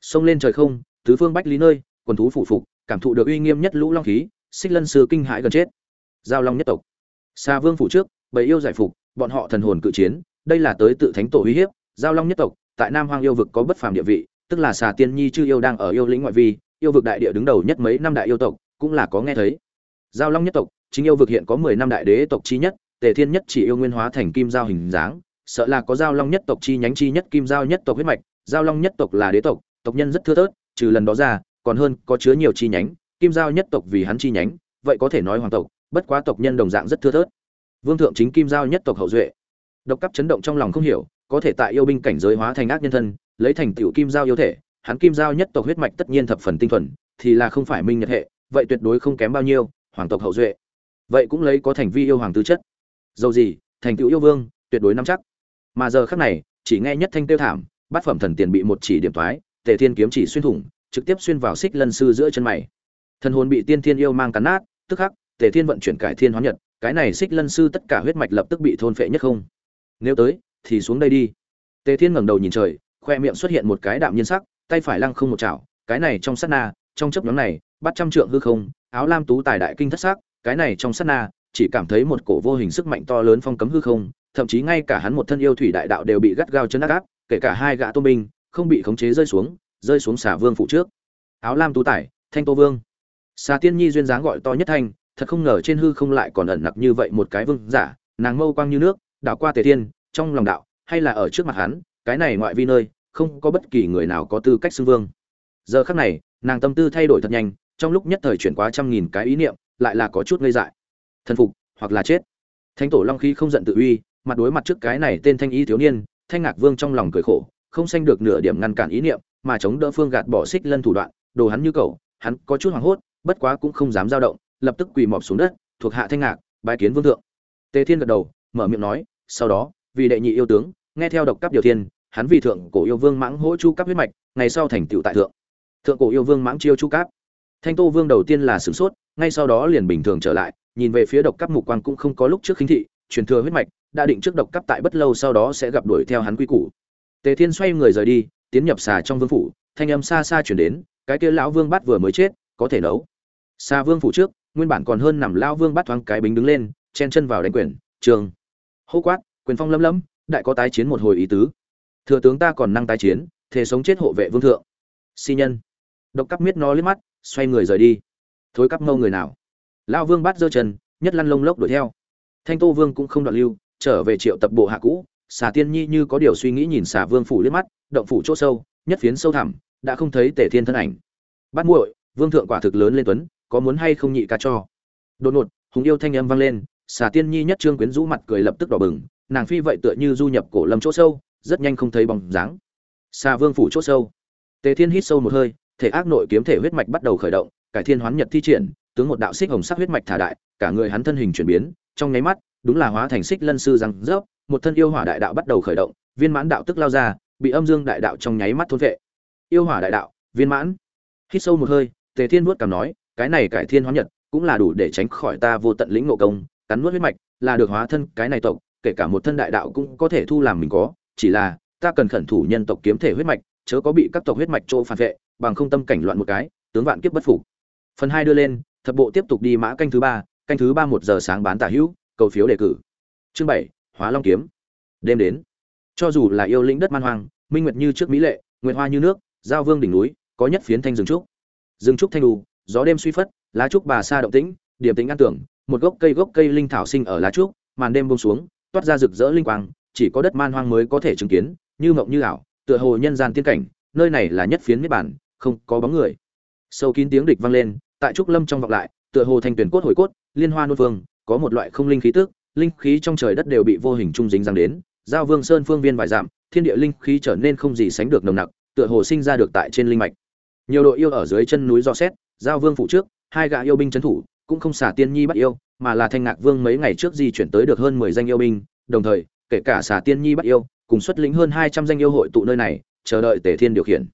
Xông lên trời không tứ phương bách lý nơi quần thú phụ phục cảm thụ được uy nghiêm nhất lũ long khí xích lân sư kinh hãi gần chết. Giao long nhất tộc xa vương phủ trước, bầy yêu giải phục, bọn họ thần hồn cự chiến, đây là tới tự thánh tổ uy hiếp, giao long nhất tộc, tại nam hoang yêu vực có bất phàm địa vị, tức là xà tiên nhi chư yêu đang ở yêu lĩnh ngoại vi, yêu vực đại địa đứng đầu nhất mấy năm đại yêu tộc, cũng là có nghe thấy. Giao long nhất tộc, chính yêu vực hiện có mười năm đại đế tộc chi nhất, tề thiên nhất chỉ yêu nguyên hóa thành kim giao hình dáng, sợ là có giao long nhất tộc chi nhánh chi nhất kim giao nhất tộc huyết mạch, giao long nhất tộc là đế tộc tộc nhân rất thưa thớt, trừ lần đó ra, còn hơn có chứa nhiều chi nhánh, kim giao nhất tộc vì hắn chi nhánh, vậy có thể nói hoàng tộc bất quá tộc nhân đồng dạng rất thưa thớt. Vương thượng chính kim giao nhất tộc hậu duệ. Độc cấp chấn động trong lòng không hiểu, có thể tại yêu binh cảnh giới hóa thành ác nhân thân, lấy thành tiểu kim giao yêu thể, hắn kim giao nhất tộc huyết mạch tất nhiên thập phần tinh thuần, thì là không phải minh nhật hệ, vậy tuyệt đối không kém bao nhiêu, hoàng tộc hậu duệ. Vậy cũng lấy có thành vi yêu hoàng tư chất. Dầu gì, thành tựu yêu vương, tuyệt đối nắm chắc. Mà giờ khắc này, chỉ nghe nhất thanh tiêu thảm, bát phẩm thần tiền bị một chỉ điểm thoái, tề thiên kiếm chỉ xuyên thủng, trực tiếp xuyên vào xích lân sư giữa chân mày. Thần hồn bị tiên thiên yêu mang cắn nát, tức khắc tề thiên vận chuyển cải thiên hóa nhật, cái này xích lân sư tất cả huyết mạch lập tức bị thôn phệ nhất không. Nếu tới, thì xuống đây đi. Tề thiên ngẩng đầu nhìn trời, khoe miệng xuất hiện một cái đạm nhiên sắc, tay phải lăng không một chảo, cái này trong sát na, trong chấp nhóm này, bắt trăm trượng hư không, áo lam tú tài đại kinh thất sắc, cái này trong sát na, chỉ cảm thấy một cổ vô hình sức mạnh to lớn phong cấm hư không, thậm chí ngay cả hắn một thân yêu thủy đại đạo đều bị gắt gao chân áp, kể cả hai gã tô binh, không bị khống chế rơi xuống rơi xuống xả vương phụ trước. Áo lam tú tải thanh tô vương. Xà tiên nhi duyên dáng gọi to nhất thanh thật không ngờ trên hư không lại còn ẩn nặc như vậy một cái vương giả, nàng mâu quang như nước, đảo qua tề thiên, trong lòng đạo, hay là ở trước mặt hắn, cái này ngoại vi nơi, không có bất kỳ người nào có tư cách xưng vương. Giờ khắc này, nàng tâm tư thay đổi thật nhanh, trong lúc nhất thời chuyển qua trăm nghìn cái ý niệm, lại là có chút ngây dại. Thần phục, hoặc là chết. Thánh tổ long khí không giận tự uy, mặt đối mặt trước cái này tên thanh ý thiếu niên, thanh ngạc vương trong lòng cười khổ, không sanh được nửa điểm ngăn cản ý niệm, mà chống đỡ phương gạt bỏ xích lân thủ đoạn, đồ hắn như cầu hắn có chút hoảng hốt, bất quá cũng không dám dao động lập tức quỳ mọp xuống đất, thuộc hạ thanh ngạc, bái kiến vương thượng. Tề thiên gật đầu, mở miệng nói, sau đó, vì đệ nhị yêu tướng, nghe theo độc cấp điều thiên, hắn vì thượng cổ yêu vương mãng hỗ chu cấp huyết mạch, ngày sau thành tựu tại thượng. Thượng cổ yêu vương mãng chiêu chu cấp thanh tô vương đầu tiên là sửng sốt, ngay sau đó liền bình thường trở lại, nhìn về phía độc cấp mục quan cũng không có lúc trước khinh thị, truyền thừa huyết mạch, đã định trước độc cấp tại bất lâu sau đó sẽ gặp đuổi theo hắn quy củ. Tề thiên xoay người rời đi, tiến nhập xà trong vương phủ, thanh âm xa xa chuyển đến, cái kia lão vương bắt vừa mới chết, có thể nấu xa vương phủ trước, nguyên bản còn hơn nằm lão vương bắt thoáng cái bính đứng lên, chen chân vào đánh quyền, trường. Hô quát, quyền phong lâm lâm đại có tái chiến một hồi ý tứ. Thừa tướng ta còn năng tái chiến thể sống chết hộ vệ vương thượng. Si nhân. Độc cắp miết nó liếc mắt, xoay người rời đi. Thối cắp mâu người nào? Lão vương bắt giơ chân, nhất lăn lông lốc đuổi theo. Thanh tô vương cũng không đoạn lưu, trở về triệu tập bộ hạ cũ. Xà tiên nhi như có điều suy nghĩ nhìn xà vương phủ liếc mắt, động phủ chỗ sâu, nhất phiến sâu thẳm, đã không thấy tể thiên thân ảnh. Bắt muội, vương thượng quả thực lớn lên tuấn có muốn hay không nhị ca cho. Đột ngột, hùng yêu thanh âm vang lên, xà tiên nhi nhất trương quyến rũ mặt cười lập tức đỏ bừng, nàng phi vậy tựa như du nhập cổ lâm chỗ sâu, rất nhanh không thấy bóng dáng. Xà vương phủ chỗ sâu. Tề thiên hít sâu một hơi, thể ác nội kiếm thể huyết mạch bắt đầu khởi động, cải thiên hoán nhật thi triển, tướng một đạo xích hồng sắc huyết mạch thả đại, cả người hắn thân hình chuyển biến, trong nháy mắt, đúng là hóa thành xích lân sư răng rớp, một thân yêu hỏa đại đạo bắt đầu khởi động, viên mãn đạo tức lao ra, bị âm dương đại đạo trong nháy mắt thôn vệ. Yêu hỏa đại đạo, viên mãn. Hít sâu một hơi, tề thiên nuốt cảm nói cái này cải thiên hóa nhật cũng là đủ để tránh khỏi ta vô tận lĩnh ngộ công, cắn nuốt huyết mạch, là được hóa thân cái này tộc, kể cả một thân đại đạo cũng có thể thu làm mình có. Chỉ là, ta cần khẩn thủ nhân tộc kiếm thể huyết mạch, chớ có bị các tộc huyết mạch chỗ phản vệ, bằng không tâm cảnh loạn một cái, tướng vạn kiếp bất phục. Phần hai đưa lên, thập bộ tiếp tục đi mã canh thứ ba, canh thứ ba một giờ sáng bán tả hữu, cầu phiếu đề cử. Chương bảy, hóa long kiếm. Đêm đến. Cho dù là yêu lĩnh đất man hoang, minh nguyệt như trước mỹ lệ, nguyệt hoa như nước, giao vương đỉnh núi, có nhất phiến thanh rừng trúc. Rừng trúc thanh đù gió đêm suy phất, lá trúc bà sa động tĩnh, điểm tính an tưởng một gốc cây gốc cây linh thảo sinh ở lá trúc, màn đêm buông xuống, toát ra rực rỡ linh quang, chỉ có đất man hoang mới có thể chứng kiến, như mộng như ảo, tựa hồ nhân gian tiên cảnh, nơi này là nhất phiến niết bản, không có bóng người. Sâu kín tiếng địch vang lên, tại trúc lâm trong vọng lại, tựa hồ thanh tuyển cốt hồi cốt, liên hoa nuôi vương, có một loại không linh khí tức, linh khí trong trời đất đều bị vô hình trung dính răng đến, giao vương sơn phương viên vài dặm, thiên địa linh khí trở nên không gì sánh được nồng nặc, tựa hồ sinh ra được tại trên linh mạch nhiều đội yêu ở dưới chân núi do xét, giao vương phụ trước, hai gã yêu binh trấn thủ, cũng không xả tiên nhi bắt yêu, mà là thanh ngạc vương mấy ngày trước di chuyển tới được hơn mười danh yêu binh, đồng thời, kể cả xả tiên nhi bắt yêu, cùng xuất lĩnh hơn hai trăm danh yêu hội tụ nơi này, chờ đợi tề thiên điều khiển.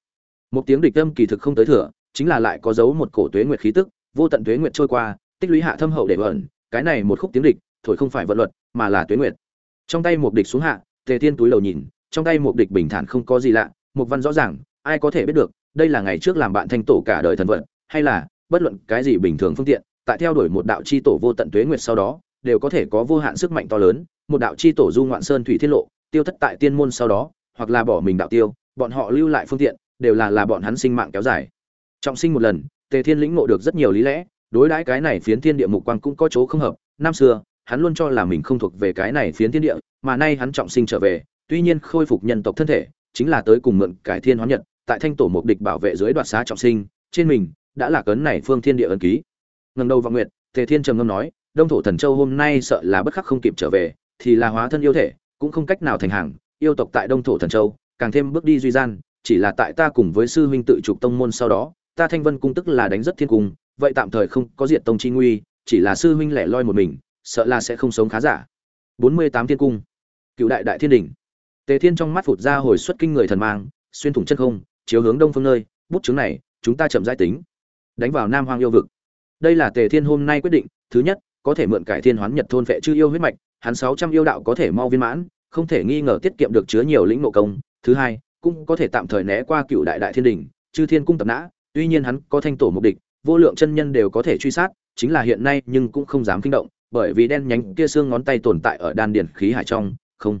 Một tiếng địch âm kỳ thực không tới thừa, chính là lại có dấu một cổ tuế nguyệt khí tức, vô tận tuế nguyệt trôi qua, tích lũy hạ thâm hậu để ẩn, cái này một khúc tiếng địch, thổi không phải vận luật, mà là tuế nguyệt. Trong tay một địch xuống hạ, tề thiên túi đầu nhìn, trong tay một địch bình thản không có gì lạ, một văn rõ ràng, ai có thể biết được đây là ngày trước làm bạn thanh tổ cả đời thần vận, hay là, bất luận cái gì bình thường phương tiện, tại theo đuổi một đạo chi tổ vô tận tuế nguyệt sau đó, đều có thể có vô hạn sức mạnh to lớn, một đạo chi tổ du ngoạn sơn thủy thiết lộ, tiêu thất tại tiên môn sau đó, hoặc là bỏ mình đạo tiêu, bọn họ lưu lại phương tiện, đều là là bọn hắn sinh mạng kéo dài. Trọng sinh một lần, tề thiên lĩnh ngộ được rất nhiều lý lẽ, đối đãi cái này phiến thiên địa mục quang cũng có chỗ không hợp. Năm xưa, hắn luôn cho là mình không thuộc về cái này phiến thiên địa, mà nay hắn trọng sinh trở về, tuy nhiên khôi phục nhân tộc thân thể, chính là tới cùng mượn cải thiên hóa nhật tại thanh tổ mục địch bảo vệ dưới đoạt xá trọng sinh, trên mình đã là cấn này phương thiên địa ân ký. Ngẩng đầu vào nguyệt, tề thiên trầm ngâm nói, đông thổ thần châu hôm nay sợ là bất khắc không kịp trở về, thì là hóa thân yêu thể, cũng không cách nào thành hàng, yêu tộc tại đông thổ thần châu, càng thêm bước đi duy gian, chỉ là tại ta cùng với sư huynh tự trục tông môn sau đó, ta thanh vân cung tức là đánh rất thiên cung, vậy tạm thời không có diện tông chi nguy, chỉ là sư huynh lẻ loi một mình, sợ là sẽ không sống khá giả. Bốn mươi tám thiên cung. Cựu đại đại thiên đỉnh. Tề thiên trong mắt phụt ra hồi xuất kinh người thần mang, xuyên thủng chân không chiếu hướng đông phương nơi, bút chứng này, chúng ta chậm giải tính. Đánh vào nam hoang yêu vực. Đây là tề thiên hôm nay quyết định, thứ nhất, có thể mượn cải thiên hoán nhật thôn vệ chư yêu huyết mạch, hắn sáu trăm yêu đạo có thể mau viên mãn, không thể nghi ngờ tiết kiệm được chứa nhiều lĩnh nộ công. Thứ hai, cũng có thể tạm thời né qua cựu đại đại thiên đình, chư thiên cung tập nã, tuy nhiên hắn có thanh tổ mục địch, vô lượng chân nhân đều có thể truy sát, chính là hiện nay nhưng cũng không dám kinh động, bởi vì đen nhánh kia xương ngón tay tồn tại ở đan điền khí hải trong, không.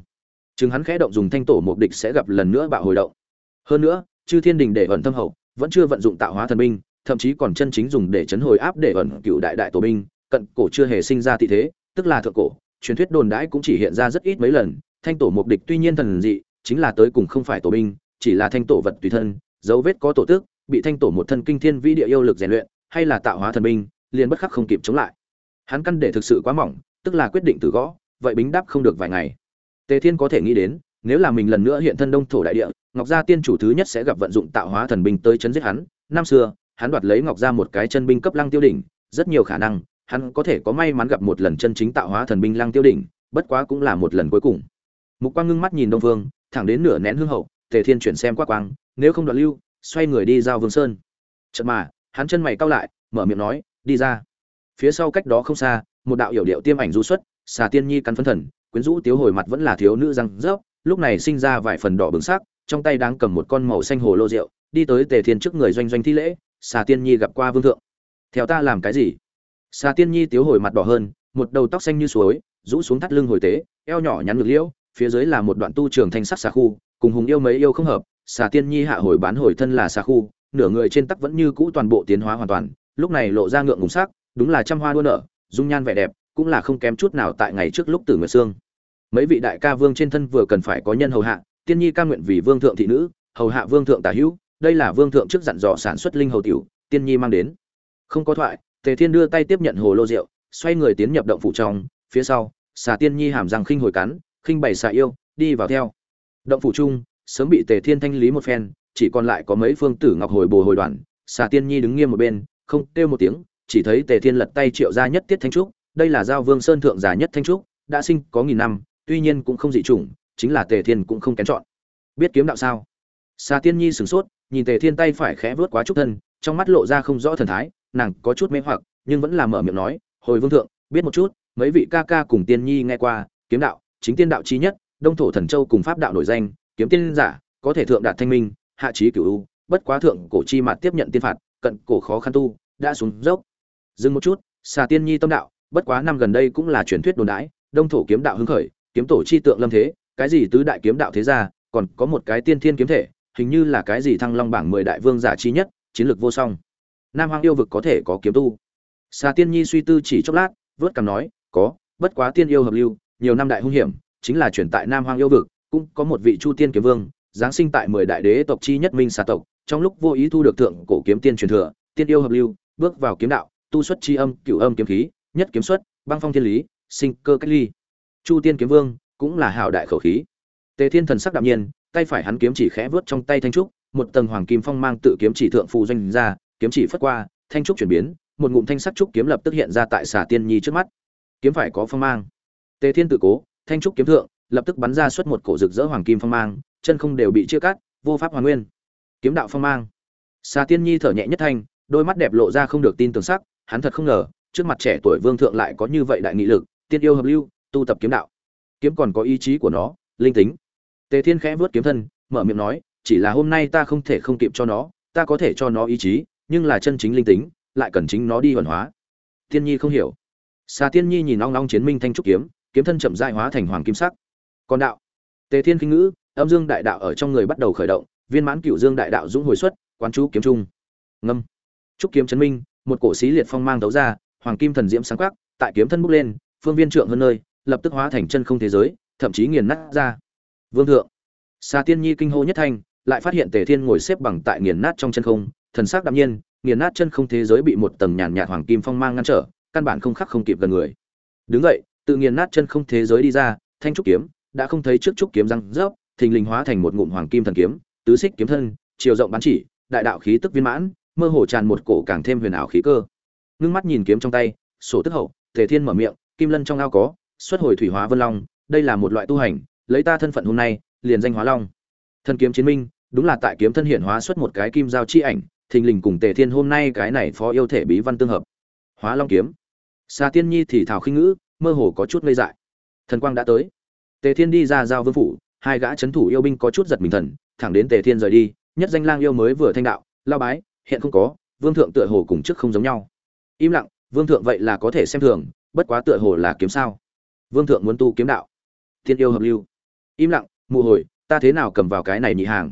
Chừng hắn khẽ động dùng thanh tổ mục địch sẽ gặp lần nữa bạo hồi động. Hơn nữa chư thiên đình để ẩn thâm hậu, vẫn chưa vận dụng tạo hóa thần binh, thậm chí còn chân chính dùng để chấn hồi áp để ẩn cựu đại đại tổ binh, cận cổ chưa hề sinh ra tị thế, tức là thượng cổ, truyền thuyết đồn đãi cũng chỉ hiện ra rất ít mấy lần, thanh tổ mục địch tuy nhiên thần dị, chính là tới cùng không phải tổ binh, chỉ là thanh tổ vật tùy thân, dấu vết có tổ tước, bị thanh tổ một thân kinh thiên vĩ địa yêu lực rèn luyện, hay là tạo hóa thần binh, liền bất khắc không kịp chống lại. Hắn căn để thực sự quá mỏng, tức là quyết định từ gõ, vậy bính đáp không được vài ngày. Tề thiên có thể nghĩ đến nếu là mình lần nữa hiện thân đông thổ đại địa ngọc gia tiên chủ thứ nhất sẽ gặp vận dụng tạo hóa thần binh tới chấn giết hắn. Năm xưa hắn đoạt lấy ngọc gia một cái chân binh cấp lăng tiêu đỉnh rất nhiều khả năng hắn có thể có may mắn gặp một lần chân chính tạo hóa thần binh lăng tiêu đỉnh bất quá cũng là một lần cuối cùng. Mục quang ngưng mắt nhìn đông Vương, thẳng đến nửa nén hương hậu tề thiên chuyển xem qua quang nếu không đoạn lưu xoay người đi giao vương sơn. Chợt mà hắn chân mày cau lại mở miệng nói đi ra. Phía sau cách đó không xa một đạo hiểu điệu tiêm ảnh du xuất xà tiên nhi cắn phân thần quyến rũ tiếu hồi mặt vẫn là thiếu nữ răng rớp lúc này sinh ra vài phần đỏ bừng sắc, trong tay đang cầm một con màu xanh hồ lô rượu, đi tới tề thiên trước người doanh doanh thi lễ, xà tiên nhi gặp qua vương thượng. Theo ta làm cái gì? Xà tiên nhi tiếu hồi mặt đỏ hơn, một đầu tóc xanh như suối, rũ xuống thắt lưng hồi tế, eo nhỏ nhắn ngược liễu, phía dưới là một đoạn tu trường thanh sắc xà khu, cùng hùng yêu mấy yêu không hợp, xà tiên nhi hạ hồi bán hồi thân là xà khu, nửa người trên tắc vẫn như cũ toàn bộ tiến hóa hoàn toàn, lúc này lộ ra ngượng ngùng sắc, đúng là trăm hoa đua nở, dung nhan vẻ đẹp, cũng là không kém chút nào tại ngày trước lúc tử nguyệt xương mấy vị đại ca vương trên thân vừa cần phải có nhân hầu hạ, tiên nhi ca nguyện vì vương thượng thị nữ, hầu hạ vương thượng tả hữu, đây là vương thượng trước dặn dò sản xuất linh hầu tiểu, tiên nhi mang đến. Không có thoại, tề thiên đưa tay tiếp nhận hồ lô rượu, xoay người tiến nhập động phủ trong, phía sau, xà tiên nhi hàm răng khinh hồi cắn, khinh bày xà yêu, đi vào theo. Động phủ chung, sớm bị tề thiên thanh lý một phen, chỉ còn lại có mấy phương tử ngọc hồi bồ hồi đoàn xà tiên nhi đứng nghiêm một bên, không kêu một tiếng, chỉ thấy tề thiên lật tay triệu ra nhất tiết thanh trúc, đây là giao vương sơn thượng giả nhất thanh trúc, đã sinh có nghìn năm tuy nhiên cũng không dị chủng, chính là tề thiên cũng không kén chọn. Biết kiếm đạo sao? Xà tiên nhi sửng sốt, nhìn tề thiên tay phải khẽ vớt quá trúc thân, trong mắt lộ ra không rõ thần thái, nàng có chút mê hoặc, nhưng vẫn là mở miệng nói, hồi vương thượng, biết một chút, mấy vị ca ca cùng tiên nhi nghe qua, kiếm đạo, chính tiên đạo chí nhất, đông thổ thần châu cùng pháp đạo nổi danh, kiếm tiên giả, có thể thượng đạt thanh minh, hạ trí cửu u, bất quá thượng cổ chi mạt tiếp nhận tiên phạt, cận cổ khó khăn tu, đã xuống dốc. Dừng một chút xà tiên nhi tâm đạo, bất quá năm gần đây cũng là truyền thuyết đồn đãi, đông thổ kiếm đạo hứng khởi kiếm tổ chi tượng lâm thế, cái gì tứ đại kiếm đạo thế gia, còn có một cái tiên thiên kiếm thể, hình như là cái gì thăng long bảng mười đại vương giả chi nhất, chiến lược vô song. Nam hoang yêu vực có thể có kiếm tu. Xà tiên nhi suy tư chỉ chốc lát, vớt cằm nói, có, bất quá tiên yêu hợp lưu, nhiều năm đại hung hiểm, chính là chuyển tại nam hoang yêu vực, cũng có một vị chu tiên kiếm vương, giáng sinh tại mười đại đế tộc chi nhất minh xà tộc, trong lúc vô ý thu được thượng cổ kiếm tiên truyền thừa, tiên yêu hợp lưu, bước vào kiếm đạo, tu xuất chi âm, cửu âm kiếm khí, nhất kiếm xuất, băng phong thiên lý, sinh cơ cách ly chu tiên kiếm vương cũng là hảo đại khẩu khí. Tề thiên thần sắc đạm nhiên, tay phải hắn kiếm chỉ khẽ vớt trong tay thanh trúc, một tầng hoàng kim phong mang tự kiếm chỉ thượng phù doanh ra, kiếm chỉ phất qua, thanh trúc chuyển biến, một ngụm thanh sắc trúc kiếm lập tức hiện ra tại xà tiên nhi trước mắt. Kiếm phải có phong mang. Tề thiên tự cố, thanh trúc kiếm thượng lập tức bắn ra xuất một cổ rực rỡ hoàng kim phong mang, chân không đều bị chia cắt, vô pháp hoàn nguyên. Kiếm đạo phong mang. Xà tiên nhi thở nhẹ nhất thanh, đôi mắt đẹp lộ ra không được tin tưởng sắc, hắn thật không ngờ, trước mặt trẻ tuổi vương thượng lại có như vậy đại nghị lực, tiên yêu hợp lưu tu tập kiếm đạo. Kiếm còn có ý chí của nó, linh tính. Tề thiên khẽ vớt kiếm thân, mở miệng nói, chỉ là hôm nay ta không thể không kịp cho nó, ta có thể cho nó ý chí, nhưng là chân chính linh tính, lại cần chính nó đi hoàn hóa. Tiên nhi không hiểu. Xà tiên nhi nhìn long long chiến minh thanh trúc kiếm kiếm thân chậm dại hóa thành hoàng kim sắc. Còn đạo. Tề thiên kinh ngữ, âm dương đại đạo ở trong người bắt đầu khởi động, viên mãn cựu dương đại đạo dũng hồi xuất, quán chú kiếm trung. Ngâm. Trúc kiếm chấn minh, một cổ xí liệt phong mang đấu ra, hoàng kim thần diễm sáng quắc, tại kiếm thân bốc lên, phương viên trượng hơn nơi lập tức hóa thành chân không thế giới, thậm chí nghiền nát ra. Vương thượng xà tiên nhi kinh hô nhất thanh, lại phát hiện tề thiên ngồi xếp bằng tại nghiền nát trong chân không, thần sắc đạm nhiên, nghiền nát chân không thế giới bị một tầng nhàn nhạt hoàng kim phong mang ngăn trở, căn bản không khắc không kịp gần người. Đứng vậy tự nghiền nát chân không thế giới đi ra, thanh trúc kiếm, đã không thấy trước trúc kiếm răng rớp, thình lình hóa thành một ngụm hoàng kim thần kiếm, tứ xích kiếm thân, chiều rộng bán chỉ, đại đạo khí tức viên mãn, mơ hồ tràn một cổ càng thêm huyền ảo khí cơ. Ngưng mắt nhìn kiếm trong tay, sổ tức hậu, tề thiên mở miệng, kim lân trong ao có xuất hồi thủy hóa vân long, đây là một loại tu hành, lấy ta thân phận hôm nay, liền danh hóa long. Thân kiếm chiến minh, đúng là tại kiếm thân hiện hóa xuất một cái kim giao chi ảnh, thình lình cùng tề thiên hôm nay cái này phó yêu thể bí văn tương hợp. Hóa long kiếm. Xa tiên nhi thì thảo khinh ngữ, mơ hồ có chút ngây dại. Thần quang đã tới. Tề thiên đi ra giao vương phủ, hai gã c h ấ n thủ yêu binh có chút giật mình thần, thẳng đến tề thiên rời đi, nhất danh lang yêu mới vừa thanh đạo lao bái, hiện không có, vương thượng tựa hồ cùng trước không giống nhau. Im lặng, vương thượng vậy là có thể xem thường, bất quá tựa hồ là kiếm sao? Vương thượng muốn tu kiếm đạo. Thiên yêu hợp lưu. Im lặng, mụ hồi, ta thế nào cầm vào cái này nhị hàng?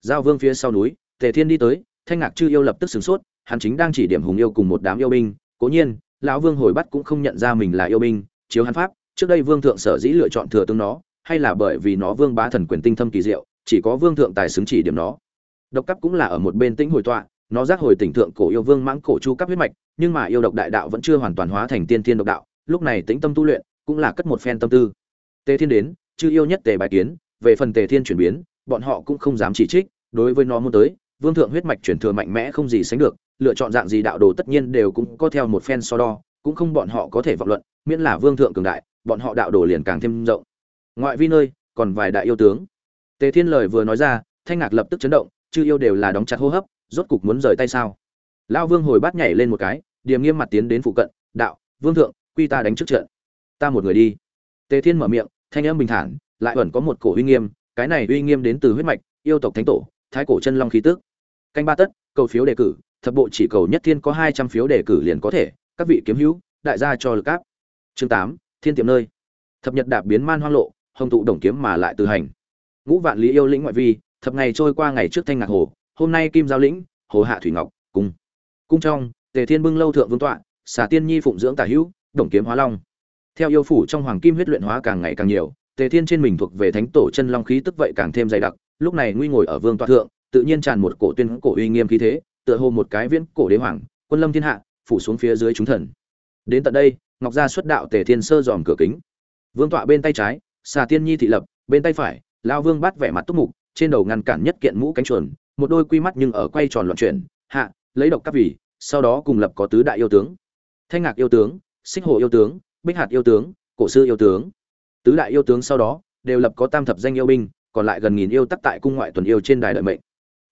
Giao vương phía sau núi, tề thiên đi tới, thanh ngạc chư yêu lập tức sửng sốt, hắn chính đang chỉ điểm hùng yêu cùng một đám yêu binh. Cố nhiên, lão vương hồi bắt cũng không nhận ra mình là yêu binh, chiếu hắn pháp, trước đây vương thượng sở dĩ lựa chọn thừa tướng nó, hay là bởi vì nó vương bá thần quyền tinh thâm kỳ diệu, chỉ có vương thượng tài xứng chỉ điểm nó. Độc cấp cũng là ở một bên tĩnh hồi tọa, nó giác hồi tỉnh thượng cổ yêu vương mãng cổ chu cấp huyết mạch, nhưng mà yêu độc đại đạo vẫn chưa hoàn toàn hóa thành tiên thiên độc đạo, lúc này tĩnh tâm tu luyện cũng là cất một phen tâm tư. Tề thiên đến, chư yêu nhất tề bài kiến, về phần tề thiên chuyển biến, bọn họ cũng không dám chỉ trích, đối với nó muốn tới, vương thượng huyết mạch chuyển thừa mạnh mẽ không gì sánh được, lựa chọn dạng gì đạo đồ tất nhiên đều cũng có theo một phen so đo, cũng không bọn họ có thể vọng luận, miễn là vương thượng cường đại, bọn họ đạo đồ liền càng thêm rộng. Ngoại vi nơi, còn vài đại yêu tướng. Tề thiên lời vừa nói ra, thanh ngạc lập tức chấn động, chư yêu đều là đóng chặt hô hấp, rốt cục muốn rời tay sao? Lão vương hồi bát nhảy lên một cái, điềm nghiêm mặt tiến đến phụ cận, đạo, vương thượng, quy ta đánh trước trận ta một người đi. Tề thiên mở miệng, thanh âm bình thản, lại ẩn có một cổ uy nghiêm, cái này uy nghiêm đến từ huyết mạch, yêu tộc thánh tổ, thái cổ chân long khí tức. Canh ba tất, cầu phiếu đề cử, thập bộ chỉ cầu nhất thiên có hai trăm phiếu đề cử liền có thể, các vị kiếm hữu, đại gia cho lực áp. Chương tám, thiên tiệm nơi. Thập nhật đạp biến man hoang lộ, hồng tụ đồng kiếm mà lại từ hành. Ngũ vạn lý yêu lĩnh ngoại vi, thập ngày trôi qua ngày trước thanh ngạc hồ, hôm nay kim giao lĩnh, hồ hạ thủy ngọc, cung. Cung trong, tề thiên bưng lâu thượng vương tọa, xà tiên nhi phụng dưỡng tả hữu, đồng kiếm hóa long theo yêu phủ trong hoàng kim huyết luyện hóa càng ngày càng nhiều, tề thiên trên mình thuộc về thánh tổ chân long khí tức vậy càng thêm dày đặc, lúc này nguy ngồi ở vương toa thượng, tự nhiên tràn một cổ tuyên cổ uy nghiêm khí thế, tựa hồ một cái viễn cổ đế hoàng, quân lâm thiên hạ, phủ xuống phía dưới chúng thần. Đến tận đây, ngọc gia xuất đạo tề thiên sơ dòm cửa kính. Vương tọa bên tay trái, xà tiên nhi thị lập, bên tay phải, lao vương bắt vẻ mặt túc mục, trên đầu ngăn cản nhất kiện mũ cánh chuồn, một đôi quy mắt nhưng ở quay tròn loạn chuyển, hạ, lấy độc các vị, sau đó cùng lập có tứ đại yêu tướng. Thanh ngạc yêu tướng, xích hồ yêu tướng bích hạt yêu tướng, cổ sư yêu tướng. Tứ đại yêu tướng sau đó, đều lập có tam thập danh yêu binh, còn lại gần nghìn yêu tắc tại cung ngoại tuần yêu trên đài đợi mệnh.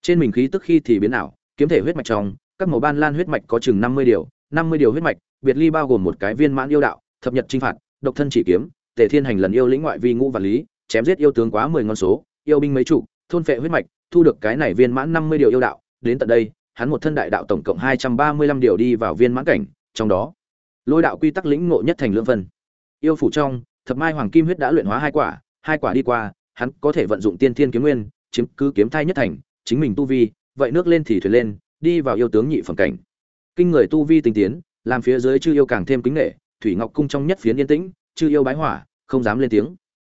Trên mình khí tức khi thì biến ảo, kiếm thể huyết mạch trong, các màu ban lan huyết mạch có chừng năm mươi điều, năm mươi điều huyết mạch, biệt ly bao gồm một cái viên mãn yêu đạo, thập nhật chinh phạt, độc thân chỉ kiếm, tề thiên hành lần yêu lĩnh ngoại vi ngũ và lý, chém giết yêu tướng quá mười ngon số, yêu binh mấy chủ thôn phệ huyết mạch, thu được cái này viên mãn năm mươi điều yêu đạo. Đến tận đây, hắn một thân đại đạo tổng cộng hai trăm ba mươi lăm điều đi vào viên mãn cảnh, trong đó lôi đạo quy tắc lĩnh ngộ nhất thành lưỡng phân. Yêu phủ trong, thập mai hoàng kim huyết đã luyện hóa hai quả hai quả đi qua, hắn có thể vận dụng tiên thiên kiếm nguyên, chiếm cứ kiếm thai nhất thành, chính mình tu vi, vậy nước lên thì thuyền lên, đi vào yêu tướng nhị phẩm cảnh. Kinh người tu vi tinh tiến, làm phía dưới chư yêu càng thêm kính nghệ thủy ngọc cung trong nhất phiến yên tĩnh, chư yêu bái hỏa, không dám lên tiếng.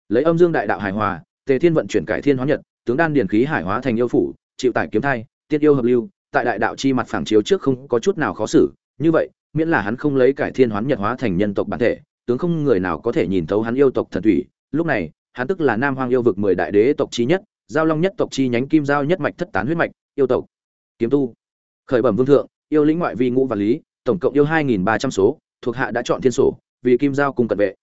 Lấy âm dương đại đạo hài hòa, tề thiên vận chuyển cải thiên hóa nhật, tướng đan điển khí hải hóa thành yêu phủ, chịu tải kiếm thai, tiên yêu hợp lưu, tại đại đạo chi mặt phẳng chiếu trước không có chút nào khó xử, như vậy miễn là hắn không lấy cải thiên hoán nhật hóa thành nhân tộc bản thể, tướng không người nào có thể nhìn thấu hắn yêu tộc thần thủy. Lúc này, hắn tức là nam hoang yêu vực mười đại đế tộc chi nhất, giao long nhất tộc chi nhánh kim giao nhất mạch thất tán huyết mạch, yêu tộc. Kiếm tu. Khởi bẩm vương thượng, yêu lĩnh ngoại vi ngũ và lý, tổng cộng yêu hai nghìn ba trăm số, thuộc hạ đã chọn thiên sổ, vì kim giao cung cận vệ.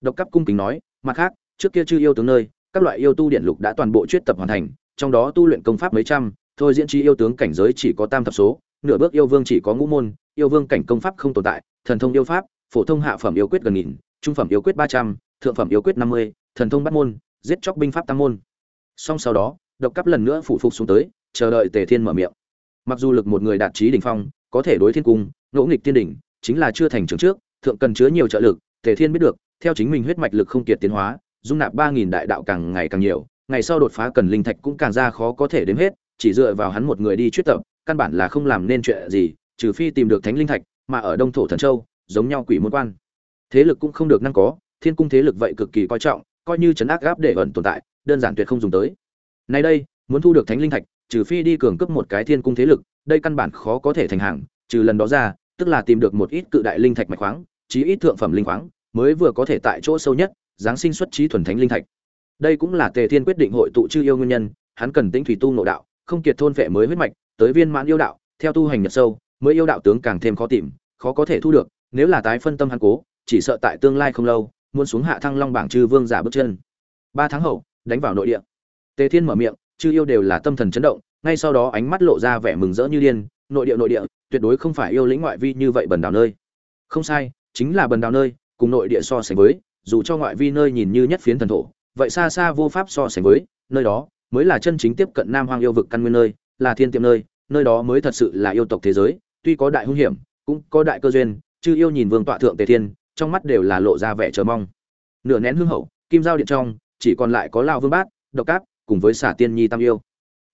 Độc cấp cung kính nói, mặt khác, trước kia chưa yêu tướng nơi, các loại yêu tu điện lục đã toàn bộ chuyết tập hoàn thành, trong đó tu luyện công pháp mấy trăm, thôi diễn chi yêu tướng cảnh giới chỉ có tam thập số, nửa bước yêu vương chỉ có ngũ môn yêu vương cảnh công pháp không tồn tại, thần thông yêu pháp, phổ thông hạ phẩm yêu quyết gần nghìn, trung phẩm yêu quyết ba trăm, thượng phẩm yêu quyết năm mươi, thần thông bắt môn, giết chóc binh pháp tam môn. Song sau đó, độc cấp lần nữa phụ phục xuống tới, chờ đợi tề thiên mở miệng. Mặc dù lực một người đạt trí đỉnh phong, có thể đối thiên cung, ngỗ nghịch tiên đỉnh, chính là chưa thành trưởng trước, thượng cần chứa nhiều trợ lực, tề thiên biết được, theo chính mình huyết mạch lực không kiệt tiến hóa, dung nạp ba nghìn đại đạo càng ngày càng nhiều, ngày sau đột phá cần linh thạch cũng càng ra khó có thể đếm hết, chỉ dựa vào hắn một người đi chuyết tập, căn bản là không làm nên chuyện gì trừ phi tìm được thánh linh thạch, mà ở đông thổ thần châu, giống nhau quỷ môn quan. Thế lực cũng không được năng có, thiên cung thế lực vậy cực kỳ coi trọng, coi như chấn ác gáp để ẩn tồn tại, đơn giản tuyệt không dùng tới. Nay đây, muốn thu được thánh linh thạch, trừ phi đi cường cấp một cái thiên cung thế lực, đây căn bản khó có thể thành hàng, trừ lần đó ra, tức là tìm được một ít cự đại linh thạch mạch khoáng, chí ít thượng phẩm linh khoáng, mới vừa có thể tại chỗ sâu nhất, giáng sinh xuất trí thuần thánh linh thạch. Đây cũng là tề thiên quyết định hội tụ chư yêu nguyên nhân, hắn cần tĩnh thủy tu nội đạo, không kiệt thôn vệ mới huyết mạch, tới viên mãn yêu đạo, theo tu hành nhật sâu mới yêu đạo tướng càng thêm khó tìm, khó có thể thu được, nếu là tái phân tâm hắn cố, chỉ sợ tại tương lai không lâu, muốn xuống hạ thăng long bảng chư vương giả bước chân. Ba tháng hậu, đánh vào nội địa. Tề thiên mở miệng, chư yêu đều là tâm thần chấn động, ngay sau đó ánh mắt lộ ra vẻ mừng rỡ như điên, nội địa nội địa, tuyệt đối không phải yêu lĩnh ngoại vi như vậy bần đảo nơi. Không sai, chính là bần đảo nơi, cùng nội địa so sánh với, dù cho ngoại vi nơi nhìn như nhất phiến thần thổ, vậy xa xa vô pháp so sánh với, nơi đó mới là chân chính tiếp cận nam hoang yêu vực căn nguyên nơi, là thiên tiệm nơi nơi đó mới thật sự là yêu tộc thế giới tuy có đại hung hiểm, cũng có đại cơ duyên, chư yêu nhìn vương tọa thượng tề thiên, trong mắt đều là lộ ra vẻ chờ mong. Nửa nén hương hậu, kim giao điện trong, chỉ còn lại có lao vương bát, độc cáp, cùng với xả tiên nhi tam yêu.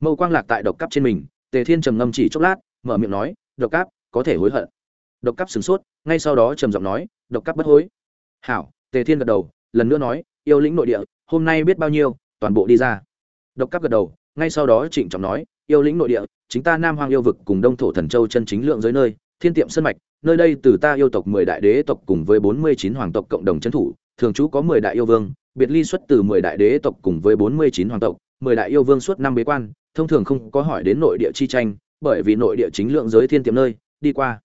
Mâu quang lạc tại độc cáp trên mình, tề thiên trầm ngâm chỉ chốc lát, mở miệng nói, độc cáp, có thể hối hận. Độc cáp sửng sốt, ngay sau đó trầm giọng nói, độc cáp bất hối. Hảo, tề thiên gật đầu, lần nữa nói, yêu lĩnh nội địa, hôm nay biết bao nhiêu, toàn bộ đi ra. Độc cáp gật đầu, ngay sau đó trịnh trọng nói, yêu lĩnh nội địa chính ta nam hoang yêu vực cùng đông thổ thần châu chân chính lượng giới nơi, thiên tiệm sơn mạch, nơi đây từ ta yêu tộc mười đại đế tộc cùng với bốn mươi chín hoàng tộc cộng đồng trấn thủ, thường trú có mười đại yêu vương, biệt ly xuất từ mười đại đế tộc cùng với bốn mươi chín hoàng tộc, mười đại yêu vương suốt năm bế quan, thông thường không có hỏi đến nội địa chi tranh, bởi vì nội địa chính lượng giới thiên tiệm nơi, đi qua.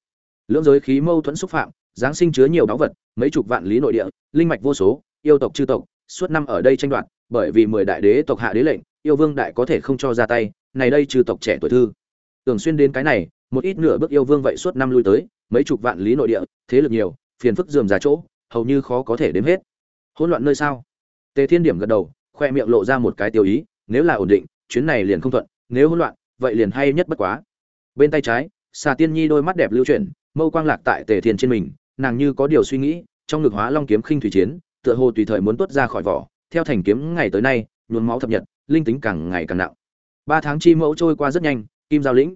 Lượng giới khí mâu thuẫn xúc phạm, giáng sinh chứa nhiều báu vật, mấy chục vạn lý nội địa, linh mạch vô số, yêu tộc chư tộc, suốt năm ở đây tranh đoạt, bởi vì mười đại đế tộc hạ đế lệnh, yêu vương đại có thể không cho ra tay này đây trừ tộc trẻ tuổi thư. Tưởng xuyên đến cái này, một ít nửa bước yêu vương vậy suốt năm lui tới, mấy chục vạn lý nội địa, thế lực nhiều, phiền phức dườm ra chỗ, hầu như khó có thể đếm hết. Hỗn loạn nơi sao? Tề thiên điểm gật đầu, khoe miệng lộ ra một cái tiêu ý, nếu là ổn định, chuyến này liền không thuận, nếu hỗn loạn, vậy liền hay nhất bất quá. Bên tay trái, xà tiên nhi đôi mắt đẹp lưu chuyển, mâu quang lạc tại tề thiên trên mình, nàng như có điều suy nghĩ, trong ngực hóa long kiếm khinh thủy chiến, tựa hồ tùy thời muốn tuốt ra khỏi vỏ, theo thành kiếm ngày tới nay, nhuốm máu thập nhật, linh tính càng ngày càng nặng ba tháng chi mẫu trôi qua rất nhanh, kim giao lĩnh.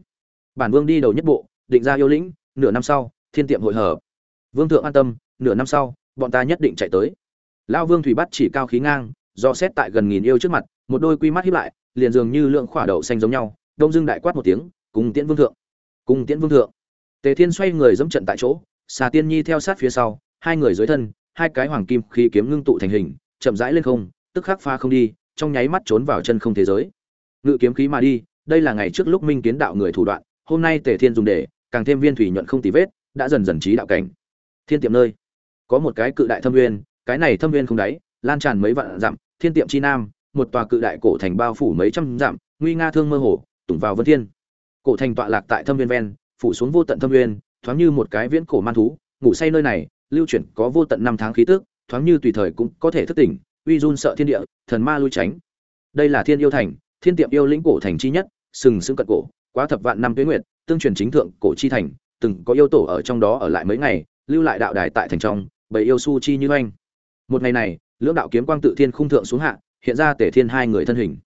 Bản vương đi đầu nhất bộ, định ra yêu lĩnh, nửa năm sau, thiên tiệm hội hợp. Vương thượng an tâm, nửa năm sau, bọn ta nhất định chạy tới. Lao vương thủy bắt chỉ cao khí ngang, do xét tại gần nghìn yêu trước mặt, một đôi quy mắt hiếp lại, liền dường như lượng khỏa đậu xanh giống nhau, đông dưng đại quát một tiếng, cùng tiễn vương thượng, cùng tiễn vương thượng. Tề thiên xoay người dẫm trận tại chỗ, xà tiên nhi theo sát phía sau, hai người dưới thân, hai cái hoàng kim khí kiếm ngưng tụ thành hình, chậm rãi lên không, tức khắc pha không đi, trong nháy mắt trốn vào chân không thế giới ngự kiếm khí mà đi, đây là ngày trước lúc minh kiến đạo người thủ đoạn, hôm nay tề thiên dùng để, càng thêm viên thủy nhuận không tì vết, đã dần dần trí đạo cảnh. Thiên tiệm nơi, có một cái cự đại thâm nguyên, cái này thâm nguyên không đáy, lan tràn mấy vạn dặm, thiên tiệm chi nam, một tòa cự đại cổ thành bao phủ mấy trăm dặm, nguy nga thương mơ hồ tủng vào vân thiên. Cổ thành tọa lạc tại thâm viên ven, phủ xuống vô tận thâm viên thoáng như một cái viễn cổ man thú, ngủ say nơi này, lưu chuyển có vô tận năm tháng khí tức, thoáng như tùy thời cũng có thể thức tỉnh, uy run sợ thiên địa, thần ma lui tránh. Đây là thiên yêu thành thiên tiệm yêu lĩnh cổ thành chi nhất, sừng sững cận cổ, quá thập vạn năm tuế nguyệt, tương truyền chính thượng cổ chi thành, từng có yêu tổ ở trong đó ở lại mấy ngày, lưu lại đạo đài tại thành trong, bầy yêu su chi như anh một ngày này, lưỡng đạo kiếm quang tự thiên khung thượng xuống hạ, hiện ra tể thiên hai người thân hình.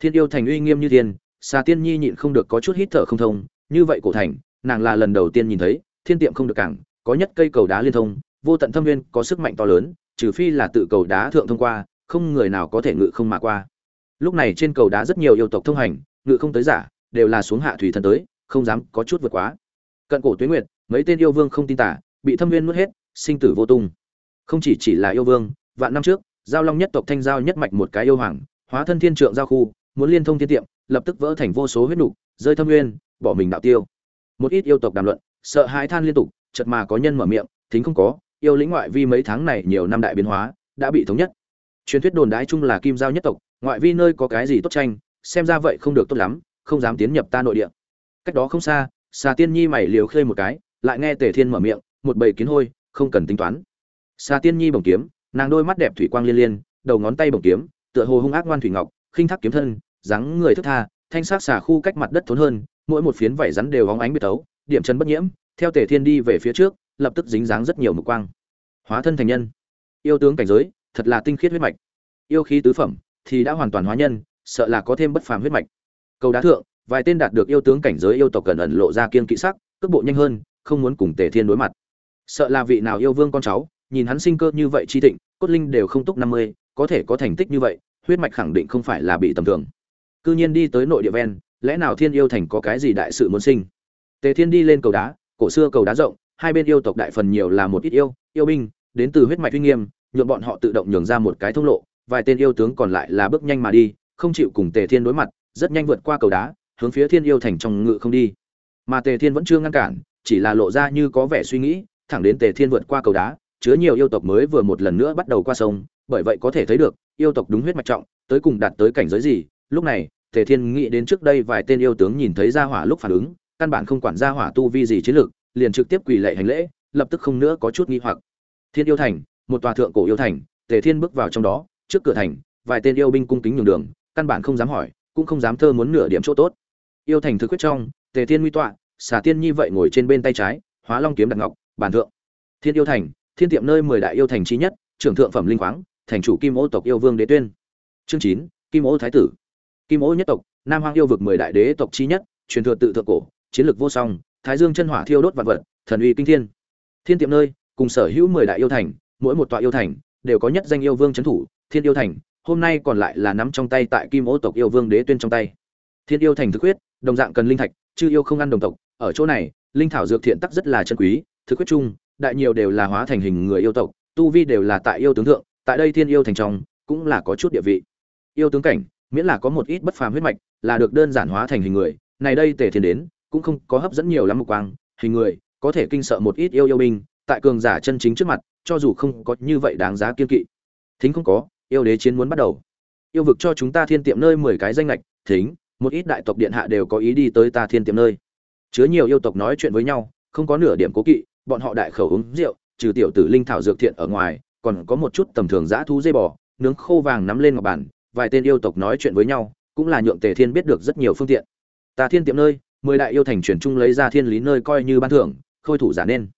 Thiên yêu thành uy nghiêm như thiên, xà tiên nhi nhịn không được có chút hít thở không thông, như vậy cổ thành, nàng là lần đầu tiên nhìn thấy, thiên tiệm không được cảng, có nhất cây cầu đá liên thông, vô tận thâm viên có sức mạnh to lớn, trừ phi là tự cầu đá thượng thông qua, không người nào có thể ngự không mà qua lúc này trên cầu đá rất nhiều yêu tộc thông hành, ngự không tới giả, đều là xuống hạ thủy thần tới, không dám có chút vượt quá. Cận cổ tuyến nguyệt, mấy tên yêu vương không tin tả, bị thâm viên nuốt hết, sinh tử vô tung. Không chỉ chỉ là yêu vương, vạn năm trước, giao long nhất tộc thanh giao nhất mạch một cái yêu hoàng, hóa thân thiên trượng giao khu, muốn liên thông thiên tiệm, lập tức vỡ thành vô số huyết nục, rơi thâm nguyên, bỏ mình đạo tiêu. Một ít yêu tộc đàm luận, sợ hãi than liên tục, chợt mà có nhân mở miệng, thính không có, yêu lĩnh ngoại vi mấy tháng này nhiều năm đại biến hóa, đã bị thống nhất. Truyền thuyết đồn đái chung là kim giao nhất tộc ngoại vi nơi có cái gì tốt tranh, xem ra vậy không được tốt lắm, không dám tiến nhập ta nội địa. Cách đó không xa, xà tiên nhi mày liều khơi một cái, lại nghe tề thiên mở miệng, một bầy kiến hôi, không cần tính toán. Xà tiên nhi bồng kiếm, nàng đôi mắt đẹp thủy quang liên liên, đầu ngón tay bồng kiếm, tựa hồ hung ác ngoan thủy ngọc, khinh thác kiếm thân, dáng người thức tha, thanh sắc xà khu cách mặt đất thốn hơn, mỗi một phiến vảy rắn đều hóng ánh biệt tấu, điểm chân bất nhiễm, theo tề thiên đi về phía trước, lập tức dính dáng rất nhiều mực quang. Hóa thân thành nhân. Yêu tướng cảnh giới, thật là tinh khiết huyết mạch. Yêu khí tứ phẩm thì đã hoàn toàn hóa nhân, sợ là có thêm bất phàm huyết mạch. Cầu đá thượng, vài tên đạt được yêu tướng cảnh giới yêu tộc cần ẩn lộ ra kiên kỵ sắc, cước bộ nhanh hơn, không muốn cùng tề thiên đối mặt. Sợ là vị nào yêu vương con cháu, nhìn hắn sinh cơ như vậy chi thịnh, cốt linh đều không túc năm mươi, có thể có thành tích như vậy, huyết mạch khẳng định không phải là bị tầm thường. Cư nhiên đi tới nội địa ven, lẽ nào thiên yêu thành có cái gì đại sự muốn sinh? Tề thiên đi lên cầu đá, cổ xưa cầu đá rộng, hai bên yêu tộc đại phần nhiều là một ít yêu yêu binh, đến từ huyết mạch uy nghiêm nhuộm bọn họ tự động nhường ra một cái thông lộ vài tên yêu tướng còn lại là bước nhanh mà đi, không chịu cùng tề thiên đối mặt, rất nhanh vượt qua cầu đá, hướng phía thiên yêu thành trong ngự không đi. Mà tề thiên vẫn chưa ngăn cản, chỉ là lộ ra như có vẻ suy nghĩ, thẳng đến tề thiên vượt qua cầu đá, chứa nhiều yêu tộc mới vừa một lần nữa bắt đầu qua sông, bởi vậy có thể thấy được, yêu tộc đúng huyết mạch trọng, tới cùng đạt tới cảnh giới gì, lúc này, tề thiên nghĩ đến trước đây vài tên yêu tướng nhìn thấy gia hỏa lúc phản ứng, căn bản không quản gia hỏa tu vi gì chiến lược, liền trực tiếp quỳ lạy hành lễ, lập tức không nữa có chút nghi hoặc. Thiên yêu thành, một tòa thượng cổ yêu thành, tề thiên bước vào trong đó trước cửa thành, vài tên yêu binh cung kính nhường đường, căn bản không dám hỏi, cũng không dám thơ muốn nửa điểm chỗ tốt. Yêu thành thực quyết trong, tề thiên nguy tọa, xà tiên nhi vậy ngồi trên bên tay trái, hóa long kiếm đặt ngọc, bàn thượng. Thiên yêu thành, thiên tiệm nơi mười đại yêu thành trí nhất, trưởng thượng phẩm linh khoáng, thành chủ kim ô tộc yêu vương đế tuyên. Chương chín, kim ô thái tử. Kim ô nhất tộc, nam hoang yêu vực mười đại đế tộc trí nhất, truyền thừa tự thượng cổ, chiến lược vô song, thái dương chân hỏa thiêu đốt vạn vật, thần uy kinh thiên. Thiên tiệm nơi, cùng sở hữu mười đại yêu thành, mỗi một tọa yêu thành, đều có nhất danh yêu vương trấn thủ thiên yêu thành, hôm nay còn lại là nắm trong tay tại kim ô tộc yêu vương đế tuyên trong tay. Thiên yêu thành thực huyết, đồng dạng cần linh thạch, chư yêu không ăn đồng tộc. Ở chỗ này, linh thảo dược thiện tắc rất là chân quý, thực huyết chung, đại nhiều đều là hóa thành hình người yêu tộc, tu vi đều là tại yêu tướng thượng, tại đây thiên yêu thành trong, cũng là có chút địa vị. Yêu tướng cảnh, miễn là có một ít bất phàm huyết mạch, là được đơn giản hóa thành hình người, này đây tề thiên đến, cũng không có hấp dẫn nhiều lắm mục quang, hình người, có thể kinh sợ một ít yêu yêu binh, tại cường giả chân chính trước mặt, cho dù không có như vậy đáng giá kiên kỵ. Thính không có yêu đế chiến muốn bắt đầu. Yêu vực cho chúng ta thiên tiệm nơi mười cái danh lệch thính, một ít đại tộc điện hạ đều có ý đi tới ta thiên tiệm nơi. Chứa nhiều yêu tộc nói chuyện với nhau, không có nửa điểm cố kỵ, bọn họ đại khẩu uống rượu, trừ tiểu tử linh thảo dược thiện ở ngoài, còn có một chút tầm thường dã thú dây bò, nướng khô vàng nắm lên ngọc bản, vài tên yêu tộc nói chuyện với nhau, cũng là nhượng tề thiên biết được rất nhiều phương tiện. Ta thiên tiệm nơi, mười đại yêu thành truyền trung lấy ra thiên lý nơi coi như ban thưởng, khôi thủ giả nên.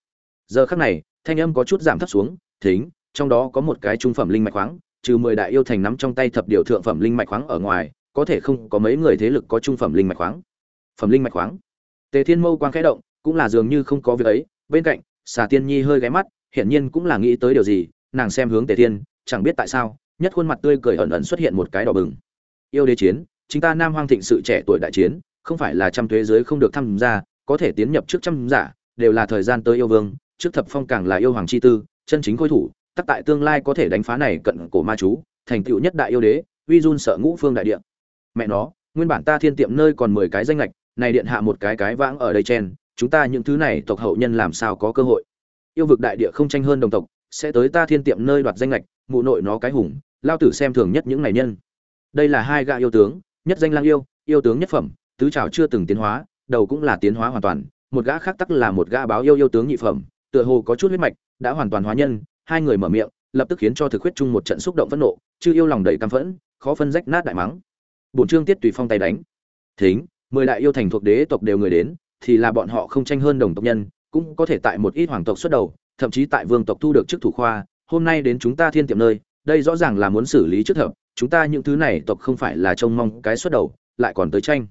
Giờ khắc này, thanh âm có chút giảm thấp xuống, thính, trong đó có một cái trung phẩm linh mạch khoáng trừ mười đại yêu thành nắm trong tay thập điều thượng phẩm linh mạch khoáng ở ngoài, có thể không có mấy người thế lực có trung phẩm linh mạch khoáng. Phẩm linh mạch khoáng. Tề thiên mâu quang khẽ động, cũng là dường như không có việc ấy. Bên cạnh, xà tiên nhi hơi ghé mắt, hiển nhiên cũng là nghĩ tới điều gì, nàng xem hướng tề thiên, chẳng biết tại sao, nhất khuôn mặt tươi cười ẩn ẩn xuất hiện một cái đỏ bừng. Yêu đế chiến, chính ta nam hoang thịnh sự trẻ tuổi đại chiến, không phải là trăm thuế giới không được tham gia, có thể tiến nhập trước trăm giả, đều là thời gian tới yêu vương, trước thập phong càng là yêu hoàng chi tư, chân chính khôi thủ tắc tại tương lai có thể đánh phá này cận cổ ma chú, thành tựu nhất đại yêu đế, uy run sợ ngũ phương đại địa. Mẹ nó, nguyên bản ta thiên tiệm nơi còn mười cái danh lệch này điện hạ một cái cái vãng ở đây chen, chúng ta những thứ này tộc hậu nhân làm sao có cơ hội? Yêu vực đại địa không tranh hơn đồng tộc, sẽ tới ta thiên tiệm nơi đoạt danh lệch mụ nội nó cái hùng, lao tử xem thường nhất những này nhân. Đây là hai gã yêu tướng, nhất danh lang yêu yêu tướng nhất phẩm, tứ trào chưa từng tiến hóa, đầu cũng là tiến hóa hoàn toàn, một gã khác tắc là một gã báo yêu yêu tướng nhị phẩm, tựa hồ có chút huyết mạch, đã hoàn toàn hóa nhân hai người mở miệng, lập tức khiến cho thực huyết chung một trận xúc động phẫn nộ, chư yêu lòng đầy căm phẫn, khó phân rách nát đại mắng. Bổn trương tiết tùy phong tay đánh. Thính, mười đại yêu thành thuộc đế tộc đều người đến, thì là bọn họ không tranh hơn đồng tộc nhân, cũng có thể tại một ít hoàng tộc xuất đầu, thậm chí tại vương tộc thu được chức thủ khoa, hôm nay đến chúng ta thiên tiệm nơi, đây rõ ràng là muốn xử lý trước hợp, chúng ta những thứ này tộc không phải là trông mong cái xuất đầu, lại còn tới tranh.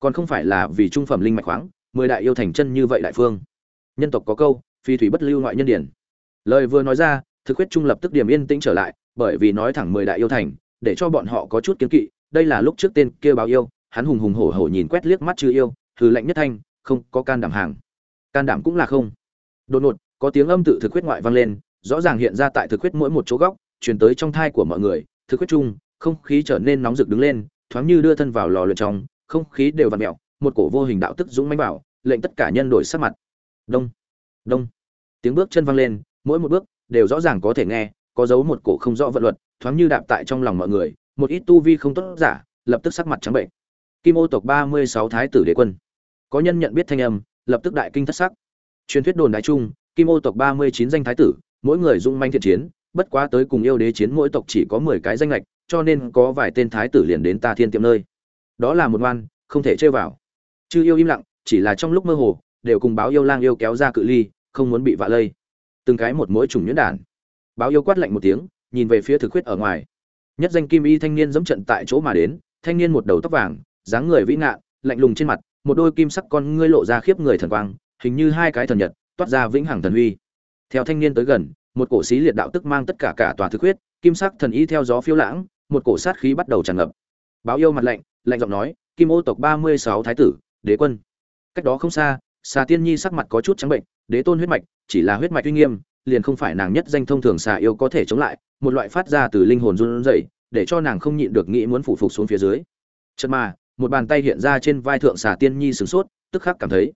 Còn không phải là vì trung phẩm linh mạch khoáng, mười đại yêu thành chân như vậy đại phương. Nhân tộc có câu, phi thủy bất lưu ngoại nhân điển lời vừa nói ra, thực huyết trung lập tức điểm yên tĩnh trở lại, bởi vì nói thẳng mười đại yêu thành, để cho bọn họ có chút kiến kỵ, đây là lúc trước tên kia báo yêu, hắn hùng hùng hổ hổ nhìn quét liếc mắt chư yêu, hừ lạnh nhất thanh, không có can đảm hàng. Can đảm cũng là không. Đột ngột, có tiếng âm tự thực huyết ngoại vang lên, rõ ràng hiện ra tại thực huyết mỗi một chỗ góc, truyền tới trong thai của mọi người, thực huyết chung không khí trở nên nóng rực đứng lên, thoáng như đưa thân vào lò luyện trong, không khí đều vặn mẹo, một cổ vô hình đạo tức dũng mánh bảo, lệnh tất cả nhân đổi sắc mặt. Đông đông. Tiếng bước chân vang lên mỗi một bước đều rõ ràng có thể nghe, có dấu một cổ không rõ vận luật, thoáng như đạp tại trong lòng mọi người, một ít tu vi không tốt giả, lập tức sắc mặt trắng bệnh. Kim ô tộc ba mươi sáu thái tử đế quân. Có nhân nhận biết thanh âm, lập tức đại kinh thất sắc. Truyền thuyết đồn đại trung kim ô tộc ba mươi chín danh thái tử, mỗi người dung manh thiện chiến, bất quá tới cùng yêu đế chiến mỗi tộc chỉ có mười cái danh lệch cho nên có vài tên thái tử liền đến ta thiên tiệm nơi. Đó là một ngoan, không thể chơi vào. Chư yêu im lặng, chỉ là trong lúc mơ hồ, đều cùng báo yêu lang yêu kéo ra cự ly, không muốn bị vạ lây từng cái một mỗi trùng nhuyễn đản báo yêu quát lạnh một tiếng, nhìn về phía thực huyết ở ngoài. Nhất danh kim y thanh niên dẫm trận tại chỗ mà đến, thanh niên một đầu tóc vàng, dáng người vĩ ngạn, lạnh lùng trên mặt, một đôi kim sắc con ngươi lộ ra khiếp người thần quang, hình như hai cái thần nhật, toát ra vĩnh hằng thần uy theo thanh niên tới gần, một cổ xí liệt đạo tức mang tất cả cả tòa thực huyết kim sắc thần y theo gió phiêu lãng, một cổ sát khí bắt đầu tràn ngập. Báo yêu mặt lạnh lạnh giọng nói, kim ô tộc ba mươi sáu thái tử, đế quân. Cách đó không xa, xà tiên nhi sắc mặt có chút trắng bệnh, đế tôn huyết mạch chỉ là huyết mạch uy nghiêm, liền không phải nàng nhất danh thông thường xà yêu có thể chống lại, một loại phát ra từ linh hồn run rẩy, để cho nàng không nhịn được nghĩ muốn phụ phục xuống phía dưới. Chợt mà, một bàn tay hiện ra trên vai thượng xà tiên nhi sửng sốt, tức khắc cảm thấy,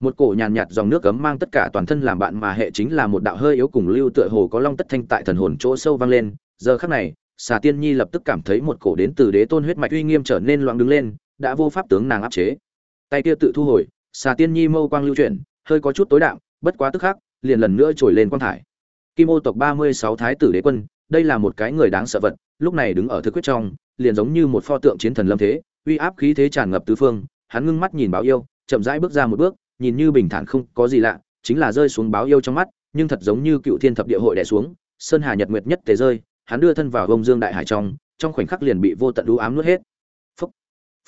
một cổ nhàn nhạt dòng nước cấm mang tất cả toàn thân làm bạn mà hệ chính là một đạo hơi yếu cùng lưu tựa hồ có long tất thanh tại thần hồn chỗ sâu vang lên. Giờ khắc này, xà tiên nhi lập tức cảm thấy một cổ đến từ đế tôn huyết mạch uy nghiêm trở nên loạn đứng lên, đã vô pháp tướng nàng áp chế. Tay kia tự thu hồi, xà tiên nhi mâu quang lưu chuyển, hơi có chút tối đạm, bất quá tức khắc liền lần nữa trồi lên quang thải. Kim ô tộc ba mươi sáu thái tử đế quân, đây là một cái người đáng sợ vật, lúc này đứng ở thực quyết trong, liền giống như một pho tượng chiến thần lâm thế, uy áp khí thế tràn ngập tứ phương, hắn ngưng mắt nhìn báo yêu, chậm rãi bước ra một bước, nhìn như bình thản không có gì lạ, chính là rơi xuống báo yêu trong mắt, nhưng thật giống như cựu thiên thập địa hội đè xuống, sơn hà nhật nguyệt nhất tế rơi hắn đưa thân vào bông dương đại hải trong trong khoảnh khắc liền bị vô tận đũ ám nuốt hết. Phúc.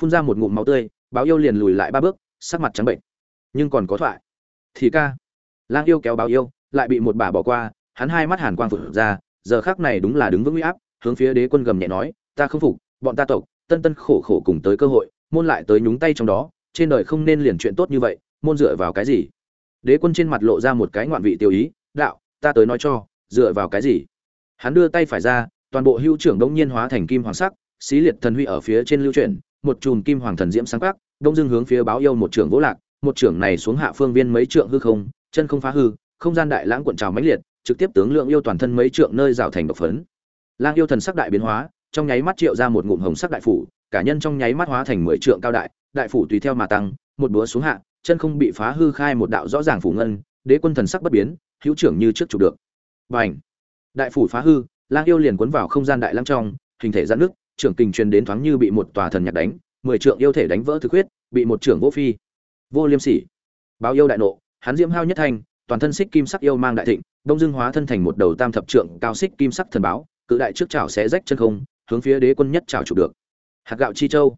phun ra một ngụm máu tươi, báo yêu liền lùi lại ba bước, sắc mặt trắng bệnh. Nhưng còn có thoại. Thì ca lang yêu kéo báo yêu, lại bị một bà bỏ qua, hắn hai mắt hàn quang vụt ra, giờ khác này đúng là đứng vững uy áp, hướng phía đế quân gầm nhẹ nói, ta không phục, bọn ta tộc, tân tân khổ khổ cùng tới cơ hội, môn lại tới nhúng tay trong đó, trên đời không nên liền chuyện tốt như vậy, môn dựa vào cái gì? Đế quân trên mặt lộ ra một cái ngoạn vị tiêu ý, đạo, ta tới nói cho, dựa vào cái gì? Hắn đưa tay phải ra, toàn bộ hữu trưởng đông nhiên hóa thành kim hoàng sắc, xí liệt thần huy ở phía trên lưu chuyển, một chùm kim hoàng thần diễm sáng quắc đông dưng hướng phía báo yêu một trưởng vỗ lạc, một trưởng này xuống hạ phương viên mấy trượng hư không chân không phá hư, không gian đại lãng cuộn trào mãnh liệt, trực tiếp tướng lượng yêu toàn thân mấy trượng nơi rào thành độc phấn. Lang yêu thần sắc đại biến hóa, trong nháy mắt triệu ra một ngụm hồng sắc đại phủ, cả nhân trong nháy mắt hóa thành mười trượng cao đại đại phủ tùy theo mà tăng, một búa xuống hạ, chân không bị phá hư khai một đạo rõ ràng phủ ngân, đế quân thần sắc bất biến, hữu trưởng như trước chụp được. Bành! Đại phủ phá hư, lang yêu liền cuốn vào không gian đại lãng trong, hình thể giãn nước trưởng kình truyền đến thoáng như bị một tòa thần nhạc đánh, mười trượng yêu thể đánh vỡ thực huyết bị một trưởng vô phi. Vô liêm sỉ. Báo yêu đại nộ hắn diễm hao nhất thành toàn thân xích kim sắc yêu mang đại thịnh, đông dương hóa thân thành một đầu tam thập trượng cao xích kim sắc thần báo, cự đại trước chảo sẽ rách chân không, hướng phía đế quân nhất chảo chụp được. Hạt gạo chi châu.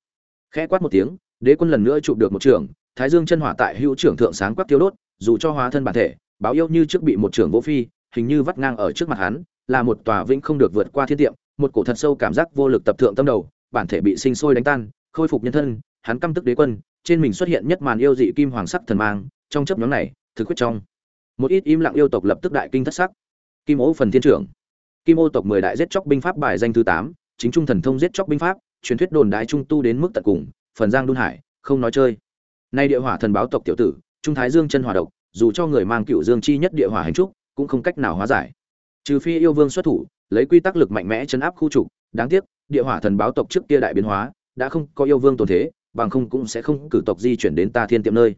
Khẽ quát một tiếng, đế quân lần nữa chụp được một trường, thái dương chân hỏa tại hữu trưởng thượng sáng quắc tiêu đốt, dù cho hóa thân bản thể, báo yêu như trước bị một trưởng vô phi, hình như vắt ngang ở trước mặt hắn, là một tòa vĩnh không được vượt qua thiên tiệm, một cổ thật sâu cảm giác vô lực tập thượng tâm đầu, bản thể bị sinh sôi đánh tan, khôi phục nhân thân, hắn căm tức đế quân, trên mình xuất hiện nhất màn yêu dị kim hoàng sắc thần mang trong chấp nhóm này, thực quyết trong. Một ít im lặng yêu tộc lập tức đại kinh thất sắc. Kim ô phần thiên trưởng. Kim ô tộc mười đại giết chóc binh pháp bài danh thứ tám, chính trung thần thông giết chóc binh pháp, truyền thuyết đồn đại trung tu đến mức tận cùng, phần giang đun hải, không nói chơi. Nay địa hỏa thần báo tộc tiểu tử, trung thái dương chân hỏa độc, dù cho người mang cựu dương chi nhất địa hỏa hành trúc, cũng không cách nào hóa giải. Trừ phi yêu vương xuất thủ, lấy quy tắc lực mạnh mẽ chấn áp khu trục, đáng tiếc, địa hỏa thần báo tộc trước kia đại biến hóa, đã không có yêu vương tồn thế, bằng không cũng sẽ không cử tộc di chuyển đến ta thiên tiệm nơi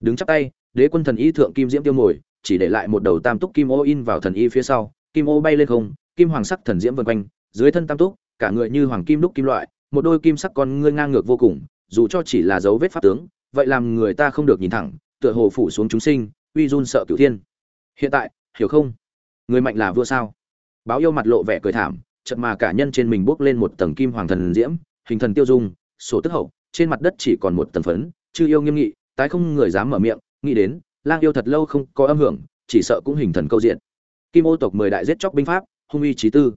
đứng chắp tay, đế quân thần y thượng kim diễm tiêu mồi, chỉ để lại một đầu tam túc kim ô in vào thần y phía sau, kim ô bay lên không, kim hoàng sắc thần diễm vân quanh, dưới thân tam túc, cả người như hoàng kim đúc kim loại, một đôi kim sắc con ngươi ngang ngược vô cùng, dù cho chỉ là dấu vết pháp tướng, vậy làm người ta không được nhìn thẳng, tựa hồ phủ xuống chúng sinh, uy run sợ cửu thiên. Hiện tại, hiểu không? Người mạnh là vua sao? Báo yêu mặt lộ vẻ cười thảm, chợt mà cả nhân trên mình bốc lên một tầng kim hoàng thần diễm, hình thần tiêu dung, sổ tức hậu, trên mặt đất chỉ còn một tầng phấn, chư yêu nghiêm nghị tái không người dám mở miệng, nghĩ đến, lang yêu thật lâu không có âm hưởng, chỉ sợ cũng hình thần câu diện. Kim ô tộc mười đại giết chóc binh pháp, hung uy trí tư.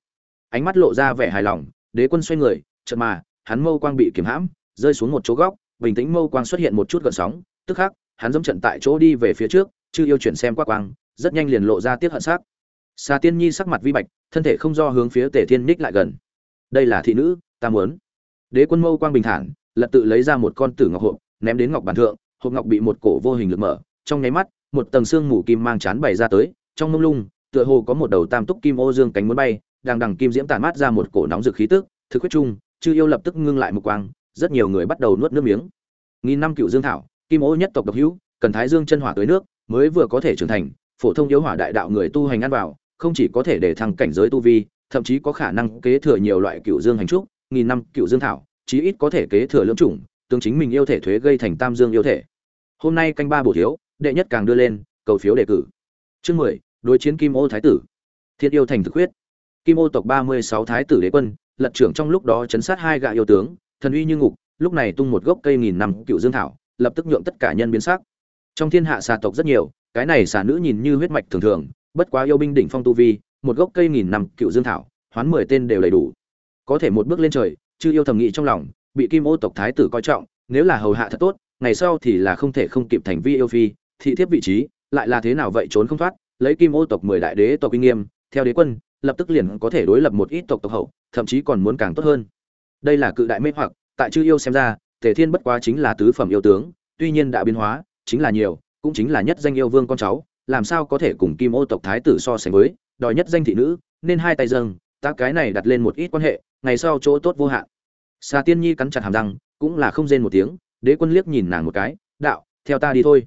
Ánh mắt lộ ra vẻ hài lòng, đế quân xoay người, chợt mà, hắn mâu quang bị kiểm hãm, rơi xuống một chỗ góc, bình tĩnh mâu quang xuất hiện một chút gợn sóng, tức khắc, hắn dẫm trận tại chỗ đi về phía trước, chư yêu chuyển xem qua quang, rất nhanh liền lộ ra tiết hận sắc. Xà tiên nhi sắc mặt vi bạch, thân thể không do hướng phía tề thiên ních lại gần. Đây là thị nữ, ta muốn. Đế quân mâu quang bình thản, lật tự lấy ra một con tử ngọc hộp, ném đến ngọc bàn thượng hộp ngọc bị một cổ vô hình lực mở, trong nháy mắt, một tầng xương mù kim mang chán bày ra tới, trong mông lung, tựa hồ có một đầu tam túc kim ô dương cánh muốn bay đang đằng kim diễm tàn mát ra một cổ nóng rực khí tức, thực quyết chung chư yêu lập tức ngưng lại một quang, rất nhiều người bắt đầu nuốt nước miếng. Nghìn năm cựu dương thảo, kim ô nhất tộc độc hữu, cần thái dương chân hỏa tới nước, mới vừa có thể trưởng thành, phổ thông yếu hỏa đại đạo người tu hành ăn vào, không chỉ có thể để thăng cảnh giới tu vi, thậm chí có khả năng kế thừa nhiều loại cựu dương hành trúc, nghìn năm cựu dương thảo, chí ít có thể kế thừa lưỡng chủng, tương chính mình yêu thể thuế gây thành tam dương yêu thể hôm nay canh ba bổ thiếu, đệ nhất càng đưa lên, cầu phiếu đề cử. Chương mười, đối chiến kim ô thái tử. Thiên yêu thành thực huyết kim ô tộc ba mươi sáu thái tử đế quân, lật trưởng trong lúc đó chấn sát hai gạ yêu tướng, thần uy như ngục, lúc này tung một gốc cây nghìn năm cựu dương thảo, lập tức nhượng tất cả nhân biến sắc. Trong thiên hạ xà tộc rất nhiều, cái này xà nữ nhìn như huyết mạch thường thường, bất quá yêu binh đỉnh phong tu vi, một gốc cây nghìn năm cựu dương thảo, hoán mười tên đều đầy đủ. Có thể một bước lên trời, chư yêu thầm nghĩ trong lòng, bị kim ô tộc thái tử coi trọng, nếu là hầu hạ thật tốt ngày sau thì là không thể không kịp thành vi yêu phi, thị thiếp vị trí, lại là thế nào vậy trốn không thoát, lấy kim ô tộc mười đại đế tộc uy nghiêm theo đế quân, lập tức liền có thể đối lập một ít tộc tộc hậu, thậm chí còn muốn càng tốt hơn. Đây là cự đại mê hoặc, tại chư yêu xem ra, tề thiên bất quá chính là tứ phẩm yêu tướng, tuy nhiên đã biến hóa, chính là nhiều, cũng chính là nhất danh yêu vương con cháu, làm sao có thể cùng kim ô tộc thái tử so sánh với, đòi nhất danh thị nữ, nên hai tay dâng, ta cái này đặt lên một ít quan hệ, ngày sau chỗ tốt vô hạn. Xà tiên nhi cắn chặt hàm răng, cũng là không rên một tiếng đế quân liếc nhìn nàng một cái, đạo, theo ta đi thôi.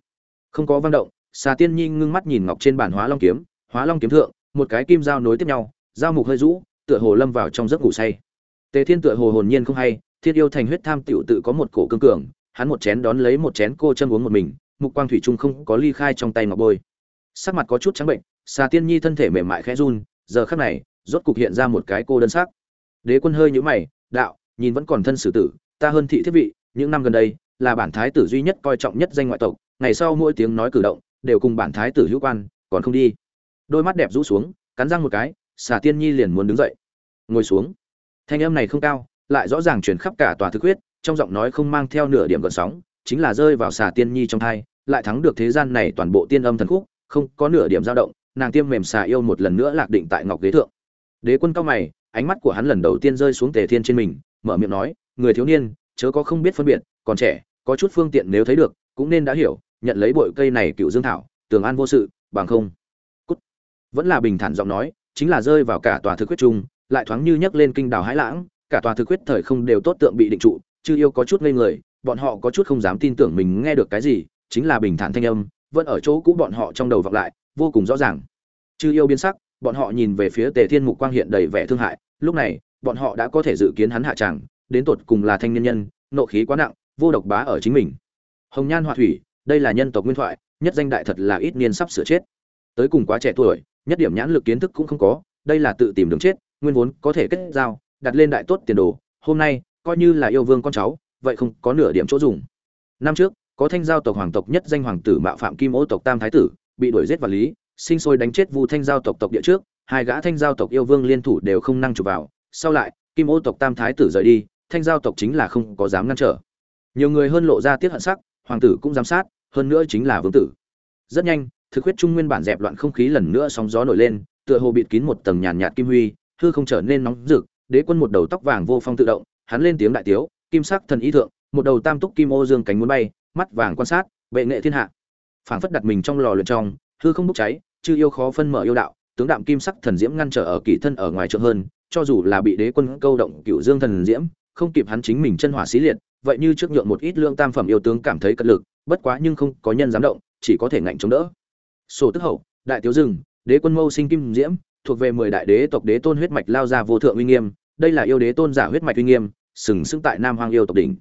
Không có vang động, xà tiên nhi ngưng mắt nhìn ngọc trên bản hóa long kiếm, hóa long kiếm thượng, một cái kim dao nối tiếp nhau, dao mục hơi rũ, tựa hồ lâm vào trong giấc ngủ say. Tề thiên tựa hồ hồn nhiên không hay, thiên yêu thành huyết tham tiểu tự có một cổ cương cường, hắn một chén đón lấy một chén cô châm uống một mình, mục quang thủy trung không có ly khai trong tay ngọc bôi. Sắc mặt có chút trắng bệnh, xà tiên nhi thân thể mềm mại khẽ run, giờ khắc này, rốt cục hiện ra một cái cô đơn sắc. Đế quân hơi nhũ mày, đạo, nhìn vẫn còn thân xử tử, ta hơn thị thiết vị, những năm gần đây là bản thái tử duy nhất coi trọng nhất danh ngoại tộc, ngày sau mỗi tiếng nói cử động đều cùng bản thái tử hữu quan, còn không đi. Đôi mắt đẹp rũ xuống, cắn răng một cái, xà tiên nhi liền muốn đứng dậy. Ngồi xuống. Thanh âm này không cao, lại rõ ràng truyền khắp cả tòa thực huyết trong giọng nói không mang theo nửa điểm gợn sóng, chính là rơi vào xà tiên nhi trong thai, lại thắng được thế gian này toàn bộ tiên âm thần khúc, không có nửa điểm dao động, nàng tiêm mềm xà yêu một lần nữa lạc định tại ngọc ghế thượng. Đế quân cao mày, ánh mắt của hắn lần đầu tiên rơi xuống tề thiên trên mình, mở miệng nói, người thiếu niên, chớ có không biết phân biệt còn trẻ, có chút phương tiện nếu thấy được, cũng nên đã hiểu, nhận lấy bội cây này cựu dương thảo, tường an vô sự, bằng không. Cút. Vẫn là bình thản giọng nói, chính là rơi vào cả tòa thực huyết chung, lại thoáng như nhấc lên kinh đảo hãi lãng, cả tòa thực huyết thời không đều tốt tượng bị định trụ, chư yêu có chút ngây người, bọn họ có chút không dám tin tưởng mình nghe được cái gì, chính là bình thản thanh âm, vẫn ở chỗ cũ bọn họ trong đầu vọng lại, vô cùng rõ ràng. Chư yêu biến sắc, bọn họ nhìn về phía tề thiên mục quang hiện đầy vẻ thương hại, lúc này, bọn họ đã có thể dự kiến hắn hạ tràng, đến tột cùng là thanh niên nhân, nộ khí quá nặng vô độc bá ở chính mình. Hồng nhan họa thủy, đây là nhân tộc nguyên thoại, nhất danh đại thật là ít niên sắp sửa chết. Tới cùng quá trẻ tuổi, nhất điểm nhãn lực kiến thức cũng không có, đây là tự tìm đường chết, nguyên vốn có thể kết giao, đặt lên đại tốt tiền đồ, hôm nay, coi như là yêu vương con cháu, vậy không có nửa điểm chỗ dùng. Năm trước, có thanh giao tộc hoàng tộc nhất danh hoàng tử mạo phạm kim ô tộc tam thái tử, bị đuổi giết và lý, sinh sôi đánh chết vu thanh giao tộc tộc địa trước, hai gã thanh giao tộc yêu vương liên thủ đều không năng chụp vào. Sau lại, kim ô tộc tam thái tử rời đi, thanh giao tộc chính là không có dám ngăn trở nhiều người hơn lộ ra tiết hận sắc, hoàng tử cũng giám sát, hơn nữa chính là vương tử. Rất nhanh, thực huyết trung nguyên bản dẹp loạn không khí lần nữa sóng gió nổi lên, tựa hồ bịt kín một tầng nhàn nhạt kim huy, hư không trở nên nóng rực, đế quân một đầu tóc vàng vô phong tự động, hắn lên tiếng đại tiếu, kim sắc thần ý thượng, một đầu tam túc kim ô dương cánh muốn bay, mắt vàng quan sát, bệ nghệ thiên hạ. Phảng phất đặt mình trong lò luyện trong, hư không bốc cháy, chư yêu khó phân mở yêu đạo, tướng đạm kim sắc thần diễm ngăn trở ở kỷ thân ở ngoài trượng hơn, cho dù là bị đế quân câu động cựu dương thần diễm không kịp hắn chính mình chân hỏa xí liệt, vậy như trước nhượng một ít lương tam phẩm yêu tướng cảm thấy cật lực, bất quá nhưng không có nhân dám động, chỉ có thể ngạnh chống đỡ. Sổ tức hậu, đại tiểu rừng đế quân mâu sinh kim diễm, thuộc về mười đại đế tộc đế tôn huyết mạch lao ra vô thượng uy nghiêm, đây là yêu đế tôn giả huyết mạch uy nghiêm, sừng sững tại nam hoang yêu tộc đỉnh.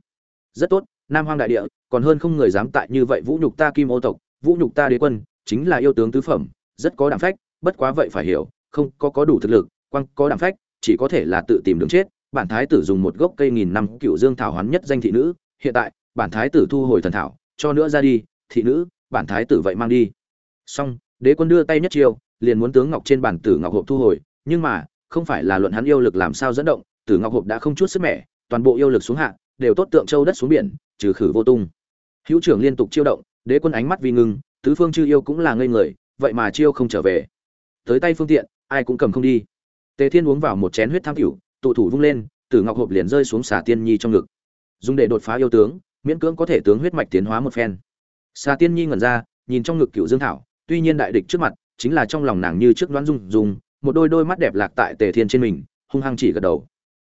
Rất tốt, nam hoang đại địa, còn hơn không người dám tại như vậy vũ nhục ta kim ô tộc, vũ nhục ta đế quân, chính là yêu tướng tứ phẩm, rất có đảm phách, bất quá vậy phải hiểu, không có có đủ thực lực, quăng có đảm phách, chỉ có thể là tự tìm đường chết bản thái tử dùng một gốc cây nghìn năm cựu dương thảo hoán nhất danh thị nữ, hiện tại, bản thái tử thu hồi thần thảo, cho nữa ra đi, thị nữ, bản thái tử vậy mang đi. Xong, đế quân đưa tay nhất chiêu, liền muốn tướng ngọc trên bản tử ngọc hộp thu hồi, nhưng mà, không phải là luận hắn yêu lực làm sao dẫn động, tử ngọc hộp đã không chút sức mẻ, toàn bộ yêu lực xuống hạ, đều tốt tượng châu đất xuống biển, trừ khử vô tung. Hữu trưởng liên tục chiêu động, đế quân ánh mắt vì ngưng, tứ phương chư yêu cũng là ngây người, vậy mà chiêu không trở về. Tới tay phương tiện, ai cũng cầm không đi. Tề thiên uống vào một chén huyết tham cửu tụ thủ vung lên, tử ngọc hộp liền rơi xuống xà tiên nhi trong ngực. Dùng để đột phá yêu tướng, miễn cưỡng có thể tướng huyết mạch tiến hóa một phen. Xà tiên nhi ngẩn ra, nhìn trong ngực cựu dương thảo, tuy nhiên đại địch trước mặt, chính là trong lòng nàng như trước đoán dung dùng một đôi đôi mắt đẹp lạc tại tề thiên trên mình, hung hăng chỉ gật đầu.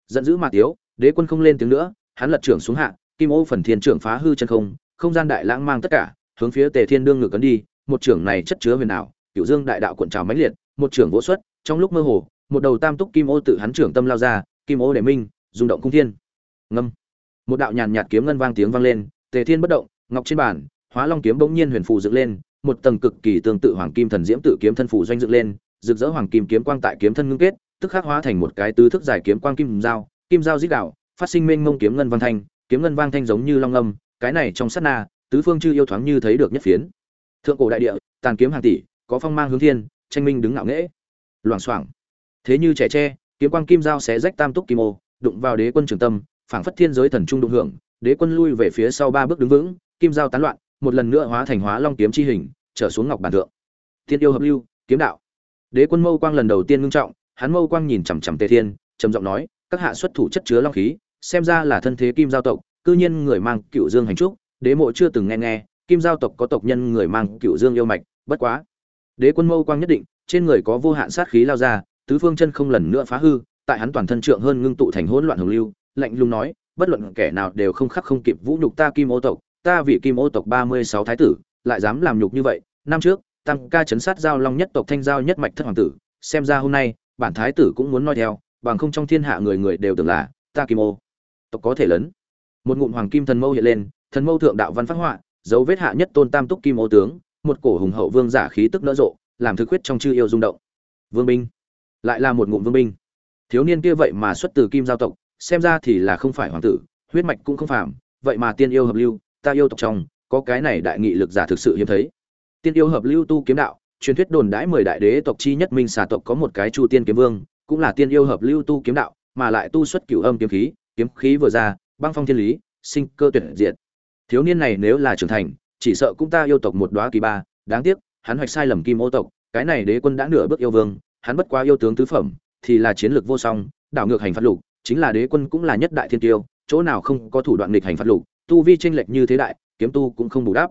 Giận dữ mà tiếu, đế quân không lên tiếng nữa, hắn lật trưởng xuống hạ, kim ô phần thiên trưởng phá hư chân không không gian đại lãng mang tất cả, hướng phía tề thiên đương ngược cấn đi, một trưởng này chất chứa huyền ảo, cựu dương đại đạo cuộn trào mãnh liệt, một trưởng vỗ xuất, trong lúc mơ hồ một đầu tam túc kim ô tự hắn trưởng tâm lao ra, kim ô đệ minh, rung động cung thiên. Ngâm. Một đạo nhàn nhạt kiếm ngân vang tiếng vang lên, tề thiên bất động, ngọc trên bàn, hóa long kiếm bỗng nhiên huyền phù dựng lên, một tầng cực kỳ tương tự hoàng kim thần diễm tự kiếm thân phù doanh dựng lên, rực rỡ hoàng kim kiếm quang tại kiếm thân ngưng kết, tức khắc hóa thành một cái tứ thức dài kiếm quang kim dao kim dao dít đạo, phát sinh mênh mông kiếm ngân vang thanh, kiếm ngân vang thanh giống như long âm, cái này trong sát na, tứ phương chư yêu thoáng như thấy được nhất phiến. Thượng cổ đại địa, tàn kiếm hàng tỷ, có phong mang hướng thiên, tranh minh đứng ngạo nghễ. Loảng xoảng thế như trẻ tre, kiếm quang kim dao sẽ rách tam túc kim ô, đụng vào đế quân trường tâm, phảng phất thiên giới thần trung đụng hưởng, đế quân lui về phía sau ba bước đứng vững, kim dao tán loạn, một lần nữa hóa thành hóa long kiếm chi hình, trở xuống ngọc bàn thượng. Thiên yêu hợp lưu, kiếm đạo. Đế quân mâu quang lần đầu tiên ngưng trọng, hắn mâu quang nhìn chằm chằm tề thiên, trầm giọng nói, các hạ xuất thủ chất chứa long khí, xem ra là thân thế kim giao tộc, cư nhiên người mang cựu dương hành trúc, đế mộ chưa từng nghe nghe, kim giao tộc có tộc nhân người mang cựu dương yêu mạch, bất quá. Đế quân mâu quang nhất định, trên người có vô hạn sát khí lao ra tứ phương chân không lần nữa phá hư, tại hắn toàn thân trượng hơn ngưng tụ thành hỗn loạn hồng lưu, lạnh lùng nói, bất luận kẻ nào đều không khắc không kịp vũ nhục ta kim ô tộc, ta vì kim ô tộc ba mươi sáu thái tử, lại dám làm nhục như vậy. Năm trước, tăng ca chấn sát giao long nhất tộc thanh giao nhất mạch thất hoàng tử, xem ra hôm nay, bản thái tử cũng muốn nói theo, bằng không trong thiên hạ người người đều tưởng là, ta kim ô tộc có thể lớn. Một ngụm hoàng kim thần mâu hiện lên, thần mâu thượng đạo văn phát họa, dấu vết hạ nhất tôn tam túc kim ô tướng, một cổ hùng hậu vương giả khí tức nỡ rộ, làm thực huyết trong chư yêu rung động. Vương binh lại là một ngụm vương binh. Thiếu niên kia vậy mà xuất từ kim giao tộc, xem ra thì là không phải hoàng tử, huyết mạch cũng không phạm vậy mà tiên yêu hợp lưu, ta yêu tộc trong, có cái này đại nghị lực giả thực sự hiếm thấy. Tiên yêu hợp lưu tu kiếm đạo, truyền thuyết đồn đãi mười đại đế tộc chi nhất minh xà tộc có một cái chu tiên kiếm vương, cũng là tiên yêu hợp lưu tu kiếm đạo, mà lại tu xuất cửu âm kiếm khí kiếm khí vừa ra, băng phong thiên lý, sinh cơ tuyển diệt. Thiếu niên này nếu là trưởng thành, chỉ sợ cũng ta yêu tộc một đóa kỳ ba, đáng tiếc, hắn hoạch sai lầm kim ô tộc, cái này đế quân đã nửa bước yêu vương hắn bất quá yêu tướng tứ phẩm, thì là chiến lược vô song, đảo ngược hành phạt lục, chính là đế quân cũng là nhất đại thiên tiêu, chỗ nào không có thủ đoạn nghịch hành phạt lục, tu vi chênh lệch như thế đại, kiếm tu cũng không bù đắp.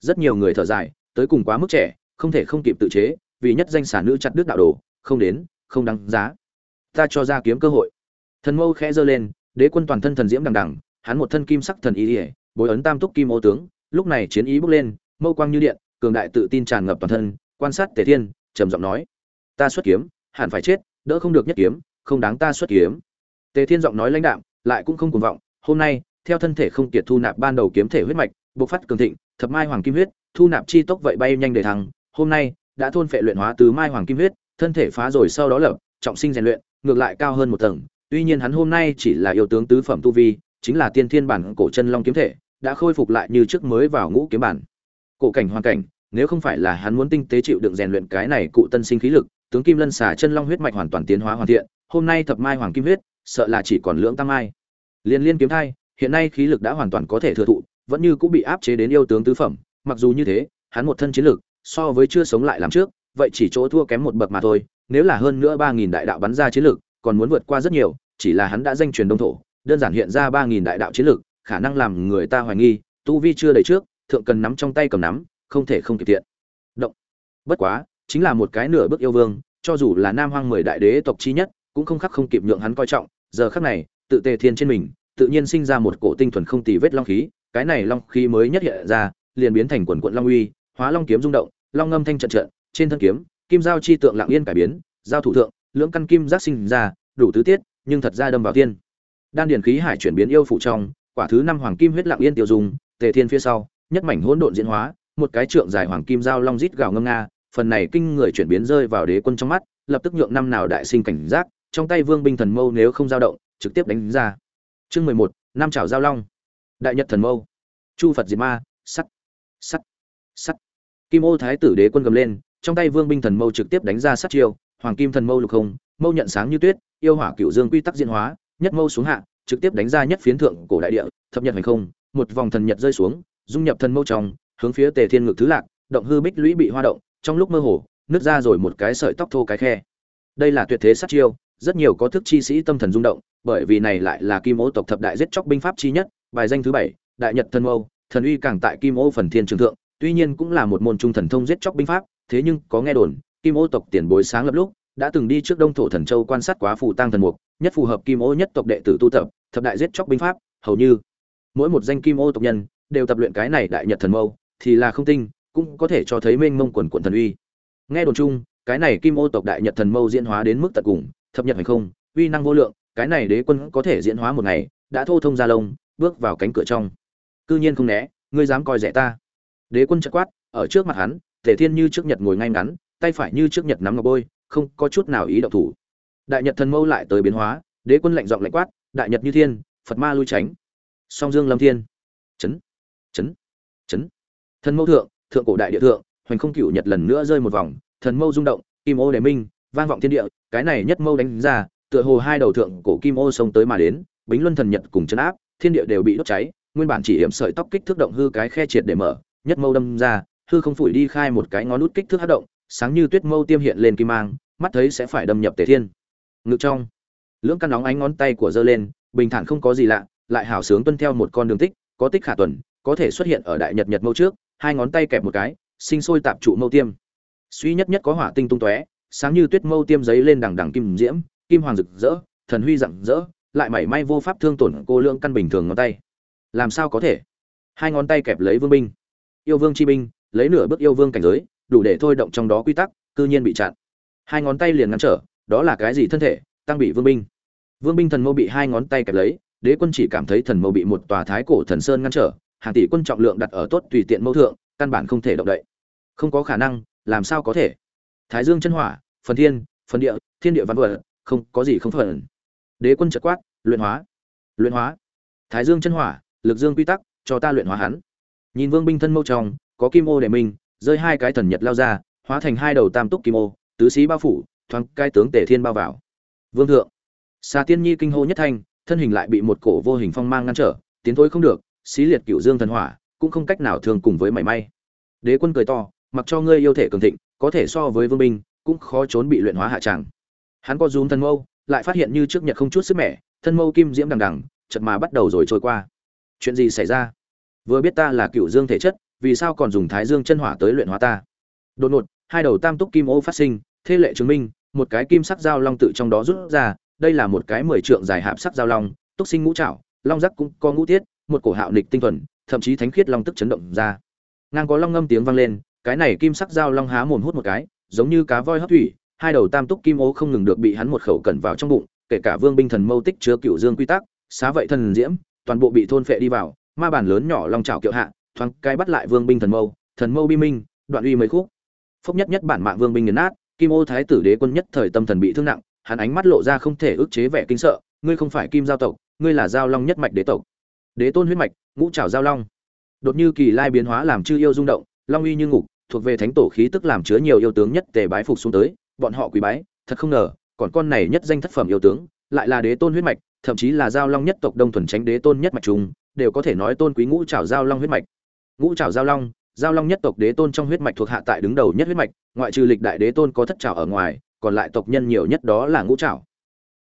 Rất nhiều người thở dài, tới cùng quá mức trẻ, không thể không kịp tự chế, vì nhất danh sản nữ chặt đứt đạo đồ, không đến, không đáng giá. Ta cho ra kiếm cơ hội. Thần mâu khẽ giơ lên, đế quân toàn thân thần diễm đằng đằng, hắn một thân kim sắc thần ý ý bối ấn tam túc kim ô tướng, lúc này chiến ý bốc lên, mâu quang như điện, cường đại tự tin tràn ngập toàn thân, quan sát tề thiên, trầm giọng nói ta xuất kiếm, hẳn phải chết, đỡ không được nhất kiếm, không đáng ta xuất kiếm. Tề thiên giọng nói lãnh đạm, lại cũng không cuồng vọng, hôm nay, theo thân thể không kiệt thu nạp ban đầu kiếm thể huyết mạch, bộc phát cường thịnh, thập mai hoàng kim huyết, thu nạp chi tốc vậy bay nhanh để thăng, hôm nay, đã thôn phệ luyện hóa từ mai hoàng kim huyết, thân thể phá rồi sau đó lập, trọng sinh rèn luyện, ngược lại cao hơn một tầng, tuy nhiên hắn hôm nay chỉ là yêu tướng tứ phẩm tu vi, chính là tiên thiên bản cổ chân long kiếm thể, đã khôi phục lại như trước mới vào ngũ kiếm bản. Cổ cảnh hoàn cảnh, nếu không phải là hắn muốn tinh tế chịu đựng rèn luyện cái này cụ tân sinh khí lực tướng kim lân xả chân long huyết mạch hoàn toàn tiến hóa hoàn thiện, hôm nay thập mai hoàng kim huyết, sợ là chỉ còn lưỡng tam mai. Liên liên kiếm thai, hiện nay khí lực đã hoàn toàn có thể thừa thụ, vẫn như cũng bị áp chế đến yêu tướng tứ phẩm, mặc dù như thế, hắn một thân chiến lực, so với chưa sống lại làm trước, vậy chỉ chỗ thua kém một bậc mà thôi, nếu là hơn nữa ba nghìn đại đạo bắn ra chiến lực, còn muốn vượt qua rất nhiều, chỉ là hắn đã danh truyền đông thổ, đơn giản hiện ra ba nghìn đại đạo chiến lực, khả năng làm người ta hoài nghi, tu vi chưa đầy trước, thượng cần nắm trong tay cầm nắm, không thể không kịp tiện động. Bất quá chính là một cái nửa bước yêu vương, cho dù là nam hoang mười đại đế tộc chi nhất, cũng không khắc không kịp nhượng hắn coi trọng. Giờ khắc này, tự tề thiên trên mình, tự nhiên sinh ra một cổ tinh thuần không tì vết long khí, cái này long khí mới nhất hiện ra, liền biến thành quần quận long uy, hóa long kiếm rung động, long ngâm thanh trận trận, trên thân kiếm, kim giao chi tượng lặng yên cải biến, giao thủ thượng, lưỡng căn kim giác sinh ra, đủ tứ tiết, nhưng thật ra đâm vào tiên. Đan điển khí hải chuyển biến yêu phụ trong, quả thứ năm hoàng kim huyết lặng yên tiêu dùng tề thiên phía sau, nhất mảnh hỗn độn diễn hóa, một cái trượng dài hoàng kim giao long rít gào ngâm nga phần này kinh người chuyển biến rơi vào đế quân trong mắt, lập tức nhượng năm nào đại sinh cảnh giác, trong tay vương binh thần mâu nếu không dao động, trực tiếp đánh ra. Chương mười một năm chảo giao long. Đại nhật thần mâu. Chu phật diệt ma, sắt sắt sắt. Kim ô thái tử đế quân gầm lên, trong tay vương binh thần mâu trực tiếp đánh ra sát chiêu, hoàng kim thần mâu lục không, mâu nhận sáng như tuyết, yêu hỏa cựu dương quy tắc diễn hóa, nhất mâu xuống hạ, trực tiếp đánh ra nhất phiến thượng cổ đại địa, thập nhật hành không, một vòng thần nhật rơi xuống, dung nhập thần mâu trong, hướng phía tề thiên ngực thứ lạc, động hư bích lũy bị hoa động trong lúc mơ hồ, nứt ra rồi một cái sợi tóc thô cái khe. Đây là tuyệt thế sát chiêu, rất nhiều có thức chi sĩ tâm thần rung động, bởi vì này lại là kim ô tộc thập đại giết chóc binh pháp chi nhất, bài danh thứ bảy, đại nhật thần mâu, thần uy càng tại kim ô phần thiên trường thượng, tuy nhiên cũng là một môn trung thần thông giết chóc binh pháp, thế nhưng có nghe đồn, kim ô tộc tiền bối sáng lập lúc, đã từng đi trước đông thổ thần châu quan sát quá phù tăng thần mục, nhất phù hợp kim ô nhất tộc đệ tử tu tập, thập đại giết chóc binh pháp, hầu như mỗi một danh kim ô tộc nhân đều tập luyện cái này đại nhật thần mâu, thì là không tinh cũng có thể cho thấy mênh mông quần quần thần uy. Nghe đồn chung, cái này kim ô tộc đại nhật thần mâu diễn hóa đến mức tận cùng, thập nhật hay không, uy năng vô lượng, cái này đế quân có thể diễn hóa một ngày, đã thô thông ra lông, bước vào cánh cửa trong. Cư nhiên không né, ngươi dám coi rẻ ta. Đế quân chợt quát, ở trước mặt hắn, tề thiên như trước nhật ngồi ngay ngắn, tay phải như trước nhật nắm ngọc bôi, không có chút nào ý động thủ. Đại nhật thần mâu lại tới biến hóa, đế quân lạnh giọng lạnh quát, đại nhật như thiên, phật ma lui tránh. Song dương lâm thiên. Chấn chấn chấn. Thần mâu thượng thượng cổ đại địa thượng, hoành không cựu nhật lần nữa rơi một vòng, thần mâu rung động, kim ô đề minh, vang vọng thiên địa, cái này nhất mâu đánh ra, tựa hồ hai đầu thượng cổ kim ô xông tới mà đến, bính luân thần nhật cùng chấn áp, thiên địa đều bị đốt cháy, nguyên bản chỉ hiểm sợi tóc kích thước động hư cái khe triệt để mở, nhất mâu đâm ra, hư không phủi đi khai một cái ngón nút kích thước hát động, sáng như tuyết mâu tiêm hiện lên kim mang, mắt thấy sẽ phải đâm nhập tề thiên. Ngực trong, lưỡng căn nóng ánh ngón tay của giơ lên, bình thản không có gì lạ, lại hào sướng tuân theo một con đường tích, có tích khả tuần, có thể xuất hiện ở đại nhật nhật mâu trước hai ngón tay kẹp một cái, sinh sôi tạp trụ mâu tiêm. Suy nhất nhất có hỏa tinh tung tóe, sáng như tuyết mâu tiêm giấy lên đằng đằng kim diễm, kim hoàng rực rỡ, thần huy rạng rỡ, lại mảy may vô pháp thương tổn cô lượng căn bình thường ngón tay. Làm sao có thể? Hai ngón tay kẹp lấy vương binh. Yêu vương chi binh, lấy nửa bước yêu vương cảnh giới, đủ để thôi động trong đó quy tắc, cư nhiên bị chặn. Hai ngón tay liền ngăn trở, đó là cái gì thân thể? Tăng bị vương binh. Vương binh thần mâu bị hai ngón tay kẹp lấy, đế quân chỉ cảm thấy thần mâu bị một tòa thái cổ thần sơn ngăn trở hàng tỷ quân trọng lượng đặt ở tốt tùy tiện mâu thượng, căn bản không thể động đậy. Không có khả năng, làm sao có thể? Thái dương chân hỏa, phần thiên, phần địa, thiên địa văn vật, không, có gì không phần đế quân chợt quát, luyện hóa luyện hóa. Thái dương chân hỏa, lực dương quy tắc, cho ta luyện hóa hắn. Nhìn vương binh thân mâu trong, có kim ô để mình, rơi hai cái thần nhật lao ra, hóa thành hai đầu tam túc kim ô, tứ sĩ bao phủ, thoáng cai tướng tề thiên bao vào. Vương thượng xà tiên nhi kinh hô nhất thanh, thân hình lại bị một cổ vô hình phong mang ngăn trở, tiến thối không được xí liệt cựu dương thần hỏa, cũng không cách nào thường cùng với mảy may. Đế quân cười to, mặc cho ngươi yêu thể cường thịnh, có thể so với vương binh, cũng khó trốn bị luyện hóa hạ tràng. Hắn có rúm thân mâu, lại phát hiện như trước nhật không chút sức mẻ, thân mâu kim diễm đằng đằng chật mà bắt đầu rồi trôi qua. Chuyện gì xảy ra? Vừa biết ta là cựu dương thể chất, vì sao còn dùng thái dương chân hỏa tới luyện hóa ta? Đột ngột, hai đầu tam túc kim ô phát sinh, thế lệ chứng minh, một cái kim sắc dao long tự trong đó rút ra, đây là một cái mười trượng dài hạp sắc dao long, túc sinh ngũ trảo, long giác cũng có ngũ tiết một cổ hạo nịch tinh thuần, thậm chí thánh khiết long tức chấn động ra. Ngang có long ngâm tiếng vang lên, cái này kim sắc dao long há mồm hút một cái, giống như cá voi hấp thủy, hai đầu tam túc kim ô không ngừng được bị hắn một khẩu cẩn vào trong bụng, kể cả vương binh thần mâu tích chứa cựu dương quy tắc, xá vậy thần diễm, toàn bộ bị thôn phệ đi vào, ma bản lớn nhỏ long chảo kiệu hạ, thoáng cái bắt lại vương binh thần mâu thần mâu bi minh, đoạn uy mấy khúc. Phốc nhất nhất bản mạng vương binh nghiền nát, kim ô thái tử đế quân nhất thời tâm thần bị thương nặng, hắn ánh mắt lộ ra không thể ức chế vẻ kinh sợ, ngươi không phải kim giao tộc, ngươi là giao long nhất mạch đế tộc đế tôn huyết mạch, ngũ trảo giao long. Đột như kỳ lai biến hóa làm chư yêu rung động, long uy như ngục, thuộc về thánh tổ khí tức làm chứa nhiều yêu tướng nhất tề bái phục xuống tới, bọn họ quý bái, thật không ngờ, còn con này nhất danh thất phẩm yêu tướng, lại là đế tôn huyết mạch, thậm chí là giao long nhất tộc đông thuần tránh đế tôn nhất mạch trùng, đều có thể nói tôn quý ngũ trảo giao long huyết mạch. Ngũ trảo giao long giao long nhất tộc đế tôn trong huyết mạch thuộc hạ tại đứng đầu nhất huyết mạch, ngoại trừ lịch đại đế tôn có thất trảo ở ngoài, còn lại tộc nhân nhiều nhất đó là ngũ trảo.